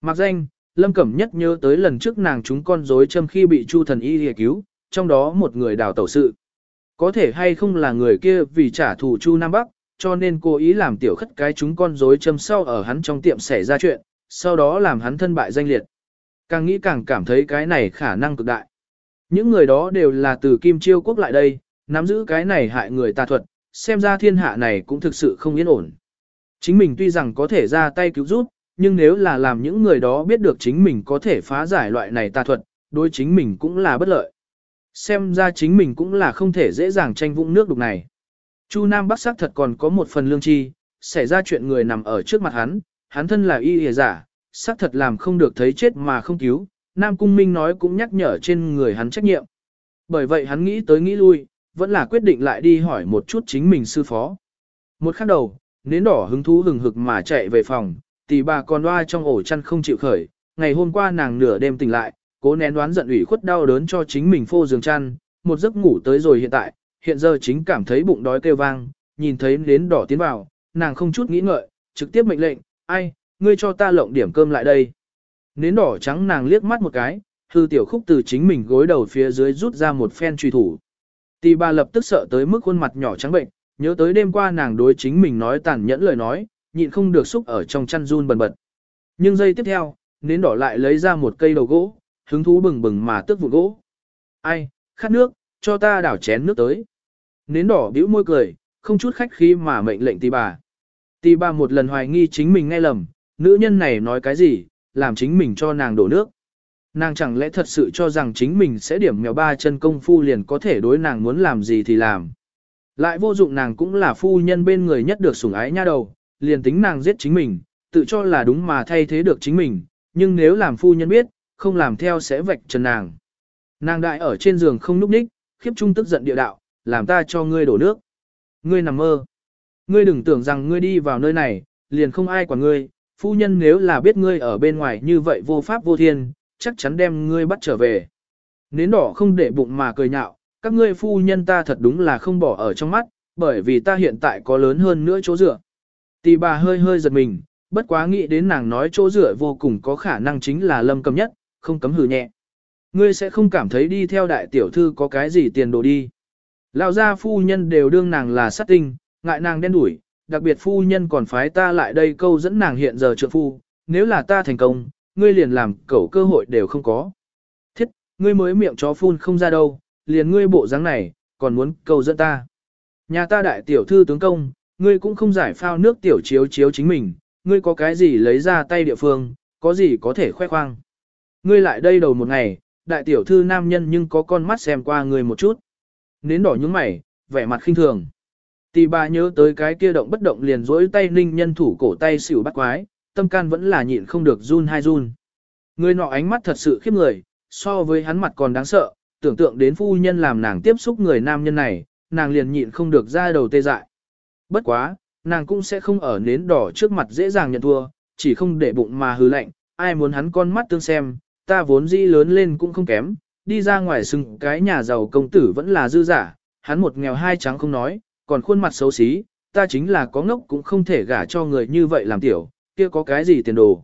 Mặc danh, Lâm Cẩm Nhất nhớ tới lần trước nàng chúng con rối châm khi bị chu thần y gì cứu, trong đó một người đào tẩu sự. Có thể hay không là người kia vì trả thù chu Nam Bắc, cho nên cố ý làm tiểu khất cái chúng con rối châm sau ở hắn trong tiệm xảy ra chuyện, sau đó làm hắn thân bại danh liệt. Càng nghĩ càng cảm thấy cái này khả năng cực đại. Những người đó đều là từ Kim Chiêu Quốc lại đây, nắm giữ cái này hại người tà thuật, xem ra thiên hạ này cũng thực sự không yên ổn. Chính mình tuy rằng có thể ra tay cứu giúp, nhưng nếu là làm những người đó biết được chính mình có thể phá giải loại này tà thuật, đối chính mình cũng là bất lợi. Xem ra chính mình cũng là không thể dễ dàng tranh vũng nước đục này. Chu Nam Bắc sắc thật còn có một phần lương chi, xảy ra chuyện người nằm ở trước mặt hắn, hắn thân là y hề giả, sắc thật làm không được thấy chết mà không cứu, Nam Cung Minh nói cũng nhắc nhở trên người hắn trách nhiệm. Bởi vậy hắn nghĩ tới nghĩ lui, vẫn là quyết định lại đi hỏi một chút chính mình sư phó. Một khắc đầu, nến đỏ hứng thú hừng hực mà chạy về phòng, tỷ bà còn loa trong ổ chăn không chịu khởi, ngày hôm qua nàng nửa đêm tỉnh lại, cố nén đoán giận ủy khuất đau đớn cho chính mình phô giường chăn, một giấc ngủ tới rồi hiện tại, hiện giờ chính cảm thấy bụng đói kêu vang, nhìn thấy nến đỏ tiến vào, nàng không chút nghĩ ngợi, trực tiếp mệnh lệnh, ai, ngươi cho ta lộng điểm cơm lại đây. Nến đỏ trắng nàng liếc mắt một cái, hư tiểu khúc từ chính mình gối đầu phía dưới rút ra một phen truy thủ. Tỷ bà lập tức sợ tới mức khuôn mặt nhỏ trắng bệnh, nhớ tới đêm qua nàng đối chính mình nói tàn nhẫn lời nói, nhịn không được xúc ở trong chăn run bần bật. Nhưng giây tiếp theo, nến đỏ lại lấy ra một cây đầu gỗ, hứng thú bừng bừng mà tước vụ gỗ. Ai, khát nước, cho ta đảo chén nước tới. Nến đỏ bĩu môi cười, không chút khách khí mà mệnh lệnh tì bà. tì bà một lần hoài nghi chính mình nghe lầm, nữ nhân này nói cái gì, làm chính mình cho nàng đổ nước. Nàng chẳng lẽ thật sự cho rằng chính mình sẽ điểm mèo ba chân công phu liền có thể đối nàng muốn làm gì thì làm. Lại vô dụng nàng cũng là phu nhân bên người nhất được sủng ái nha đầu, liền tính nàng giết chính mình, tự cho là đúng mà thay thế được chính mình, nhưng nếu làm phu nhân biết, không làm theo sẽ vạch trần nàng. Nàng đại ở trên giường không núp ních, khiếp trung tức giận địa đạo, làm ta cho ngươi đổ nước. Ngươi nằm mơ. Ngươi đừng tưởng rằng ngươi đi vào nơi này, liền không ai quản ngươi, phu nhân nếu là biết ngươi ở bên ngoài như vậy vô pháp vô thiên, chắc chắn đem ngươi bắt trở về. Nến đỏ không để bụng mà cười nhạo, các ngươi phu nhân ta thật đúng là không bỏ ở trong mắt, bởi vì ta hiện tại có lớn hơn nữa chỗ dựa. Tỷ bà hơi hơi giật mình, bất quá nghĩ đến nàng nói chỗ rửa vô cùng có khả năng chính là lâm cầm nhất, không cấm hừ nhẹ. Ngươi sẽ không cảm thấy đi theo đại tiểu thư có cái gì tiền đồ đi. Lão gia phu nhân đều đương nàng là sát tinh, ngại nàng đen đuổi, đặc biệt phu nhân còn phái ta lại đây câu dẫn nàng hiện giờ trượng phu, nếu là ta thành công, ngươi liền làm cẩu cơ hội đều không có. Thiết, ngươi mới miệng chó phun không ra đâu, liền ngươi bộ dáng này, còn muốn câu dẫn ta. Nhà ta đại tiểu thư tướng công, ngươi cũng không giải phao nước tiểu chiếu chiếu chính mình, ngươi có cái gì lấy ra tay địa phương, có gì có thể khoe khoang. Ngươi lại đây đầu một ngày, đại tiểu thư nam nhân nhưng có con mắt xem qua ngươi một chút. Nến đỏ nhướng mày, vẻ mặt khinh thường. Tỷ bà nhớ tới cái kia động bất động liền rỗi tay ninh nhân thủ cổ tay xỉu bắt quái, tâm can vẫn là nhịn không được run hai run. Người nọ ánh mắt thật sự khiếp người, so với hắn mặt còn đáng sợ, tưởng tượng đến phu nhân làm nàng tiếp xúc người nam nhân này, nàng liền nhịn không được ra đầu tê dại. Bất quá, nàng cũng sẽ không ở nến đỏ trước mặt dễ dàng nhận thua, chỉ không để bụng mà hứ lạnh, ai muốn hắn con mắt tương xem, ta vốn dĩ lớn lên cũng không kém, đi ra ngoài sừng cái nhà giàu công tử vẫn là dư giả, hắn một nghèo hai trắng không nói, còn khuôn mặt xấu xí, ta chính là có ngốc cũng không thể gả cho người như vậy làm tiểu, kia có cái gì tiền đồ.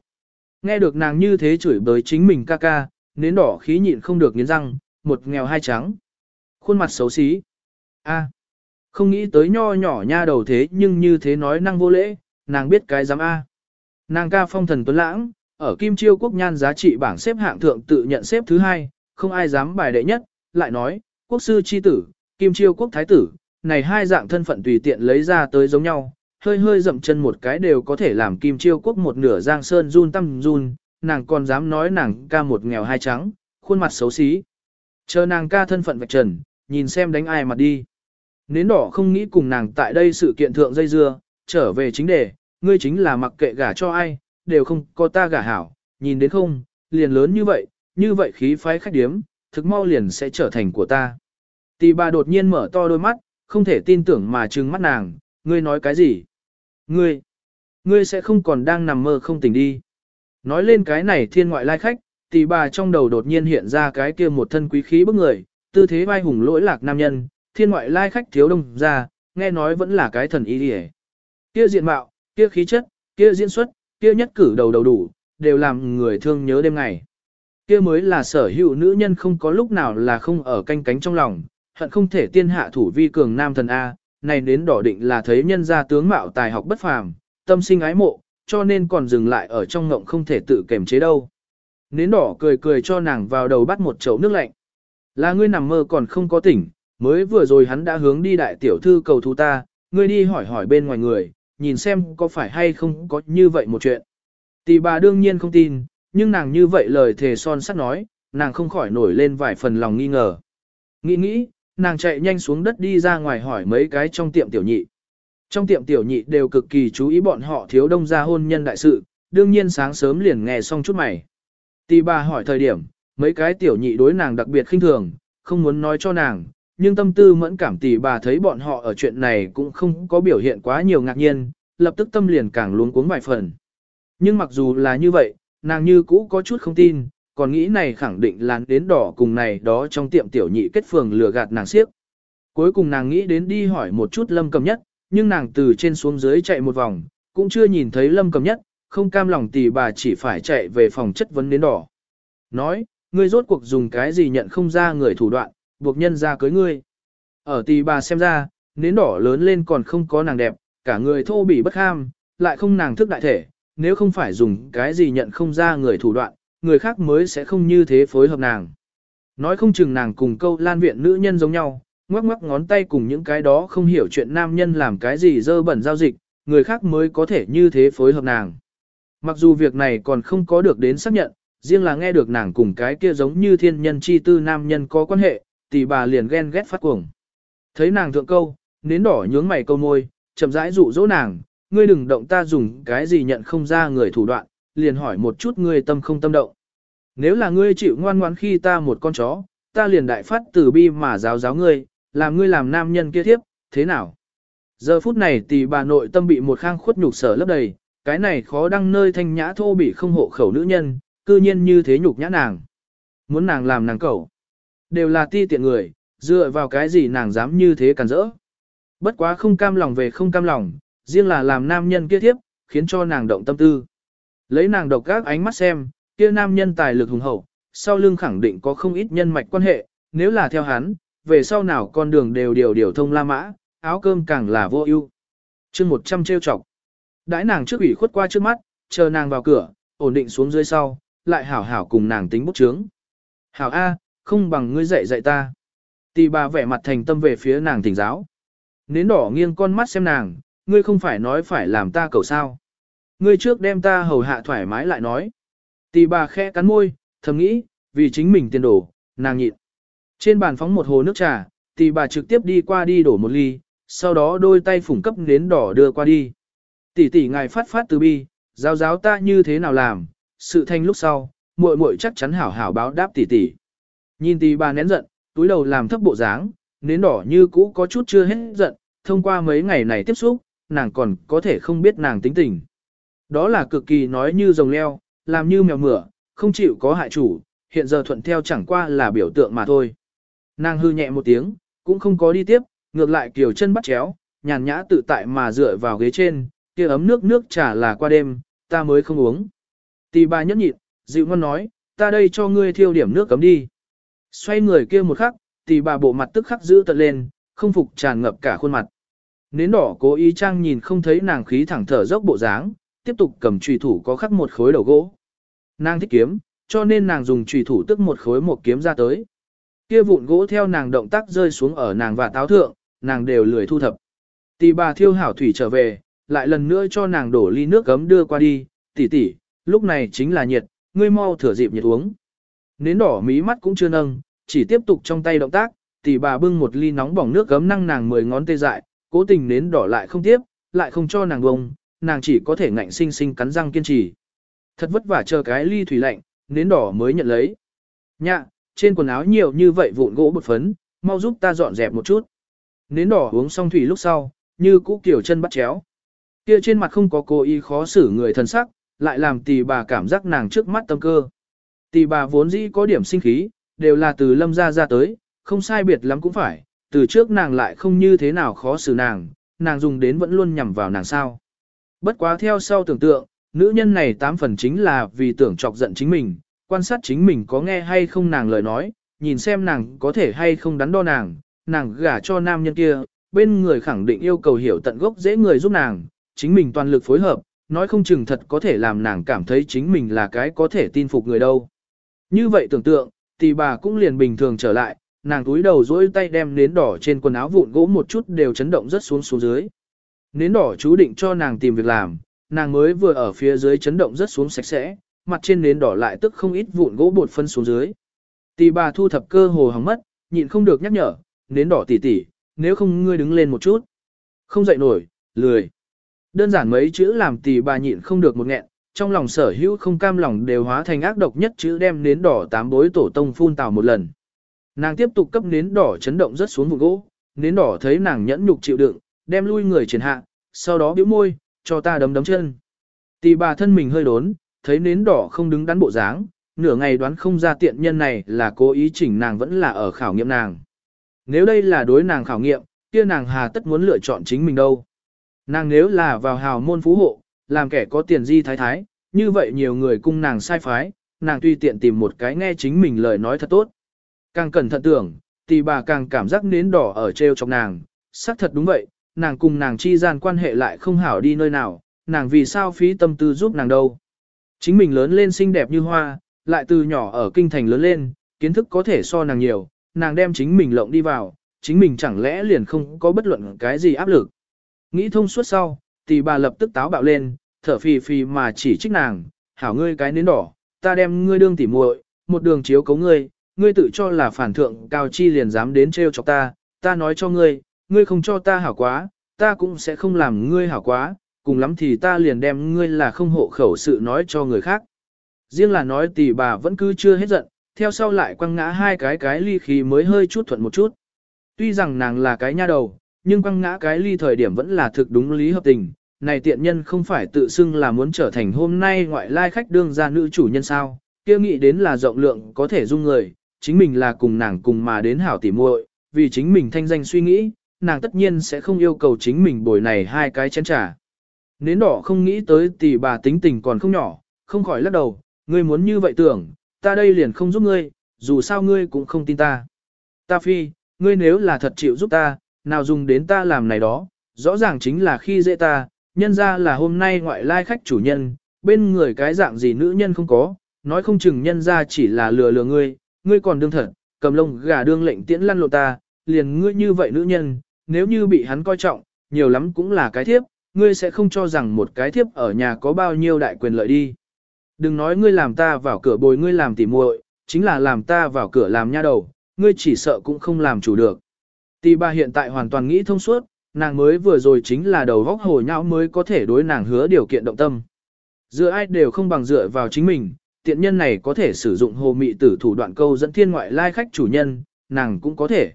Nghe được nàng như thế chửi bới chính mình ca ca, nến đỏ khí nhịn không được nghiến răng, một nghèo hai trắng. Khuôn mặt xấu xí. a không nghĩ tới nho nhỏ nha đầu thế nhưng như thế nói năng vô lễ, nàng biết cái dám A. Nàng ca phong thần tuấn lãng, ở Kim Chiêu quốc nhan giá trị bảng xếp hạng thượng tự nhận xếp thứ hai, không ai dám bài đệ nhất, lại nói, quốc sư chi tử, Kim Chiêu quốc thái tử, này hai dạng thân phận tùy tiện lấy ra tới giống nhau, hơi hơi dậm chân một cái đều có thể làm Kim Chiêu quốc một nửa giang sơn run tâm run, nàng còn dám nói nàng ca một nghèo hai trắng, khuôn mặt xấu xí. Chờ nàng ca thân phận vạch trần, nhìn xem đánh ai mặt đi. Nến đỏ không nghĩ cùng nàng tại đây sự kiện thượng dây dưa, trở về chính đề, ngươi chính là mặc kệ gả cho ai, đều không có ta gả hảo, nhìn đến không, liền lớn như vậy, như vậy khí phái khách điếm, thực mau liền sẽ trở thành của ta. Tì bà đột nhiên mở to đôi mắt, không thể tin tưởng mà trừng mắt nàng, ngươi nói cái gì? Ngươi, ngươi sẽ không còn đang nằm mơ không tỉnh đi. Nói lên cái này thiên ngoại lai khách, Tì bà trong đầu đột nhiên hiện ra cái kia một thân quý khí bức người, tư thế vai hùng lỗi lạc nam nhân, thiên ngoại lai khách thiếu đông ra, nghe nói vẫn là cái thần y đi Kia diện mạo, kia khí chất, kia diễn xuất, kia nhất cử đầu đầu đủ, đều làm người thương nhớ đêm ngày. Kia mới là sở hữu nữ nhân không có lúc nào là không ở canh cánh trong lòng, hận không thể tiên hạ thủ vi cường nam thần A, này đến đỏ định là thấy nhân gia tướng mạo tài học bất phàm, tâm sinh ái mộ, cho nên còn dừng lại ở trong ngộng không thể tự kềm chế đâu. Nến đỏ cười cười cho nàng vào đầu bắt một chậu nước lạnh. Là ngươi nằm mơ còn không có tỉnh, mới vừa rồi hắn đã hướng đi đại tiểu thư cầu thú ta, ngươi đi hỏi hỏi bên ngoài người, nhìn xem có phải hay không có như vậy một chuyện. Tỷ bà đương nhiên không tin, nhưng nàng như vậy lời thề son sắt nói, nàng không khỏi nổi lên vài phần lòng nghi ngờ. Nghĩ nghĩ, nàng chạy nhanh xuống đất đi ra ngoài hỏi mấy cái trong tiệm tiểu nhị. Trong tiệm tiểu nhị đều cực kỳ chú ý bọn họ thiếu đông gia hôn nhân đại sự, đương nhiên sáng sớm liền nghe xong chút mày. Tỷ bà hỏi thời điểm, mấy cái tiểu nhị đối nàng đặc biệt khinh thường, không muốn nói cho nàng, nhưng tâm tư mẫn cảm tỷ bà thấy bọn họ ở chuyện này cũng không có biểu hiện quá nhiều ngạc nhiên, lập tức tâm liền càng luống cuống vài phần. Nhưng mặc dù là như vậy, nàng như cũ có chút không tin, còn nghĩ này khẳng định là đến đỏ cùng này đó trong tiệm tiểu nhị kết phường lừa gạt nàng siếp. Cuối cùng nàng nghĩ đến đi hỏi một chút lâm cầm nhất, nhưng nàng từ trên xuống dưới chạy một vòng, cũng chưa nhìn thấy lâm cầm nhất, không cam lòng tỷ bà chỉ phải chạy về phòng chất vấn đến đỏ. Nói, ngươi rốt cuộc dùng cái gì nhận không ra người thủ đoạn, buộc nhân ra cưới ngươi. Ở tỷ bà xem ra, nến đỏ lớn lên còn không có nàng đẹp, cả người thô bỉ bất ham, lại không nàng thức đại thể, nếu không phải dùng cái gì nhận không ra người thủ đoạn, người khác mới sẽ không như thế phối hợp nàng. Nói không chừng nàng cùng câu lan viện nữ nhân giống nhau, ngoắc ngoắc ngón tay cùng những cái đó không hiểu chuyện nam nhân làm cái gì dơ bẩn giao dịch, người khác mới có thể như thế phối hợp nàng. Mặc dù việc này còn không có được đến xác nhận, riêng là nghe được nàng cùng cái kia giống như thiên nhân chi tư nam nhân có quan hệ, tỷ bà liền ghen ghét phát cuồng. Thấy nàng thượng câu, nến đỏ nhướng mày câu môi, chậm rãi dụ dỗ nàng, ngươi đừng động ta dùng cái gì nhận không ra người thủ đoạn, liền hỏi một chút ngươi tâm không tâm động. Nếu là ngươi chịu ngoan ngoãn khi ta một con chó, ta liền đại phát từ bi mà giáo giáo ngươi, làm ngươi làm nam nhân kia thiếp, thế nào? Giờ phút này tỷ bà nội tâm bị một khang khuất nhục sở lấp đầy, cái này khó đăng nơi thanh nhã thô bị không hộ khẩu nữ nhân, cư nhiên như thế nhục nhã nàng. Muốn nàng làm nàng cẩu. Đều là ti tiện người, dựa vào cái gì nàng dám như thế cản rỡ. Bất quá không cam lòng về không cam lòng, riêng là làm nam nhân kia thiếp, khiến cho nàng động tâm tư. Lấy nàng độc các ánh mắt xem, kia nam nhân tài lực hùng hậu, sau lưng khẳng định có không ít nhân mạch quan hệ, nếu là theo hắn, về sau nào con đường đều điều điều thông la mã, áo cơm càng là vô ưu. chương 100 trêu chọc. Đãi nàng trước ủy khuất qua trước mắt, chờ nàng vào cửa, ổn định xuống dưới sau, lại hảo hảo cùng nàng tính bút chướng. Hảo A, không bằng ngươi dạy dạy ta. Tì bà vẻ mặt thành tâm về phía nàng thỉnh giáo. Nến đỏ nghiêng con mắt xem nàng, ngươi không phải nói phải làm ta cầu sao. Ngươi trước đem ta hầu hạ thoải mái lại nói. Tì bà khẽ cắn môi, thầm nghĩ, vì chính mình tiền đổ, nàng nhịn. Trên bàn phóng một hồ nước trà, tì bà trực tiếp đi qua đi đổ một ly, sau đó đôi tay phủng cấp nến đỏ đưa qua đi. Tỷ tỷ ngài phát phát từ bi, giáo giáo ta như thế nào làm, sự thanh lúc sau, muội muội chắc chắn hảo hảo báo đáp tỷ tỷ. Nhìn tỷ bà nén giận, túi đầu làm thấp bộ dáng, nến đỏ như cũ có chút chưa hết giận, thông qua mấy ngày này tiếp xúc, nàng còn có thể không biết nàng tính tình. Đó là cực kỳ nói như rồng leo, làm như mèo mửa, không chịu có hại chủ, hiện giờ thuận theo chẳng qua là biểu tượng mà thôi. Nàng hư nhẹ một tiếng, cũng không có đi tiếp, ngược lại kiểu chân bắt chéo, nhàn nhã tự tại mà dựa vào ghế trên, kia ấm nước nước trà là qua đêm, ta mới không uống. Tì bà nhẫn nhịn, dịu ngon nói, ta đây cho ngươi thiêu điểm nước cấm đi. Xoay người kia một khắc, tỷ bà bộ mặt tức khắc giữ tận lên, không phục tràn ngập cả khuôn mặt. Nến đỏ cố ý trang nhìn không thấy nàng khí thẳng thở dốc bộ dáng, tiếp tục cầm trùy thủ có khắc một khối đầu gỗ. Nàng thích kiếm, cho nên nàng dùng trùy thủ tức một khối một kiếm ra tới. Kia vụn gỗ theo nàng động tác rơi xuống ở nàng và táo thượng, nàng đều lười thu thập. Tỷ bà thiêu hảo thủy trở về, lại lần nữa cho nàng đổ ly nước gấm đưa qua đi, tỷ tỷ, lúc này chính là nhiệt, ngươi mau thửa dịp nhiệt uống. Nến đỏ mí mắt cũng chưa nâng, chỉ tiếp tục trong tay động tác, tỷ bà bưng một ly nóng bỏng nước gấm năng nàng mười ngón tê dại, cố tình nến đỏ lại không tiếp, lại không cho nàng bông, nàng chỉ có thể ngạnh sinh sinh cắn răng kiên trì. Thật vất vả chờ cái ly thủy lạnh, nến đỏ mới nhận lấy. Nhạ, trên quần áo nhiều như vậy vụn gỗ bột phấn, mau giúp ta dọn dẹp một chút. Nến đỏ uống xong thủy lúc sau, như cũ kiểu chân bắt chéo. Kia trên mặt không có cô y khó xử người thân sắc, lại làm tỷ bà cảm giác nàng trước mắt tâm cơ. Tỷ bà vốn dĩ có điểm sinh khí, đều là từ lâm ra ra tới, không sai biệt lắm cũng phải, từ trước nàng lại không như thế nào khó xử nàng, nàng dùng đến vẫn luôn nhằm vào nàng sao. Bất quá theo sau tưởng tượng, nữ nhân này tám phần chính là vì tưởng chọc giận chính mình, quan sát chính mình có nghe hay không nàng lời nói, nhìn xem nàng có thể hay không đắn đo nàng, nàng gả cho nam nhân kia, bên người khẳng định yêu cầu hiểu tận gốc dễ người giúp nàng, chính mình toàn lực phối hợp, nói không chừng thật có thể làm nàng cảm thấy chính mình là cái có thể tin phục người đâu. Như vậy tưởng tượng, thì bà cũng liền bình thường trở lại, nàng túi đầu dỗi tay đem nến đỏ trên quần áo vụn gỗ một chút đều chấn động rất xuống xuống dưới. Nến đỏ chú định cho nàng tìm việc làm, nàng mới vừa ở phía dưới chấn động rất xuống sạch sẽ, mặt trên nến đỏ lại tức không ít vụn gỗ bột phân xuống dưới. Tỷ bà thu thập cơ hồ hỏng mất, nhịn không được nhắc nhở, nến đỏ tỉ tỉ, nếu không ngươi đứng lên một chút. Không dậy nổi, lười. Đơn giản mấy chữ làm tỷ bà nhịn không được một nghẹn, trong lòng sở hữu không cam lòng đều hóa thành ác độc nhất chữ đem nến đỏ tám bối tổ tông phun tào một lần. Nàng tiếp tục cấp nến đỏ chấn động rất xuống vùng gỗ, nến đỏ thấy nàng nhẫn nhục chịu đựng, đem lui người triển hạ, sau đó bĩu môi, cho ta đấm đấm chân. Tỷ bà thân mình hơi đốn, thấy nến đỏ không đứng đắn bộ dáng, nửa ngày đoán không ra tiện nhân này là cố ý chỉnh nàng vẫn là ở khảo nghiệm nàng. Nếu đây là đối nàng khảo nghiệm, kia nàng hà tất muốn lựa chọn chính mình đâu. Nàng nếu là vào hào môn phú hộ, làm kẻ có tiền di thái thái, như vậy nhiều người cung nàng sai phái, nàng tuy tiện tìm một cái nghe chính mình lời nói thật tốt. Càng cẩn thận tưởng, tỷ bà càng cảm giác nến đỏ ở treo trong nàng, xác thật đúng vậy, nàng cùng nàng chi gian quan hệ lại không hảo đi nơi nào, nàng vì sao phí tâm tư giúp nàng đâu. Chính mình lớn lên xinh đẹp như hoa, lại từ nhỏ ở kinh thành lớn lên, kiến thức có thể so nàng nhiều, nàng đem chính mình lộng đi vào, chính mình chẳng lẽ liền không có bất luận cái gì áp lực. Nghĩ thông suốt sau, tỷ bà lập tức táo bạo lên, thở phì phì mà chỉ trích nàng, hảo ngươi cái nến đỏ, ta đem ngươi đương tỉ muội, một đường chiếu cấu ngươi, ngươi tự cho là phản thượng cao chi liền dám đến trêu chọc ta, ta nói cho ngươi, ngươi không cho ta hảo quá, ta cũng sẽ không làm ngươi hảo quá, cùng lắm thì ta liền đem ngươi là không hộ khẩu sự nói cho người khác. Riêng là nói tỷ bà vẫn cứ chưa hết giận, theo sau lại quăng ngã hai cái cái ly khí mới hơi chút thuận một chút. Tuy rằng nàng là cái nha đầu, nhưng quăng ngã cái ly thời điểm vẫn là thực đúng lý hợp tình. Này tiện nhân không phải tự xưng là muốn trở thành hôm nay ngoại lai khách đương gia nữ chủ nhân sao, kia nghĩ đến là rộng lượng có thể dung người, chính mình là cùng nàng cùng mà đến hảo tỉ muội, vì chính mình thanh danh suy nghĩ, nàng tất nhiên sẽ không yêu cầu chính mình bồi này hai cái chén trà. Nến đỏ không nghĩ tới tỷ bà tính tình còn không nhỏ, không khỏi lắc đầu, ngươi muốn như vậy tưởng, ta đây liền không giúp ngươi, dù sao ngươi cũng không tin ta. Ta phi, ngươi nếu là thật chịu giúp ta, nào dùng đến ta làm này đó, rõ ràng chính là khi dễ ta, nhân ra là hôm nay ngoại lai khách chủ nhân, bên người cái dạng gì nữ nhân không có, nói không chừng nhân ra chỉ là lừa lừa ngươi, ngươi còn đương thật, cầm lông gà đương lệnh tiễn lăn lộ ta, liền ngươi như vậy nữ nhân, nếu như bị hắn coi trọng, nhiều lắm cũng là cái thiếp, ngươi sẽ không cho rằng một cái thiếp ở nhà có bao nhiêu đại quyền lợi đi. Đừng nói ngươi làm ta vào cửa bồi ngươi làm tỉ muội, chính là làm ta vào cửa làm nha đầu, ngươi chỉ sợ cũng không làm chủ được. Tỷ bà hiện tại hoàn toàn nghĩ thông suốt, nàng mới vừa rồi chính là đầu góc hồ nhão mới có thể đối nàng hứa điều kiện động tâm. Dựa ai đều không bằng dựa vào chính mình, tiện nhân này có thể sử dụng hồ mị tử thủ đoạn câu dẫn thiên ngoại lai khách chủ nhân, nàng cũng có thể.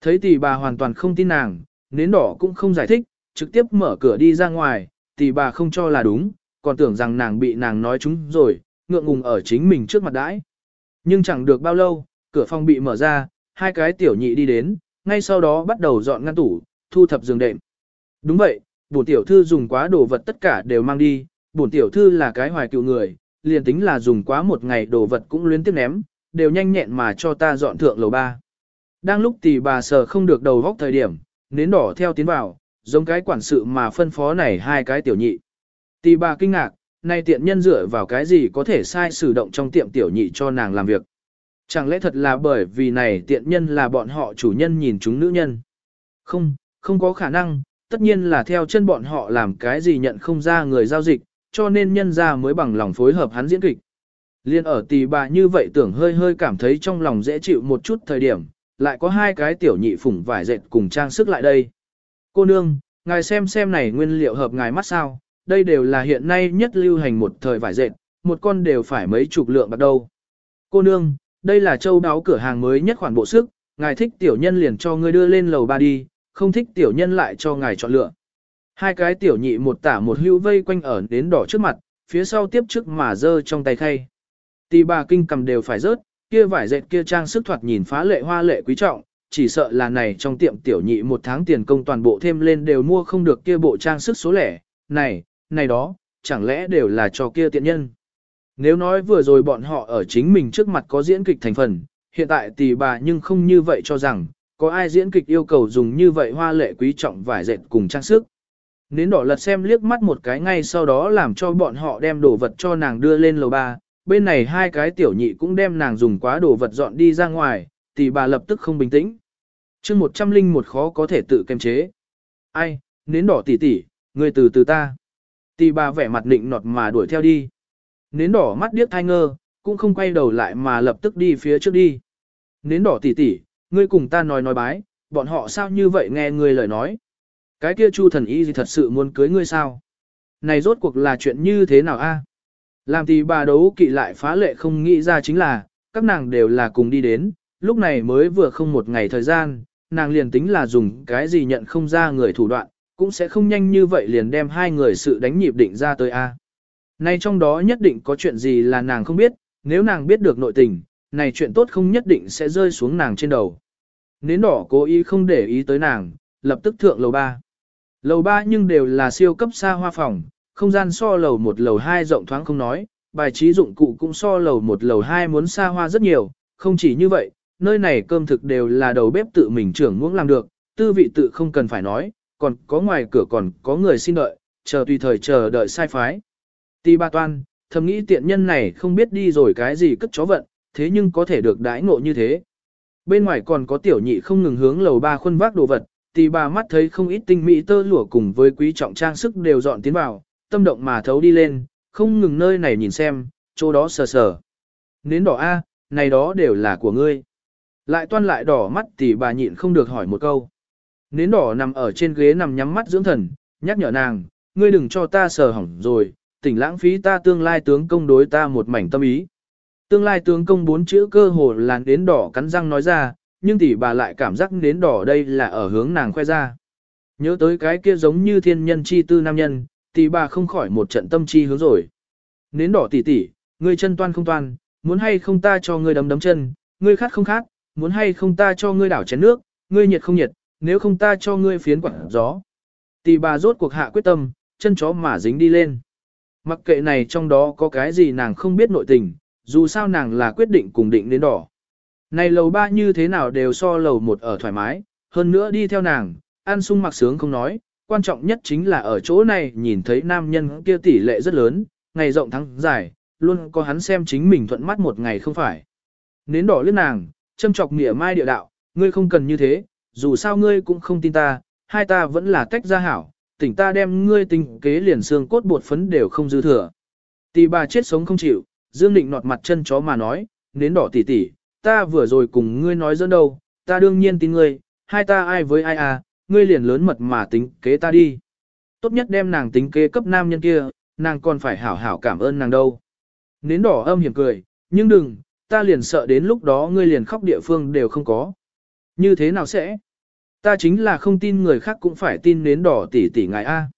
Thấy tỷ bà hoàn toàn không tin nàng, nến đỏ cũng không giải thích, trực tiếp mở cửa đi ra ngoài, tỷ bà không cho là đúng, còn tưởng rằng nàng bị nàng nói chúng rồi, ngượng ngùng ở chính mình trước mặt đãi. Nhưng chẳng được bao lâu, cửa phòng bị mở ra, hai cái tiểu nhị đi đến, ngay sau đó bắt đầu dọn ngăn tủ, thu thập giường đệm. Đúng vậy, bổn tiểu thư dùng quá đồ vật tất cả đều mang đi, bổn tiểu thư là cái hoài cựu người, liền tính là dùng quá một ngày đồ vật cũng luyến tiếp ném, đều nhanh nhẹn mà cho ta dọn thượng lầu ba. Đang lúc tỷ bà sờ không được đầu vóc thời điểm, nến đỏ theo tiến vào, giống cái quản sự mà phân phó này hai cái tiểu nhị. Tỷ bà kinh ngạc, nay tiện nhân dựa vào cái gì có thể sai sử động trong tiệm tiểu nhị cho nàng làm việc. Chẳng lẽ thật là bởi vì này tiện nhân là bọn họ chủ nhân nhìn chúng nữ nhân? Không, không có khả năng, tất nhiên là theo chân bọn họ làm cái gì nhận không ra người giao dịch, cho nên nhân ra mới bằng lòng phối hợp hắn diễn kịch. Liên ở tỷ bà như vậy tưởng hơi hơi cảm thấy trong lòng dễ chịu một chút thời điểm, lại có hai cái tiểu nhị phủng vải dệt cùng trang sức lại đây. Cô nương, ngài xem xem này nguyên liệu hợp ngài mắt sao, đây đều là hiện nay nhất lưu hành một thời vải dệt, một con đều phải mấy chục lượng bạc đâu. Cô nương, đây là châu đáo cửa hàng mới nhất khoản bộ sức, ngài thích tiểu nhân liền cho ngươi đưa lên lầu ba đi, không thích tiểu nhân lại cho ngài chọn lựa. Hai cái tiểu nhị một tả một hữu vây quanh ở đến đỏ trước mặt, phía sau tiếp trước mà dơ trong tay khay. Tì bà kinh cầm đều phải rớt, kia vải dệt kia trang sức thoạt nhìn phá lệ hoa lệ quý trọng, chỉ sợ là này trong tiệm tiểu nhị một tháng tiền công toàn bộ thêm lên đều mua không được kia bộ trang sức số lẻ, này, này đó, chẳng lẽ đều là cho kia tiện nhân. Nếu nói vừa rồi bọn họ ở chính mình trước mặt có diễn kịch thành phần, hiện tại tỷ bà nhưng không như vậy cho rằng, có ai diễn kịch yêu cầu dùng như vậy hoa lệ quý trọng vải dệt cùng trang sức. Nến đỏ lật xem liếc mắt một cái ngay sau đó làm cho bọn họ đem đồ vật cho nàng đưa lên lầu ba, bên này hai cái tiểu nhị cũng đem nàng dùng quá đồ vật dọn đi ra ngoài, tỷ bà lập tức không bình tĩnh. chương một trăm linh một khó có thể tự kiềm chế. Ai, nến đỏ tỷ tỷ, người từ từ ta. Tỷ bà vẻ mặt định nọt mà đuổi theo đi. Nến đỏ mắt điếc thai ngơ, cũng không quay đầu lại mà lập tức đi phía trước đi. Nến đỏ tỷ tỷ, ngươi cùng ta nói nói bái, bọn họ sao như vậy nghe ngươi lời nói. Cái kia chu thần y gì thật sự muốn cưới ngươi sao? Này rốt cuộc là chuyện như thế nào a? Làm thì bà đấu kỵ lại phá lệ không nghĩ ra chính là, các nàng đều là cùng đi đến, lúc này mới vừa không một ngày thời gian, nàng liền tính là dùng cái gì nhận không ra người thủ đoạn, cũng sẽ không nhanh như vậy liền đem hai người sự đánh nhịp định ra tới A. Này trong đó nhất định có chuyện gì là nàng không biết, nếu nàng biết được nội tình, này chuyện tốt không nhất định sẽ rơi xuống nàng trên đầu. Nến đỏ cố ý không để ý tới nàng, lập tức thượng lầu ba. Lầu ba nhưng đều là siêu cấp xa hoa phòng, không gian so lầu một lầu hai rộng thoáng không nói, bài trí dụng cụ cũng so lầu một lầu hai muốn xa hoa rất nhiều, không chỉ như vậy, nơi này cơm thực đều là đầu bếp tự mình trưởng muốn làm được, tư vị tự không cần phải nói, còn có ngoài cửa còn có người xin đợi, chờ tùy thời chờ đợi sai phái. Tì ba toan, thầm nghĩ tiện nhân này không biết đi rồi cái gì cất chó vận, thế nhưng có thể được đãi ngộ như thế. Bên ngoài còn có tiểu nhị không ngừng hướng lầu ba khuôn vác đồ vật, tỷ bà mắt thấy không ít tinh mỹ tơ lụa cùng với quý trọng trang sức đều dọn tiến vào, tâm động mà thấu đi lên, không ngừng nơi này nhìn xem, chỗ đó sờ sờ. Nến đỏ A, này đó đều là của ngươi. Lại toan lại đỏ mắt tỷ bà nhịn không được hỏi một câu. Nến đỏ nằm ở trên ghế nằm nhắm mắt dưỡng thần, nhắc nhở nàng, ngươi đừng cho ta sờ hỏng rồi, tỉnh lãng phí ta tương lai tướng công đối ta một mảnh tâm ý. Tương lai tướng công bốn chữ cơ hồ là nến đỏ cắn răng nói ra, nhưng tỷ bà lại cảm giác nến đỏ đây là ở hướng nàng khoe ra. Nhớ tới cái kia giống như thiên nhân chi tư nam nhân, tỷ bà không khỏi một trận tâm chi hướng rồi. Nến đỏ tỷ tỷ, ngươi chân toan không toan, muốn hay không ta cho ngươi đấm đấm chân, ngươi khát không khát, muốn hay không ta cho ngươi đảo chén nước, ngươi nhiệt không nhiệt, nếu không ta cho ngươi phiến quảng gió. Tỷ bà rốt cuộc hạ quyết tâm, chân chó mà dính đi lên. Mặc kệ này trong đó có cái gì nàng không biết nội tình, dù sao nàng là quyết định cùng định đến đỏ. Này lầu ba như thế nào đều so lầu một ở thoải mái, hơn nữa đi theo nàng, ăn sung mặc sướng không nói, quan trọng nhất chính là ở chỗ này nhìn thấy nam nhân kia tỷ lệ rất lớn, ngày rộng thắng dài, luôn có hắn xem chính mình thuận mắt một ngày không phải. Nến đỏ liếc nàng, châm chọc mỉa mai địa đạo, ngươi không cần như thế, dù sao ngươi cũng không tin ta, hai ta vẫn là tách ra hảo, tỉnh ta đem ngươi tình kế liền xương cốt bột phấn đều không dư thừa. Tỷ bà chết sống không chịu, Dương Định nọt mặt chân chó mà nói, nến đỏ tỉ tỉ, ta vừa rồi cùng ngươi nói dẫn đâu, ta đương nhiên tin ngươi, hai ta ai với ai à, ngươi liền lớn mật mà tính kế ta đi. Tốt nhất đem nàng tính kế cấp nam nhân kia, nàng còn phải hảo hảo cảm ơn nàng đâu. Nến đỏ âm hiểm cười, nhưng đừng, ta liền sợ đến lúc đó ngươi liền khóc địa phương đều không có. Như thế nào sẽ? Ta chính là không tin người khác cũng phải tin nến đỏ tỷ tỷ ngài A.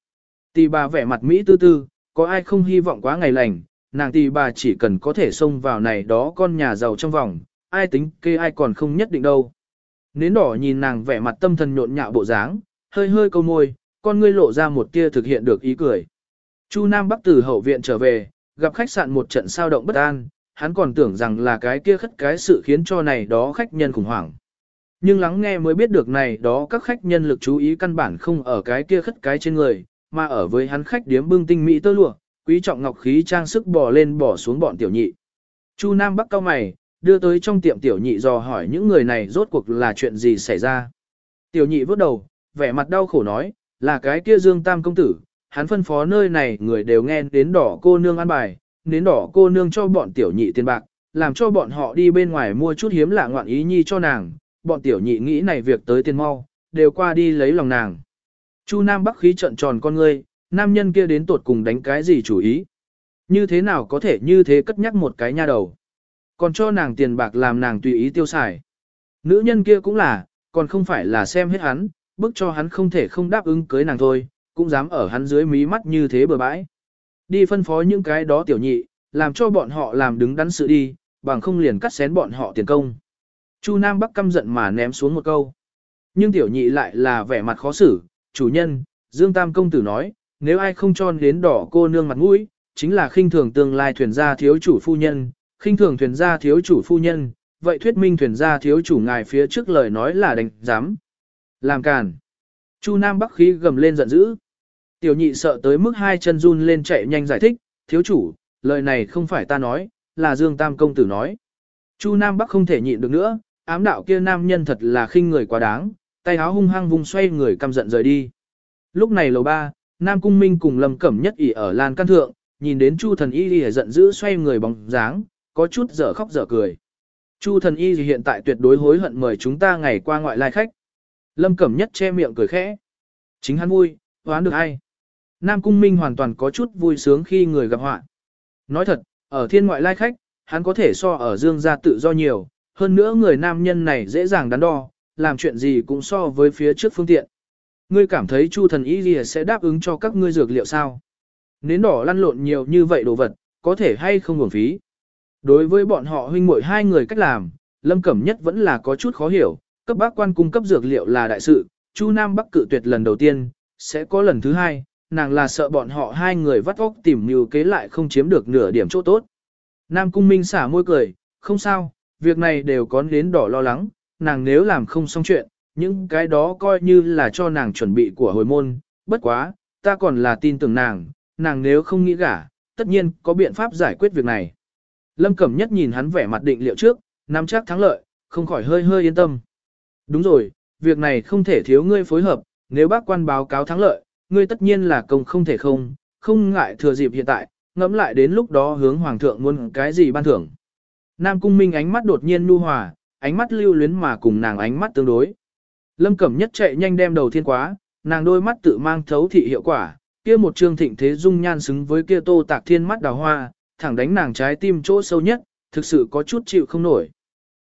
Tỷ bà vẻ mặt Mỹ tư tư, có ai không hy vọng quá ngày lành, nàng tỷ bà chỉ cần có thể xông vào này đó con nhà giàu trong vòng, ai tính kê ai còn không nhất định đâu. Nến đỏ nhìn nàng vẻ mặt tâm thần nhộn nhạo bộ dáng, hơi hơi câu môi, con ngươi lộ ra một tia thực hiện được ý cười. Chu Nam Bắc từ hậu viện trở về, gặp khách sạn một trận sao động bất an, hắn còn tưởng rằng là cái kia khất cái sự khiến cho này đó khách nhân khủng hoảng. Nhưng lắng nghe mới biết được này đó các khách nhân lực chú ý căn bản không ở cái kia khất cái trên người, mà ở với hắn khách điếm bưng tinh mỹ tơ lụa, quý trọng ngọc khí trang sức bò lên bỏ xuống bọn tiểu nhị. Chu Nam Bắc cao mày, đưa tới trong tiệm tiểu nhị dò hỏi những người này rốt cuộc là chuyện gì xảy ra. Tiểu nhị vốt đầu, vẻ mặt đau khổ nói, là cái kia Dương Tam công tử, hắn phân phó nơi này người đều nghe đến đỏ cô nương ăn bài, đến đỏ cô nương cho bọn tiểu nhị tiền bạc, làm cho bọn họ đi bên ngoài mua chút hiếm lạ ngoạn ý nhi cho nàng, bọn tiểu nhị nghĩ này việc tới tiền mau, đều qua đi lấy lòng nàng. Chu Nam Bắc khí trận tròn con ngươi, nam nhân kia đến tột cùng đánh cái gì chủ ý. Như thế nào có thể như thế cất nhắc một cái nha đầu. Còn cho nàng tiền bạc làm nàng tùy ý tiêu xài. Nữ nhân kia cũng là, còn không phải là xem hết hắn, bức cho hắn không thể không đáp ứng cưới nàng thôi, cũng dám ở hắn dưới mí mắt như thế bừa bãi. Đi phân phó những cái đó tiểu nhị, làm cho bọn họ làm đứng đắn sự đi, bằng không liền cắt xén bọn họ tiền công. Chu Nam Bắc căm giận mà ném xuống một câu. Nhưng tiểu nhị lại là vẻ mặt khó xử, chủ nhân, Dương Tam công tử nói, nếu ai không cho đến đỏ cô nương mặt mũi, chính là khinh thường tương lai thuyền gia thiếu chủ phu nhân, khinh thường thuyền gia thiếu chủ phu nhân, vậy thuyết minh thuyền gia thiếu chủ ngài phía trước lời nói là đánh giám. Làm càn. Chu Nam Bắc khí gầm lên giận dữ. Tiểu nhị sợ tới mức hai chân run lên chạy nhanh giải thích, thiếu chủ, lời này không phải ta nói, là Dương Tam công tử nói. Chu Nam Bắc không thể nhịn được nữa, ám đạo kia nam nhân thật là khinh người quá đáng, tay áo hung hăng vung xoay người căm giận rời đi. Lúc này lầu ba, Nam Cung Minh cùng Lâm Cẩm Nhất ỉ ở lan căn thượng, nhìn đến Chu Thần Y thì giận dữ xoay người bóng dáng, có chút dở khóc dở cười. Chu Thần Y hiện tại tuyệt đối hối hận mời chúng ta ngày qua ngoại lai khách. Lâm Cẩm Nhất che miệng cười khẽ. Chính hắn vui, đoán được ai. Nam Cung Minh hoàn toàn có chút vui sướng khi người gặp họa. Nói thật, ở thiên ngoại lai khách, hắn có thể so ở dương gia tự do nhiều, hơn nữa người nam nhân này dễ dàng đắn đo, làm chuyện gì cũng so với phía trước phương tiện. Ngươi cảm thấy Chu thần y lìa sẽ đáp ứng cho các ngươi dược liệu sao? Nến đỏ lăn lộn nhiều như vậy đồ vật, có thể hay không uổng phí. Đối với bọn họ huynh muội hai người cách làm, Lâm Cẩm Nhất vẫn là có chút khó hiểu, cấp bác quan cung cấp dược liệu là đại sự, Chu Nam Bắc cự tuyệt lần đầu tiên, sẽ có lần thứ hai, nàng là sợ bọn họ hai người vắt óc tìm mưu kế lại không chiếm được nửa điểm chỗ tốt. Nam Cung Minh xả môi cười, không sao, việc này đều có đến đỏ lo lắng, nàng nếu làm không xong chuyện, những cái đó coi như là cho nàng chuẩn bị của hồi môn, bất quá, ta còn là tin tưởng nàng, nàng nếu không nghĩ gả, tất nhiên có biện pháp giải quyết việc này. Lâm Cẩm Nhất nhìn hắn vẻ mặt định liệu trước, nắm chắc thắng lợi, không khỏi hơi hơi yên tâm. Đúng rồi, việc này không thể thiếu ngươi phối hợp, nếu bác quan báo cáo thắng lợi, ngươi tất nhiên là công không thể không, không ngại thừa dịp hiện tại, ngẫm lại đến lúc đó hướng hoàng thượng muốn cái gì ban thưởng. Nam Cung Minh ánh mắt đột nhiên nu hòa, ánh mắt lưu luyến mà cùng nàng ánh mắt tương đối. Lâm Cẩm Nhất chạy nhanh đem đầu thiên quá, nàng đôi mắt tự mang thấu thị hiệu quả, kia một trương thịnh thế dung nhan xứng với kia tô tạc thiên mắt đào hoa, thẳng đánh nàng trái tim chỗ sâu nhất, thực sự có chút chịu không nổi.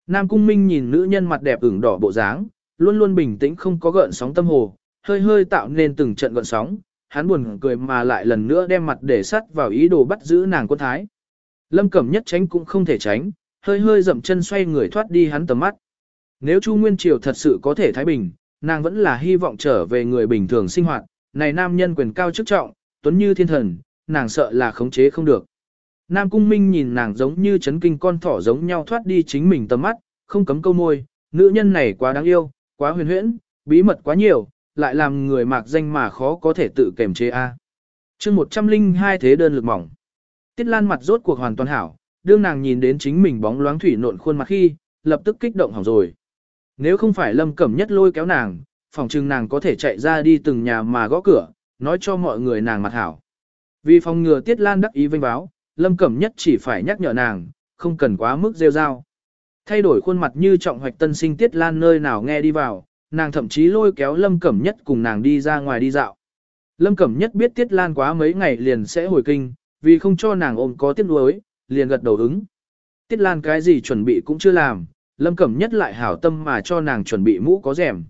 Nam Cung Minh nhìn nữ nhân mặt đẹp ửng đỏ bộ dáng, luôn luôn bình tĩnh không có gợn sóng tâm hồ, hơi hơi tạo nên từng trận gợn sóng, hắn buồn cười mà lại lần nữa đem mặt để sắt vào ý đồ bắt giữ nàng quân thái. Lâm Cẩm Nhất tránh cũng không thể tránh, hơi hơi dậm chân xoay người thoát đi hắn tầm mắt. Nếu Chu Nguyên Triều thật sự có thể thái bình, nàng vẫn là hy vọng trở về người bình thường sinh hoạt, này nam nhân quyền cao chức trọng, tuấn như thiên thần, nàng sợ là khống chế không được. Nam Cung Minh nhìn nàng giống như chấn kinh con thỏ giống nhau thoát đi chính mình tầm mắt, không cấm câu môi, nữ nhân này quá đáng yêu, quá huyền huyễn, bí mật quá nhiều, lại làm người mạc danh mà khó có thể tự kềm chế a. À. Chương 102 thế đơn lực mỏng. Tiết Lan mặt rốt cuộc hoàn toàn hảo, đương nàng nhìn đến chính mình bóng loáng thủy nộn khuôn mặt khi, lập tức kích động hỏng rồi. Nếu không phải Lâm Cẩm Nhất lôi kéo nàng, phòng trưng nàng có thể chạy ra đi từng nhà mà gõ cửa, nói cho mọi người nàng mặt hảo. Vì phòng ngừa Tiết Lan đắc ý vinh báo, Lâm Cẩm Nhất chỉ phải nhắc nhở nàng, không cần quá mức rêu rao. Thay đổi khuôn mặt như trọng hoạch tân sinh Tiết Lan nơi nào nghe đi vào, nàng thậm chí lôi kéo Lâm Cẩm Nhất cùng nàng đi ra ngoài đi dạo. Lâm Cẩm Nhất biết Tiết Lan quá mấy ngày liền sẽ hồi kinh, vì không cho nàng ôm có tiếc nuối, liền gật đầu ứng. Tiết Lan cái gì chuẩn bị cũng chưa làm, Lâm Cẩm Nhất lại hảo tâm mà cho nàng chuẩn bị mũ có rèm.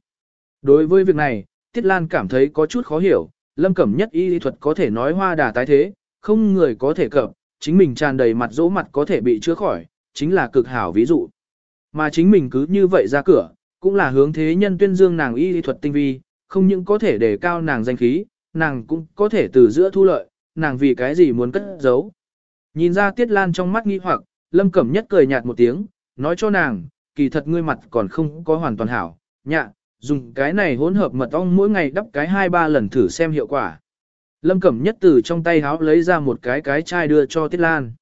Đối với việc này, Tiết Lan cảm thấy có chút khó hiểu, Lâm Cẩm Nhất y lý thuật có thể nói hoa đà tái thế, không người có thể cập, chính mình tràn đầy mặt dỗ mặt có thể bị chữa khỏi, chính là cực hảo ví dụ. Mà chính mình cứ như vậy ra cửa, cũng là hướng thế nhân tuyên dương nàng y lý thuật tinh vi, không những có thể đề cao nàng danh khí, nàng cũng có thể từ giữa thu lợi, nàng vì cái gì muốn cất giấu. Nhìn ra Tiết Lan trong mắt nghi hoặc, Lâm Cẩm Nhất cười nhạt một tiếng, nói cho nàng, kỳ thật ngươi mặt còn không có hoàn toàn hảo, nhạ, dùng cái này hỗn hợp mật ong mỗi ngày đắp cái hai ba lần thử xem hiệu quả. Lâm Cẩm Nhất từ trong tay háo lấy ra một cái cái chai đưa cho Tiết Lan.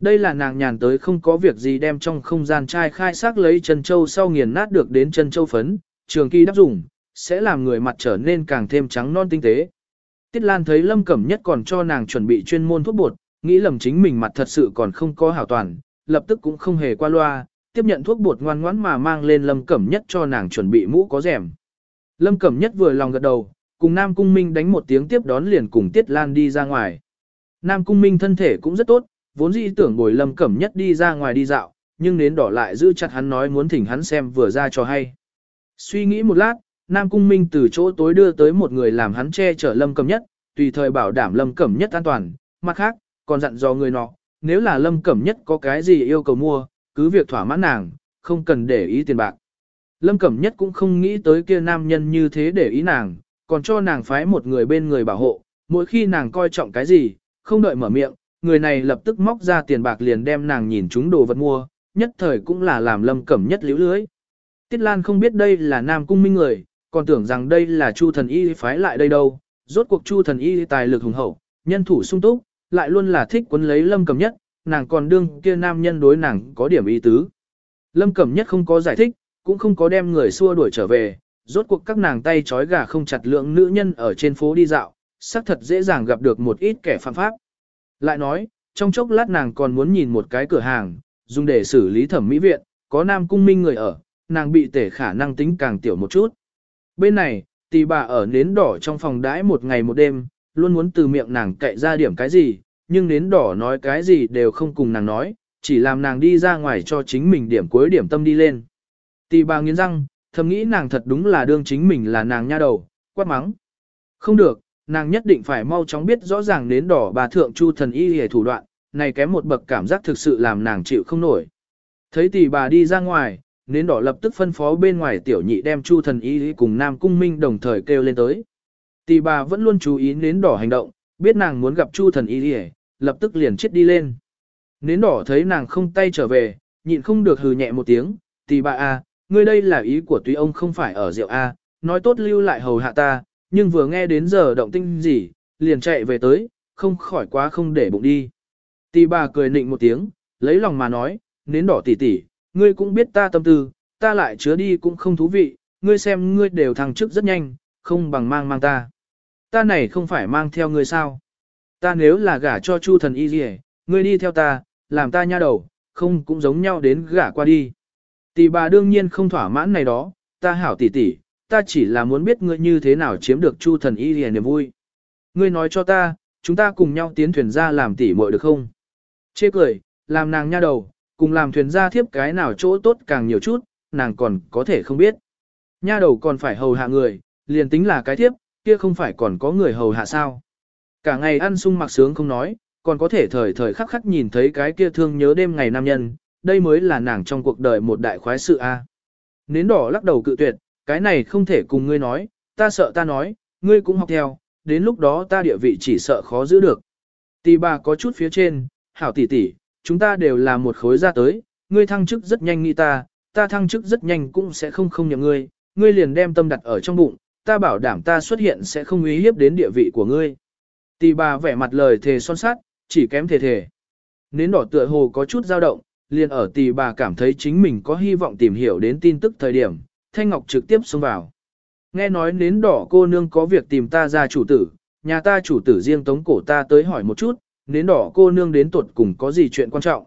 Đây là nàng nhàn tới không có việc gì đem trong không gian chai khai xác lấy chân châu sau nghiền nát được đến chân châu phấn, trường kỳ đắp dùng, sẽ làm người mặt trở nên càng thêm trắng non tinh tế. Tiết Lan thấy Lâm Cẩm Nhất còn cho nàng chuẩn bị chuyên môn thuốc bột, nghĩ lầm chính mình mặt thật sự còn không có hảo toàn, lập tức cũng không hề qua loa, tiếp nhận thuốc bột ngoan ngoãn mà mang lên Lâm Cẩm Nhất cho nàng chuẩn bị mũ có rèm. Lâm Cẩm Nhất vừa lòng gật đầu, cùng Nam Cung Minh đánh một tiếng tiếp đón liền cùng Tiết Lan đi ra ngoài. Nam Cung Minh thân thể cũng rất tốt, vốn dĩ tưởng bồi Lâm Cẩm Nhất đi ra ngoài đi dạo, nhưng nến đỏ lại giữ chặt hắn nói muốn thỉnh hắn xem vừa ra cho hay. Suy nghĩ một lát, Nam Cung Minh từ chỗ tối đưa tới một người làm hắn che chở Lâm Cẩm Nhất, tùy thời bảo đảm Lâm Cẩm Nhất an toàn, mặt khác, còn dặn dò người nọ, nếu là Lâm Cẩm Nhất có cái gì yêu cầu mua, cứ việc thỏa mãn nàng, không cần để ý tiền bạc. Lâm Cẩm Nhất cũng không nghĩ tới kia nam nhân như thế để ý nàng, còn cho nàng phái một người bên người bảo hộ, mỗi khi nàng coi trọng cái gì, không đợi mở miệng, người này lập tức móc ra tiền bạc liền đem nàng nhìn chúng đồ vật mua, nhất thời cũng là làm Lâm Cẩm Nhất liễu lưới. Tiết Lan không biết đây là nam cung minh người, còn tưởng rằng đây là Chu thần y phái lại đây đâu, rốt cuộc Chu thần y tài lực hùng hậu, nhân thủ sung túc, lại luôn là thích quấn lấy Lâm Cẩm Nhất, nàng còn đương kia nam nhân đối nàng có điểm ý tứ. Lâm Cẩm Nhất không có giải thích, cũng không có đem người xua đuổi trở về, rốt cuộc các nàng tay trói gà không chặt lượng nữ nhân ở trên phố đi dạo, xác thật dễ dàng gặp được một ít kẻ phạm pháp. Lại nói, trong chốc lát nàng còn muốn nhìn một cái cửa hàng, dùng để xử lý thẩm mỹ viện, có nam cung minh người ở, nàng bị tể khả năng tính càng tiểu một chút. Bên này, tỷ bà ở nến đỏ trong phòng đãi một ngày một đêm, luôn muốn từ miệng nàng cậy ra điểm cái gì, nhưng nến đỏ nói cái gì đều không cùng nàng nói, chỉ làm nàng đi ra ngoài cho chính mình điểm cuối điểm tâm đi lên. Tì bà nghiến răng, thầm nghĩ nàng thật đúng là đương chính mình là nàng nha đầu, quát mắng. Không được, nàng nhất định phải mau chóng biết rõ ràng nến đỏ bà thượng chu thần y hề thủ đoạn, này kém một bậc cảm giác thực sự làm nàng chịu không nổi. Thấy tỷ bà đi ra ngoài, nến đỏ lập tức phân phó bên ngoài tiểu nhị đem chu thần y cùng nam cung minh đồng thời kêu lên tới. Tỷ bà vẫn luôn chú ý nến đỏ hành động, biết nàng muốn gặp Chu thần y hề lập tức liền chết đi lên. Nến đỏ thấy nàng không tay trở về, nhịn không được hừ nhẹ một tiếng, tỷ bà a, ngươi đây là ý của tuy ông không phải ở rượu a, nói tốt lưu lại hầu hạ ta, nhưng vừa nghe đến giờ động tinh gì, liền chạy về tới, không khỏi quá không để bụng đi. Tỷ bà cười nịnh một tiếng, lấy lòng mà nói, nến đỏ tỷ tỷ, ngươi cũng biết ta tâm tư, ta lại chứa đi cũng không thú vị, ngươi xem ngươi đều thăng chức rất nhanh, không bằng mang mang ta. Ta này không phải mang theo ngươi sao? Ta nếu là gả cho Chu thần y gì, ngươi đi theo ta, làm ta nha đầu, không cũng giống nhau đến gả qua đi. Tỷ bà đương nhiên không thỏa mãn này đó, ta hảo tỷ tỷ, ta chỉ là muốn biết ngươi như thế nào chiếm được Chu thần y gì niềm vui. Ngươi nói cho ta, chúng ta cùng nhau tiến thuyền ra làm tỷ muội được không? Chê cười, làm nàng nha đầu, cùng làm thuyền ra thiếp cái nào chỗ tốt càng nhiều chút, nàng còn có thể không biết. Nha đầu còn phải hầu hạ người, liền tính là cái thiếp, kia không phải còn có người hầu hạ sao. Cả ngày ăn sung mặc sướng không nói, còn có thể thời thời khắc khắc nhìn thấy cái kia thương nhớ đêm ngày nam nhân, đây mới là nàng trong cuộc đời một đại khoái sự a. Nến đỏ lắc đầu cự tuyệt, cái này không thể cùng ngươi nói, ta sợ ta nói, ngươi cũng học theo, đến lúc đó ta địa vị chỉ sợ khó giữ được. Tỷ bà có chút phía trên, hảo tỷ tỷ, chúng ta đều là một khối ra tới, ngươi thăng chức rất nhanh nghĩ ta, ta thăng chức rất nhanh cũng sẽ không không nhậm ngươi, ngươi liền đem tâm đặt ở trong bụng, ta bảo đảm ta xuất hiện sẽ không uy hiếp đến địa vị của ngươi. Tỷ bà vẻ mặt lời thề son sát, chỉ kém thể thể. Nến đỏ tựa hồ có chút dao động, liền ở tỷ bà cảm thấy chính mình có hy vọng tìm hiểu đến tin tức thời điểm, Thanh Ngọc trực tiếp xông vào. Nghe nói nến đỏ cô nương có việc tìm ta ra chủ tử, nhà ta chủ tử riêng tống cổ ta tới hỏi một chút, nến đỏ cô nương đến tuột cùng có gì chuyện quan trọng.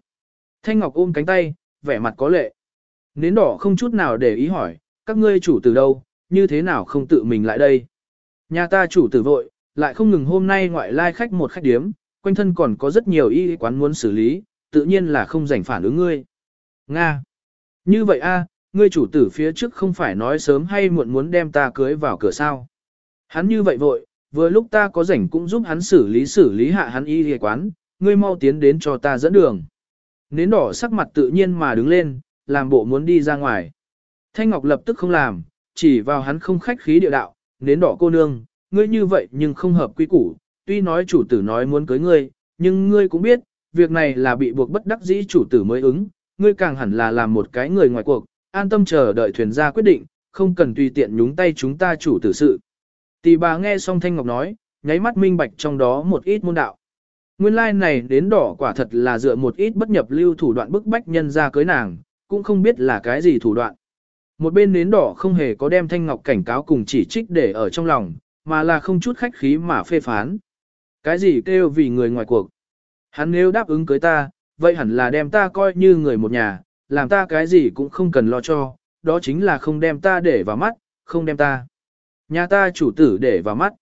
Thanh Ngọc ôm cánh tay, vẻ mặt có lệ. Nến đỏ không chút nào để ý hỏi, các ngươi chủ tử đâu, như thế nào không tự mình lại đây. Nhà ta chủ tử vội, lại không ngừng hôm nay ngoại lai khách một khách điếm, quanh thân còn có rất nhiều y quán muốn xử lý, tự nhiên là không rảnh phản ứng ngươi. Nga. Như vậy a, ngươi chủ tử phía trước không phải nói sớm hay muộn muốn đem ta cưới vào cửa sao. Hắn như vậy vội, vừa lúc ta có rảnh cũng giúp hắn xử lý xử lý hạ hắn y y quán, ngươi mau tiến đến cho ta dẫn đường. Nến đỏ sắc mặt tự nhiên mà đứng lên, làm bộ muốn đi ra ngoài. Thanh Ngọc lập tức không làm, chỉ vào hắn không khách khí địa đạo, nến đỏ cô nương, ngươi như vậy nhưng không hợp quy củ, tuy nói chủ tử nói muốn cưới ngươi, nhưng ngươi cũng biết, việc này là bị buộc bất đắc dĩ chủ tử mới ứng, ngươi càng hẳn là làm một cái người ngoài cuộc, an tâm chờ đợi thuyền ra quyết định, không cần tùy tiện nhúng tay chúng ta chủ tử sự. Tỷ bà nghe xong Thanh Ngọc nói, nháy mắt minh bạch trong đó một ít môn đạo. Nguyên lai like này đến đỏ quả thật là dựa một ít bất nhập lưu thủ đoạn bức bách nhân ra cưới nàng, cũng không biết là cái gì thủ đoạn. Một bên nến đỏ không hề có đem Thanh Ngọc cảnh cáo cùng chỉ trích để ở trong lòng, mà là không chút khách khí mà phê phán. Cái gì kêu vì người ngoài cuộc. Hắn nếu đáp ứng cưới ta, vậy hẳn là đem ta coi như người một nhà, làm ta cái gì cũng không cần lo cho, đó chính là không đem ta để vào mắt, không đem ta. Nhà ta chủ tử để vào mắt.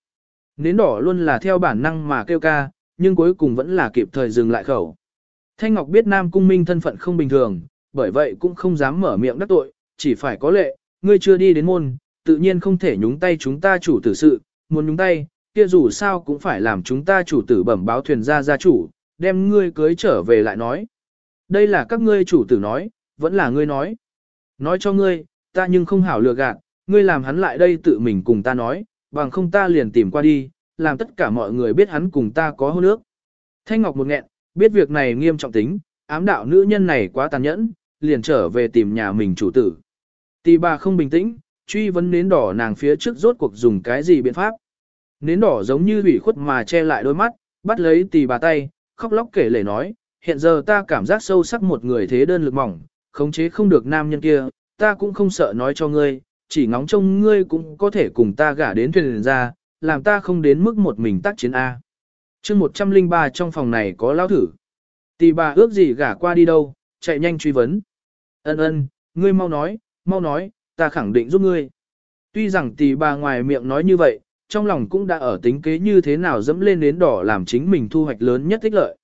Nến đỏ luôn là theo bản năng mà kêu ca, nhưng cuối cùng vẫn là kịp thời dừng lại khẩu. Thanh Ngọc biết Nam Cung Minh thân phận không bình thường, bởi vậy cũng không dám mở miệng đắc tội, chỉ phải có lệ, ngươi chưa đi đến môn, tự nhiên không thể nhúng tay chúng ta chủ tử sự, muốn nhúng tay, kia dù sao cũng phải làm chúng ta chủ tử bẩm báo thuyền ra gia chủ, đem ngươi cưới trở về lại nói. Đây là các ngươi chủ tử nói, vẫn là ngươi nói. Nói cho ngươi, ta nhưng không hảo lừa gạt, ngươi làm hắn lại đây tự mình cùng ta nói, bằng không ta liền tìm qua đi, làm tất cả mọi người biết hắn cùng ta có hôn ước. Thanh Ngọc một nghẹn, biết việc này nghiêm trọng tính, ám đạo nữ nhân này quá tàn nhẫn, liền trở về tìm nhà mình chủ tử. Tì bà không bình tĩnh, truy vấn nến đỏ nàng phía trước rốt cuộc dùng cái gì biện pháp. Nến đỏ giống như ủy khuất mà che lại đôi mắt, bắt lấy tì bà tay, khóc lóc kể lể nói, hiện giờ ta cảm giác sâu sắc một người thế đơn lực mỏng, khống chế không được nam nhân kia, ta cũng không sợ nói cho ngươi, chỉ ngóng trông ngươi cũng có thể cùng ta gả đến thuyền ra, làm ta không đến mức một mình tác chiến A. chương 103 trong phòng này có lao thử. Tỷ bà ước gì gả qua đi đâu, chạy nhanh truy vấn. Ân ân, ngươi mau nói, mau nói, ta khẳng định giúp ngươi. Tuy rằng tỷ bà ngoài miệng nói như vậy, trong lòng cũng đã ở tính kế như thế nào dẫm lên đến đỏ làm chính mình thu hoạch lớn nhất thích lợi.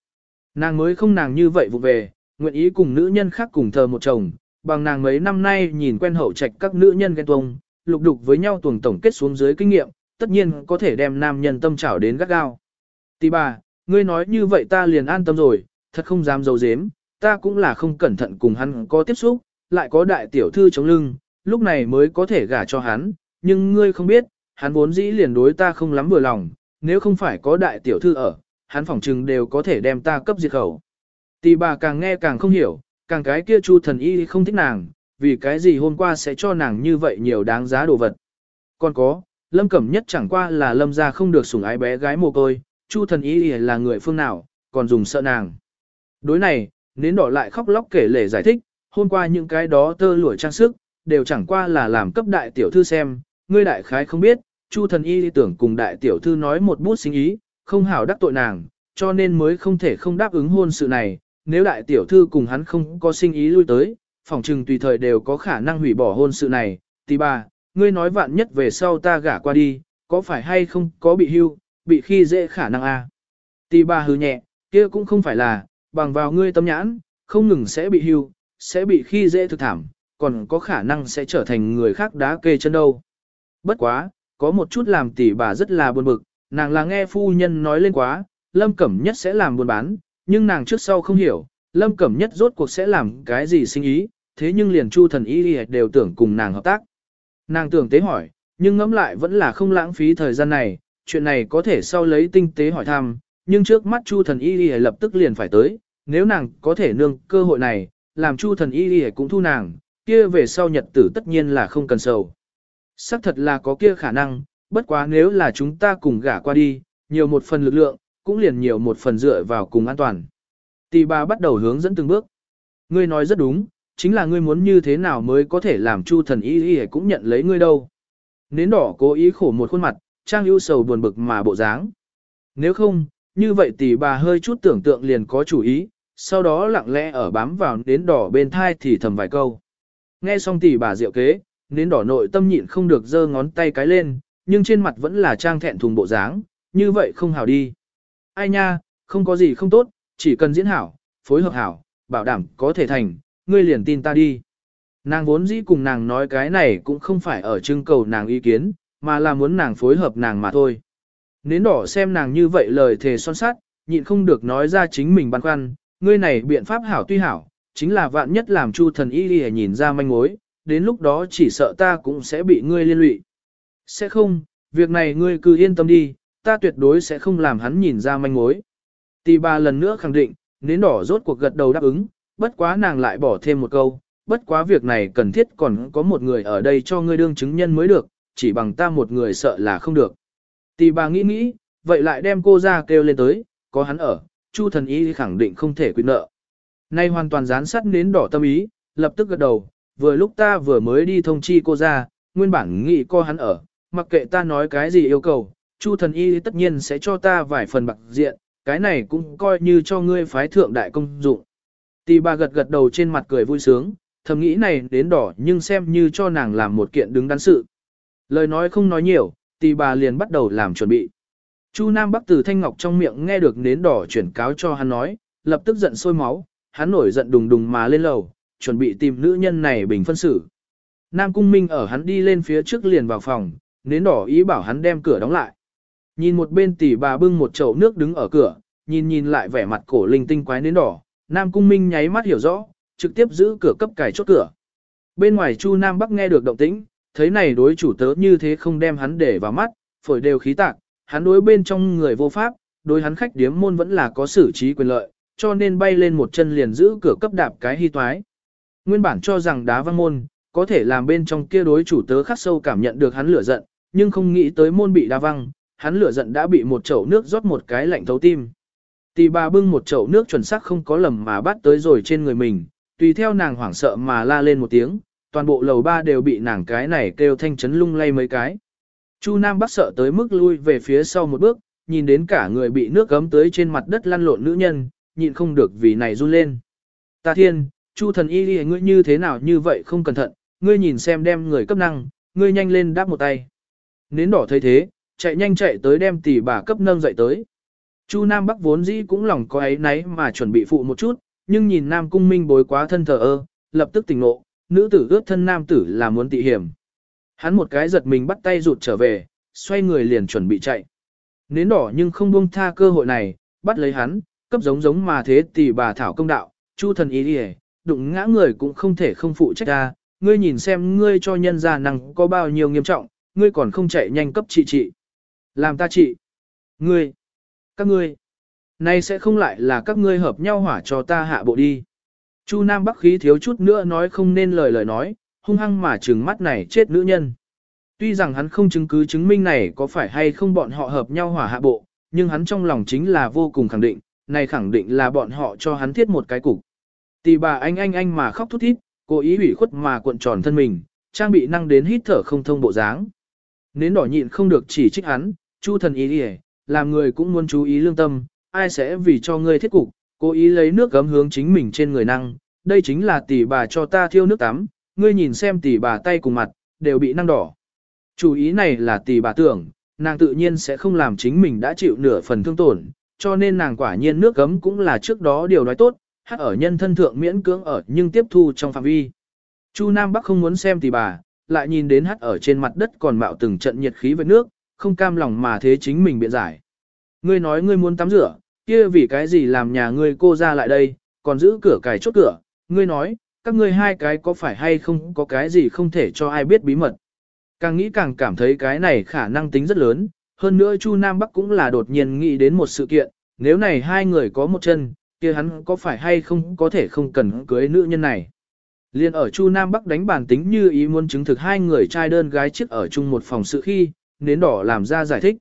Nàng mới không nàng như vậy vụ về, nguyện ý cùng nữ nhân khác cùng thờ một chồng, bằng nàng mấy năm nay nhìn quen hậu trạch các nữ nhân ghen tuông, lục đục với nhau tuồng tổng kết xuống dưới kinh nghiệm, tất nhiên có thể đem nam nhân tâm trảo đến gắt gao. Tỷ bà, ngươi nói như vậy ta liền an tâm rồi, thật không dám dấu dếm, ta cũng là không cẩn thận cùng hắn có tiếp xúc, lại có đại tiểu thư chống lưng, lúc này mới có thể gả cho hắn, nhưng ngươi không biết, hắn vốn dĩ liền đối ta không lắm vừa lòng, nếu không phải có đại tiểu thư ở, hắn phỏng chừng đều có thể đem ta cấp diệt khẩu. Tỷ bà càng nghe càng không hiểu, càng cái kia chu thần y không thích nàng, vì cái gì hôm qua sẽ cho nàng như vậy nhiều đáng giá đồ vật. Còn có, lâm cẩm nhất chẳng qua là lâm ra không được sủng ái bé gái mồ côi, chu thần y là người phương nào, còn dùng sợ nàng. Đối này, nến đỏ lại khóc lóc kể lể giải thích, hôm qua những cái đó tơ lụa trang sức, đều chẳng qua là làm cấp đại tiểu thư xem, ngươi đại khái không biết, chu thần y tưởng cùng đại tiểu thư nói một bút sinh ý, không hảo đắc tội nàng, cho nên mới không thể không đáp ứng hôn sự này, nếu đại tiểu thư cùng hắn không có sinh ý lui tới, phòng trừng tùy thời đều có khả năng hủy bỏ hôn sự này, tỷ bà, ngươi nói vạn nhất về sau ta gả qua đi, có phải hay không có bị hưu, bị khi dễ khả năng a? À? Tỷ bà hừ nhẹ, kia cũng không phải là, bằng vào ngươi tâm nhãn, không ngừng sẽ bị hưu, sẽ bị khi dễ thực thảm, còn có khả năng sẽ trở thành người khác đá kê chân đâu. Bất quá, có một chút làm tỷ bà rất là buồn bực, nàng là nghe phu nhân nói lên quá, Lâm Cẩm Nhất sẽ làm buôn bán, nhưng nàng trước sau không hiểu, Lâm Cẩm Nhất rốt cuộc sẽ làm cái gì sinh ý, thế nhưng liền Chu thần y đều tưởng cùng nàng hợp tác. Nàng tưởng tế hỏi, nhưng ngẫm lại vẫn là không lãng phí thời gian này, chuyện này có thể sau lấy tinh tế hỏi thăm, nhưng trước mắt Chu thần y lập tức liền phải tới, nếu nàng có thể nương cơ hội này, làm Chu thần y cũng thu nàng, kia về sau nhật tử tất nhiên là không cần sầu. Sắc thật là có kia khả năng, bất quá nếu là chúng ta cùng gả qua đi, nhiều một phần lực lượng, cũng liền nhiều một phần dựa vào cùng an toàn. Tỷ bà bắt đầu hướng dẫn từng bước. Ngươi nói rất đúng, chính là ngươi muốn như thế nào mới có thể làm chu thần y y cũng nhận lấy ngươi đâu. Nến đỏ cố ý khổ một khuôn mặt, trang ưu sầu buồn bực mà bộ dáng. Nếu không, như vậy tỷ bà hơi chút tưởng tượng liền có chủ ý, sau đó lặng lẽ ở bám vào nến đỏ bên thai thì thầm vài câu. Nghe xong tỷ bà diệu kế, nến đỏ nội tâm nhịn không được giơ ngón tay cái lên, nhưng trên mặt vẫn là trang thẹn thùng bộ dáng, như vậy không hảo đi. Ai nha, không có gì không tốt, chỉ cần diễn hảo, phối hợp hảo, bảo đảm có thể thành, ngươi liền tin ta đi. Nàng vốn dĩ cùng nàng nói cái này cũng không phải ở trưng cầu nàng ý kiến, mà là muốn nàng phối hợp nàng mà thôi. Nến đỏ xem nàng như vậy lời thề son sát, nhịn không được nói ra chính mình băn khoăn, ngươi này biện pháp hảo tuy hảo, chính là vạn nhất làm chu thần y đi nhìn ra manh mối, đến lúc đó chỉ sợ ta cũng sẽ bị ngươi liên lụy. Sẽ không, việc này ngươi cứ yên tâm đi, ta tuyệt đối sẽ không làm hắn nhìn ra manh mối. tì bà lần nữa khẳng định, nến đỏ rốt cuộc gật đầu đáp ứng, bất quá nàng lại bỏ thêm một câu, bất quá việc này cần thiết còn có một người ở đây cho ngươi đương chứng nhân mới được, chỉ bằng ta một người sợ là không được. tì bà nghĩ nghĩ, vậy lại đem cô ra kêu lên tới, có hắn ở, Chu thần ý khẳng định không thể quyết nợ. Nay hoàn toàn dán sắt nến đỏ tâm ý, lập tức gật đầu, vừa lúc ta vừa mới đi thông chi cô ra, nguyên bản nghĩ co hắn ở, mặc kệ ta nói cái gì yêu cầu, Chu thần y tất nhiên sẽ cho ta vài phần bạc diện, cái này cũng coi như cho ngươi phái thượng đại công dụng. Tỷ bà gật gật đầu trên mặt cười vui sướng, thầm nghĩ này đến đỏ nhưng xem như cho nàng làm một kiện đứng đắn sự. Lời nói không nói nhiều, tỷ bà liền bắt đầu làm chuẩn bị. Chu Nam Bắc từ Thanh Ngọc trong miệng nghe được nến đỏ chuyển cáo cho hắn nói, lập tức giận sôi máu, hắn nổi giận đùng đùng mà lên lầu, chuẩn bị tìm nữ nhân này bình phân xử. Nam Cung Minh ở hắn đi lên phía trước liền vào phòng, nến đỏ ý bảo hắn đem cửa đóng lại. Nhìn một bên tỷ bà bưng một chậu nước đứng ở cửa, nhìn nhìn lại vẻ mặt cổ linh tinh quái nến đỏ, Nam Cung Minh nháy mắt hiểu rõ, trực tiếp giữ cửa cấp cài chốt cửa. Bên ngoài Chu Nam Bắc nghe được động tĩnh, thấy này đối chủ tớ như thế không đem hắn để vào mắt, phổi đều khí tạc, hắn đối bên trong người vô pháp, đối hắn khách điếm môn vẫn là có xử trí quyền lợi, cho nên bay lên một chân liền giữ cửa cấp đạp cái hy toái. Nguyên bản cho rằng đá văng môn, có thể làm bên trong kia đối chủ tớ khắc sâu cảm nhận được hắn lửa giận, nhưng không nghĩ tới môn bị đá văng, hắn lửa giận đã bị một chậu nước rót một cái lạnh thấu tim. Tỷ bà bưng một chậu nước chuẩn xác không có lầm mà bắt tới rồi trên người mình, tùy theo nàng hoảng sợ mà la lên một tiếng, toàn bộ lầu ba đều bị nàng cái này kêu thanh chấn lung lay mấy cái. Chu Nam bắt sợ tới mức lui về phía sau một bước, nhìn đến cả người bị nước gấm tới trên mặt đất lăn lộn nữ nhân, nhịn không được vì này run lên. Ta thiên, Chu thần y đi ngươi như thế nào như vậy không cẩn thận, ngươi nhìn xem đem người cấp năng, ngươi nhanh lên đáp một tay. Nến đỏ thấy thế, chạy nhanh chạy tới đem tỷ bà cấp nâng dậy tới. Chu Nam Bắc vốn dĩ cũng lòng có ấy nấy mà chuẩn bị phụ một chút, nhưng nhìn Nam Cung Minh bối quá thân thờ ơ, lập tức tỉnh ngộ, nữ tử ướt thân nam tử là muốn tị hiểm. Hắn một cái giật mình bắt tay rụt trở về, xoay người liền chuẩn bị chạy. Nến đỏ nhưng không buông tha cơ hội này, bắt lấy hắn, cấp giống giống mà thế tỷ bà thảo công đạo, Chu thần ý đi đụng ngã người cũng không thể không phụ trách ta. ngươi nhìn xem ngươi cho nhân gia năng có bao nhiêu nghiêm trọng, ngươi còn không chạy nhanh cấp trị trị. Làm ta trị. Ngươi. Các ngươi. Nay sẽ không lại là các ngươi hợp nhau hỏa cho ta hạ bộ đi. Chu Nam Bắc khí thiếu chút nữa nói không nên lời lời nói, hung hăng mà trừng mắt này chết nữ nhân. Tuy rằng hắn không chứng cứ chứng minh này có phải hay không bọn họ hợp nhau hỏa hạ bộ, nhưng hắn trong lòng chính là vô cùng khẳng định, này khẳng định là bọn họ cho hắn thiết một cái cục. Tỷ bà anh anh anh mà khóc thút thít, cố ý ủy khuất mà cuộn tròn thân mình, trang bị năng đến hít thở không thông bộ dáng. Nến đỏ nhịn không được chỉ trích hắn, chu thần ý đi làm người cũng muốn chú ý lương tâm, ai sẽ vì cho ngươi thiết cục, cố ý lấy nước gấm hướng chính mình trên người năng, đây chính là tỷ bà cho ta thiêu nước tắm, ngươi nhìn xem tỷ bà tay cùng mặt, đều bị năng đỏ. Chủ ý này là tỷ bà tưởng, nàng tự nhiên sẽ không làm chính mình đã chịu nửa phần thương tổn, cho nên nàng quả nhiên nước gấm cũng là trước đó điều nói tốt, hát ở nhân thân thượng miễn cưỡng ở nhưng tiếp thu trong phạm vi. Chu Nam Bắc không muốn xem tỷ bà, lại nhìn đến hát ở trên mặt đất còn mạo từng trận nhiệt khí với nước, không cam lòng mà thế chính mình biện giải. Ngươi nói ngươi muốn tắm rửa, kia vì cái gì làm nhà ngươi cô ra lại đây, còn giữ cửa cài chốt cửa, ngươi nói, các ngươi hai cái có phải hay không có cái gì không thể cho ai biết bí mật. Càng nghĩ càng cảm thấy cái này khả năng tính rất lớn, hơn nữa Chu Nam Bắc cũng là đột nhiên nghĩ đến một sự kiện, nếu này hai người có một chân, kia hắn có phải hay không có thể không cần cưới nữ nhân này. Liên ở Chu Nam Bắc đánh bản tính như ý muốn chứng thực hai người trai đơn gái chiếc ở chung một phòng sự khi, nến đỏ làm ra giải thích.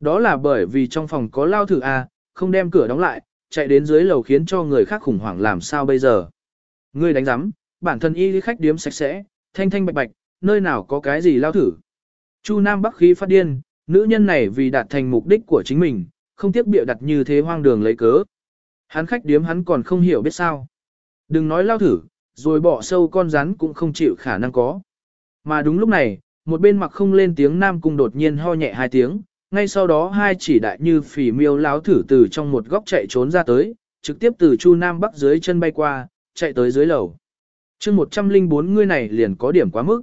Đó là bởi vì trong phòng có lao thử A, không đem cửa đóng lại, chạy đến dưới lầu khiến cho người khác khủng hoảng làm sao bây giờ. Ngươi đánh giám, bản thân y khách điếm sạch sẽ, thanh thanh bạch bạch, nơi nào có cái gì lao thử. Chu Nam Bắc khí phát điên, nữ nhân này vì đạt thành mục đích của chính mình, không tiếc bịa đặt như thế hoang đường lấy cớ. Hắn khách điếm hắn còn không hiểu biết sao. Đừng nói lao thử, rồi bỏ sâu con rắn cũng không chịu khả năng có. Mà đúng lúc này, một bên mặc không lên tiếng nam cung đột nhiên ho nhẹ hai tiếng, ngay sau đó hai chỉ đại như phỉ miêu láo thử từ trong một góc chạy trốn ra tới, trực tiếp từ chu nam bắc dưới chân bay qua, chạy tới dưới lầu. chương 104 người này liền có điểm quá mức.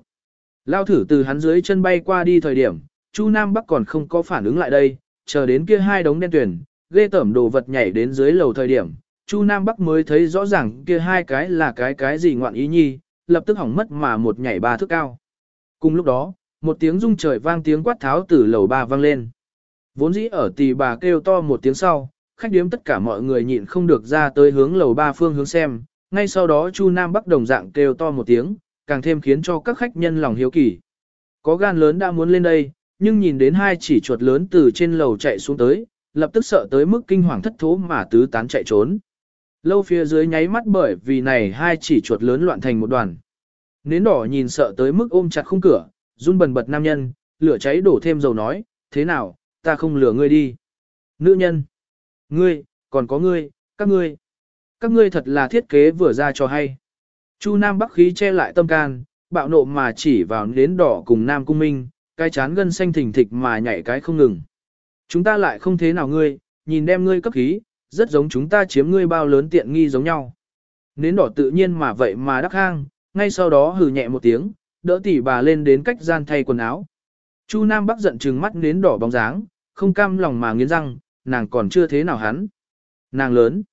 Lao thử từ hắn dưới chân bay qua đi thời điểm, chu nam bắc còn không có phản ứng lại đây, chờ đến kia hai đống đen tuyển, ghê tẩm đồ vật nhảy đến dưới lầu thời điểm, chu nam bắc mới thấy rõ ràng kia hai cái là cái cái gì ngoạn ý nhi, lập tức hỏng mất mà một nhảy ba thước cao. Cùng lúc đó, một tiếng rung trời vang tiếng quát tháo từ lầu ba vang lên. Vốn dĩ ở tì bà kêu to một tiếng sau, khách điếm tất cả mọi người nhịn không được ra tới hướng lầu ba phương hướng xem, ngay sau đó Chu Nam Bắc đồng dạng kêu to một tiếng, càng thêm khiến cho các khách nhân lòng hiếu kỳ. Có gan lớn đã muốn lên đây, nhưng nhìn đến hai chỉ chuột lớn từ trên lầu chạy xuống tới, lập tức sợ tới mức kinh hoàng thất thố mà tứ tán chạy trốn. Lâu phía dưới nháy mắt bởi vì này hai chỉ chuột lớn loạn thành một đoàn. Nến đỏ nhìn sợ tới mức ôm chặt khung cửa, run bần bật nam nhân, lửa cháy đổ thêm dầu nói, thế nào, ta không lừa ngươi đi. Nữ nhân, ngươi, còn có ngươi, các ngươi. Các ngươi thật là thiết kế vừa ra cho hay. Chu Nam Bắc khí che lại tâm can, bạo nộ mà chỉ vào nến đỏ cùng Nam Cung Minh, cái chán gân xanh thình thịch mà nhảy cái không ngừng. Chúng ta lại không thế nào ngươi, nhìn đem ngươi cấp khí, rất giống chúng ta chiếm ngươi bao lớn tiện nghi giống nhau. Nến đỏ tự nhiên mà vậy mà đắc hang, ngay sau đó hừ nhẹ một tiếng, đỡ tỷ bà lên đến cách gian thay quần áo. Chu Nam Bắc giận trừng mắt nến đỏ bóng dáng, không cam lòng mà nghiến răng, nàng còn chưa thế nào hắn. Nàng lớn.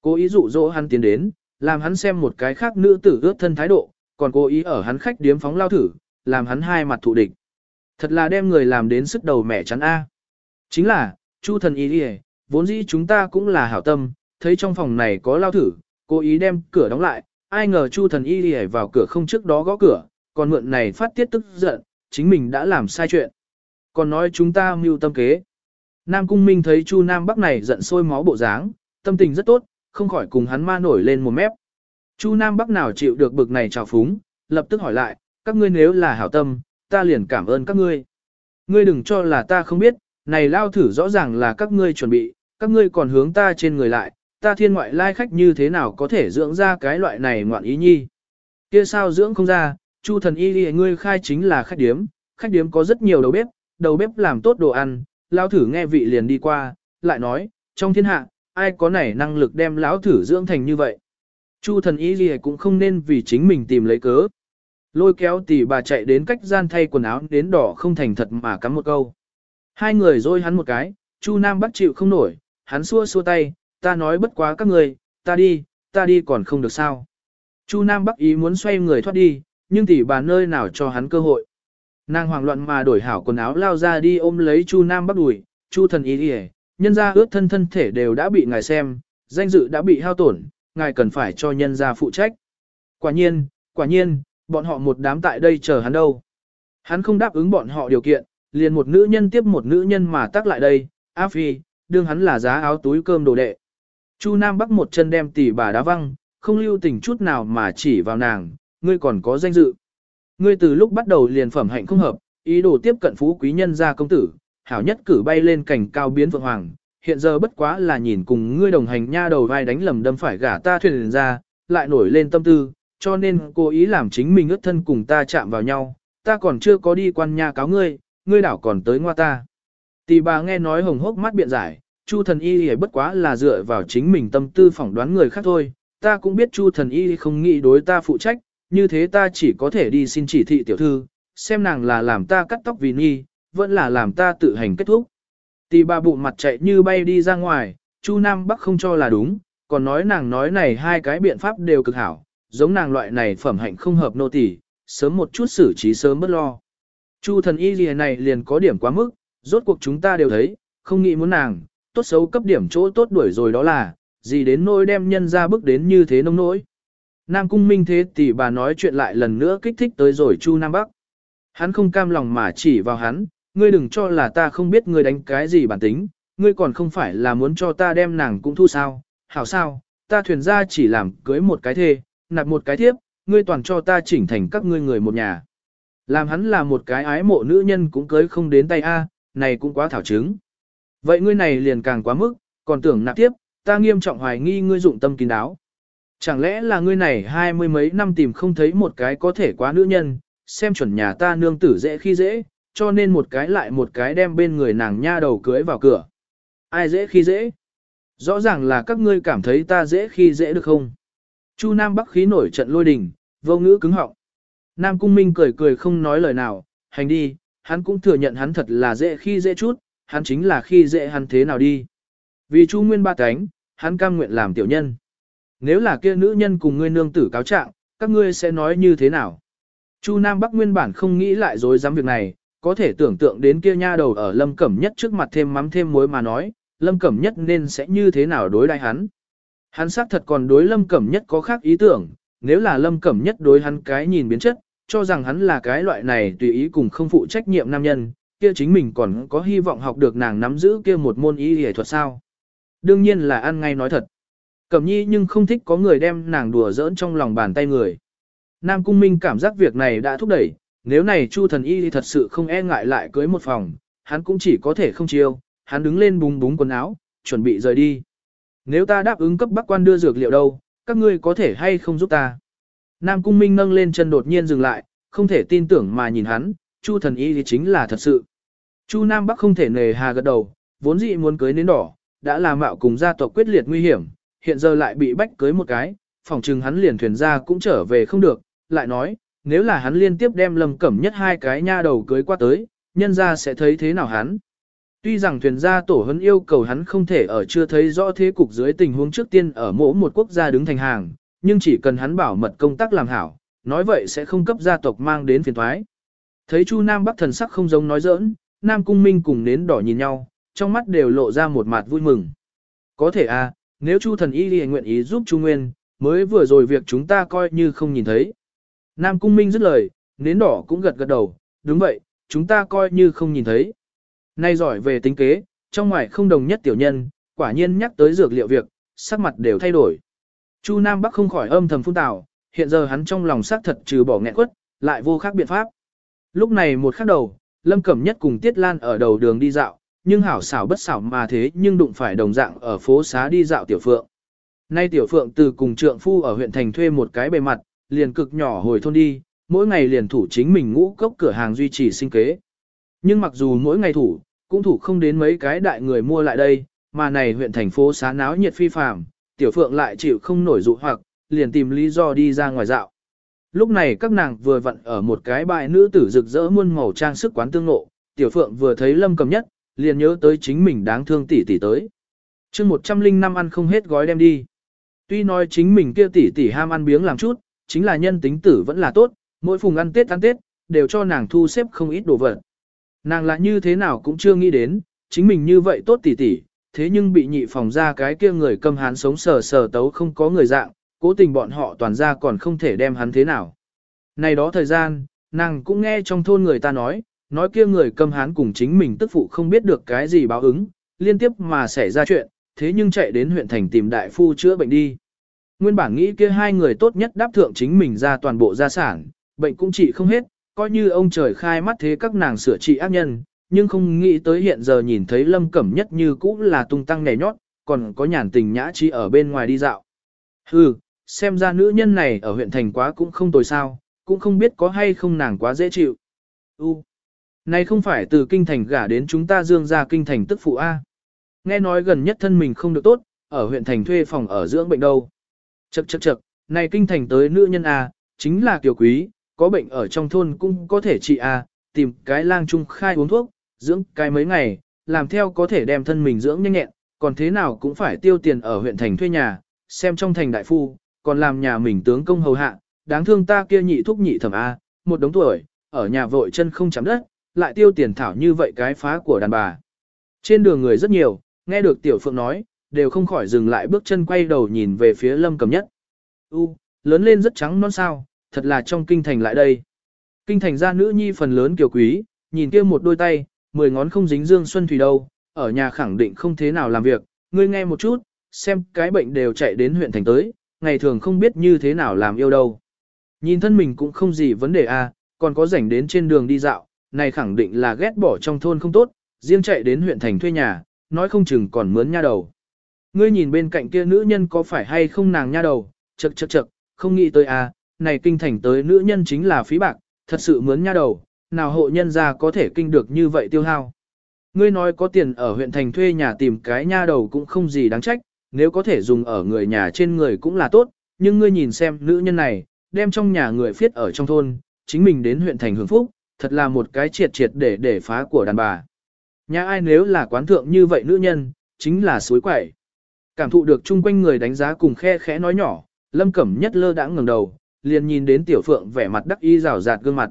Cố ý dụ dỗ hắn tiến đến, làm hắn xem một cái khác nữ tử ướt thân thái độ, còn cố ý ở hắn khách điếm phóng lao thử, làm hắn hai mặt thụ địch. Thật là đem người làm đến sức đầu mẹ chắn A. Chính là, Chu thần ý đi vốn dĩ chúng ta cũng là hảo tâm, thấy trong phòng này có lao thử, cố ý đem cửa đóng lại, ai ngờ Chu thần y đi vào cửa không trước đó gõ cửa, còn mượn này phát tiết tức giận, chính mình đã làm sai chuyện. Còn nói chúng ta mưu tâm kế. Nam Cung Minh thấy Chu Nam Bắc này giận sôi máu bộ dáng, tâm tình rất tốt, không khỏi cùng hắn ma nổi lên một mép. Chu Nam Bắc nào chịu được bực này trào phúng, lập tức hỏi lại, các ngươi nếu là hảo tâm, ta liền cảm ơn các ngươi. Ngươi đừng cho là ta không biết, này lao thử rõ ràng là các ngươi chuẩn bị, các ngươi còn hướng ta trên người lại, ta thiên ngoại lai khách như thế nào có thể dưỡng ra cái loại này ngoạn ý nhi. Kia sao dưỡng không ra, Chu thần y đi ngươi khai chính là khách điếm, khách điếm có rất nhiều đầu bếp, đầu bếp làm tốt đồ ăn, lao thử nghe vị liền đi qua, lại nói, trong thiên hạ, ai có nảy năng lực đem lão thử dưỡng thành như vậy. Chu thần y gì cũng không nên vì chính mình tìm lấy cớ. Lôi kéo tỷ bà chạy đến cách gian thay quần áo đến đỏ không thành thật mà cắm một câu. Hai người dôi hắn một cái, Chu Nam bắt chịu không nổi, hắn xua xua tay, ta nói bất quá các người, ta đi, ta đi còn không được sao. Chu Nam Bắc ý muốn xoay người thoát đi, nhưng tỷ bà nơi nào cho hắn cơ hội. Nàng hoảng loạn mà đổi hảo quần áo lao ra đi ôm lấy Chu Nam Bắc đùi, Chu thần ý đi nhân ra ướt thân thân thể đều đã bị ngài xem, danh dự đã bị hao tổn, ngài cần phải cho nhân ra phụ trách. Quả nhiên, quả nhiên, bọn họ một đám tại đây chờ hắn đâu. Hắn không đáp ứng bọn họ điều kiện, liền một nữ nhân tiếp một nữ nhân mà tác lại đây, A Phi, đương hắn là giá áo túi cơm đồ đệ. Chu Nam Bắc một chân đem tỷ bà đá văng, không lưu tình chút nào mà chỉ vào nàng, ngươi còn có danh dự. Ngươi từ lúc bắt đầu liền phẩm hạnh không hợp, ý đồ tiếp cận phú quý nhân gia công tử, hảo nhất cử bay lên cảnh cao biến vượng hoàng, hiện giờ bất quá là nhìn cùng ngươi đồng hành nha đầu vai đánh lầm đâm phải gả ta thuyền ra, lại nổi lên tâm tư, cho nên cố ý làm chính mình ước thân cùng ta chạm vào nhau, ta còn chưa có đi quan nhà cáo ngươi, ngươi đảo còn tới ngoa ta. Tỷ bà nghe nói hồng hốc mắt biện giải, Chu thần y thì bất quá là dựa vào chính mình tâm tư phỏng đoán người khác thôi, ta cũng biết Chu thần y không nghĩ đối ta phụ trách, như thế ta chỉ có thể đi xin chỉ thị tiểu thư, xem nàng là làm ta cắt tóc vì nghi, vẫn là làm ta tự hành kết thúc. Tỷ bà bụng mặt chạy như bay đi ra ngoài, Chu Nam Bắc không cho là đúng, còn nói nàng nói này hai cái biện pháp đều cực hảo, giống nàng loại này phẩm hạnh không hợp nô tỳ, sớm một chút xử trí sớm bất lo. Chu thần y gì này liền có điểm quá mức, rốt cuộc chúng ta đều thấy, không nghĩ muốn nàng, tốt xấu cấp điểm chỗ tốt đuổi rồi đó là, gì đến nỗi đem nhân ra bước đến như thế nông nỗi. Nam cung minh thế tỷ bà nói chuyện lại lần nữa kích thích tới rồi Chu Nam Bắc. Hắn không cam lòng mà chỉ vào hắn, ngươi đừng cho là ta không biết ngươi đánh cái gì bản tính, ngươi còn không phải là muốn cho ta đem nàng cũng thu sao, hảo sao, ta thuyền ra chỉ làm cưới một cái thê, nạp một cái thiếp, ngươi toàn cho ta chỉnh thành các ngươi người một nhà. Làm hắn là một cái ái mộ nữ nhân cũng cưới không đến tay A, này cũng quá thảo chứng. Vậy ngươi này liền càng quá mức, còn tưởng nạp tiếp, ta nghiêm trọng hoài nghi ngươi dụng tâm kín đáo. Chẳng lẽ là ngươi này hai mươi mấy năm tìm không thấy một cái có thể quá nữ nhân, xem chuẩn nhà ta nương tử dễ khi dễ, cho nên một cái lại một cái đem bên người nàng nha đầu cưới vào cửa. Ai dễ khi dễ? Rõ ràng là các ngươi cảm thấy ta dễ khi dễ được không? Chu Nam Bắc khí nổi trận lôi đình, vô ngữ cứng họng. Nam Cung Minh cười cười không nói lời nào, hành đi, hắn cũng thừa nhận hắn thật là dễ khi dễ chút, hắn chính là khi dễ hắn thế nào đi. Vì Chu Nguyên ba cánh, hắn cam nguyện làm tiểu nhân. Nếu là kia nữ nhân cùng ngươi nương tử cáo trạng, các ngươi sẽ nói như thế nào? Chu Nam Bắc nguyên bản không nghĩ lại dối dám việc này, có thể tưởng tượng đến kia nha đầu ở Lâm Cẩm Nhất trước mặt thêm mắm thêm muối mà nói, Lâm Cẩm Nhất nên sẽ như thế nào đối đãi hắn. Hắn xác thật còn đối Lâm Cẩm Nhất có khác ý tưởng, nếu là Lâm Cẩm Nhất đối hắn cái nhìn biến chất, cho rằng hắn là cái loại này tùy ý cùng không phụ trách nhiệm nam nhân, kia chính mình còn có hy vọng học được nàng nắm giữ kia một môn y y thuật sao. Đương nhiên là ăn ngay nói thật. Cẩm nhi nhưng không thích có người đem nàng đùa giỡn trong lòng bàn tay người. Nam Cung Minh cảm giác việc này đã thúc đẩy, nếu này Chu thần y thì thật sự không e ngại lại cưới một phòng, hắn cũng chỉ có thể không chiêu, hắn đứng lên búng búng quần áo, chuẩn bị rời đi. Nếu ta đáp ứng cấp bác quan đưa dược liệu đâu, các ngươi có thể hay không giúp ta? Nam Cung Minh nâng lên chân đột nhiên dừng lại, không thể tin tưởng mà nhìn hắn, Chu thần y thì chính là thật sự. Chu Nam Bắc không thể nề hà gật đầu, vốn dĩ muốn cưới nến đỏ, đã là mạo cùng gia tộc quyết liệt nguy hiểm, hiện giờ lại bị bách cưới một cái, phòng trừng hắn liền thuyền ra cũng trở về không được, lại nói, nếu là hắn liên tiếp đem lầm cẩm nhất hai cái nha đầu cưới qua tới, nhân ra sẽ thấy thế nào hắn. Tuy rằng thuyền gia tổ hấn yêu cầu hắn không thể ở chưa thấy rõ thế cục dưới tình huống trước tiên ở mỗi một quốc gia đứng thành hàng, nhưng chỉ cần hắn bảo mật công tác làm hảo, nói vậy sẽ không cấp gia tộc mang đến phiền thoái. Thấy Chu Nam Bắc thần sắc không giống nói giỡn, Nam Cung Minh cùng nến đỏ nhìn nhau, trong mắt đều lộ ra một mặt vui mừng. Có thể à, nếu Chu thần y liền nguyện ý giúp Chu Nguyên, mới vừa rồi việc chúng ta coi như không nhìn thấy. Nam Cung Minh dứt lời, nến đỏ cũng gật gật đầu, đúng vậy, chúng ta coi như không nhìn thấy. Nay giỏi về tính kế, trong ngoài không đồng nhất tiểu nhân, quả nhiên nhắc tới dược liệu việc, sắc mặt đều thay đổi. Chu Nam Bắc không khỏi âm thầm phun tào, hiện giờ hắn trong lòng xác thật trừ bỏ nghẹn quất, lại vô khác biện pháp. Lúc này một khắc đầu, Lâm Cẩm Nhất cùng Tiết Lan ở đầu đường đi dạo, nhưng hảo xảo bất xảo mà thế nhưng đụng phải đồng dạng ở phố xá đi dạo Tiểu Phượng. Nay Tiểu Phượng từ cùng trượng phu ở huyện thành thuê một cái bề mặt, liền cực nhỏ hồi thôn đi, mỗi ngày liền thủ chính mình ngũ cốc cửa hàng duy trì sinh kế. Nhưng mặc dù mỗi ngày thủ, cũng thủ không đến mấy cái đại người mua lại đây, mà này huyện thành phố xá náo nhiệt phi phàm, Tiểu Phượng lại chịu không nổi dụ hoặc, liền tìm lý do đi ra ngoài dạo. Lúc này các nàng vừa vặn ở một cái bãi nữ tử rực rỡ muôn màu trang sức quán tương ngộ, Tiểu Phượng vừa thấy Lâm Cầm Nhất, liền nhớ tới chính mình đáng thương tỷ tỷ tới. chương 105 ăn không hết gói đem đi. Tuy nói chính mình kia tỷ tỷ ham ăn biếng làm chút, chính là nhân tính tử vẫn là tốt, mỗi phùng ăn Tết ăn Tết, đều cho nàng thu xếp không ít đồ vật. Nàng là như thế nào cũng chưa nghĩ đến, chính mình như vậy tốt tỉ tỉ, thế nhưng bị nhị phòng ra cái kia người cầm hán sống sờ sờ tấu không có người dạng, cố tình bọn họ toàn ra còn không thể đem hắn thế nào. Này đó thời gian, nàng cũng nghe trong thôn người ta nói, nói kia người cầm hán cùng chính mình tức phụ không biết được cái gì báo ứng, liên tiếp mà xảy ra chuyện, thế nhưng chạy đến huyện thành tìm đại phu chữa bệnh đi. Nguyên bản nghĩ kia hai người tốt nhất đáp thượng chính mình ra toàn bộ gia sản, bệnh cũng trị không hết, coi như ông trời khai mắt thế các nàng sửa trị ác nhân, nhưng không nghĩ tới hiện giờ nhìn thấy lâm cẩm nhất như cũ là tung tăng nhảy nhót, còn có nhàn tình nhã trí ở bên ngoài đi dạo. Hừ, xem ra nữ nhân này ở huyện thành quá cũng không tồi sao, cũng không biết có hay không nàng quá dễ chịu. U, này không phải từ kinh thành gả đến chúng ta dương ra kinh thành tức phụ A. Nghe nói gần nhất thân mình không được tốt, ở huyện thành thuê phòng ở dưỡng bệnh đâu. Chậc chậc chậc, này kinh thành tới nữ nhân A, chính là kiều quý, có bệnh ở trong thôn cũng có thể trị à tìm cái lang trung khai uống thuốc, dưỡng cái mấy ngày, làm theo có thể đem thân mình dưỡng nhanh nhẹn, còn thế nào cũng phải tiêu tiền ở huyện thành thuê nhà, xem trong thành đại phu, còn làm nhà mình tướng công hầu hạ, đáng thương ta kia nhị thúc nhị thẩm A, một đống tuổi, ở nhà vội chân không chạm đất, lại tiêu tiền thảo như vậy cái phá của đàn bà. Trên đường người rất nhiều, nghe được tiểu phượng nói, đều không khỏi dừng lại bước chân quay đầu nhìn về phía lâm cầm nhất. U, lớn lên rất trắng non sao, thật là trong kinh thành lại đây. Kinh thành gia nữ nhi phần lớn kiều quý, nhìn kia một đôi tay, mười ngón không dính dương xuân thủy đâu, ở nhà khẳng định không thế nào làm việc, ngươi nghe một chút, xem cái bệnh đều chạy đến huyện thành tới, ngày thường không biết như thế nào làm yêu đâu. Nhìn thân mình cũng không gì vấn đề à, còn có rảnh đến trên đường đi dạo, này khẳng định là ghét bỏ trong thôn không tốt, riêng chạy đến huyện thành thuê nhà, nói không chừng còn mướn nha đầu. Ngươi nhìn bên cạnh kia nữ nhân có phải hay không nàng nha đầu, chật chật chật, không nghĩ tới à, này kinh thành tới nữ nhân chính là phí bạc, thật sự mướn nha đầu, nào hộ nhân ra có thể kinh được như vậy tiêu hao. Ngươi nói có tiền ở huyện thành thuê nhà tìm cái nha đầu cũng không gì đáng trách, nếu có thể dùng ở người nhà trên người cũng là tốt, nhưng ngươi nhìn xem nữ nhân này, đem trong nhà người phiết ở trong thôn, chính mình đến huyện thành hưởng phúc, thật là một cái triệt triệt để để phá của đàn bà. Nhà ai nếu là quán thượng như vậy nữ nhân, chính là suối quẩy. Cảm thụ được chung quanh người đánh giá cùng khe khẽ nói nhỏ, lâm cẩm nhất lơ đãng ngẩng đầu, liền nhìn đến tiểu phượng vẻ mặt đắc ý rào rạt gương mặt.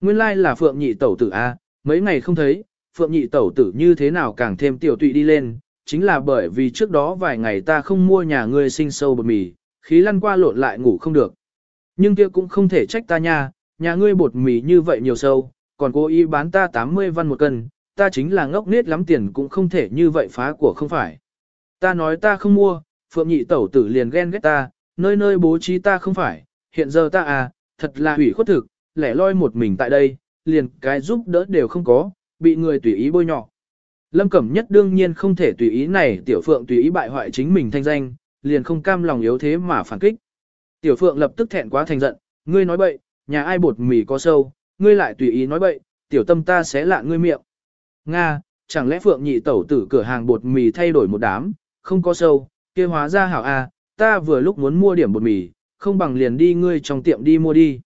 Nguyên lai là phượng nhị tẩu tử A, mấy ngày không thấy, phượng nhị tẩu tử như thế nào càng thêm tiểu tụy đi lên, chính là bởi vì trước đó vài ngày ta không mua nhà ngươi sinh sâu bột mì, khí lăn qua lộn lại ngủ không được. Nhưng kia cũng không thể trách ta nha, nhà ngươi bột mì như vậy nhiều sâu, còn cố ý bán ta 80 văn một cân, ta chính là ngốc nết lắm tiền cũng không thể như vậy phá của không phải. Ta nói ta không mua, phượng nhị tẩu tử liền ghen ghét ta, nơi nơi bố trí ta không phải, hiện giờ ta à, thật là hủy khuất thực, lẻ loi một mình tại đây, liền cái giúp đỡ đều không có, bị người tùy ý bôi nhọ. Lâm Cẩm Nhất đương nhiên không thể tùy ý này tiểu phượng tùy ý bại hoại chính mình thanh danh, liền không cam lòng yếu thế mà phản kích. Tiểu phượng lập tức thẹn quá thành giận, ngươi nói bậy, nhà ai bột mì có sâu, ngươi lại tùy ý nói bậy, tiểu tâm ta sẽ lạ ngươi miệng. Nga, chẳng lẽ phượng nhị tẩu tử cửa hàng bột mì thay đổi một đám, không có sâu, kia hóa ra hảo a, ta vừa lúc muốn mua điểm bột mì, không bằng liền đi ngươi trong tiệm đi mua đi.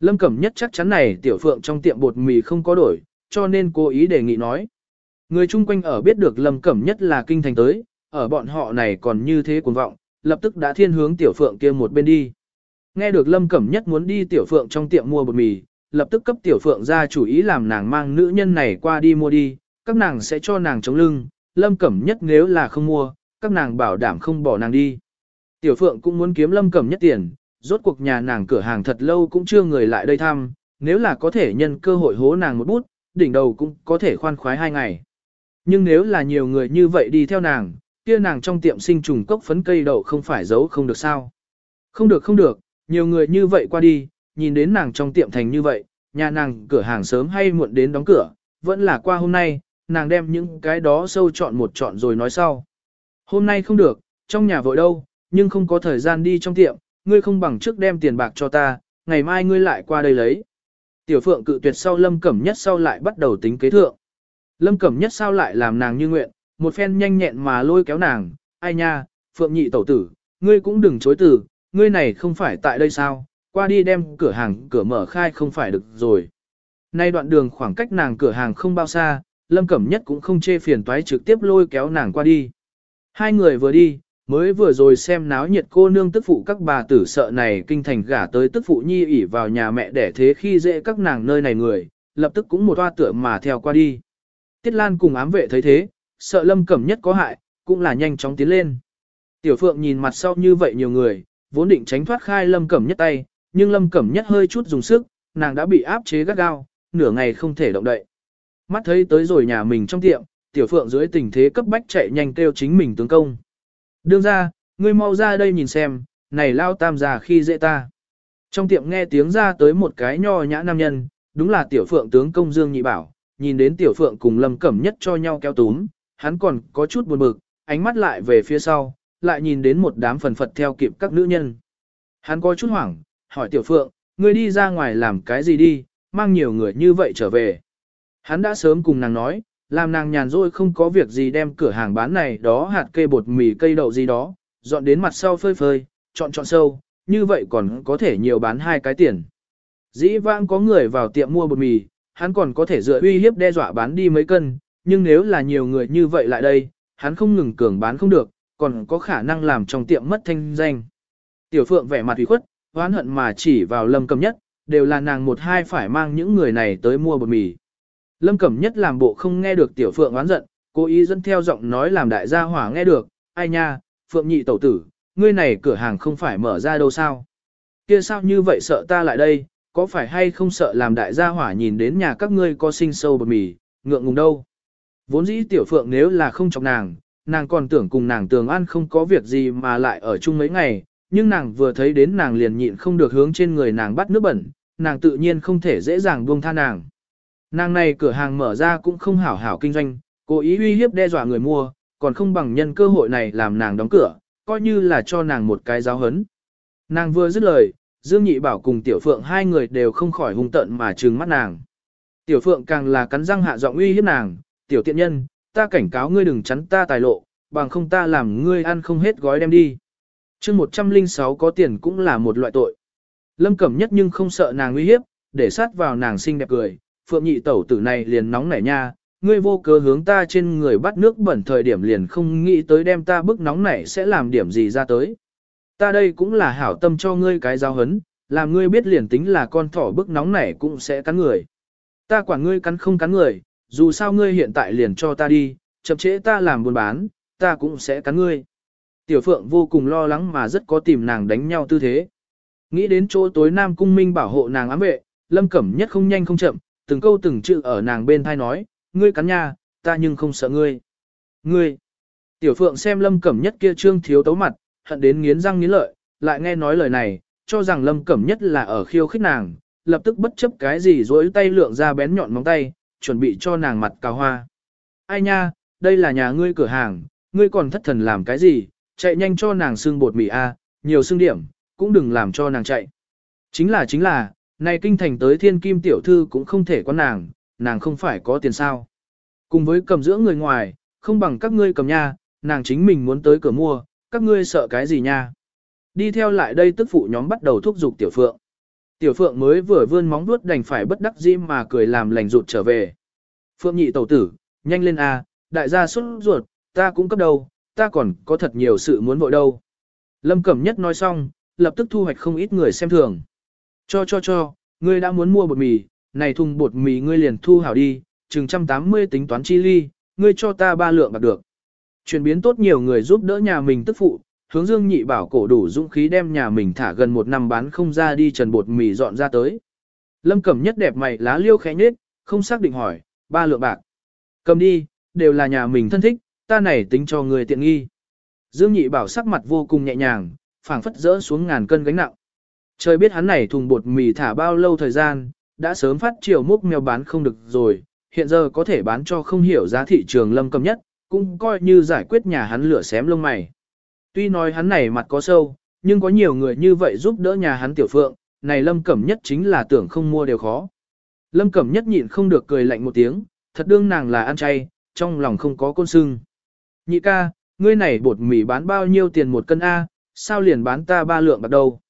Lâm Cẩm Nhất chắc chắn này tiểu phượng trong tiệm bột mì không có đổi, cho nên cố ý đề nghị nói. Người chung quanh ở biết được Lâm Cẩm Nhất là kinh thành tới, ở bọn họ này còn như thế cuồng vọng, lập tức đã thiên hướng tiểu phượng kia một bên đi. Nghe được Lâm Cẩm Nhất muốn đi tiểu phượng trong tiệm mua bột mì, lập tức cấp tiểu phượng ra chủ ý làm nàng mang nữ nhân này qua đi mua đi, các nàng sẽ cho nàng chống lưng, Lâm Cẩm Nhất nếu là không mua, các nàng bảo đảm không bỏ nàng đi. Tiểu phượng cũng muốn kiếm Lâm Cẩm Nhất tiền, rốt cuộc nhà nàng cửa hàng thật lâu cũng chưa người lại đây thăm, nếu là có thể nhân cơ hội hố nàng một bút, đỉnh đầu cũng có thể khoan khoái hai ngày. Nhưng nếu là nhiều người như vậy đi theo nàng, kia nàng trong tiệm sinh trùng cốc phấn cây đậu không phải giấu không được sao. Không được không được, nhiều người như vậy qua đi, nhìn đến nàng trong tiệm thành như vậy, nhà nàng cửa hàng sớm hay muộn đến đóng cửa, vẫn là qua hôm nay, nàng đem những cái đó sâu chọn một chọn rồi nói sau. Hôm nay không được, trong nhà vội đâu, nhưng không có thời gian đi trong tiệm, ngươi không bằng trước đem tiền bạc cho ta, ngày mai ngươi lại qua đây lấy. Tiểu Phượng cự tuyệt sau Lâm Cẩm Nhất sau lại bắt đầu tính kế thượng. Lâm Cẩm Nhất sau lại làm nàng như nguyện, một phen nhanh nhẹn mà lôi kéo nàng, ai nha, Phượng nhị tẩu tử, ngươi cũng đừng chối từ, ngươi này không phải tại đây sao, qua đi đem cửa hàng cửa mở khai không phải được rồi. Nay đoạn đường khoảng cách nàng cửa hàng không bao xa, Lâm Cẩm Nhất cũng không chê phiền toái trực tiếp lôi kéo nàng qua đi. Hai người vừa đi, mới vừa rồi xem náo nhiệt cô nương tức phụ các bà tử sợ này kinh thành gả tới tức phụ nhi ỉ vào nhà mẹ để thế khi dễ các nàng nơi này người, lập tức cũng một toa tựa mà theo qua đi. Tiết Lan cùng ám vệ thấy thế, sợ lâm cẩm nhất có hại, cũng là nhanh chóng tiến lên. Tiểu Phượng nhìn mặt sau như vậy nhiều người, vốn định tránh thoát khai lâm cẩm nhất tay, nhưng lâm cẩm nhất hơi chút dùng sức, nàng đã bị áp chế gắt gao, nửa ngày không thể động đậy. Mắt thấy tới rồi nhà mình trong tiệm, Tiểu Phượng dưới tình thế cấp bách chạy nhanh kêu chính mình tướng công. Đương ra, ngươi mau ra đây nhìn xem, này lao tam già khi dễ ta. Trong tiệm nghe tiếng ra tới một cái nho nhã nam nhân, đúng là tiểu phượng tướng công Dương Nhị Bảo, nhìn đến tiểu phượng cùng lâm cẩm nhất cho nhau kéo túm, hắn còn có chút buồn bực, ánh mắt lại về phía sau, lại nhìn đến một đám phần phật theo kịp các nữ nhân. Hắn có chút hoảng, hỏi tiểu phượng, ngươi đi ra ngoài làm cái gì đi, mang nhiều người như vậy trở về. Hắn đã sớm cùng nàng nói, làm nàng nhàn rỗi không có việc gì đem cửa hàng bán này đó hạt cây bột mì cây đậu gì đó, dọn đến mặt sau phơi phơi, chọn chọn sâu, như vậy còn có thể nhiều bán hai cái tiền. Dĩ vãng có người vào tiệm mua bột mì, hắn còn có thể dựa uy hiếp đe dọa bán đi mấy cân, nhưng nếu là nhiều người như vậy lại đây, hắn không ngừng cường bán không được, còn có khả năng làm trong tiệm mất thanh danh. Tiểu Phượng vẻ mặt ủy khuất, oán hận mà chỉ vào Lâm cầm Nhất, đều là nàng một hai phải mang những người này tới mua bột mì. Lâm Cẩm Nhất làm bộ không nghe được Tiểu Phượng oán giận, cố ý dẫn theo giọng nói làm đại gia hỏa nghe được, ai nha, Phượng nhị tẩu tử, ngươi này cửa hàng không phải mở ra đâu sao? Kia sao như vậy sợ ta lại đây, có phải hay không sợ làm đại gia hỏa nhìn đến nhà các ngươi có sinh sâu bột mì, ngượng ngùng đâu? Vốn dĩ tiểu phượng nếu là không chọc nàng, nàng còn tưởng cùng nàng tường ăn không có việc gì mà lại ở chung mấy ngày, nhưng nàng vừa thấy đến nàng liền nhịn không được hướng trên người nàng bắt nước bẩn, nàng tự nhiên không thể dễ dàng buông tha nàng. Nàng này cửa hàng mở ra cũng không hảo hảo kinh doanh, cố ý uy hiếp đe dọa người mua, còn không bằng nhân cơ hội này làm nàng đóng cửa, coi như là cho nàng một cái giáo hấn. Nàng vừa dứt lời, Dương Nhị Bảo cùng Tiểu Phượng hai người đều không khỏi hung tận mà trừng mắt nàng. Tiểu Phượng càng là cắn răng hạ giọng uy hiếp nàng, "Tiểu tiện nhân, ta cảnh cáo ngươi đừng chắn ta tài lộ, bằng không ta làm ngươi ăn không hết gói đem đi." Chương 106 có tiền cũng là một loại tội. Lâm Cẩm Nhất nhưng không sợ nàng uy hiếp, để sát vào nàng xinh đẹp cười, Phượng Nhị tẩu tử này liền nóng nảy nha, ngươi vô cớ hướng ta trên người bắt nước bẩn thời điểm liền không nghĩ tới đem ta bức nóng nảy sẽ làm điểm gì ra tới. Ta đây cũng là hảo tâm cho ngươi cái giao hấn, làm ngươi biết liền tính là con thỏ bức nóng nảy cũng sẽ cắn người. Ta quản ngươi cắn không cắn người, dù sao ngươi hiện tại liền cho ta đi, chậm trễ ta làm buôn bán, ta cũng sẽ cắn ngươi. Tiểu Phượng vô cùng lo lắng mà rất có tìm nàng đánh nhau tư thế. Nghĩ đến chỗ tối Nam Cung Minh bảo hộ nàng ám vệ, Lâm Cẩm nhất không nhanh không chậm, từng câu từng chữ ở nàng bên thai nói, ngươi cắn nha, ta nhưng không sợ ngươi. Ngươi! Tiểu Phượng xem Lâm Cẩm nhất kia trương thiếu tấu mặt, hận đến nghiến răng nghiến lợi, lại nghe nói lời này, cho rằng Lâm Cẩm Nhất là ở khiêu khích nàng, lập tức bất chấp cái gì dối tay lượng ra bén nhọn móng tay, chuẩn bị cho nàng mặt cào hoa. Ai nha, đây là nhà ngươi cửa hàng, ngươi còn thất thần làm cái gì, chạy nhanh cho nàng xương bột mì a, nhiều xương điểm, cũng đừng làm cho nàng chạy. Chính là chính là, này kinh thành tới thiên kim tiểu thư cũng không thể có nàng, nàng không phải có tiền sao. Cùng với cầm giữa người ngoài, không bằng các ngươi cầm nha, nàng chính mình muốn tới cửa mua, các ngươi sợ cái gì nha? Đi theo lại đây tức phụ nhóm bắt đầu thúc giục tiểu phượng. Tiểu phượng mới vừa vươn móng vuốt đành phải bất đắc dĩ mà cười làm lành rụt trở về. Phượng nhị tẩu tử, nhanh lên a, đại gia xuất ruột, ta cũng cấp đầu, ta còn có thật nhiều sự muốn vội đâu. Lâm Cẩm Nhất nói xong, lập tức thu hoạch không ít người xem thường. Cho cho cho, ngươi đã muốn mua bột mì, này thùng bột mì ngươi liền thu hảo đi, chừng trăm tám mươi tính toán chi ly, ngươi cho ta ba lượng bạc được. Chuyển biến tốt nhiều người giúp đỡ nhà mình tức phụ, hướng dương nhị bảo cổ đủ dũng khí đem nhà mình thả gần một năm bán không ra đi trần bột mì dọn ra tới. Lâm cẩm nhất đẹp mày lá liêu khẽ nhết, không xác định hỏi, ba lượng bạc. Cầm đi, đều là nhà mình thân thích, ta này tính cho người tiện nghi. Dương nhị bảo sắc mặt vô cùng nhẹ nhàng, phảng phất rỡ xuống ngàn cân gánh nặng. Trời biết hắn này thùng bột mì thả bao lâu thời gian, đã sớm phát chiều múc mèo bán không được rồi, hiện giờ có thể bán cho không hiểu giá thị trường lâm cầm nhất, cũng coi như giải quyết nhà hắn lửa xém lông mày. Tuy nói hắn này mặt có sâu, nhưng có nhiều người như vậy giúp đỡ nhà hắn tiểu phượng, này Lâm Cẩm Nhất chính là tưởng không mua đều khó. Lâm Cẩm Nhất nhịn không được cười lạnh một tiếng, thật đương nàng là ăn chay, trong lòng không có côn sưng. Nhị ca, ngươi này bột mì bán bao nhiêu tiền một cân A, sao liền bán ta ba lượng bạc đâu.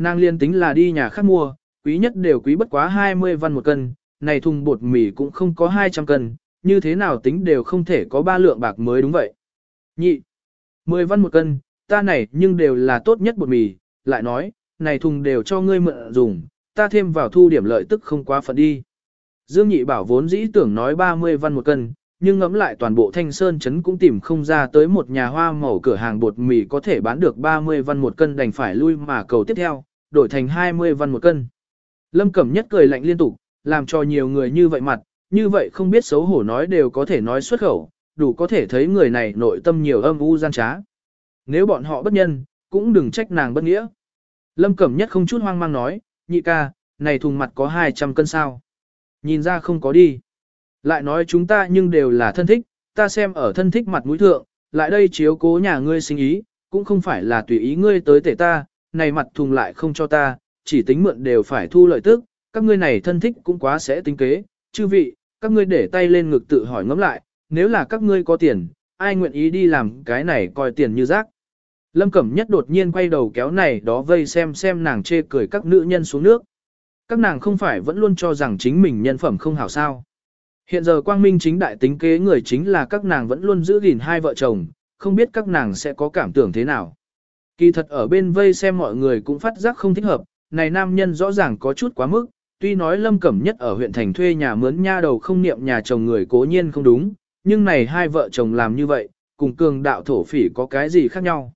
Nàng liên tính là đi nhà khác mua, quý nhất đều quý bất quá 20 văn một cân, này thùng bột mì cũng không có 200 cân, như thế nào tính đều không thể có ba lượng bạc mới đúng vậy. Nhị, 10 văn một cân, ta này nhưng đều là tốt nhất bột mì, lại nói, này thùng đều cho ngươi mượn dùng, ta thêm vào thu điểm lợi tức không quá phận đi. Dương Nhị Bảo vốn dĩ tưởng nói 30 văn một cân, nhưng ngẫm lại toàn bộ Thanh Sơn chấn cũng tìm không ra tới một nhà hoa màu cửa hàng bột mì có thể bán được 30 văn một cân đành phải lui mà cầu tiếp theo, đổi thành 20 văn một cân. Lâm Cẩm Nhất cười lạnh liên tục, làm cho nhiều người như vậy mặt, như vậy không biết xấu hổ nói đều có thể nói xuất khẩu, đủ có thể thấy người này nội tâm nhiều âm u gian trá. Nếu bọn họ bất nhân, cũng đừng trách nàng bất nghĩa. Lâm Cẩm Nhất không chút hoang mang nói, nhị ca, này thùng mặt có 200 cân sao. Nhìn ra không có đi. Lại nói chúng ta nhưng đều là thân thích, ta xem ở thân thích mặt mũi thượng, lại đây chiếu cố nhà ngươi sinh ý, cũng không phải là tùy ý ngươi tới tể ta, này mặt thùng lại không cho ta, chỉ tính mượn đều phải thu lợi tức, các ngươi này thân thích cũng quá sẽ tính kế, chư vị, các ngươi để tay lên ngực tự hỏi ngẫm lại, nếu là các ngươi có tiền, ai nguyện ý đi làm cái này coi tiền như rác. Lâm Cẩm Nhất đột nhiên quay đầu kéo này đó vây xem xem nàng chê cười các nữ nhân xuống nước. Các nàng không phải vẫn luôn cho rằng chính mình nhân phẩm không hảo sao. Hiện giờ quang minh chính đại tính kế người chính là các nàng vẫn luôn giữ gìn hai vợ chồng, không biết các nàng sẽ có cảm tưởng thế nào. Kỳ thật ở bên vây xem mọi người cũng phát giác không thích hợp, này nam nhân rõ ràng có chút quá mức, tuy nói lâm cẩm nhất ở huyện thành thuê nhà mướn nha đầu không niệm nhà chồng người cố nhiên không đúng, nhưng này hai vợ chồng làm như vậy, cùng cường đạo thổ phỉ có cái gì khác nhau.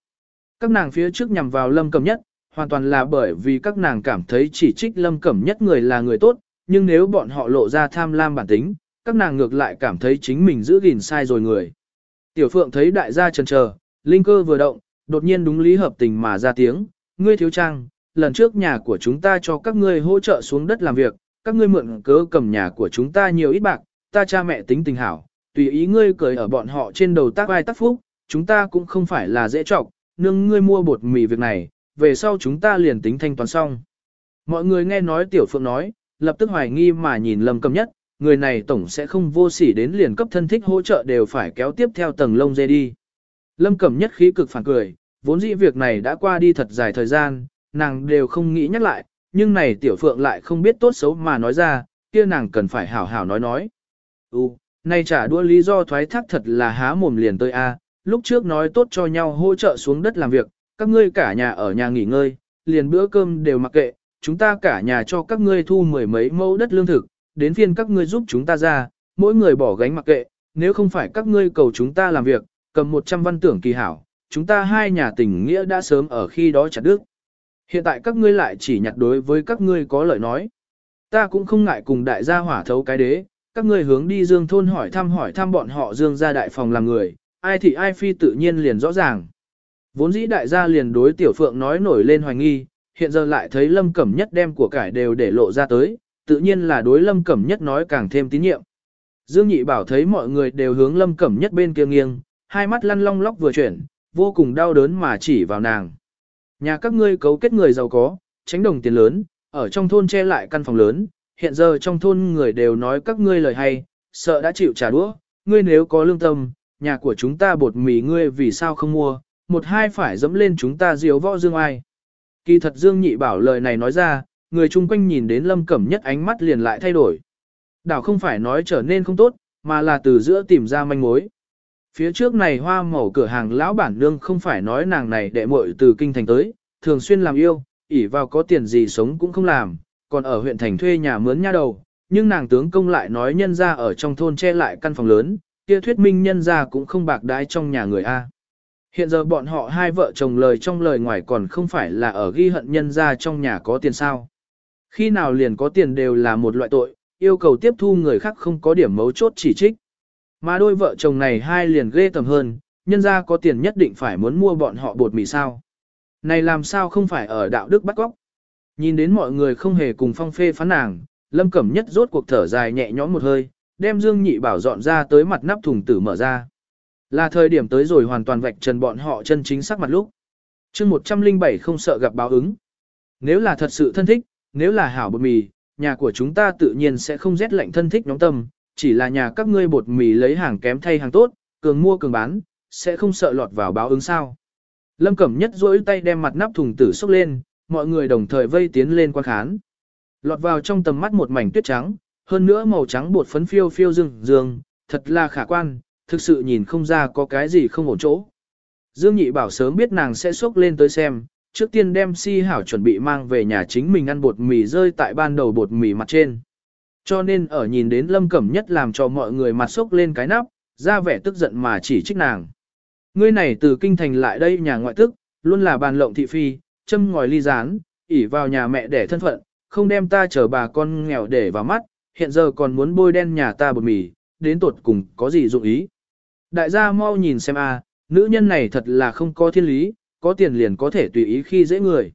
Các nàng phía trước nhằm vào lâm cẩm nhất, hoàn toàn là bởi vì các nàng cảm thấy chỉ trích lâm cẩm nhất người là người tốt, nhưng nếu bọn họ lộ ra tham lam bản tính, các nàng ngược lại cảm thấy chính mình giữ gìn sai rồi người. Tiểu Phượng thấy đại gia chần chờ, linh cơ vừa động, đột nhiên đúng lý hợp tình mà ra tiếng, ngươi thiếu trang, lần trước nhà của chúng ta cho các ngươi hỗ trợ xuống đất làm việc, các ngươi mượn cớ cầm nhà của chúng ta nhiều ít bạc, ta cha mẹ tính tình hảo, tùy ý ngươi cười ở bọn họ trên đầu tác vai tác phúc, chúng ta cũng không phải là dễ trọng, nương ngươi mua bột mì việc này, về sau chúng ta liền tính thanh toán xong. Mọi người nghe nói Tiểu Phượng nói, lập tức hoài nghi mà nhìn Lâm Cầm Nhất, người này tổng sẽ không vô sỉ đến liền cấp thân thích hỗ trợ đều phải kéo tiếp theo tầng lông dê đi. Lâm Cẩm nhất khí cực phản cười, vốn dĩ việc này đã qua đi thật dài thời gian, nàng đều không nghĩ nhắc lại, nhưng này tiểu phượng lại không biết tốt xấu mà nói ra, kia nàng cần phải hảo hảo nói nói. Ú, nay trả đua lý do thoái thác thật là há mồm liền tới a. lúc trước nói tốt cho nhau hỗ trợ xuống đất làm việc, các ngươi cả nhà ở nhà nghỉ ngơi, liền bữa cơm đều mặc kệ, chúng ta cả nhà cho các ngươi thu mười mấy mẫu đất lương thực, đến phiên các ngươi giúp chúng ta ra, mỗi người bỏ gánh mặc kệ, nếu không phải các ngươi cầu chúng ta làm việc, cầm 100 văn tưởng kỳ hảo, chúng ta hai nhà tình nghĩa đã sớm ở khi đó chặt đứt. Hiện tại các ngươi lại chỉ nhặt đối với các ngươi có lời nói. Ta cũng không ngại cùng đại gia hỏa thấu cái đế, các ngươi hướng đi dương thôn hỏi thăm hỏi thăm bọn họ dương gia đại phòng làm người, ai thì ai phi tự nhiên liền rõ ràng. Vốn dĩ đại gia liền đối tiểu phượng nói nổi lên hoài nghi, hiện giờ lại thấy lâm cẩm nhất đem của cải đều để lộ ra tới, tự nhiên là đối Lâm Cẩm Nhất nói càng thêm tín nhiệm. Dương Nhị Bảo thấy mọi người đều hướng Lâm Cẩm Nhất bên kia nghiêng, hai mắt lăn long lóc vừa chuyển, vô cùng đau đớn mà chỉ vào nàng. Nhà các ngươi cấu kết người giàu có, tránh đồng tiền lớn, ở trong thôn che lại căn phòng lớn, hiện giờ trong thôn người đều nói các ngươi lời hay, sợ đã chịu trả đũa, ngươi nếu có lương tâm, nhà của chúng ta bột mì ngươi vì sao không mua, một hai phải dẫm lên chúng ta diều võ dương ai. Kỳ thật Dương Nhị Bảo lời này nói ra, người chung quanh nhìn đến lâm cẩm nhất ánh mắt liền lại thay đổi. Đảo không phải nói trở nên không tốt, mà là từ giữa tìm ra manh mối. Phía trước này hoa màu cửa hàng lão bản nương không phải nói nàng này đệ muội từ kinh thành tới, thường xuyên làm yêu, ỉ vào có tiền gì sống cũng không làm, còn ở huyện thành thuê nhà mướn nha đầu, nhưng nàng tướng công lại nói nhân ra ở trong thôn che lại căn phòng lớn, kia thuyết minh nhân ra cũng không bạc đái trong nhà người A. Hiện giờ bọn họ hai vợ chồng lời trong lời ngoài còn không phải là ở ghi hận nhân ra trong nhà có tiền sao. Khi nào liền có tiền đều là một loại tội, yêu cầu tiếp thu người khác không có điểm mấu chốt chỉ trích. Mà đôi vợ chồng này hai liền ghê tầm hơn, nhân ra có tiền nhất định phải muốn mua bọn họ bột mì sao. Này làm sao không phải ở đạo đức bắt góc. Nhìn đến mọi người không hề cùng phong phê phán nàng, lâm cẩm nhất rốt cuộc thở dài nhẹ nhõm một hơi, đem dương nhị bảo dọn ra tới mặt nắp thùng tử mở ra. Là thời điểm tới rồi hoàn toàn vạch trần bọn họ chân chính sắc mặt lúc. chương 107 không sợ gặp báo ứng. Nếu là thật sự thân thích, nếu là hảo bột mì, nhà của chúng ta tự nhiên sẽ không rét lạnh thân thích nhóm tâm, chỉ là nhà các ngươi bột mì lấy hàng kém thay hàng tốt, cường mua cường bán, sẽ không sợ lọt vào báo ứng sao. Lâm Cẩm Nhất duỗi tay đem mặt nắp thùng tử xúc lên, mọi người đồng thời vây tiến lên quan khán. Lọt vào trong tầm mắt một mảnh tuyết trắng, hơn nữa màu trắng bột phấn phiêu phiêu dương dương, thật là khả quan, thực sự nhìn không ra có cái gì không ổn chỗ. Dương Nhị Bảo sớm biết nàng sẽ xúc lên tới xem, trước tiên đem si hảo chuẩn bị mang về nhà chính mình ăn bột mì rơi tại ban đầu bột mì mặt trên. Cho nên ở nhìn đến Lâm Cẩm Nhất làm cho mọi người mặt sốc lên cái nắp, ra vẻ tức giận mà chỉ trích nàng. Ngươi này từ kinh thành lại đây nhà ngoại tức, luôn là bàn lộng thị phi, châm ngòi ly rán, ỉ vào nhà mẹ để thân phận, không đem ta chở bà con nghèo để vào mắt, hiện giờ còn muốn bôi đen nhà ta bột mì, đến tột cùng có gì dụng ý. Đại gia mau nhìn xem a, nữ nhân này thật là không có thiên lý, có tiền liền có thể tùy ý khi dễ người.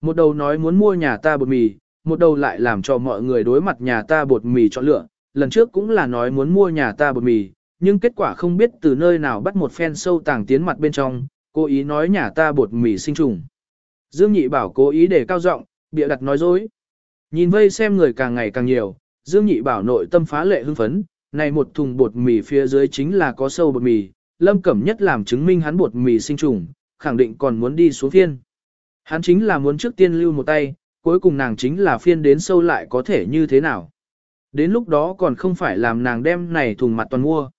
Một đầu nói muốn mua nhà ta bột mì, một đầu lại làm cho mọi người đối mặt nhà ta bột mì chọn lựa, lần trước cũng là nói muốn mua nhà ta bột mì, nhưng kết quả không biết từ nơi nào bắt một phen sâu tàng tiến mặt bên trong, cố ý nói nhà ta bột mì sinh trùng. Dương Nhị Bảo cố ý để cao giọng, bịa đặt nói dối. Nhìn vây xem người càng ngày càng nhiều, Dương Nhị Bảo nội tâm phá lệ hưng phấn, này một thùng bột mì phía dưới chính là có sâu bột mì, Lâm Cẩm Nhất làm chứng minh hắn bột mì sinh trùng, khẳng định còn muốn đi xuống phiên. Hắn chính là muốn trước tiên lưu một tay, cuối cùng nàng chính là phiên đến sâu lại có thể như thế nào. Đến lúc đó còn không phải làm nàng đem này thùng mặt toàn mua.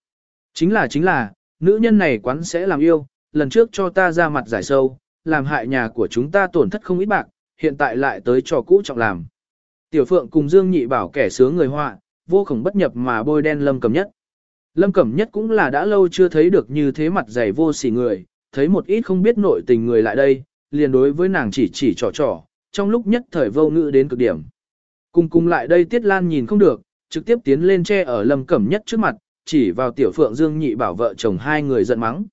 Chính là chính là, nữ nhân này quán sẽ làm yêu, lần trước cho ta ra mặt giải sâu, làm hại nhà của chúng ta tổn thất không ít bạc, hiện tại lại tới trò cũ trọng làm. Tiểu Phượng cùng Dương Nhị bảo kẻ sướng người họa, vô khổng bất nhập mà bôi đen Lâm Cẩm Nhất. Lâm Cẩm Nhất cũng là đã lâu chưa thấy được như thế mặt dày vô sỉ người, thấy một ít không biết nội tình người lại đây, liền đối với nàng chỉ chỉ trò trò, trong lúc nhất thời vô ngữ đến cực điểm. Cùng cùng lại đây Tiết Lan nhìn không được, trực tiếp tiến lên che ở Lâm Cẩm Nhất trước mặt, chỉ vào Tiểu Phượng Dương Nhị bảo vợ chồng hai người giận mắng.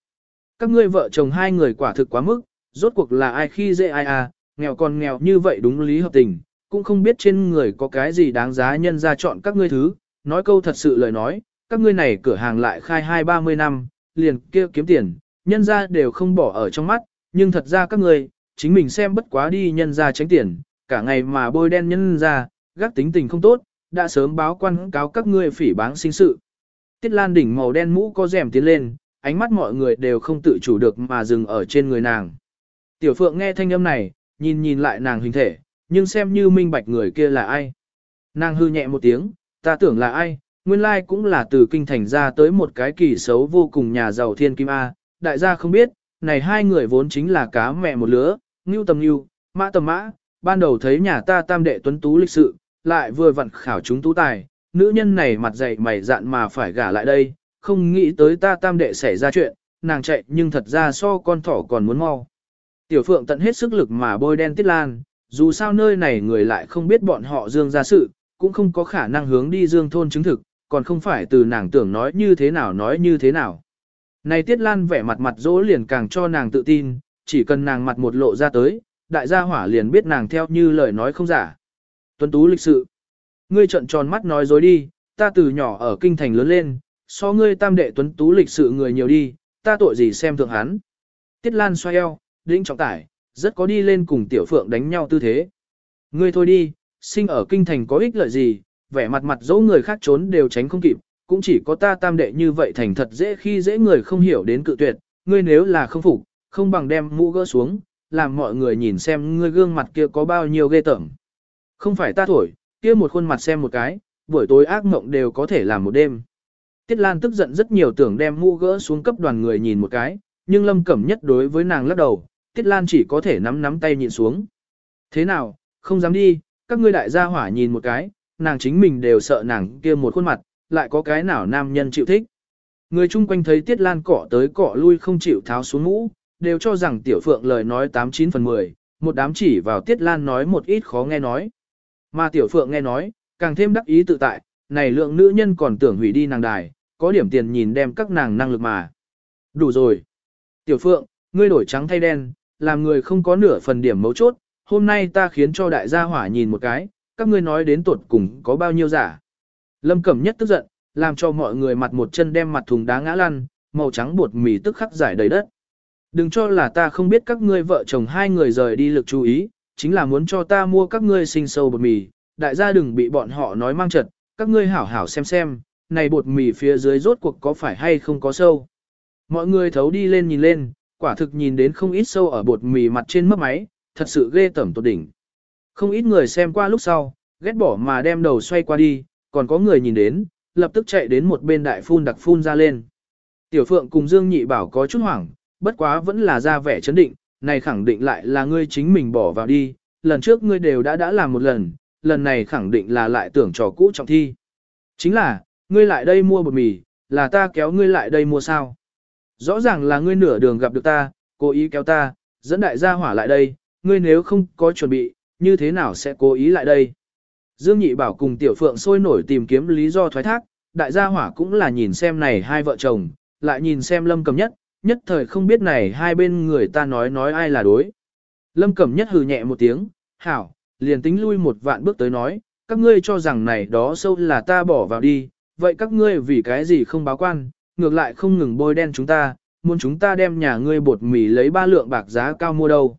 Các ngươi vợ chồng hai người quả thực quá mức, rốt cuộc là ai khi dễ ai à, nghèo còn nghèo như vậy đúng lý hợp tình, cũng không biết trên người có cái gì đáng giá nhân ra chọn các ngươi thứ, nói câu thật sự lời nói, các ngươi này cửa hàng lại khai hai ba mươi năm, liền kia kiếm tiền, nhân ra đều không bỏ ở trong mắt, nhưng thật ra các ngươi, chính mình xem bất quá đi nhân ra tránh tiền, cả ngày mà bôi đen nhân ra, gác tính tình không tốt, đã sớm báo quan cáo các ngươi phỉ báng sinh sự. Tiết Lan đỉnh màu đen mũ có rèm tiến lên, ánh mắt mọi người đều không tự chủ được mà dừng ở trên người nàng. Tiểu Phượng nghe thanh âm này, nhìn nhìn lại nàng hình thể, nhưng xem như minh bạch người kia là ai. Nàng hư nhẹ một tiếng, ta tưởng là ai, nguyên lai cũng là từ kinh thành ra tới một cái kỳ xấu vô cùng nhà giàu thiên kim A, đại gia không biết, này hai người vốn chính là cá mẹ một lứa, ngưu tầm ngưu, mã tầm mã, ban đầu thấy nhà ta tam đệ tuấn tú lịch sự, lại vừa vặn khảo chúng tú tài, nữ nhân này mặt dày mày dạn mà phải gả lại đây, không nghĩ tới ta tam đệ xảy ra chuyện, nàng chạy nhưng thật ra so con thỏ còn muốn mau. Tiểu Phượng tận hết sức lực mà bôi đen Tiết Lan, dù sao nơi này người lại không biết bọn họ dương ra sự, cũng không có khả năng hướng đi dương thôn chứng thực, còn không phải từ nàng tưởng nói như thế nào nói như thế nào. Này Tiết Lan vẻ mặt mặt dỗ liền càng cho nàng tự tin, chỉ cần nàng mặt một lộ ra tới, đại gia hỏa liền biết nàng theo như lời nói không giả. Tuấn Tú lịch sự. Ngươi trận tròn mắt nói dối đi, ta từ nhỏ ở kinh thành lớn lên, so ngươi tam đệ Tuấn Tú lịch sự người nhiều đi, ta tội gì xem thường hắn. Tiết Lan xoay eo, đĩnh trọng tải, rất có đi lên cùng tiểu phượng đánh nhau tư thế. Ngươi thôi đi, sinh ở kinh thành có ích lợi gì, vẻ mặt mặt dẫu người khác trốn đều tránh không kịp, cũng chỉ có ta tam đệ như vậy thành thật dễ khi dễ người không hiểu đến cự tuyệt, ngươi nếu là không phục, không bằng đem mũ gỡ xuống, làm mọi người nhìn xem ngươi gương mặt kia có bao nhiêu ghê tởm. Không phải ta thổi, kia một khuôn mặt xem một cái, buổi tối ác mộng đều có thể làm một đêm. Tiết Lan tức giận rất nhiều tưởng đem mũ gỡ xuống cấp đoàn người nhìn một cái, nhưng Lâm Cẩm nhất đối với nàng lắc đầu, Tiết Lan chỉ có thể nắm nắm tay nhìn xuống. Thế nào, không dám đi, các ngươi đại gia hỏa nhìn một cái, nàng chính mình đều sợ nàng kia một khuôn mặt, lại có cái nào nam nhân chịu thích. Người chung quanh thấy Tiết Lan cọ tới cọ lui không chịu tháo xuống mũ, đều cho rằng Tiểu Phượng lời nói 89 phần 10, một đám chỉ vào Tiết Lan nói một ít khó nghe nói. Mà Tiểu Phượng nghe nói, càng thêm đắc ý tự tại, này lượng nữ nhân còn tưởng hủy đi nàng đài, có điểm tiền nhìn đem các nàng năng lực mà. Đủ rồi. Tiểu Phượng, ngươi đổi trắng thay đen, làm người không có nửa phần điểm mấu chốt, hôm nay ta khiến cho đại gia hỏa nhìn một cái, các ngươi nói đến tuột cùng có bao nhiêu giả. Lâm Cẩm nhất tức giận, làm cho mọi người mặt một chân đem mặt thùng đá ngã lăn, màu trắng bột mì tức khắc giải đầy đất. Đừng cho là ta không biết các ngươi vợ chồng hai người rời đi lực chú ý, chính là muốn cho ta mua các ngươi sinh sâu bột mì, đại gia đừng bị bọn họ nói mang trật, các ngươi hảo hảo xem xem, này bột mì phía dưới rốt cuộc có phải hay không có sâu. Mọi người thấu đi lên nhìn lên, quả thực nhìn đến không ít sâu ở bột mì mặt trên mấp máy, thật sự ghê tẩm tột đỉnh. Không ít người xem qua lúc sau, ghét bỏ mà đem đầu xoay qua đi, còn có người nhìn đến, lập tức chạy đến một bên đại phun đặc phun ra lên. Tiểu Phượng cùng Dương Nhị Bảo có chút hoảng, bất quá vẫn là ra vẻ chấn định, này khẳng định lại là ngươi chính mình bỏ vào đi, lần trước ngươi đều đã đã làm một lần, lần này khẳng định là lại tưởng trò cũ trọng thi. Chính là, ngươi lại đây mua bột mì, là ta kéo ngươi lại đây mua sao. Rõ ràng là ngươi nửa đường gặp được ta, cố ý kéo ta, dẫn đại gia hỏa lại đây, ngươi nếu không có chuẩn bị, như thế nào sẽ cố ý lại đây. Dương Nhị Bảo cùng Tiểu Phượng sôi nổi tìm kiếm lý do thoái thác, đại gia hỏa cũng là nhìn xem này hai vợ chồng, lại nhìn xem Lâm cầm Nhất, nhất thời không biết này hai bên người ta nói nói ai là đối. Lâm Cẩm Nhất hừ nhẹ một tiếng, hảo, liền tính lui một vạn bước tới nói, các ngươi cho rằng này đó sâu là ta bỏ vào đi, vậy các ngươi vì cái gì không báo quan, ngược lại không ngừng bôi đen chúng ta, muốn chúng ta đem nhà ngươi bột mì lấy ba lượng bạc giá cao mua đâu.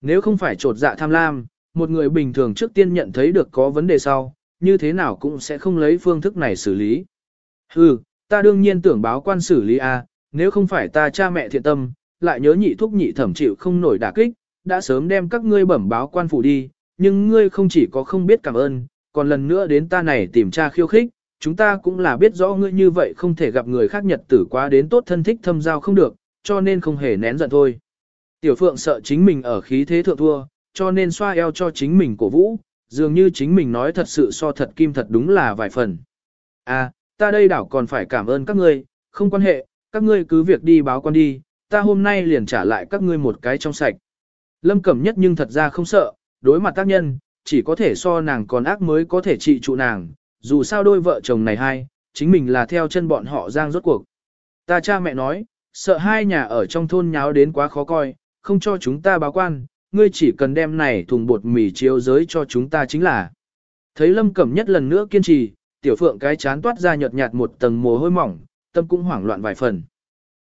Nếu không phải trột dạ tham lam, một người bình thường trước tiên nhận thấy được có vấn đề sau, như thế nào cũng sẽ không lấy phương thức này xử lý. Hừ, ta đương nhiên tưởng báo quan xử lý a, nếu không phải ta cha mẹ thiện tâm, lại nhớ nhị thúc nhị thẩm chịu không nổi đả kích, đã sớm đem các ngươi bẩm báo quan phủ đi, nhưng ngươi không chỉ có không biết cảm ơn, còn lần nữa đến ta này tìm tra khiêu khích, chúng ta cũng là biết rõ ngươi như vậy không thể gặp người khác nhật tử quá đến tốt thân thích thâm giao không được, cho nên không hề nén giận thôi. Tiểu Phượng sợ chính mình ở khí thế thượng thua, cho nên xoa eo cho chính mình cổ vũ, dường như chính mình nói thật sự so thật kim thật đúng là vài phần. À, ta đây đảo còn phải cảm ơn các ngươi, không quan hệ, các ngươi cứ việc đi báo quan đi, ta hôm nay liền trả lại các ngươi một cái trong sạch. Lâm Cẩm Nhất nhưng thật ra không sợ, đối mặt tác nhân, chỉ có thể so nàng còn ác mới có thể trị trụ nàng, dù sao đôi vợ chồng này hai, chính mình là theo chân bọn họ giang rốt cuộc. Ta cha mẹ nói, sợ hai nhà ở trong thôn nháo đến quá khó coi, không cho chúng ta báo quan, ngươi chỉ cần đem này thùng bột mì chiếu giới cho chúng ta chính là. Thấy Lâm Cẩm Nhất lần nữa kiên trì, tiểu phượng cái chán toát ra nhợt nhạt một tầng mồ hôi mỏng, tâm cũng hoảng loạn vài phần.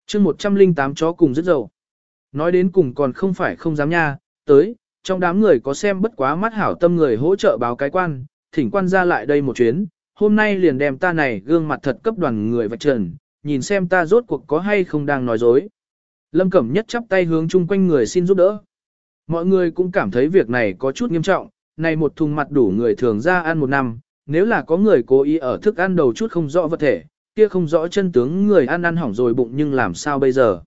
chương 108 chó cùng rất dầu. Nói đến cùng còn không phải không dám nha, tới, trong đám người có xem bất quá mắt hảo tâm người hỗ trợ báo cái quan, thỉnh quan ra lại đây một chuyến, hôm nay liền đem ta này gương mặt thật cấp đoàn người vạch trần, nhìn xem ta rốt cuộc có hay không đang nói dối. Lâm Cẩm Nhất chắp tay hướng chung quanh người xin giúp đỡ. Mọi người cũng cảm thấy việc này có chút nghiêm trọng, này một thùng mặt đủ người thường ra ăn một năm, nếu là có người cố ý ở thức ăn đầu chút không rõ vật thể, kia không rõ chân tướng người ăn ăn hỏng rồi bụng nhưng làm sao bây giờ.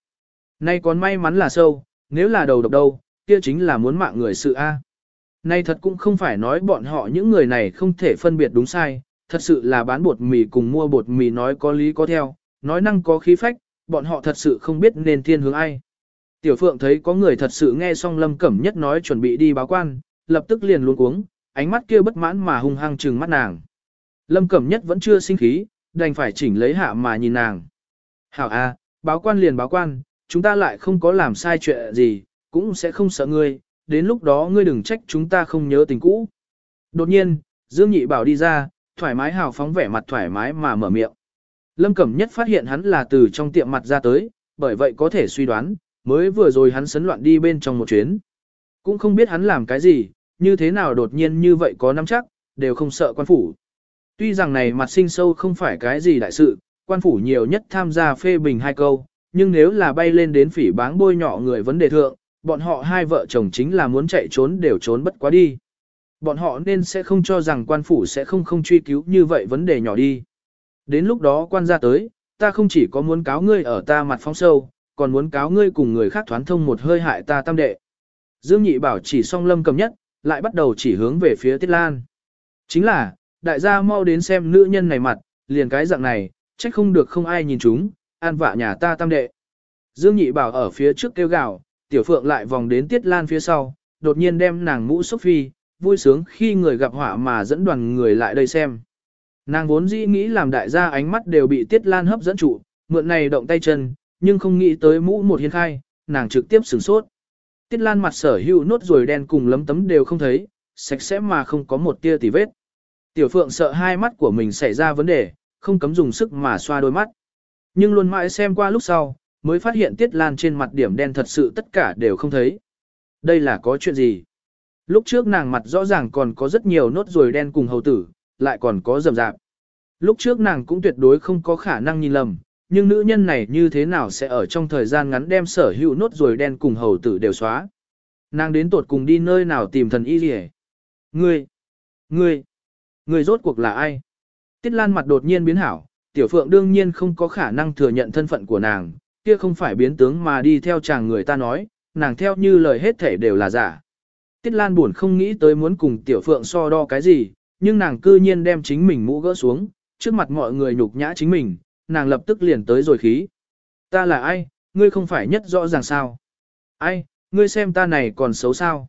Nay còn may mắn là sâu, nếu là đầu độc đâu, kia chính là muốn mạng người sự A. Nay thật cũng không phải nói bọn họ những người này không thể phân biệt đúng sai, thật sự là bán bột mì cùng mua bột mì nói có lý có theo, nói năng có khí phách, bọn họ thật sự không biết nên thiên hướng ai. Tiểu Phượng thấy có người thật sự nghe xong Lâm Cẩm Nhất nói chuẩn bị đi báo quan, lập tức liền luống cuống, ánh mắt kia bất mãn mà hung hăng trừng mắt nàng. Lâm Cẩm Nhất vẫn chưa sinh khí, đành phải chỉnh lấy hạ mà nhìn nàng. Hảo a, báo quan liền báo quan, chúng ta lại không có làm sai chuyện gì, cũng sẽ không sợ ngươi, đến lúc đó ngươi đừng trách chúng ta không nhớ tình cũ. Đột nhiên, Dương Nhị Bảo đi ra, thoải mái hào phóng vẻ mặt thoải mái mà mở miệng. Lâm Cẩm Nhất phát hiện hắn là từ trong tiệm mặt ra tới, bởi vậy có thể suy đoán, mới vừa rồi hắn sấn loạn đi bên trong một chuyến. Cũng không biết hắn làm cái gì, như thế nào đột nhiên như vậy có nắm chắc, đều không sợ quan phủ. Tuy rằng này mặt sinh sâu không phải cái gì đại sự, quan phủ nhiều nhất tham gia phê bình hai câu, nhưng nếu là bay lên đến phỉ báng bôi nhỏ người vấn đề thượng, bọn họ hai vợ chồng chính là muốn chạy trốn đều trốn bất quá đi. Bọn họ nên sẽ không cho rằng quan phủ sẽ không không truy cứu như vậy vấn đề nhỏ đi. Đến lúc đó quan gia tới, ta không chỉ có muốn cáo ngươi ở ta mặt phong sâu, còn muốn cáo ngươi cùng người khác thoán thông một hơi hại ta tam đệ. Dương Nhị bảo chỉ song lâm cầm nhất, lại bắt đầu chỉ hướng về phía Tiết Lan. Chính là, đại gia mau đến xem nữ nhân này mặt, liền cái dạng này, trách không được không ai nhìn chúng, an vạ nhà ta tam đệ. Dương Nhị bảo ở phía trước kêu gào, Tiểu Phượng lại vòng đến Tiết Lan phía sau, đột nhiên đem nàng mũ Sophie, vui sướng khi người gặp họa mà dẫn đoàn người lại đây xem. Nàng vốn dĩ nghĩ làm đại gia ánh mắt đều bị Tiết Lan hấp dẫn trụ, mượn này động tay chân, nhưng không nghĩ tới mũ một hiên khai, nàng trực tiếp sửng sốt. Tiết Lan mặt sở hữu nốt rồi đen cùng lấm tấm đều không thấy, sạch sẽ mà không có một tia tì vết. Tiểu Phượng sợ hai mắt của mình xảy ra vấn đề, không cấm dùng sức mà xoa đôi mắt. Nhưng luôn mãi xem qua lúc sau, mới phát hiện Tiết Lan trên mặt điểm đen thật sự tất cả đều không thấy. Đây là có chuyện gì? Lúc trước nàng mặt rõ ràng còn có rất nhiều nốt ruồi đen cùng hầu tử, lại còn có rầm rạp. Lúc trước nàng cũng tuyệt đối không có khả năng nhìn lầm, nhưng nữ nhân này như thế nào sẽ ở trong thời gian ngắn đem sở hữu nốt ruồi đen cùng hầu tử đều xóa. Nàng đến tột cùng đi nơi nào tìm thần y gì Ngươi! Ngươi! Người rốt cuộc là ai? Tiết Lan mặt đột nhiên biến hảo, Tiểu Phượng đương nhiên không có khả năng thừa nhận thân phận của nàng, kia không phải biến tướng mà đi theo chàng người ta nói, nàng theo như lời hết thể đều là giả. Tiết Lan buồn không nghĩ tới muốn cùng Tiểu Phượng so đo cái gì, nhưng nàng cư nhiên đem chính mình mũ gỡ xuống, trước mặt mọi người nhục nhã chính mình, nàng lập tức liền tới rồi khí. Ta là ai, ngươi không phải nhất rõ ràng sao? Ai, ngươi xem ta này còn xấu sao?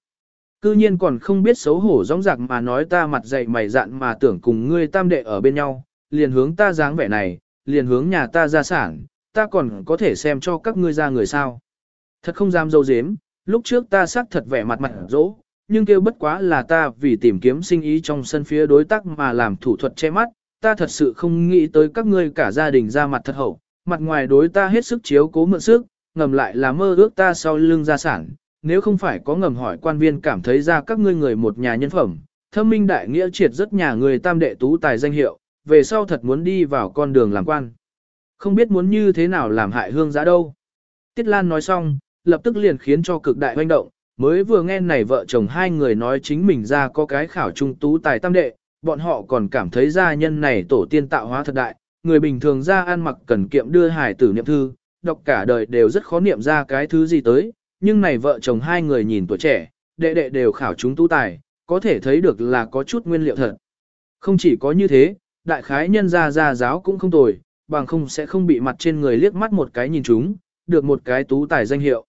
Cư nhiên còn không biết xấu hổ rõng rạc mà nói ta mặt dày mày dạn mà tưởng cùng ngươi tam đệ ở bên nhau, liền hướng ta dáng vẻ này, liền hướng nhà ta ra sản, ta còn có thể xem cho các ngươi ra người sao. Thật không dám dâu dếm, lúc trước ta xác thật vẻ mặt mặt dỗ, nhưng kêu bất quá là ta vì tìm kiếm sinh ý trong sân phía đối tác mà làm thủ thuật che mắt, ta thật sự không nghĩ tới các ngươi cả gia đình ra mặt thật hậu, mặt ngoài đối ta hết sức chiếu cố mượn sức, ngầm lại là mơ ước ta sau lưng gia sản, nếu không phải có ngầm hỏi quan viên cảm thấy ra các ngươi người một nhà nhân phẩm, thâm minh đại nghĩa triệt rất nhà người tam đệ tú tài danh hiệu, về sau thật muốn đi vào con đường làm quan. Không biết muốn như thế nào làm hại hương giã đâu. Tiết Lan nói xong, lập tức liền khiến cho cực đại hoành động, mới vừa nghe này vợ chồng hai người nói chính mình ra có cái khảo trung tú tài tam đệ, bọn họ còn cảm thấy gia nhân này tổ tiên tạo hóa thật đại, người bình thường ra ăn mặc cần kiệm đưa hải tử niệm thư, đọc cả đời đều rất khó niệm ra cái thứ gì tới, nhưng này vợ chồng hai người nhìn tuổi trẻ, đệ đệ đều khảo chúng tú tài, có thể thấy được là có chút nguyên liệu thật. Không chỉ có như thế, đại khái nhân gia gia giáo cũng không tồi, bằng không sẽ không bị mặt trên người liếc mắt một cái nhìn chúng, được một cái tú tài danh hiệu.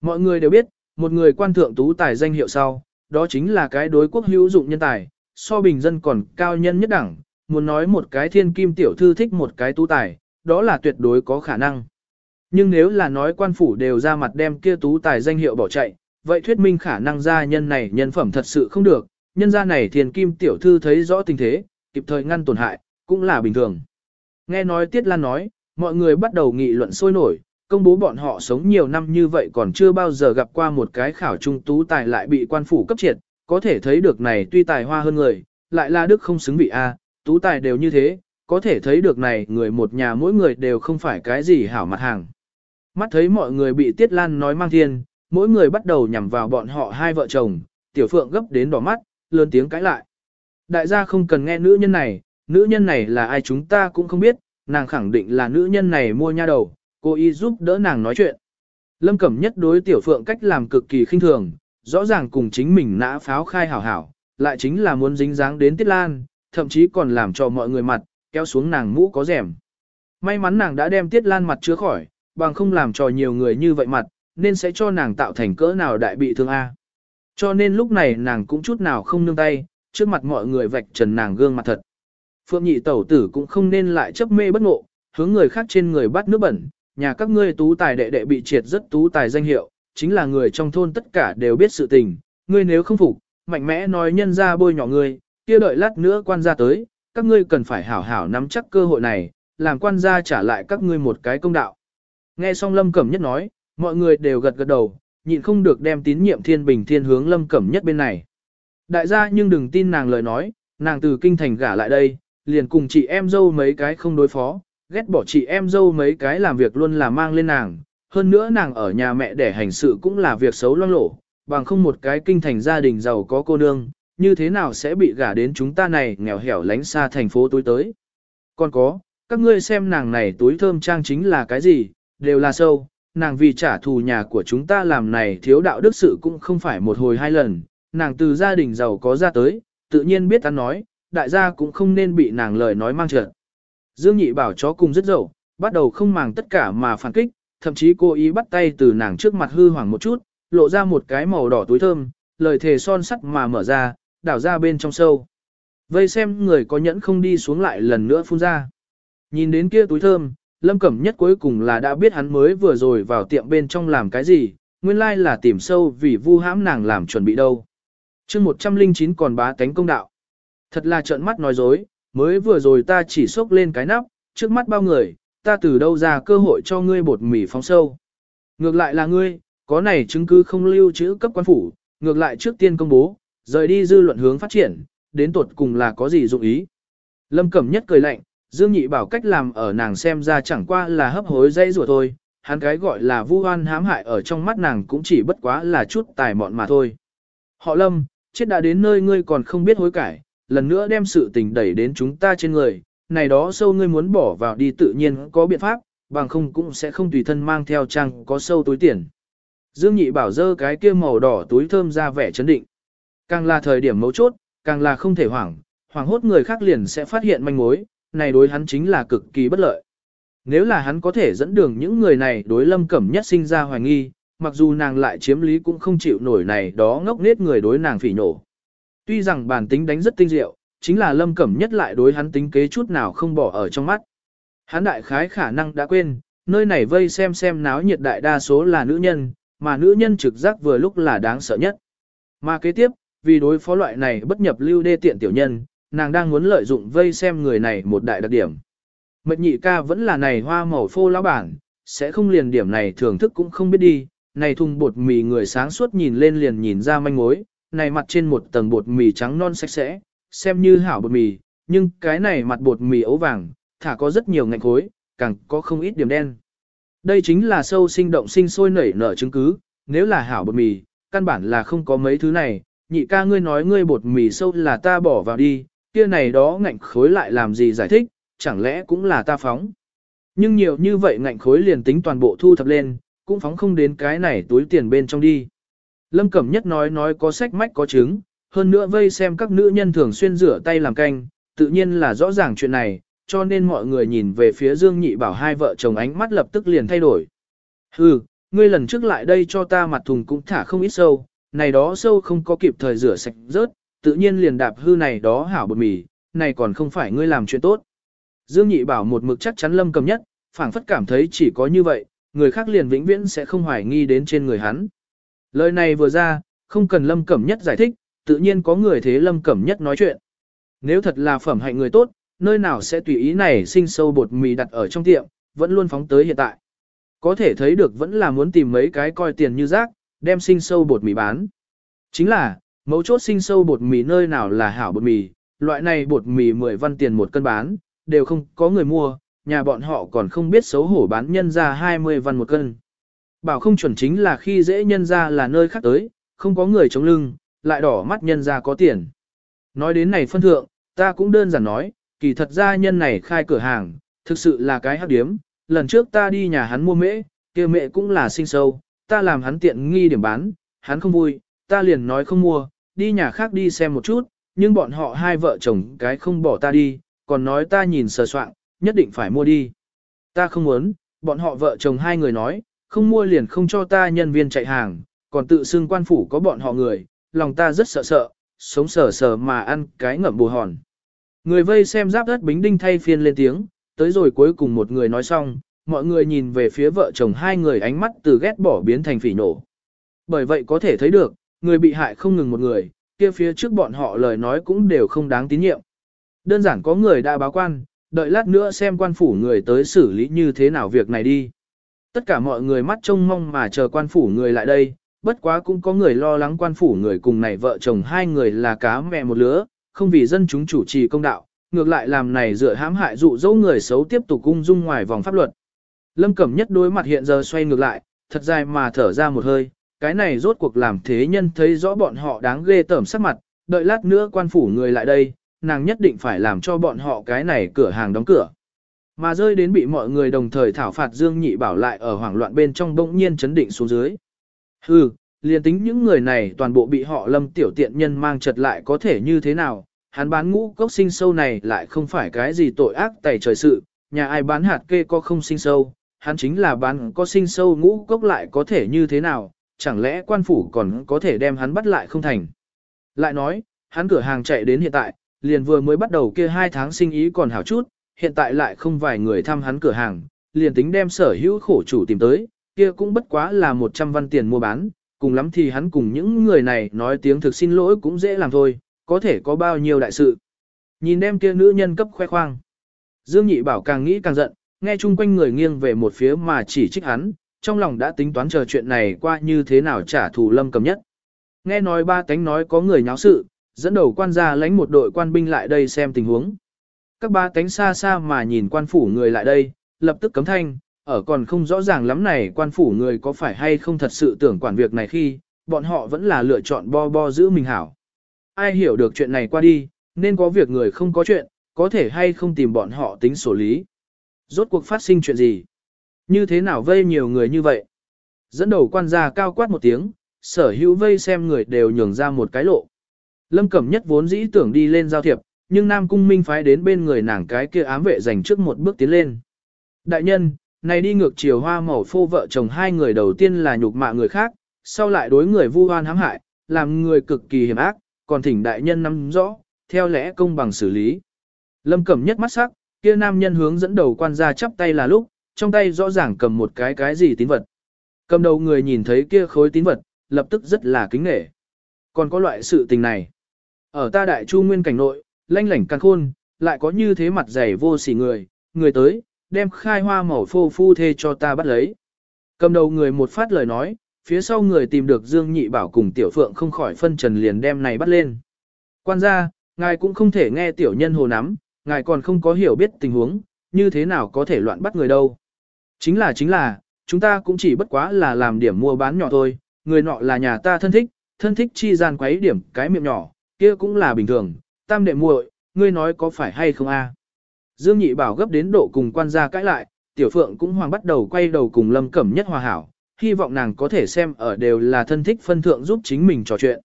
Mọi người đều biết, một người quan thượng tú tài danh hiệu sau, đó chính là cái đối quốc hữu dụng nhân tài, so bình dân còn cao nhân nhất đẳng, muốn nói một cái thiên kim tiểu thư thích một cái tú tài, đó là tuyệt đối có khả năng. Nhưng nếu là nói quan phủ đều ra mặt đem kia tú tài danh hiệu bỏ chạy, vậy thuyết minh khả năng gia nhân này nhân phẩm thật sự không được, nhân gia này thiền kim tiểu thư thấy rõ tình thế, kịp thời ngăn tổn hại, cũng là bình thường. Nghe nói Tiết Lan nói, mọi người bắt đầu nghị luận sôi nổi, công bố bọn họ sống nhiều năm như vậy còn chưa bao giờ gặp qua một cái khảo trung tú tài lại bị quan phủ cấp triệt, có thể thấy được này tuy tài hoa hơn người, lại là đức không xứng vị A, tú tài đều như thế, có thể thấy được này người một nhà mỗi người đều không phải cái gì hảo mặt hàng. Mắt thấy mọi người bị Tiết Lan nói mang thiên, mỗi người bắt đầu nhằm vào bọn họ hai vợ chồng, tiểu phượng gấp đến đỏ mắt, lớn tiếng cãi lại. Đại gia không cần nghe nữ nhân này, nữ nhân này là ai chúng ta cũng không biết, nàng khẳng định là nữ nhân này mua nha đầu, cô y giúp đỡ nàng nói chuyện. Lâm Cẩm nhất đối tiểu phượng cách làm cực kỳ khinh thường, rõ ràng cùng chính mình nã pháo khai hảo hảo, lại chính là muốn dính dáng đến Tiết Lan, thậm chí còn làm cho mọi người mặt, kéo xuống nàng mũ có rèm. May mắn nàng đã đem Tiết Lan mặt chứa khỏi, bằng không làm cho nhiều người như vậy mặt, nên sẽ cho nàng tạo thành cỡ nào đại bị thương A. Cho nên lúc này nàng cũng chút nào không nương tay, trước mặt mọi người vạch trần nàng gương mặt thật. Phượng nhị tẩu tử cũng không nên lại chấp mê bất ngộ, hướng người khác trên người bắt nước bẩn, nhà các ngươi tú tài đệ đệ bị triệt rất tú tài danh hiệu, chính là người trong thôn tất cả đều biết sự tình, ngươi nếu không phục, mạnh mẽ nói nhân ra bôi nhỏ ngươi, kia đợi lát nữa quan gia tới, các ngươi cần phải hảo hảo nắm chắc cơ hội này, làm quan gia trả lại các ngươi một cái công đạo. Nghe xong Lâm Cẩm Nhất nói, mọi người đều gật gật đầu, nhịn không được đem tín nhiệm thiên bình thiên hướng Lâm Cẩm Nhất bên này. Đại gia nhưng đừng tin nàng lời nói, nàng từ kinh thành gả lại đây, liền cùng chị em dâu mấy cái không đối phó, ghét bỏ chị em dâu mấy cái làm việc luôn là mang lên nàng, hơn nữa nàng ở nhà mẹ để hành sự cũng là việc xấu loang lổ, bằng không một cái kinh thành gia đình giàu có cô nương, như thế nào sẽ bị gả đến chúng ta này nghèo hẻo lánh xa thành phố túi tới. Còn có, các ngươi xem nàng này túi thơm trang chính là cái gì, đều là sâu, nàng vì trả thù nhà của chúng ta làm này thiếu đạo đức sự cũng không phải một hồi hai lần, nàng từ gia đình giàu có ra tới, tự nhiên biết ăn nói, đại gia cũng không nên bị nàng lời nói mang trợn. Dương nhị bảo chó cùng rất dậu, bắt đầu không màng tất cả mà phản kích, thậm chí cố ý bắt tay từ nàng trước mặt hư hoảng một chút, lộ ra một cái màu đỏ túi thơm, lời thề son sắt mà mở ra, đảo ra bên trong sâu. Vây xem người có nhẫn không đi xuống lại lần nữa phun ra. Nhìn đến kia túi thơm, Lâm Cẩm Nhất cuối cùng là đã biết hắn mới vừa rồi vào tiệm bên trong làm cái gì, nguyên lai là tìm sâu vì vu hãm nàng làm chuẩn bị đâu. chương 109 còn bá tánh công đạo. Thật là trợn mắt nói dối, mới vừa rồi ta chỉ xốc lên cái nắp, trước mắt bao người, ta từ đâu ra cơ hội cho ngươi bột mì phóng sâu. Ngược lại là ngươi, có này chứng cứ không lưu trữ cấp quan phủ, ngược lại trước tiên công bố, rời đi dư luận hướng phát triển, đến tuột cùng là có gì dụng ý. Lâm Cẩm Nhất cười lạnh, Dương Nhị bảo cách làm ở nàng xem ra chẳng qua là hấp hối dây rùa thôi, hắn cái gọi là vu oan hãm hại ở trong mắt nàng cũng chỉ bất quá là chút tài mọn mà thôi. Họ Lâm, chết đã đến nơi ngươi còn không biết hối cải, lần nữa đem sự tình đẩy đến chúng ta trên người, này đó sâu ngươi muốn bỏ vào đi tự nhiên có biện pháp, bằng không cũng sẽ không tùy thân mang theo trang có sâu túi tiền. Dương Nhị bảo dơ cái kia màu đỏ túi thơm ra vẻ chấn định. Càng là thời điểm mấu chốt, càng là không thể hoảng, hoảng hốt người khác liền sẽ phát hiện manh mối, này đối hắn chính là cực kỳ bất lợi. Nếu là hắn có thể dẫn đường những người này đối lâm cẩm nhất sinh ra hoài nghi, mặc dù nàng lại chiếm lý cũng không chịu nổi này đó ngốc nết người đối nàng phỉ nổ. Tuy rằng bản tính đánh rất tinh diệu, chính là lâm cẩm nhất lại đối hắn tính kế chút nào không bỏ ở trong mắt. Hắn đại khái khả năng đã quên, nơi này vây xem xem náo nhiệt đại đa số là nữ nhân, mà nữ nhân trực giác vừa lúc là đáng sợ nhất. Mà kế tiếp, vì đối phó loại này bất nhập lưu đê tiện tiểu nhân, nàng đang muốn lợi dụng vây xem người này một đại đặc điểm. Mật nhị ca vẫn là này hoa màu phô lão bản, sẽ không liền điểm này thưởng thức cũng không biết đi, này thùng bột mì người sáng suốt nhìn lên liền nhìn ra manh mối, này mặt trên một tầng bột mì trắng non sạch sẽ, xem như hảo bột mì, nhưng cái này mặt bột mì ấu vàng, thả có rất nhiều ngạnh khối, càng có không ít điểm đen. Đây chính là sâu sinh động sinh sôi nảy nở chứng cứ, nếu là hảo bột mì, căn bản là không có mấy thứ này, nhị ca ngươi nói ngươi bột mì sâu là ta bỏ vào đi, kia này đó ngạnh khối lại làm gì giải thích, chẳng lẽ cũng là ta phóng. Nhưng nhiều như vậy ngạnh khối liền tính toàn bộ thu thập lên, cũng phóng không đến cái này túi tiền bên trong đi. Lâm Cẩm Nhất nói nói có sách mách có chứng, hơn nữa vây xem các nữ nhân thường xuyên rửa tay làm canh, tự nhiên là rõ ràng chuyện này, cho nên mọi người nhìn về phía Dương Nhị Bảo hai vợ chồng ánh mắt lập tức liền thay đổi. Hừ, ngươi lần trước lại đây cho ta mặt thùng cũng thả không ít sâu, này đó sâu không có kịp thời rửa sạch rớt, tự nhiên liền đạp hư này đó hảo bột mì, này còn không phải ngươi làm chuyện tốt. Dương Nhị Bảo một mực chắc chắn Lâm Cầm Nhất, phảng phất cảm thấy chỉ có như vậy, người khác liền vĩnh viễn sẽ không hoài nghi đến trên người hắn. Lời này vừa ra, không cần Lâm Cẩm Nhất giải thích, tự nhiên có người thế Lâm Cẩm Nhất nói chuyện. Nếu thật là phẩm hạnh người tốt, nơi nào sẽ tùy ý này sinh sâu bột mì đặt ở trong tiệm, vẫn luôn phóng tới hiện tại. Có thể thấy được vẫn là muốn tìm mấy cái coi tiền như rác, đem sinh sâu bột mì bán. Chính là, mấu chốt sinh sâu bột mì nơi nào là hảo bột mì, loại này bột mì 10 văn tiền một cân bán, đều không có người mua, nhà bọn họ còn không biết xấu hổ bán nhân ra 20 văn một cân. Bảo không chuẩn chính là khi dễ nhân ra là nơi khác tới, không có người chống lưng, lại đỏ mắt nhân ra có tiền. Nói đến này phân thượng, ta cũng đơn giản nói, kỳ thật ra nhân này khai cửa hàng, thực sự là cái hấp điếm, lần trước ta đi nhà hắn mua mễ, kia mẹ cũng là sinh sâu, ta làm hắn tiện nghi điểm bán, hắn không vui, ta liền nói không mua, đi nhà khác đi xem một chút, nhưng bọn họ hai vợ chồng cái không bỏ ta đi, còn nói ta nhìn sờ soạn, nhất định phải mua đi. Ta không muốn, bọn họ vợ chồng hai người nói, không mua liền không cho ta nhân viên chạy hàng, còn tự xưng quan phủ có bọn họ người, lòng ta rất sợ sợ, sống sờ sờ mà ăn cái ngậm bù hòn. Người vây xem giáp đất bính đinh thay phiên lên tiếng, tới rồi cuối cùng một người nói xong, mọi người nhìn về phía vợ chồng hai người ánh mắt từ ghét bỏ biến thành phỉ nổ. Bởi vậy có thể thấy được, người bị hại không ngừng một người, kia phía trước bọn họ lời nói cũng đều không đáng tín nhiệm. Đơn giản có người đã báo quan, đợi lát nữa xem quan phủ người tới xử lý như thế nào việc này đi. Tất cả mọi người mắt trông mong mà chờ quan phủ người lại đây, bất quá cũng có người lo lắng quan phủ người cùng này vợ chồng hai người là cá mẹ một lứa, không vì dân chúng chủ trì công đạo, ngược lại làm này dựa hãm hại dụ dỗ người xấu tiếp tục cung dung ngoài vòng pháp luật. Lâm Cẩm Nhất đối mặt hiện giờ xoay ngược lại, thật dài mà thở ra một hơi, cái này rốt cuộc làm thế nhân thấy rõ bọn họ đáng ghê tởm sắc mặt, đợi lát nữa quan phủ người lại đây, nàng nhất định phải làm cho bọn họ cái này cửa hàng đóng cửa. Mà rơi đến bị mọi người đồng thời thảo phạt Dương Nhị Bảo lại ở hoảng loạn bên trong bỗng nhiên chấn định xuống dưới. Hừ, liền tính những người này toàn bộ bị họ lâm tiểu tiện nhân mang chật lại có thể như thế nào, hắn bán ngũ cốc sinh sâu này lại không phải cái gì tội ác tẩy trời sự, nhà ai bán hạt kê có không sinh sâu, hắn chính là bán có sinh sâu ngũ cốc lại có thể như thế nào, chẳng lẽ quan phủ còn có thể đem hắn bắt lại không thành. Lại nói, hắn cửa hàng chạy đến hiện tại, liền vừa mới bắt đầu kia hai tháng sinh ý còn hảo chút, hiện tại lại không vài người thăm hắn cửa hàng, liền tính đem sở hữu khổ chủ tìm tới, kia cũng bất quá là 100 văn tiền mua bán, cùng lắm thì hắn cùng những người này nói tiếng thực xin lỗi cũng dễ làm thôi, có thể có bao nhiêu đại sự. Nhìn đem kia nữ nhân cấp khoe khoang. Dương Nhị Bảo càng nghĩ càng giận, nghe chung quanh người nghiêng về một phía mà chỉ trích hắn, trong lòng đã tính toán chờ chuyện này qua như thế nào trả thù lâm cầm nhất. Nghe nói ba tánh nói có người nháo sự, dẫn đầu quan gia lãnh một đội quan binh lại đây xem tình huống. Các ba tánh xa xa mà nhìn quan phủ người lại đây, lập tức cấm thanh, ở còn không rõ ràng lắm này quan phủ người có phải hay không thật sự tưởng quản việc này khi, bọn họ vẫn là lựa chọn bo bo giữ mình hảo. Ai hiểu được chuyện này qua đi, nên có việc người không có chuyện, có thể hay không tìm bọn họ tính xử lý. Rốt cuộc phát sinh chuyện gì? Như thế nào vây nhiều người như vậy? Dẫn đầu quan gia cao quát một tiếng, sở hữu vây xem người đều nhường ra một cái lộ. Lâm Cẩm Nhất vốn dĩ tưởng đi lên giao thiệp, nhưng Nam Cung Minh phái đến bên người nàng cái kia ám vệ dành trước một bước tiến lên. Đại nhân, này đi ngược chiều hoa màu phô vợ chồng hai người đầu tiên là nhục mạ người khác, sau lại đối người vu oan hãm hại, làm người cực kỳ hiểm ác, còn thỉnh đại nhân nắm rõ, theo lẽ công bằng xử lý. Lâm Cẩm Nhất mắt sắc, kia nam nhân hướng dẫn đầu quan gia chắp tay là lúc, trong tay rõ ràng cầm một cái cái gì tín vật. Cầm đầu người nhìn thấy kia khối tín vật, lập tức rất là kính nể. Còn có loại sự tình này. Ở ta đại chu nguyên cảnh nội, lanh lảnh càng khôn, lại có như thế mặt dày vô sỉ người, người tới, đem khai hoa màu phô phu thê cho ta bắt lấy. Cầm đầu người một phát lời nói, phía sau người tìm được Dương Nhị Bảo cùng Tiểu Phượng không khỏi phân trần liền đem này bắt lên. Quan gia, ngài cũng không thể nghe tiểu nhân hồ nắm, ngài còn không có hiểu biết tình huống, như thế nào có thể loạn bắt người đâu. Chính là chính là, chúng ta cũng chỉ bất quá là làm điểm mua bán nhỏ thôi, người nọ là nhà ta thân thích, thân thích chi gian quấy điểm cái miệng nhỏ, kia cũng là bình thường, tam đệ muội, ngươi nói có phải hay không a? Dương Nhị Bảo gấp đến độ cùng quan gia cãi lại, Tiểu Phượng cũng hoàng bắt đầu quay đầu cùng Lâm Cẩm Nhất hòa hảo, hy vọng nàng có thể xem ở đều là thân thích phân thượng giúp chính mình trò chuyện.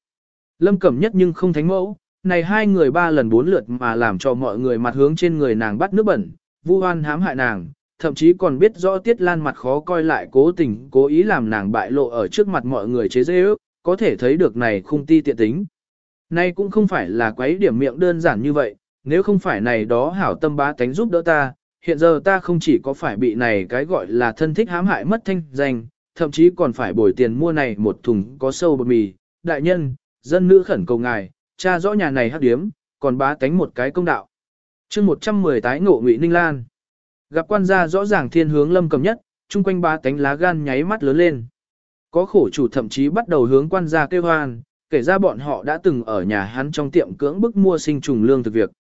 Lâm Cẩm Nhất nhưng không thánh mẫu, này hai người ba lần bốn lượt mà làm cho mọi người mặt hướng trên người nàng bắt nước bẩn, vu oan hãm hại nàng, thậm chí còn biết rõ Tiết Lan mặt khó coi lại cố tình cố ý làm nàng bại lộ ở trước mặt mọi người chế dễ ước, có thể thấy được này không ti tiện tính. nay cũng không phải là quấy điểm miệng đơn giản như vậy, nếu không phải này đó hảo tâm bá tánh giúp đỡ ta, hiện giờ ta không chỉ có phải bị này cái gọi là thân thích hãm hại mất thanh danh, thậm chí còn phải bồi tiền mua này một thùng có sâu bột mì. Đại nhân, dân nữ khẩn cầu ngài, cha rõ nhà này hắc điếm, còn bá tánh một cái công đạo. chương 110 tái ngộ Ngụy Ninh Lan. Gặp quan gia rõ ràng thiên hướng lâm cầm nhất, chung quanh ba tánh lá gan nháy mắt lớn lên. Có khổ chủ thậm chí bắt đầu hướng quan gia kêu hoan, kể ra bọn họ đã từng ở nhà hắn trong tiệm cưỡng bức mua sinh trùng lương thực việc.